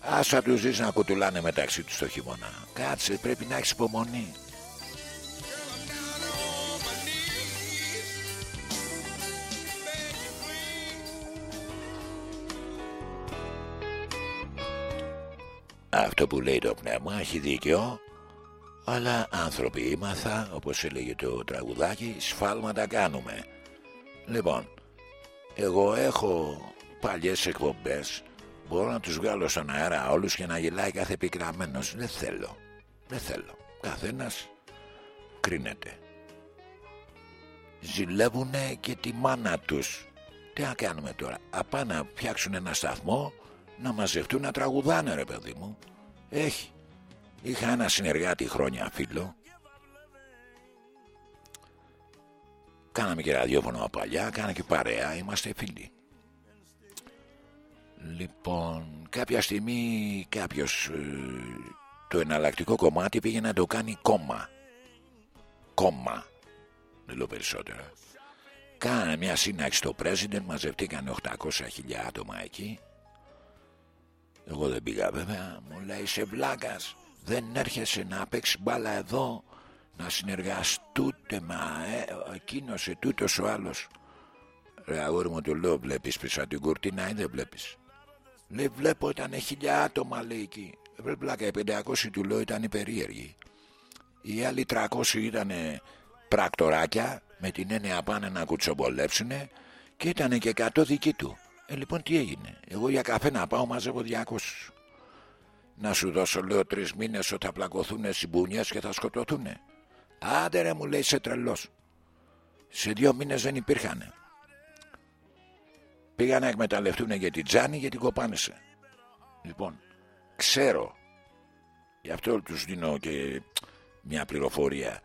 Άσε τους δεις να κουτουλάνε μεταξύ τους το χειμώνα. Κάτσε πρέπει να έχεις υπομονή Αυτό που λέει το πνεύμα έχει δίκιο. Αλλά άνθρωποι ήμαθα όπως έλεγε το τραγουδάκι σφάλματα κάνουμε. Λοιπόν εγώ έχω παλιές εκπομπές. Μπορώ να τους βγάλω στον αέρα όλους και να γελάει κάθε πικραμένος. Δεν θέλω. Δεν θέλω. Καθένας κρίνεται. Ζηλεύουνε και τη μάνα τους. Τι να κάνουμε τώρα; Απά να φτιάξουν ένα σταθμό Να μαζευτούν να τραγουδάνε ρε παιδί μου. Έχει. Είχα ένα συνεργάτη χρόνια φίλο. Κάναμε και ραδιόφωνο από παλιά Κάνα και παρέα Είμαστε φίλοι. Λοιπόν Κάποια στιγμή κάποιος ε, Το εναλλακτικό κομμάτι πήγε να το κάνει κόμμα. Κόμμα. Δεν λέω περισσότερα Κάνανε μια σύναξη στο president, μαζευτήκαν 800.000 άτομα εκεί. Εγώ δεν πήγα βέβαια, μου λέει σε βλάκας, δεν έρχεσαι να παίξεις μπάλα εδώ, να συνεργαστούτε με ε, εκείνος ε, τούτος ο άλλος. Ρε αγόρι μου του λέω βλέπεις πίσω από την κουρτίνα ή δεν βλέπεις; Λέει βλέπω ήταν χιλιά άτομα λέει εκεί. Βρε πλάκα οι 500 του λέω ήταν περίεργοι. Οι άλλοι 300 ήταν πρακτοράκια με την έννοια πάνε να κουτσομπολέψουνε και ήταν και 100 δικοί του. Ε, λοιπόν τι έγινε; Εγώ για καφέ να πάω μαζεύω 200. Να σου δώσω λέω τρεις μήνες ότι θα πλακωθούν συμπουνιές και θα σκοτωθούν. Άντε ρε μου λέει είσαι τρελός. Σε δύο μήνες δεν υπήρχαν. Πήγαν να εκμεταλλευτούν για την Τζάνη γιατί κοπάνεσαι. Λοιπόν, ξέρω. Γι' αυτό τους δίνω και μια πληροφορία.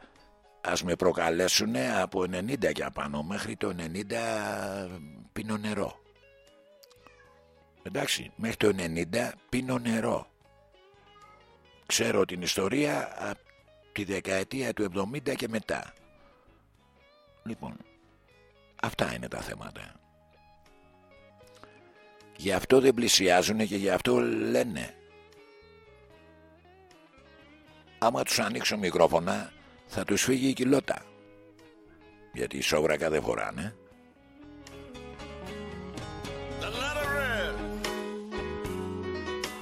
Ας με προκαλέσουν από 90 και απάνω μέχρι το 90 πίνω νερό. Εντάξει, μέχρι το 90 πίνω νερό. Ξέρω την ιστορία από τη δεκαετία του 70 και μετά. Λοιπόν, αυτά είναι τα θέματα. Γι' αυτό δεν πλησιάζουν και γι' αυτό λένε. Άμα τους ανοίξω μικρόφωνα θα τους φύγει η κοιλώτα. Γιατί οι σόβρακα δεν φοράνε.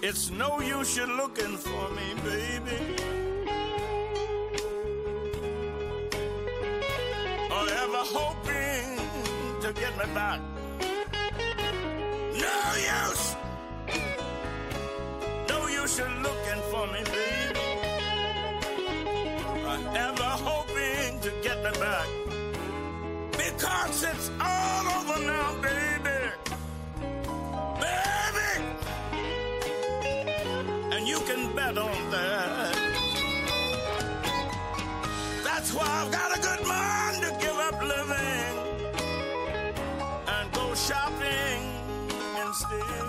It's no use you looking for me, baby. Or ever hoping to get me back. No use. No use you looking for me, baby. Or ever hoping to get me back. Because it's all over now, baby. You can bet on that. That's why I've got a good mind to give up living and go shopping instead.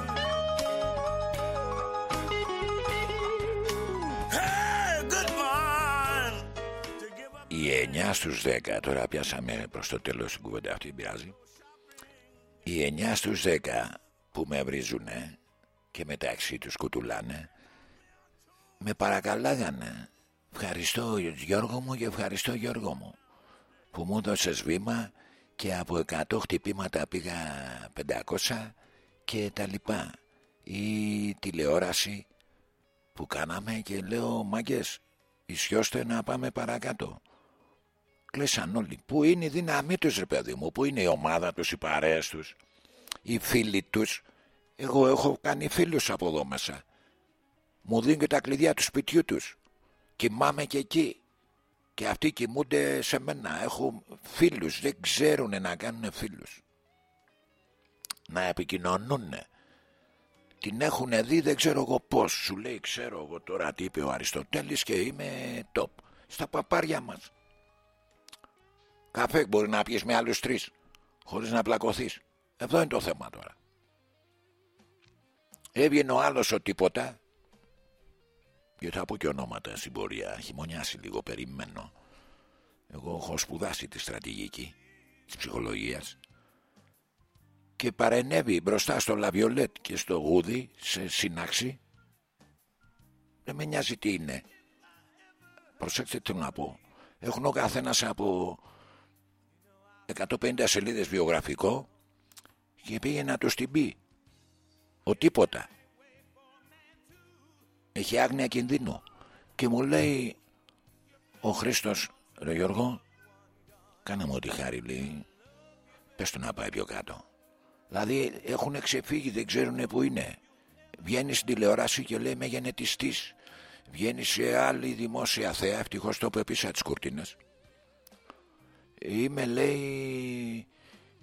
Hey, good mind. Οι 9 στους 10, τώρα πιάσαμε προς το τέλος την κουβέντα αυτή, δεν πειράζει. Οι 9 στους 10 που με βρίζουνε και μεταξύ τους κουτουλάνε, με παρακαλάγανε. Ευχαριστώ Γιώργο μου και ευχαριστώ Γιώργο μου που μου έδωσες βήμα και από 100 χτυπήματα πήγα 500 και τα λοιπά. Η τηλεόραση που κάναμε και λέω μάγκες ισιώστε να πάμε παρακάτω. Κλέσαν όλοι. Πού είναι η δύναμή τους ρε παιδί μου, πού είναι η ομάδα τους, οι παρέες τους, οι φίλοι τους. Εγώ έχω κάνει φίλους από εδώ μέσα. Μου δίνουν και τα κλειδιά του σπιτιού τους. Κοιμάμαι και εκεί. Και αυτοί κοιμούνται σε μένα. Έχω φίλους, δεν ξέρουν να κάνουν φίλους. Να επικοινωνούν. Την έχουν δει δεν ξέρω εγώ πώς. Σου λέει ξέρω εγώ τώρα τι είπε ο Αριστοτέλης και είμαι top. Στα παπάρια μας. Καφέ μπορεί να πιεις με άλλους τρεις. Χωρίς να πλακωθείς. Εδώ είναι το θέμα τώρα. Έβγαινε ο άλλος ο τίποτα και θα πω και ονόματα στην πορεία. Χειμωνιάσει λίγο, περιμένω. Εγώ έχω σπουδάσει τη στρατηγική της ψυχολογίας και παρενέβη μπροστά στο Λαβιολέτ και στο Γούδι σε σύναξη. Δεν με νοιάζει τι είναι. Προσέξτε τι να πω. Έχουν ο καθένας από 150 σελίδες βιογραφικό και πήγε να τους την πει. Ο τίποτα. Έχει άγνοια κινδύνου. Και μου λέει ο Χρήστος, ρε Γιώργο, κάνε μου ό,τι χάρη λέει, πες του να πάει πιο κάτω. Δηλαδή έχουν ξεφύγει, δεν ξέρουν που είναι. Βγαίνεις στην τηλεόραση και λέει με γενετιστής. Βγαίνεις σε άλλη δημόσια θέα, ευτυχώς το είπε πίσω τις κουρτίνες. Είμαι λέει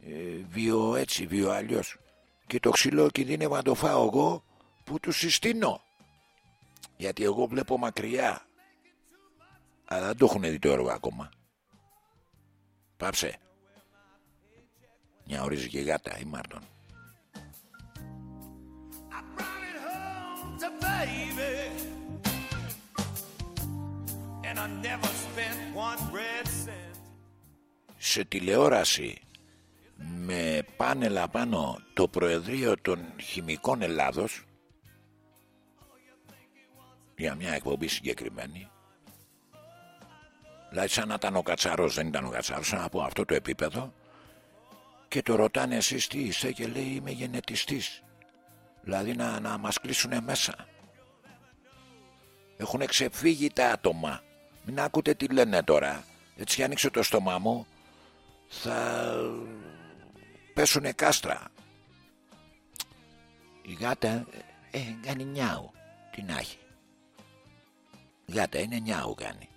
ε, βιο έτσι, βιο αλλιώς. Και το ξύλο κινδύνευα να το φάω εγώ που του συστήνω. Γιατί εγώ βλέπω μακριά. Αλλά δεν το έχουν δει το έργο ακόμα. Πάψε. Μια ορίζει και γάτα η Μάρτον. to baby. And I never spent one red cent. Σε τηλεόραση με πάνελα πάνω το Προεδρείο των Χημικών Ελλάδος για μια εκπομπή συγκεκριμένη. Δηλαδή σαν να ήταν ο Κατσαρός δεν ήταν ο Κατσαρός σαν από αυτό το επίπεδο. Και το ρωτάνε εσείς τι είστε και λέει είμαι γενετιστής. Δηλαδή να, να μας κλείσουνε μέσα. Έχουν ξεφύγει τα άτομα. Μην ακούτε τι λένε τώρα. Έτσι άνοιξε το στόμα μου. Θα πέσουνε κάστρα. Η γάτα ε, κάνει νιάου τι να έχει. η γάτα είναι νιάου κάνει.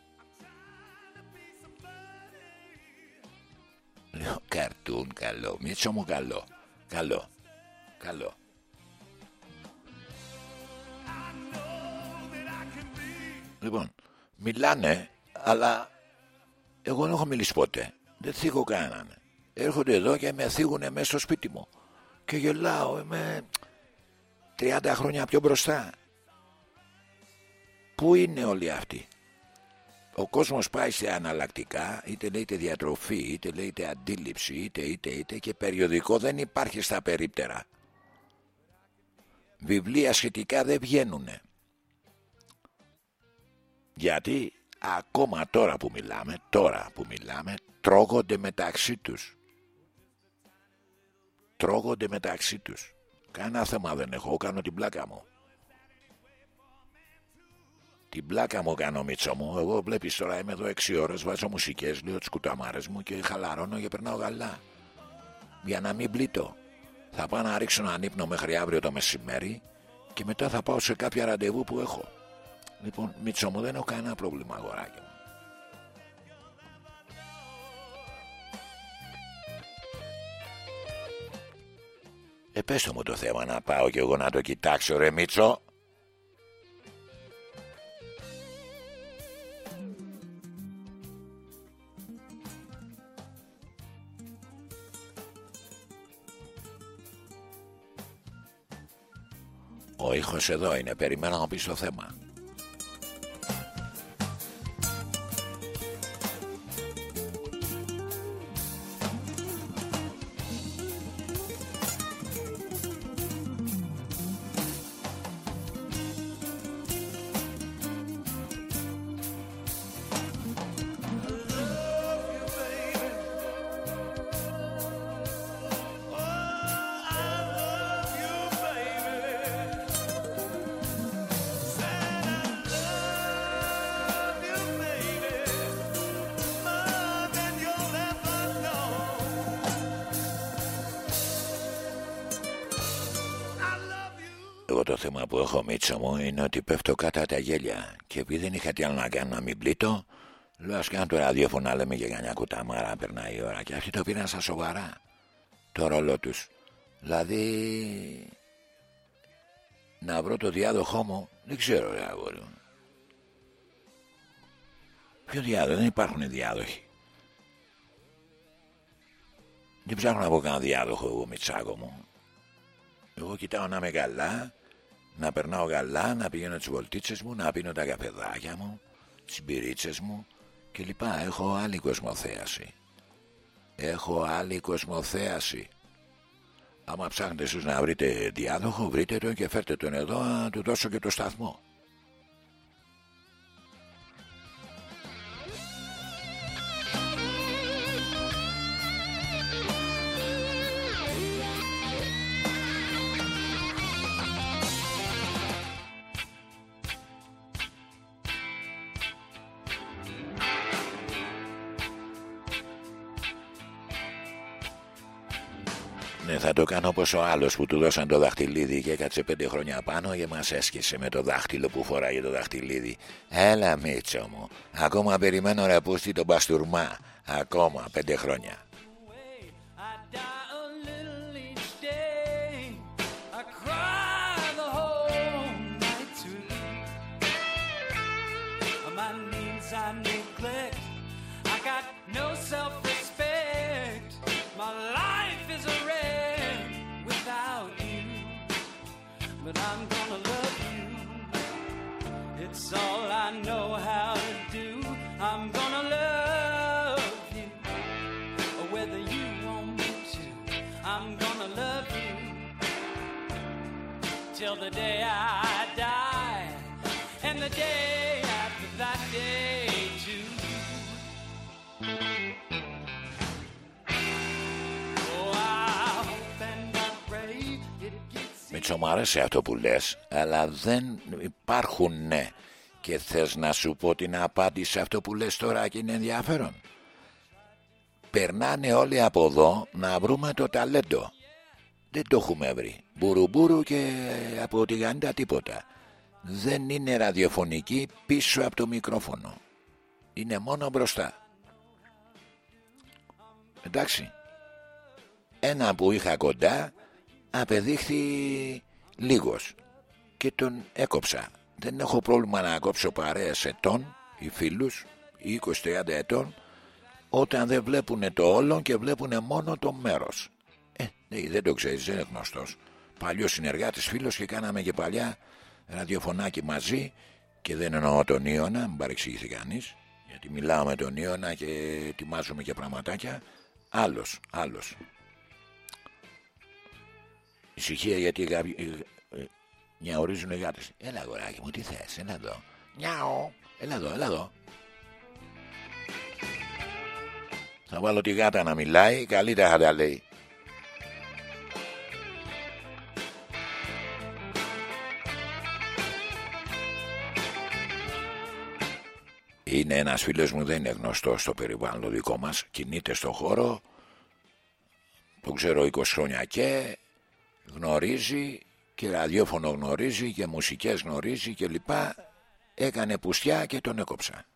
Λέω καρτούν καλό. Μίτσο μου καλό. Καλό. Καλό Λοιπόν Μιλάνε Αλλά Εγώ δεν έχω μιλήσει ποτέ. Δεν θίγω κανέναν. Έρχονται εδώ και με θίγουνε μέσα στο σπίτι μου. Και γελάω Είμαι 30 χρόνια πιο μπροστά Πού είναι όλοι αυτοί; Ο κόσμος πάει σε αναλλακτικά, είτε λέγεται διατροφή, είτε λέγεται αντίληψη, είτε είτε είτε και περιοδικό δεν υπάρχει στα περίπτερα. Βιβλία σχετικά δεν βγαίνουν. Γιατί ακόμα τώρα που μιλάμε, τώρα που μιλάμε, τρώγονται μεταξύ τους. Τρώγονται μεταξύ τους. Κανένα θέμα δεν έχω, κάνω την πλάκα μου. Την πλάκα μου κάνω μίτσο μου. Εγώ βλέπεις τώρα είμαι εδώ 6 ώρες, βάζω μουσικές, λέω τις κουταμάρε μου και χαλαρώνω και περνάω γαλά. Για να μην πλήττω. Θα πάω να ρίξω έναν ύπνο μέχρι αύριο το μεσημέρι και μετά θα πάω σε κάποια ραντεβού που έχω. Λοιπόν, μίτσο μου δεν έχω κανένα πρόβλημα, αγοράκι μου. Ε, πες το μου το θέμα να πάω κι εγώ να το κοιτάξω ρε Μίτσο. Ο ήχος εδώ είναι, περιμένω να πεις το θέμα. Που έχω μίτσο μου είναι ότι πέφτω κάτω τα γέλια. Και επειδή δεν είχα τι άλλο να κάνω να μην πλήττω λέω ας κάνω το ραδιόφωνο να λέμε για κανένα κουταμάρα περνάει η ώρα και αυτοί το πήραν στα σοβαρά το ρόλο τους. Δηλαδή να βρω το διάδοχό μου δεν ξέρω ρε αγόρι μου. Ποιο διάδοχο, δεν υπάρχουν διάδοχοι. Δεν ψάχνω να πω κανένα διάδοχο εγώ Μιτσάκο μου. Εγώ κοιτάω να είμαι καλά, να περνάω καλά, να πηγαίνω τις βολτίτσες μου, να πίνω τα καφεδάκια μου, τις μπυρίτσες μου και λοιπά. Έχω άλλη κοσμοθέαση. Έχω άλλη κοσμοθέαση. Άμα ψάχνετε εσείς να βρείτε διάδοχο, βρείτε τον και φέρτε τον εδώ να του δώσω και το σταθμό. Το κάνω όπως ο άλλος που του δώσαν το δαχτυλίδι και έκατσε πέντε χρόνια πάνω και μας έσκησε με το δάχτυλο που φοράει το δαχτυλίδι. Έλα Μίτσο μου, ακόμα περιμένω ρε πούστη τον Παστουρμά. Ακόμα πέντε χρόνια. It's all I know how to do. I'm gonna love you, whether you want me to. I'm gonna love you till the day I die, and the day after that day too. Μητσο, μου αρέσει αυτό που λες, αλλά δεν υπάρχουν ναι. Και θες να σου πω την απάντηση σε αυτό που λες τώρα Και είναι ενδιαφέρον; Περνάνε όλοι από εδώ Να βρούμε το ταλέντο. Δεν το έχουμε βρει. Μπουρουμπουρου και από τη γάντα τίποτα. Δεν είναι ραδιοφωνική Πίσω από το μικρόφωνο. Είναι μόνο μπροστά. Εντάξει. Ένα που είχα κοντά απεδείχθη λίγος και τον έκοψα. Δεν έχω πρόβλημα να κόψω παρέες ετών ή φίλους ή 20-30 ετών όταν δεν βλέπουν το όλο και βλέπουν μόνο το μέρος. Ε, ναι, δεν το ξέρεις, δεν είναι γνωστός. Παλιός συνεργάτης φίλος και κάναμε και παλιά ραδιοφωνάκι μαζί και δεν εννοώ τον Ιωνα, μην παρεξηγηθεί κανείς γιατί μιλάω με τον Ιωνα και ετοιμάζουμε και πραγματάκια. Άλλος, άλλος. Ησυχία γιατί κάποιοι ε, ε, νιαουρίζουν οι γάτες. Έλα αγοράκι μου, τι θες, έλα εδώ. Νιάω, έλα εδώ, έλα εδώ. Θα βάλω τη γάτα να μιλάει, καλύτερα θα τα λέει. Είναι ένας φίλος μου, δεν είναι γνωστός στο περιβάλλον το δικό μας. Κινείται στο χώρο, το ξέρω 20 χρόνια και γνωρίζει και ραδιόφωνο γνωρίζει και μουσικές γνωρίζει και λοιπά έκανε πουστιά και τον έκοψα.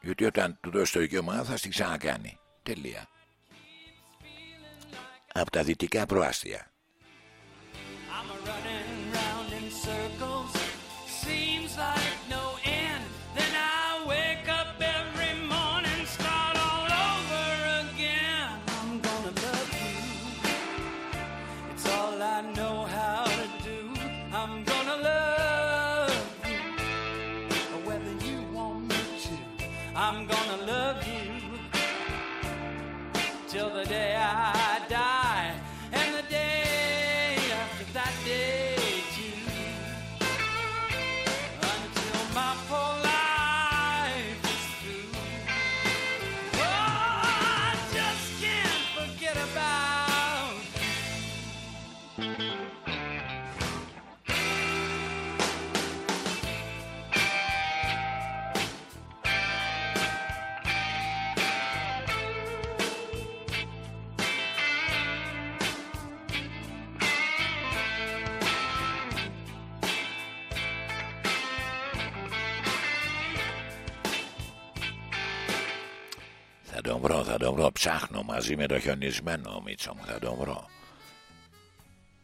Γιατί όταν του δώσει το δικαίωμα θα στη ξανακάνει. Τελεία. Από τα δυτικά προάστια τον βρω θα τον βρω ψάχνω μαζί με το χιονισμένο Μίτσο μου θα τον βρω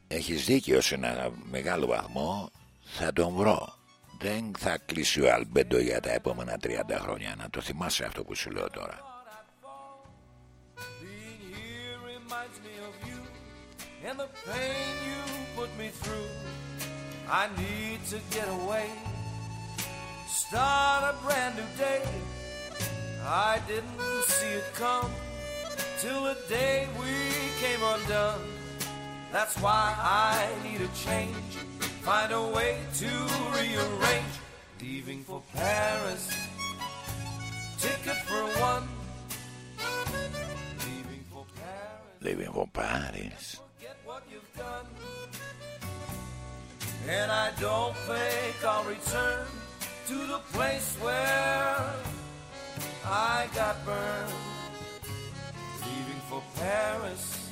έχεις δίκιο σε ένα μεγάλο βαθμό θα τον βρω δεν θα κλείσει ο Αλμπέντο για τα επόμενα 30 χρόνια να το θυμάσαι αυτό που σου λέω τώρα Being here reminds me of you and the pain you put me through. I need to get away, start a brand new day. I didn't see it come till the day we came undone. That's why I need a change, find a way to rearrange. Leaving for Paris, ticket for one. Leaving for Paris. Living for Paris Get what you've done. And I don't think I'll return to the place where I got burned. Leaving for Paris,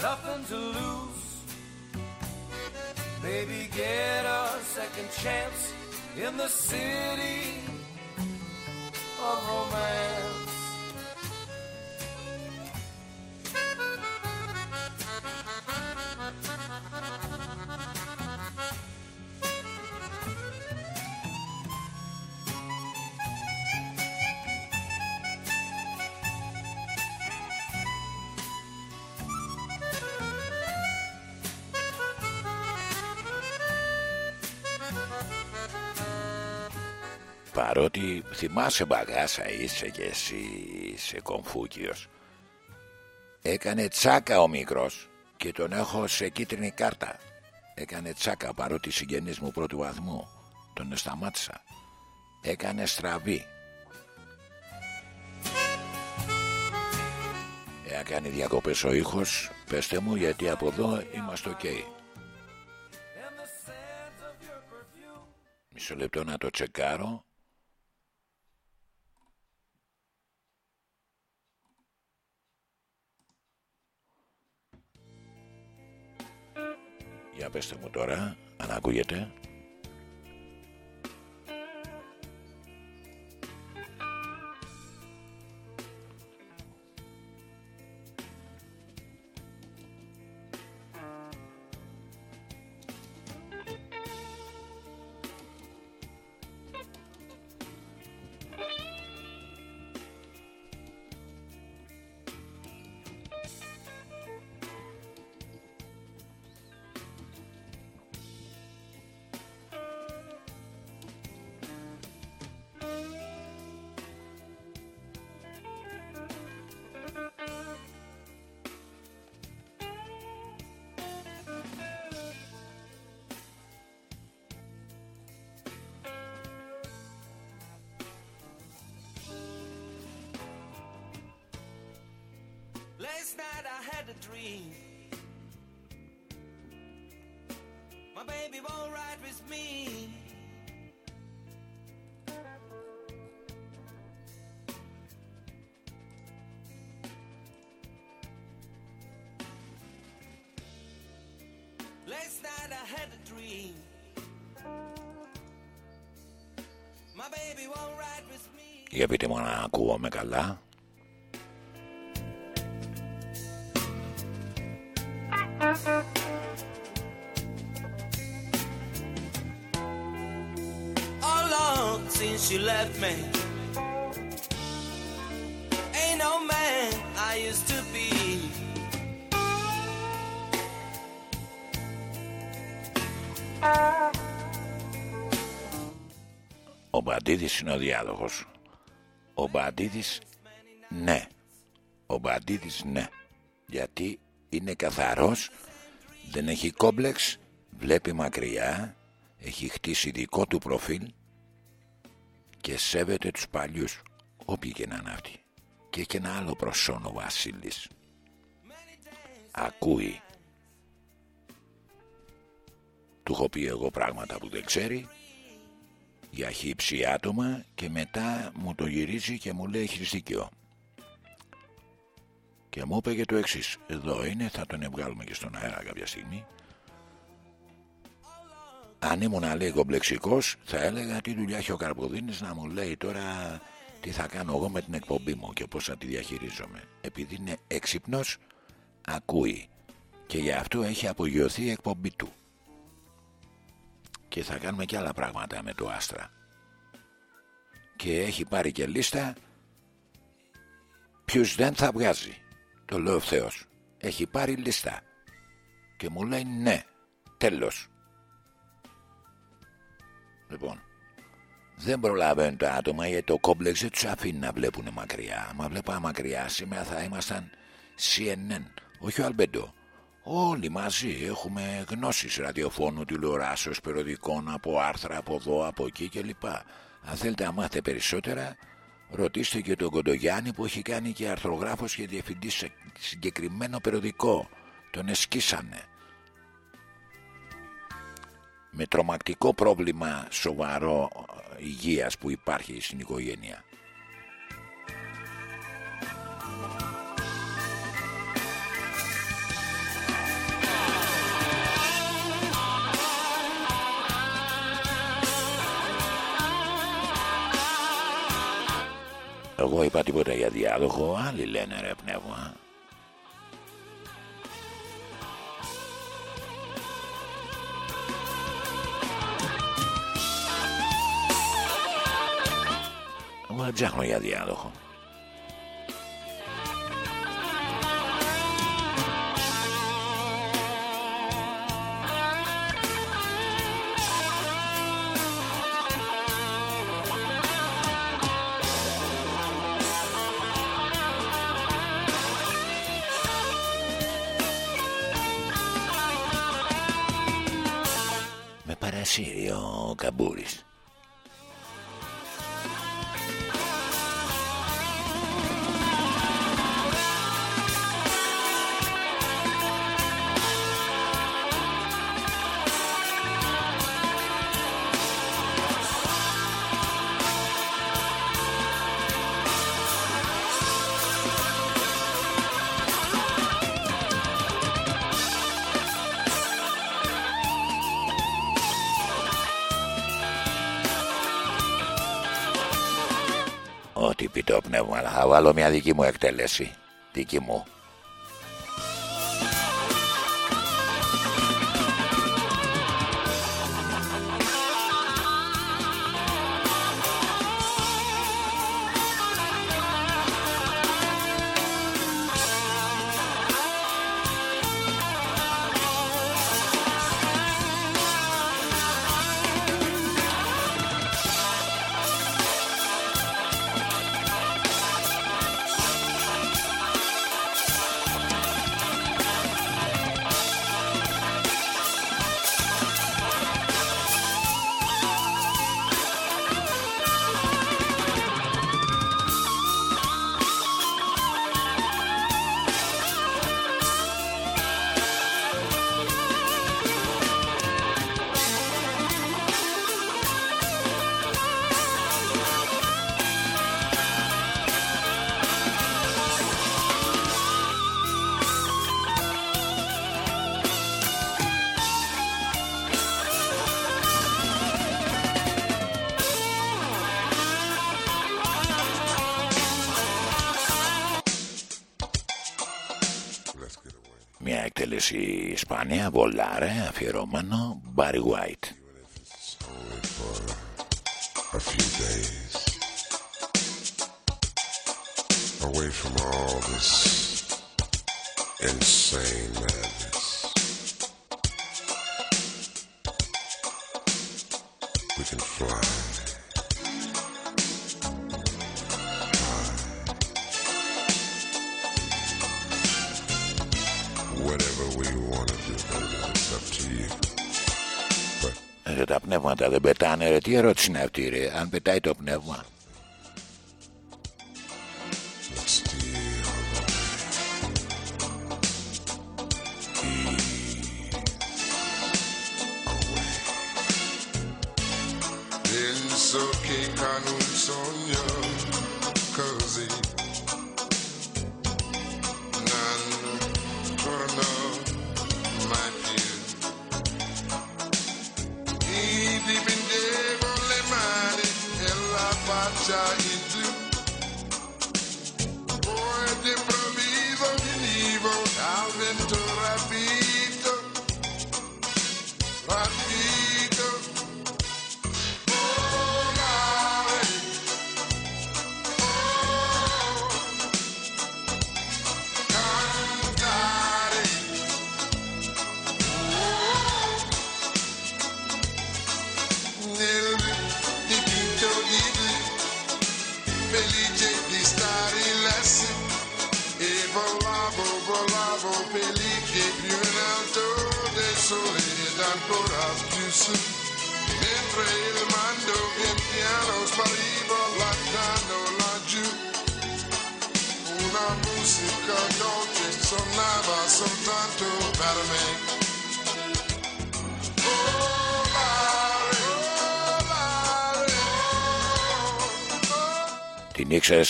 nothing to lose. Maybe get a second chance in the city of romance. Παρότι θυμάσαι μπαγάσα είσαι και εσύ είσαι Κομφούκιος Έκανε τσάκα ο μικρός και τον έχω σε κίτρινη κάρτα Έκανε τσάκα παρότι οι συγγενείς μου πρώτου βαθμού τον σταμάτησα. Έκανε στραβή. Εάν κάνει διακοπές ο ήχος, πέστε μου γιατί από εδώ είμαστε οκ. Μισό λεπτό να το τσεκάρω. Για πέστε μου τώρα, αν ακούγεται. Για πείτε μου αν ακούγομαι καλά. All along since you left me. Ain't no man I used to be. Μπαντίδης είναι ο διάδοχος. Ο Μπαντίδης ναι. Ο Μπαντίδης ναι. Γιατί είναι καθαρός, δεν έχει κόμπλεξ, βλέπει μακριά, έχει χτίσει δικό του προφίλ και σέβεται τους παλιούς, όποιοι και να είναι αυτοί. Και έχει και ένα άλλο προσόν ο Βασίλης. Ακούει. Του έχω πει εγώ πράγματα που δεν ξέρει για χύψη άτομα και μετά μου το γυρίζει και μου λέει έχεις δίκιο. Και μου είπε και το εξής. Εδώ είναι, θα τον βγάλουμε και στον αέρα κάποια στιγμή. Αν ήμουν λέει κομπλεξικός θα έλεγα τι δουλειά έχει ο Καρποδίνης να μου λέει τώρα τι θα κάνω εγώ με την εκπομπή μου και πώς θα τη διαχειρίζομαι. Επειδή είναι έξυπνος, ακούει. Και γι' αυτό έχει απογειωθεί η εκπομπή του. Και θα κάνουμε και άλλα πράγματα με το Άστρα. Και έχει πάρει και λίστα ποιους δεν θα βγάζει. Το λέω ευθέως. Έχει πάρει λίστα. Και μου λέει ναι. Τέλος. Λοιπόν. Δεν προλαβαίνουν τα άτομα γιατί το κόμπλεξ δεν τους αφήνει να βλέπουν μακριά. Μα βλέπαμε μακριά σήμερα θα ήμασταν CNN. Όχι ο Αλμπέντο. Όλοι μαζί έχουμε γνώσεις ραδιοφώνου, τηλεοράσεως, περιοδικών, από άρθρα, από εδώ, από εκεί κλπ. Αν θέλετε να μάθετε περισσότερα, ρωτήστε και τον Κοντογιάννη που έχει κάνει και αρθρογράφος και διευθυντή σε συγκεκριμένο περιοδικό. Τον εσκίσανε. Με τρομακτικό πρόβλημα σοβαρό ε, υγείας που υπάρχει στην οικογένεια. Εγώ είπα τίποτα για διάδοχο, άλλοι λένε ρε πνεύμα. Εγώ δεν ψάχνω για διάδοχο. para Sirio Caburis. πνεύμα. Θα βάλω μια δική μου εκτέλεση. Δική μου. Jerómano? ερώτηση είναι αυτή, ρε, αν πετάει το πνεύμα.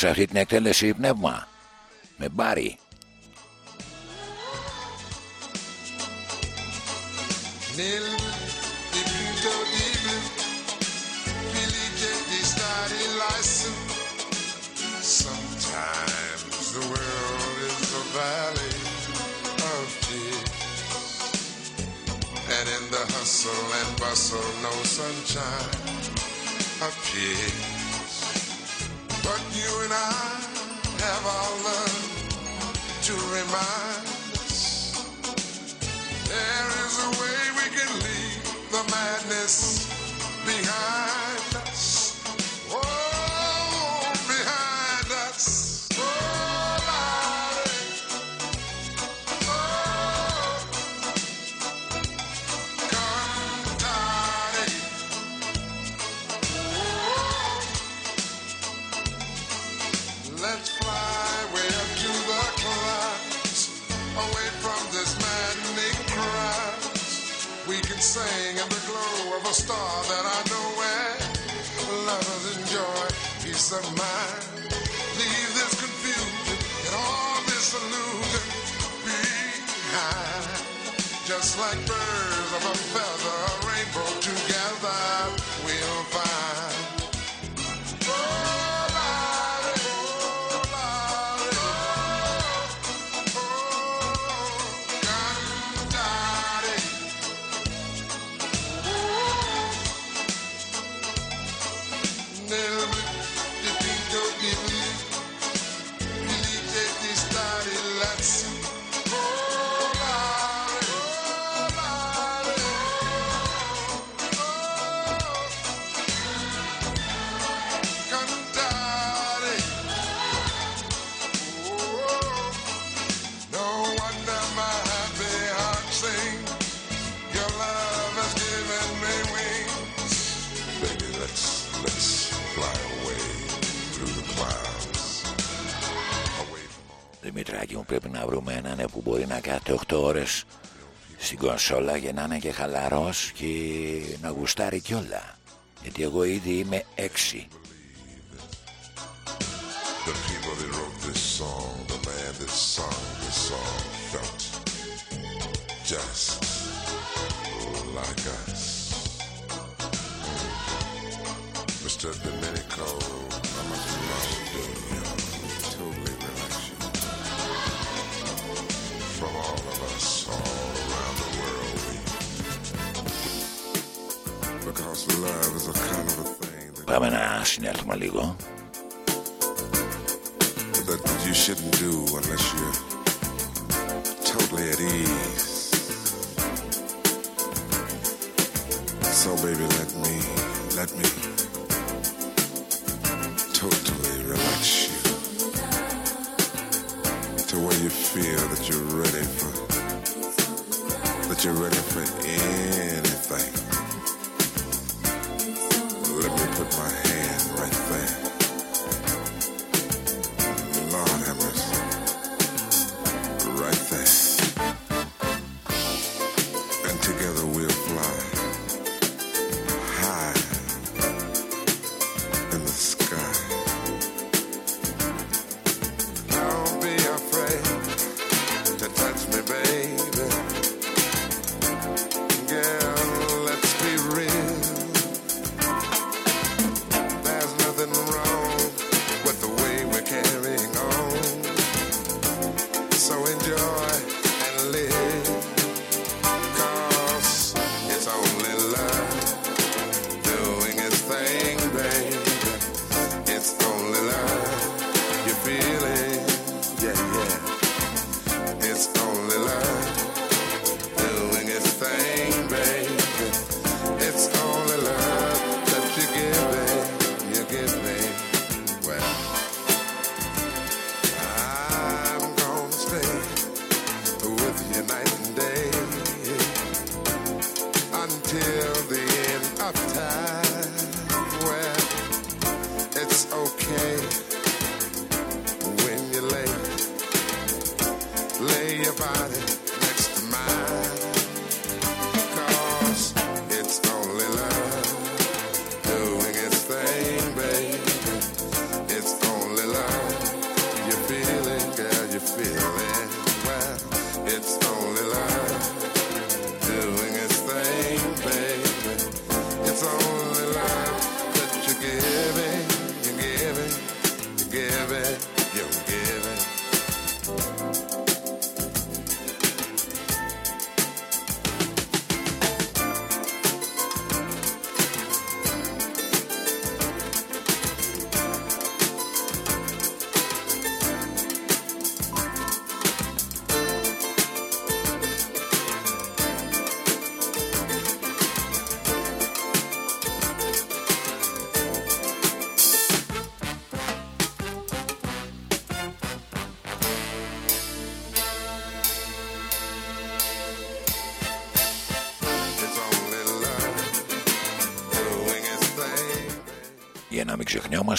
σε αυτή την εκτέλεση πνεύμα. Με μπάρι. όλα για να είναι και χαλαρός και να γουστάρει κιόλα. Γιατί εγώ ήδη είμαι έξι.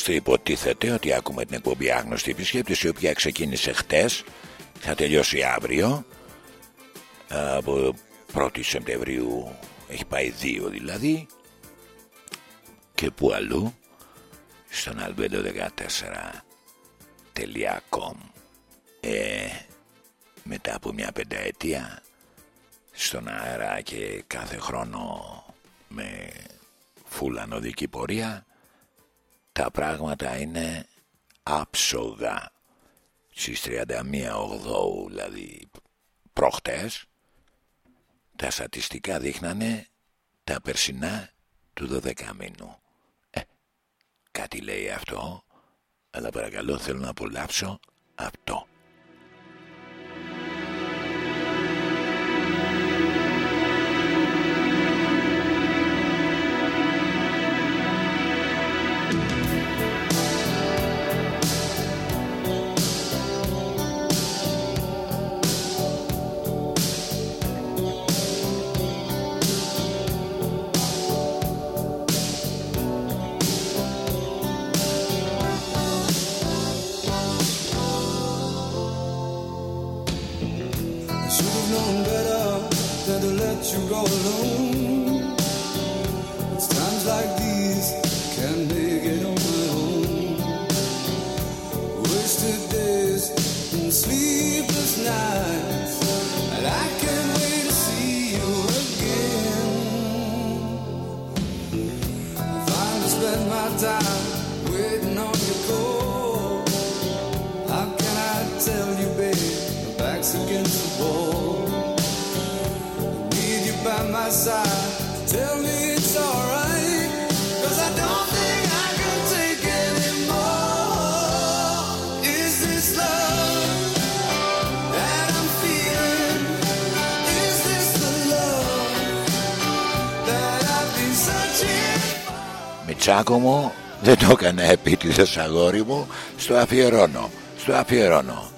Ξεχνιόμαστε, υποτίθεται ότι ακούμε την εκπομπή Άγνωστη Επισκέπτης η οποία ξεκίνησε χτες, θα τελειώσει αύριο. Από 1η Σεπτεμβρίου έχει πάει δύο δηλαδή. Και που αλλού, στον albedo14.com. Ε, μετά από μια πενταετία στον αέρα και κάθε χρόνο με φουλανοδική πορεία τα πράγματα είναι άψογα. Στις 31 Ογδόου δηλαδή προχτές τα στατιστικά δείχνανε τα περσινά του 12 μήνου ε, κάτι λέει αυτό αλλά παρακαλώ θέλω να απολαύσω αυτό It's times like these I can't make it on my own. Wasted days and sleepless nights, and I can't wait to see you again. I finally spend my time Μιτσάκο μου δεν το έκανα επίτηδες αγόρι μου. Στο αφιερώνω Στο αφιερώνω.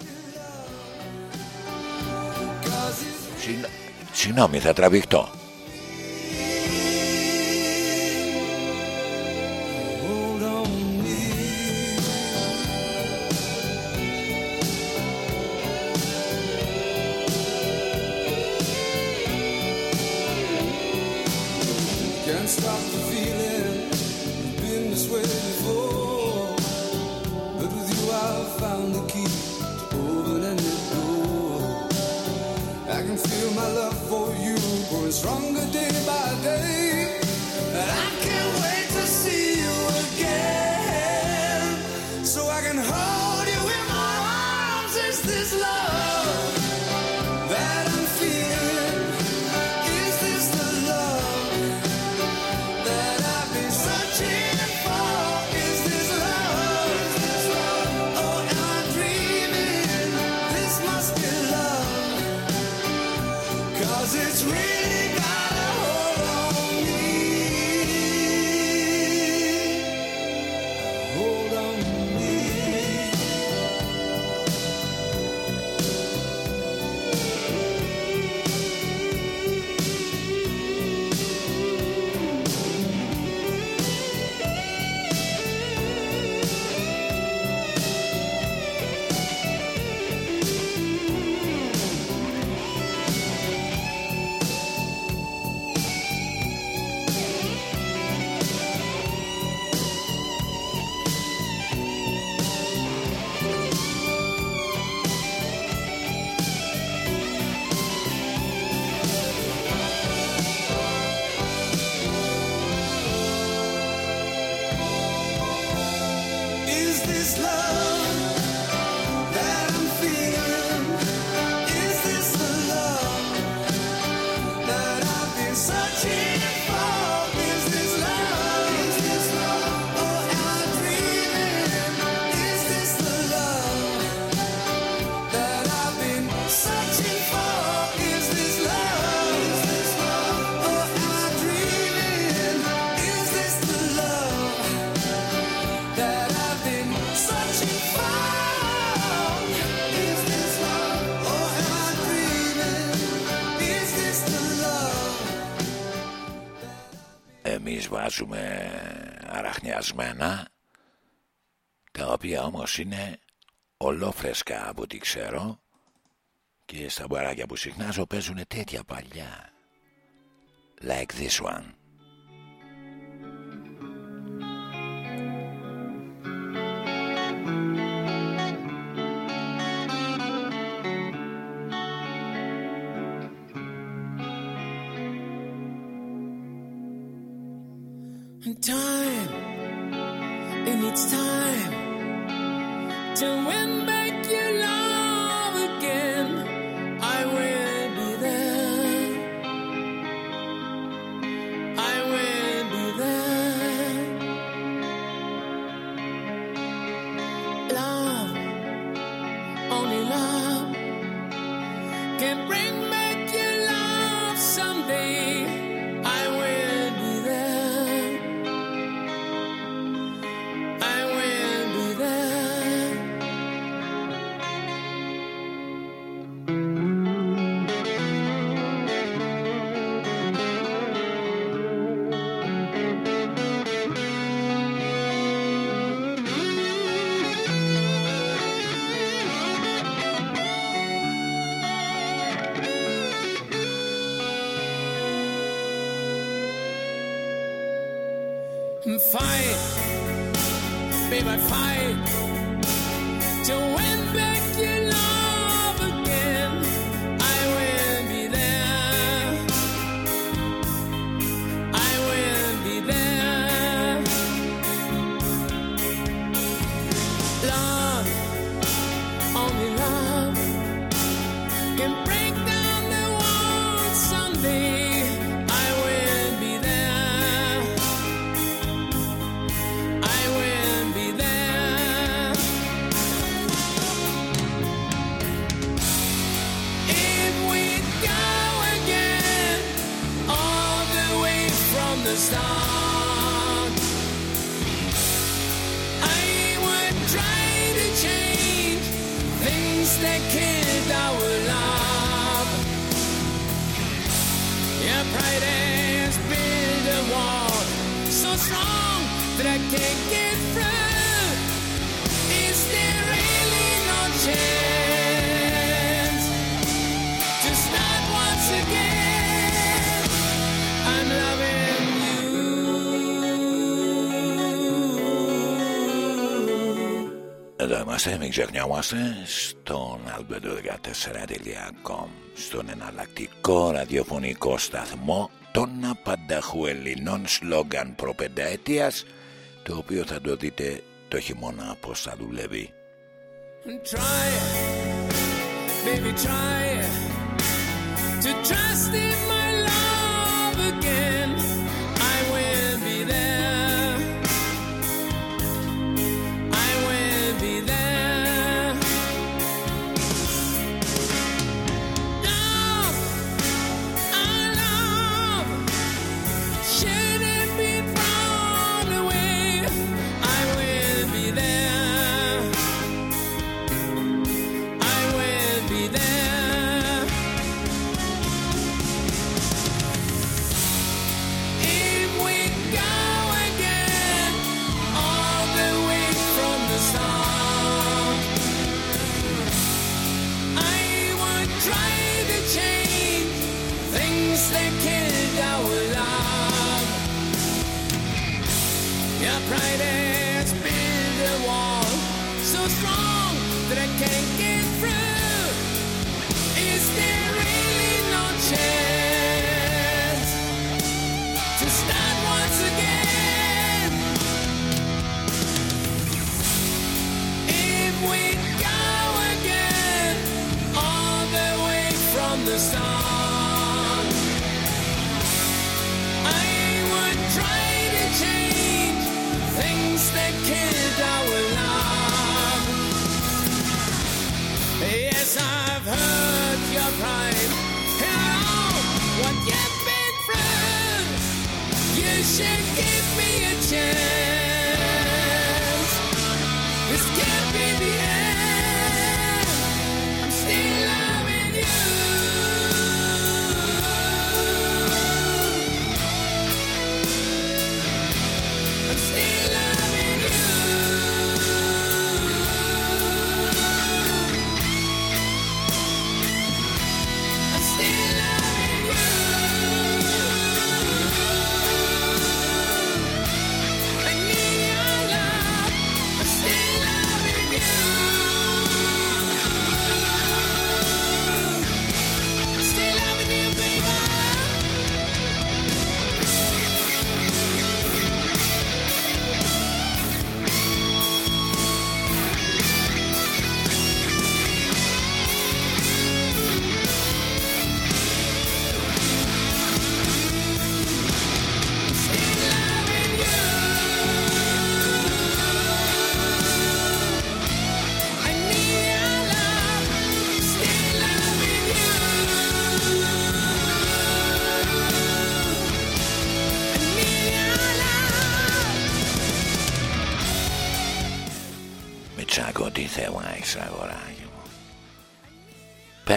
Συν- Συγγνώμη θα τραβηχτώ είναι ολόφρεσκα από ό,τι ξέρω και στα μπαράκια που συχνάζω παίζουν τέτοια παλιά. Like this one. Βρισκόμαστε στον albedo14.com στον εναλλακτικό ραδιοφωνικό σταθμό των απανταχού ελληνών σλόγκαν προπενταετίας το οποίο θα το δείτε το χειμώνα πως θα δουλεύει.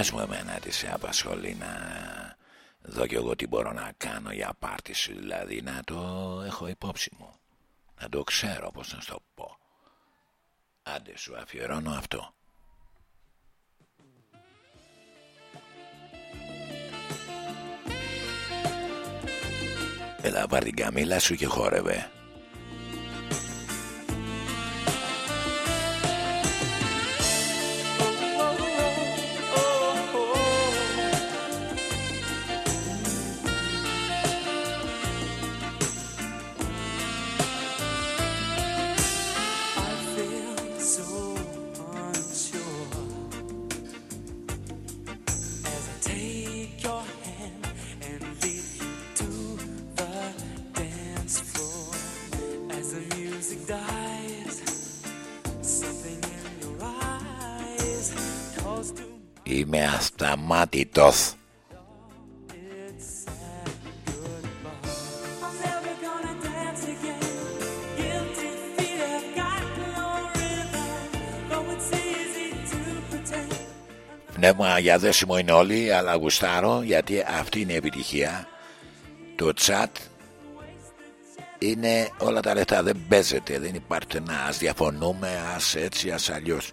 Πες μου εμένα τι σε απασχολεί να δω κι εγώ τι μπορώ να κάνω για πάρτι σου Δηλαδή να το έχω υπόψη μου. Να το ξέρω πως να σου το πω. Άντε σου αφιερώνω αυτό. Έλα πάρ την καμίλα σου και χόρευε easy to pretend. Πνεύμα για δέσιμο είναι όλοι Αλλά γουστάρω γιατί αυτή είναι η επιτυχία Το chat Είναι όλα τα λεφτά Δεν παίζεται Δεν υπάρχει να ας διαφωνούμε Ας έτσι ας αλλιώς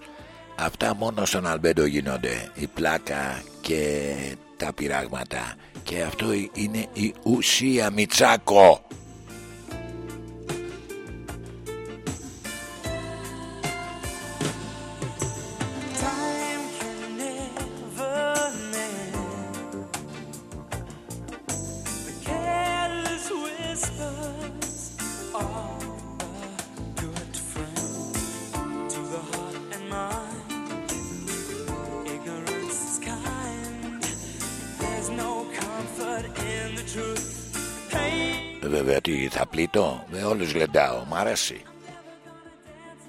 Αυτά μόνο στον Αλμπέντο γίνονται. Η πλάκα και τα πειράγματα. Και αυτό είναι η ουσία Μιτσάκο πλήττω Με όλους γλεντάω Μ' αρέσει.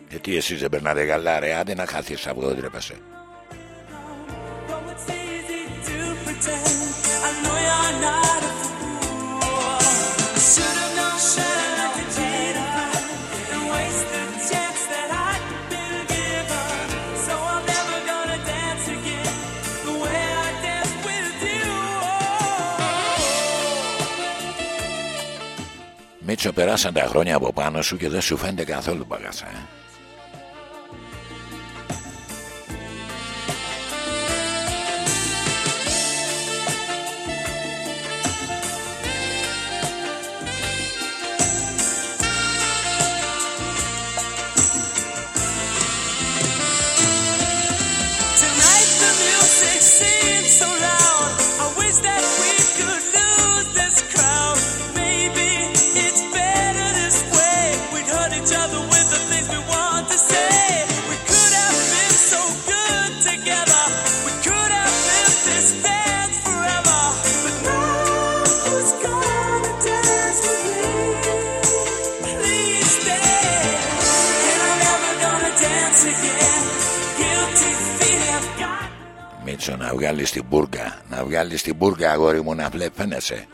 Γιατί εσείς δεν περνάτε καλά ρε Άντε να χάθεις από εδώ τρέπασε Μίτσο περάσαν τα χρόνια από πάνω σου και δεν σου φαίνεται καθόλου μπαγάσα την μπουργκα Να βγάλεις την μπουργκα αγόρι μου να βλέ- φαίνεσαι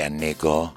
anni ago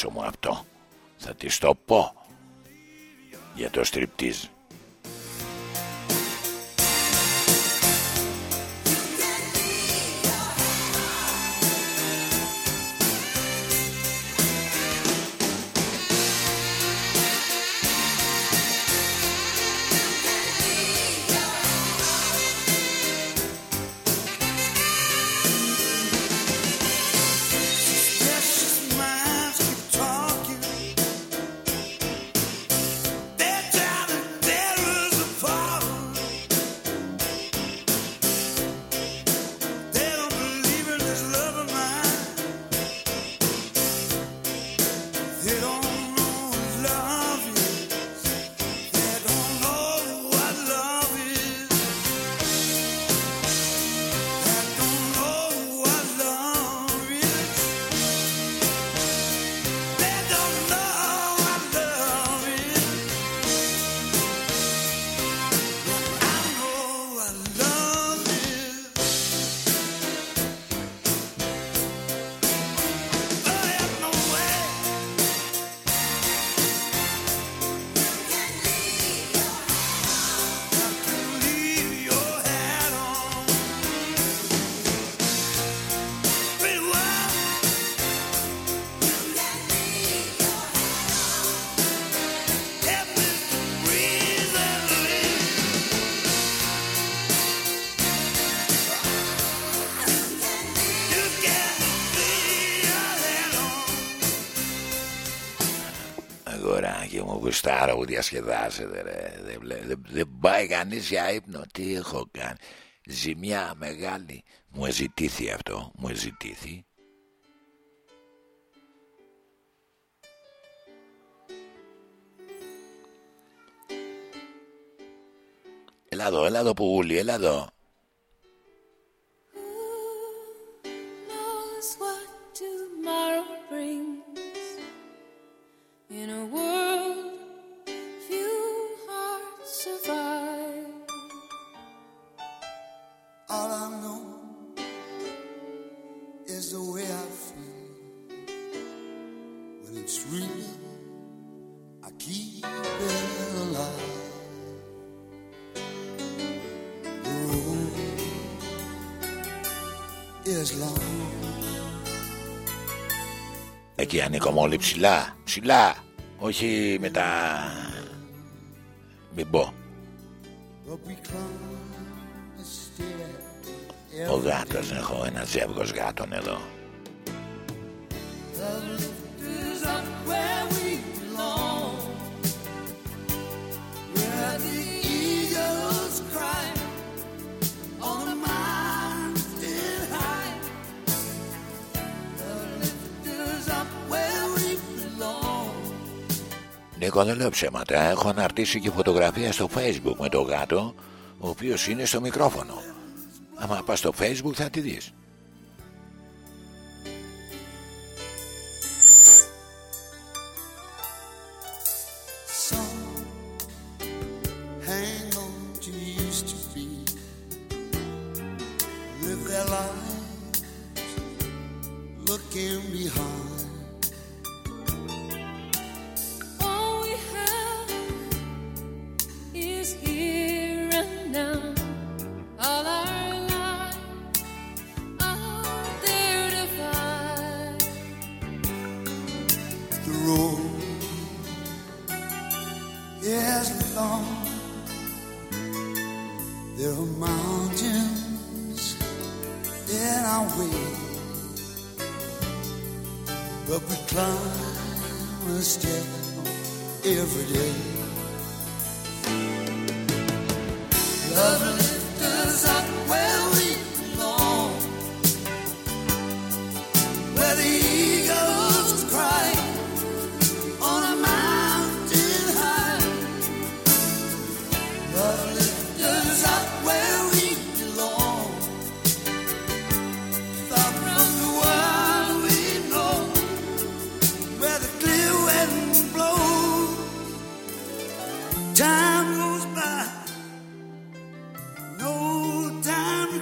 κορίτσο μου αυτό. Θα της το πω για το striptease. που διασκεδάζεται ρε. Δεν, δεν, δεν πάει κανείς για ύπνο. Τι έχω κάνει. Ζημιά μεγάλη. Μου εζητήθη αυτό. Μου εζητήθη. Έλα εδώ, έλα εδώ έλα εδώ. in a world I keep it alive. The road is long. Εκεί ανήκω όλοι ψηλά, ψηλά, όχι με τα... μπιμπό. Ο γάτος έχω, ένα ζεύγος γάτων εδώ. Νίκο δεν λέω ψέματα, έχω αναρτήσει και φωτογραφία στο facebook με τον γάτο ο οποίος είναι στο μικρόφωνο. Άμα πας στο facebook θα τη δεις.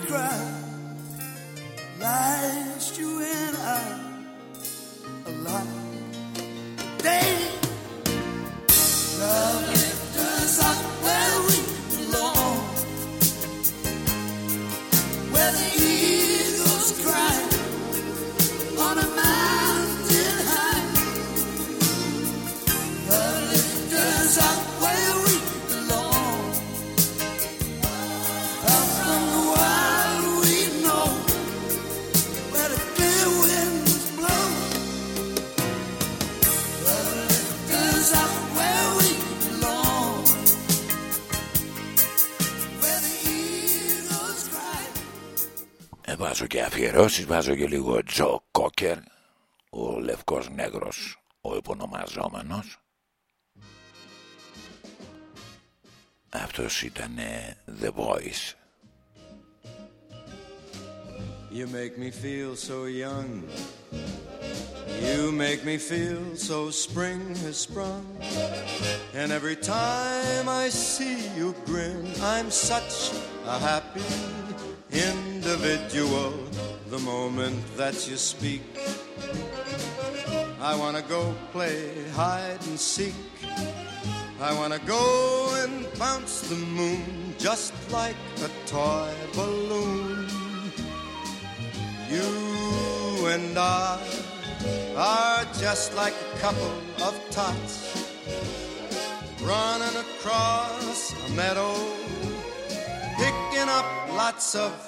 Cry. και αφιερώσεις, βάζω και λίγο Τζο Κόκερ, ο λευκός νέγρος, ο υπονομαζόμενος. Αυτός ήταν The Voice. You make me feel so young. You make me feel so spring has sprung. And every time I see you grin, I'm such a happy individual. The moment that you speak, I wanna go play hide and seek. I wanna go and bounce the moon just like a toy balloon. You and I are just like a couple of tots running across a meadow, picking up lots of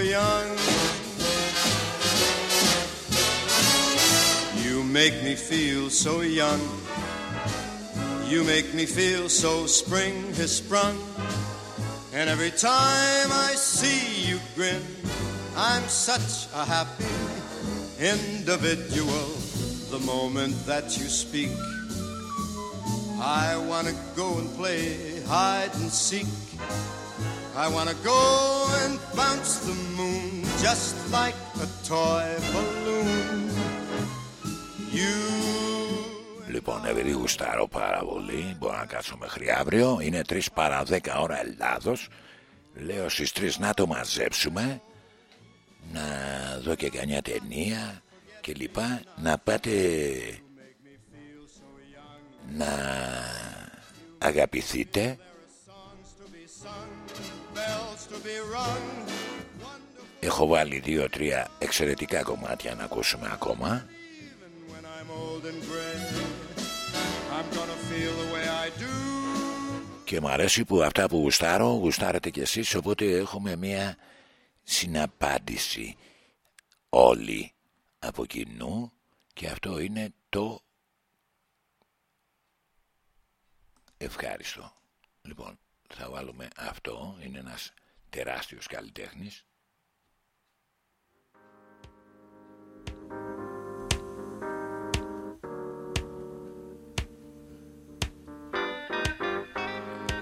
young. You make me feel so young. You make me feel so spring has sprung. And every time I see you grin, I'm such a happy individual. The moment that you speak, I wanna go and play hide and seek. I wanna go and bounce the moon just like a toy balloon. You Λοιπόν, επειδή γουστάρω πάρα πολύ, μπορώ να κάτσω μέχρι αύριο. Είναι 3 παρά 10 ώρα Ελλάδος. Λέω στις 3 να το μαζέψουμε, να δω και κανιά ταινία και λοιπά. Να πάτε να αγαπηθείτε. Έχω βάλει δύο-τρία εξαιρετικά κομμάτια να ακούσουμε ακόμα. old and gray, I'm gonna feel the way I do. Και μου αρέσει που αυτά που γουστάρω, γουστάρετε κι εσείς, οπότε έχουμε μια συναπάντηση όλοι από κοινού και αυτό είναι το ευχάριστο. Λοιπόν, θα βάλουμε αυτό, είναι ένας τεράστιος καλλιτέχνης.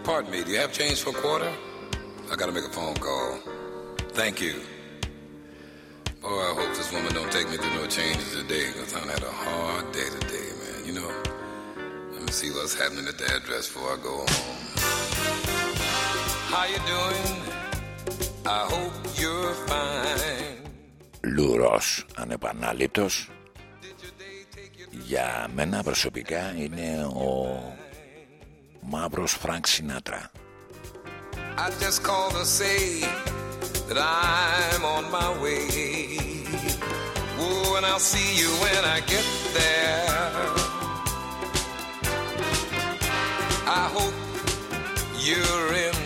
Pardon me, do you have change for a quarter? I gotta make a phone call. Thank you. Oh, I hope this woman don't take me through no changes today, because I had a hard day today, man. You know, let me see what's happening at the address before I go home. How you doing? Λουρός ανεπανάληπτος. Για μένα προσωπικά είναι ο Μαύρος Φρανκ Σινάτρα. You're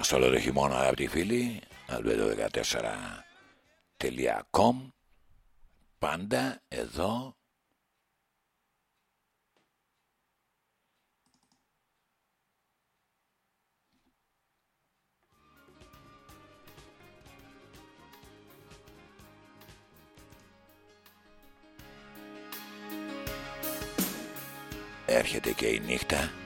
Είμαστε όλο το χειμώνα αγαπητοί φίλοι albedo14.com Πάντα εδώ. Έρχεται και η νύχτα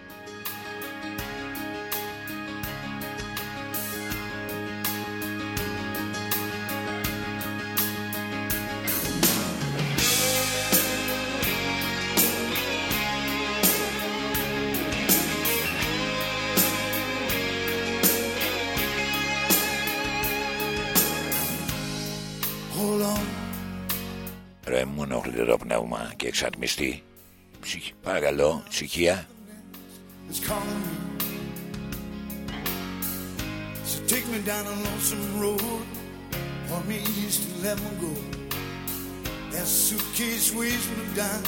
Ρε μου ενοχλείται το πνεύμα και εξατμιστεί Ψυχ- Παρακαλώ, ησυχία it's calling me. So take me down a lonesome road, point me east and let me go. That suitcase weighs me down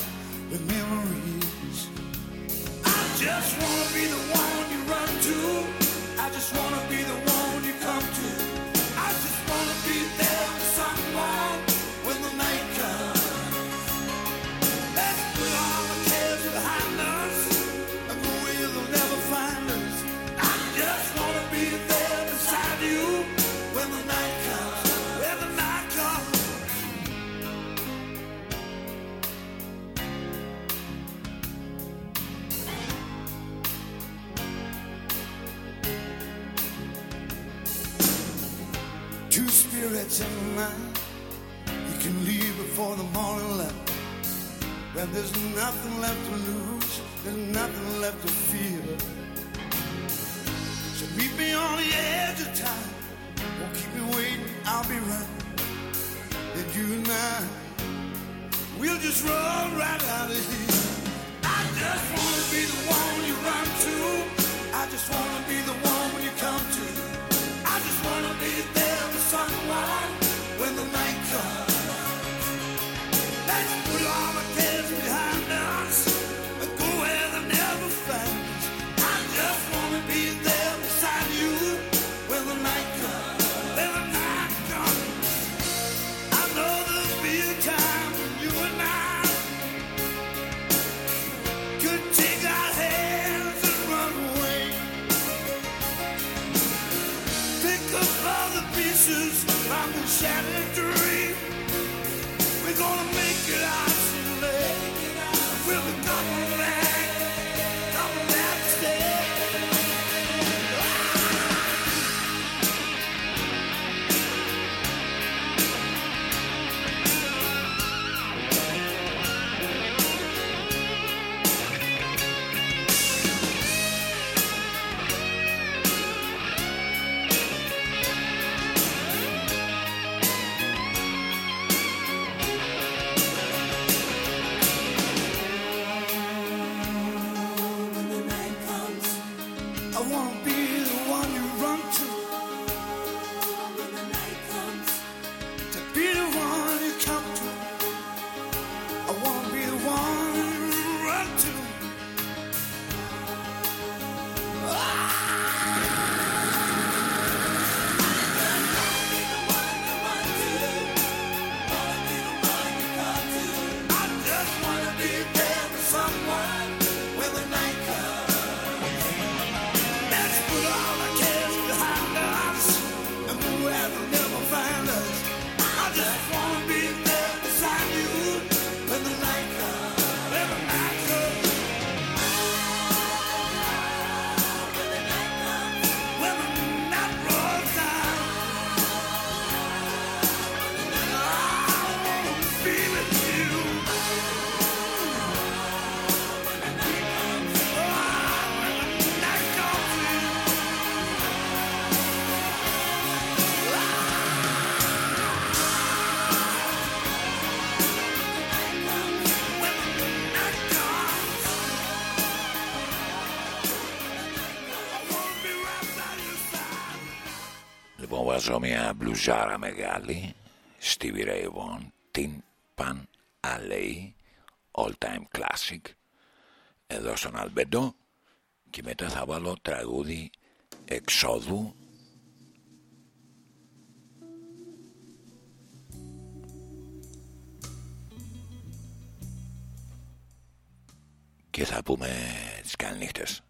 with memories. I just wanna be the one you run to. I just wanna be tonight. You can leave before the morning light. When there's nothing left to lose, there's nothing left to fear. So meet me on the edge of time. Won't keep me waiting, I'll be right. Then you and I, we'll just run right out of here. I just wanna be the one you run to. I just wanna be the one when you come to. I just wanna be there for someone. Μια μπλουζάρα μεγάλη, Stevie Ray Vaughan, την Pan Alley, All Time Classic, εδώ στον Αλμπεντό και μετά θα βάλω τραγούδι εξόδου και θα πούμε τις καληνύχτες.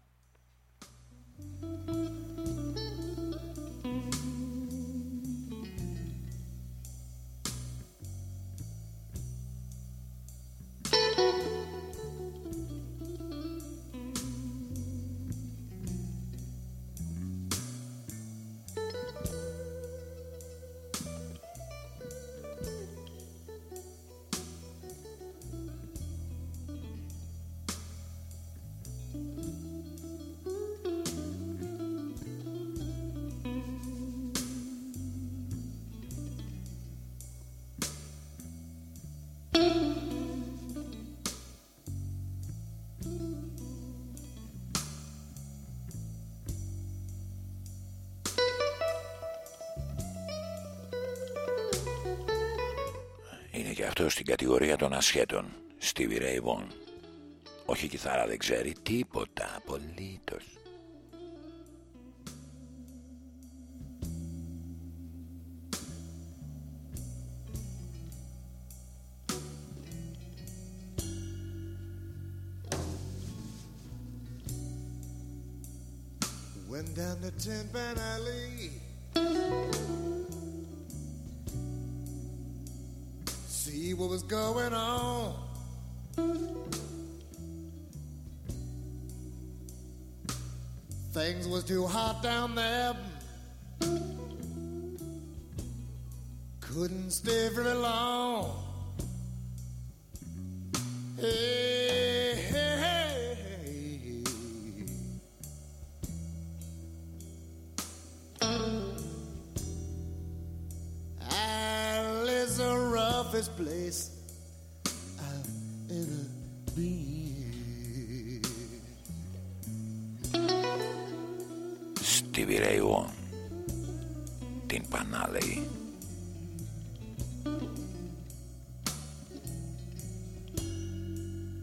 Αυτό στην κατηγορία των ασχέτων. Stevie Ray Vaughan. Όχι κιθάρα δεν ξέρει τίποτα απολύτως. Went down to Tin Pan Alley. Was going on. Things was too hot down there. Couldn't stay very long. place I've ever been. Stevie Ray Vaughan, Tin Pan Alley.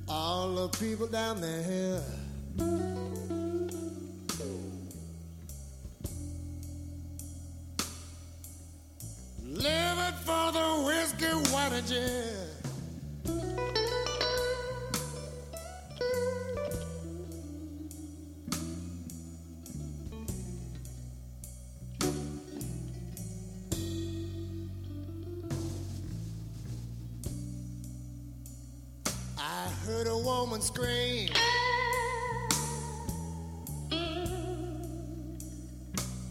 All the people down there scream.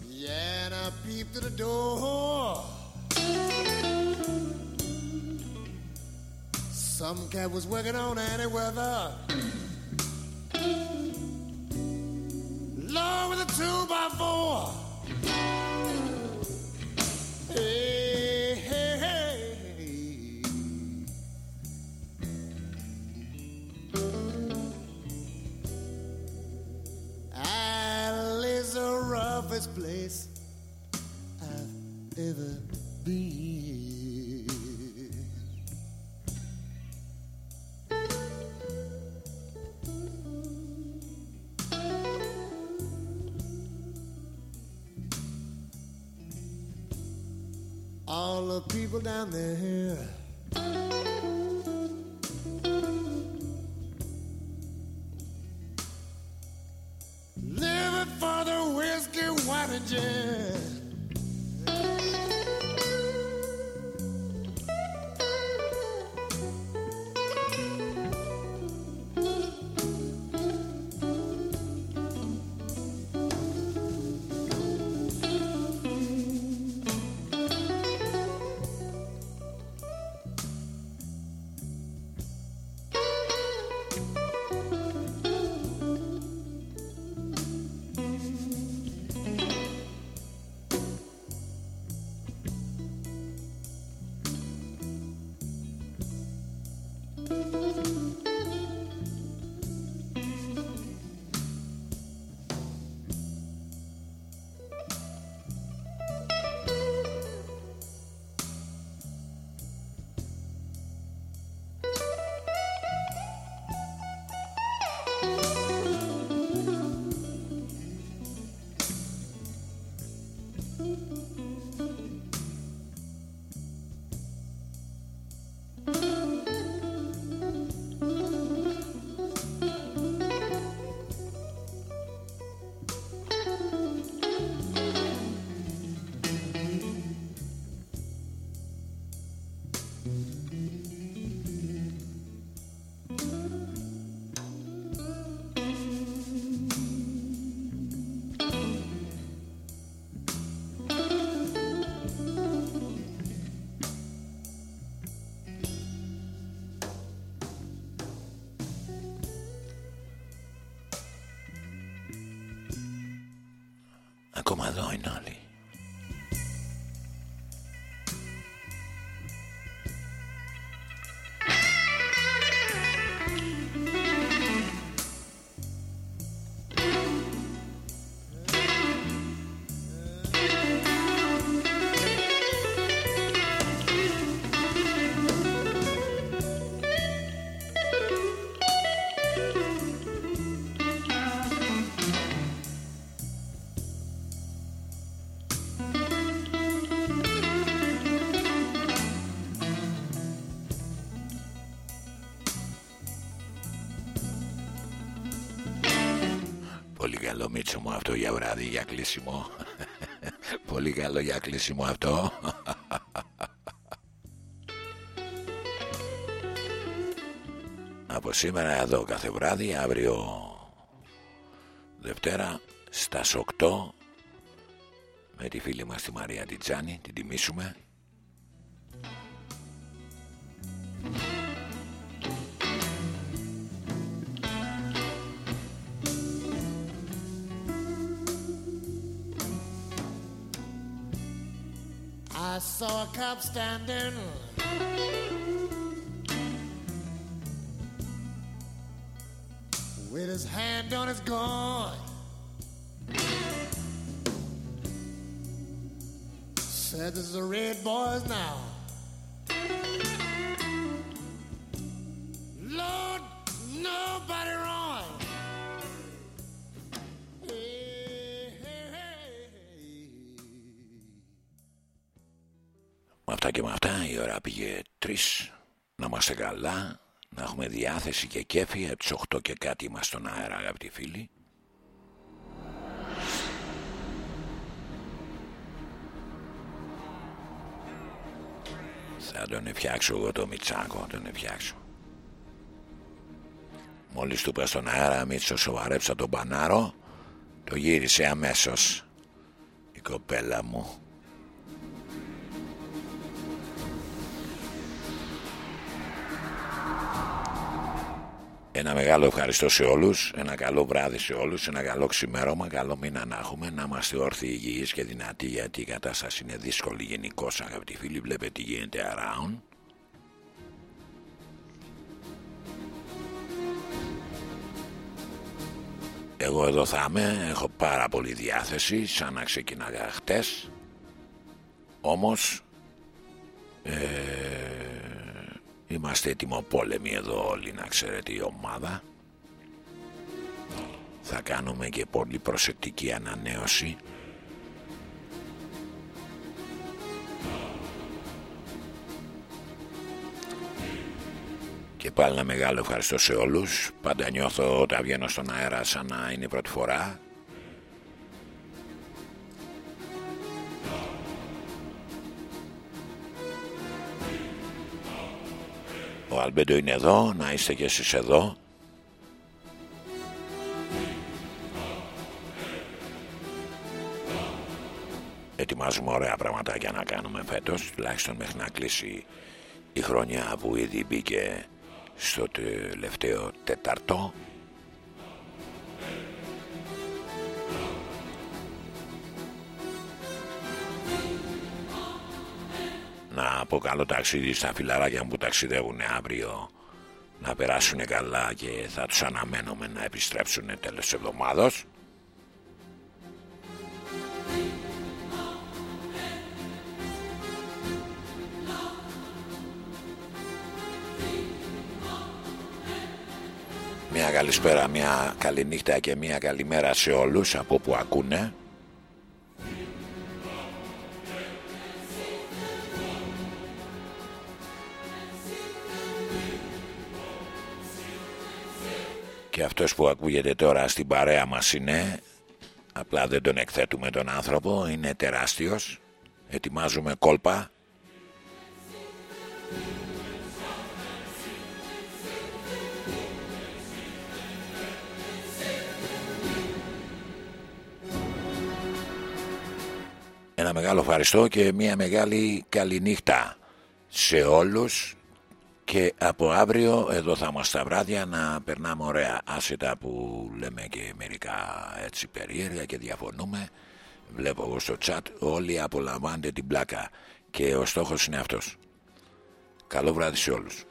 Yeah, and I peeped at the door. Some cat was working on any weather. Ακόμα εδώ αυτό για βράδυ για κλείσιμο. Πολύ καλό για κλείσιμο αυτό. Από σήμερα εδώ κάθε βράδυ Αύριο Δευτέρα Στας 8 Με τη φίλη μας τη Μαρία Τιτζάνη Την τιμήσουμε standing. With his hand on his gun. Said this is a red boys now. Πήγε τρεις Να είμαστε καλά Να έχουμε διάθεση και κέφι Από τις 8 και κάτι είμαστε στον αέρα αγαπητοί φίλοι. Θα τον φτιάξω εγώ το Μιτσάκο Θα τον φτιάξω Μόλις του είπα στον αέρα Μίτσο σοβαρέψα τον Πανάρο Το γύρισε αμέσως Η κοπέλα μου Ένα μεγάλο ευχαριστώ σε όλους Ένα καλό βράδυ σε όλους Ένα καλό ξημέρωμα Καλό μήνα να έχουμε Να είμαστε όρθιοι υγιείς και δυνατοί Γιατί η κατάσταση είναι δύσκολη γενικώς αγαπητοί φίλοι Βλέπετε τι γίνεται around. Εγώ εδώ θα είμαι, έχω πάρα πολύ διάθεση σαν να ξεκινάγα χτες. Όμως ε, Είμαστε έτοιμοπόλεμοι εδώ όλοι να ξέρετε η ομάδα. Θα κάνουμε και πολύ προσεκτική ανανέωση. Και πάλι ένα μεγάλο ευχαριστώ σε όλους. Πάντα νιώθω όταν βγαίνω στον αέρα σαν να είναι η πρώτη φορά Αλμπέντο είναι εδώ, να είστε και εσείς εδώ. Ετοιμάζουμε ωραία πραγματάκια να κάνουμε φέτος Τουλάχιστον μέχρι να κλείσει η χρονιά που ήδη μπήκε στο τελευταίο τεταρτό να πω καλό ταξίδι στα φιλαράκια που ταξιδεύουν αύριο. Να περάσουν καλά και θα τους αναμένουμε να επιστρέψουν τέλος εβδομάδος. Μια καλησπέρα, μια καλή νύχτα και μια καλημέρα σε όλους από που ακούνε Και αυτός που ακούγεται τώρα στην παρέα μας είναι Απλά δεν τον εκθέτουμε τον άνθρωπο Είναι τεράστιος. Ετοιμάζουμε κόλπα. Ένα μεγάλο ευχαριστώ και μια μεγάλη καληνύχτα σε όλους και από αύριο εδώ θα είμαστε τα βράδια να περνάμε ωραία. Άσετα που λέμε και μερικά έτσι περίεργα και διαφωνούμε βλέπω εγώ στο chat όλοι απολαμβάνετε την πλάκα. Και ο στόχος είναι αυτός. Καλό βράδυ σε όλους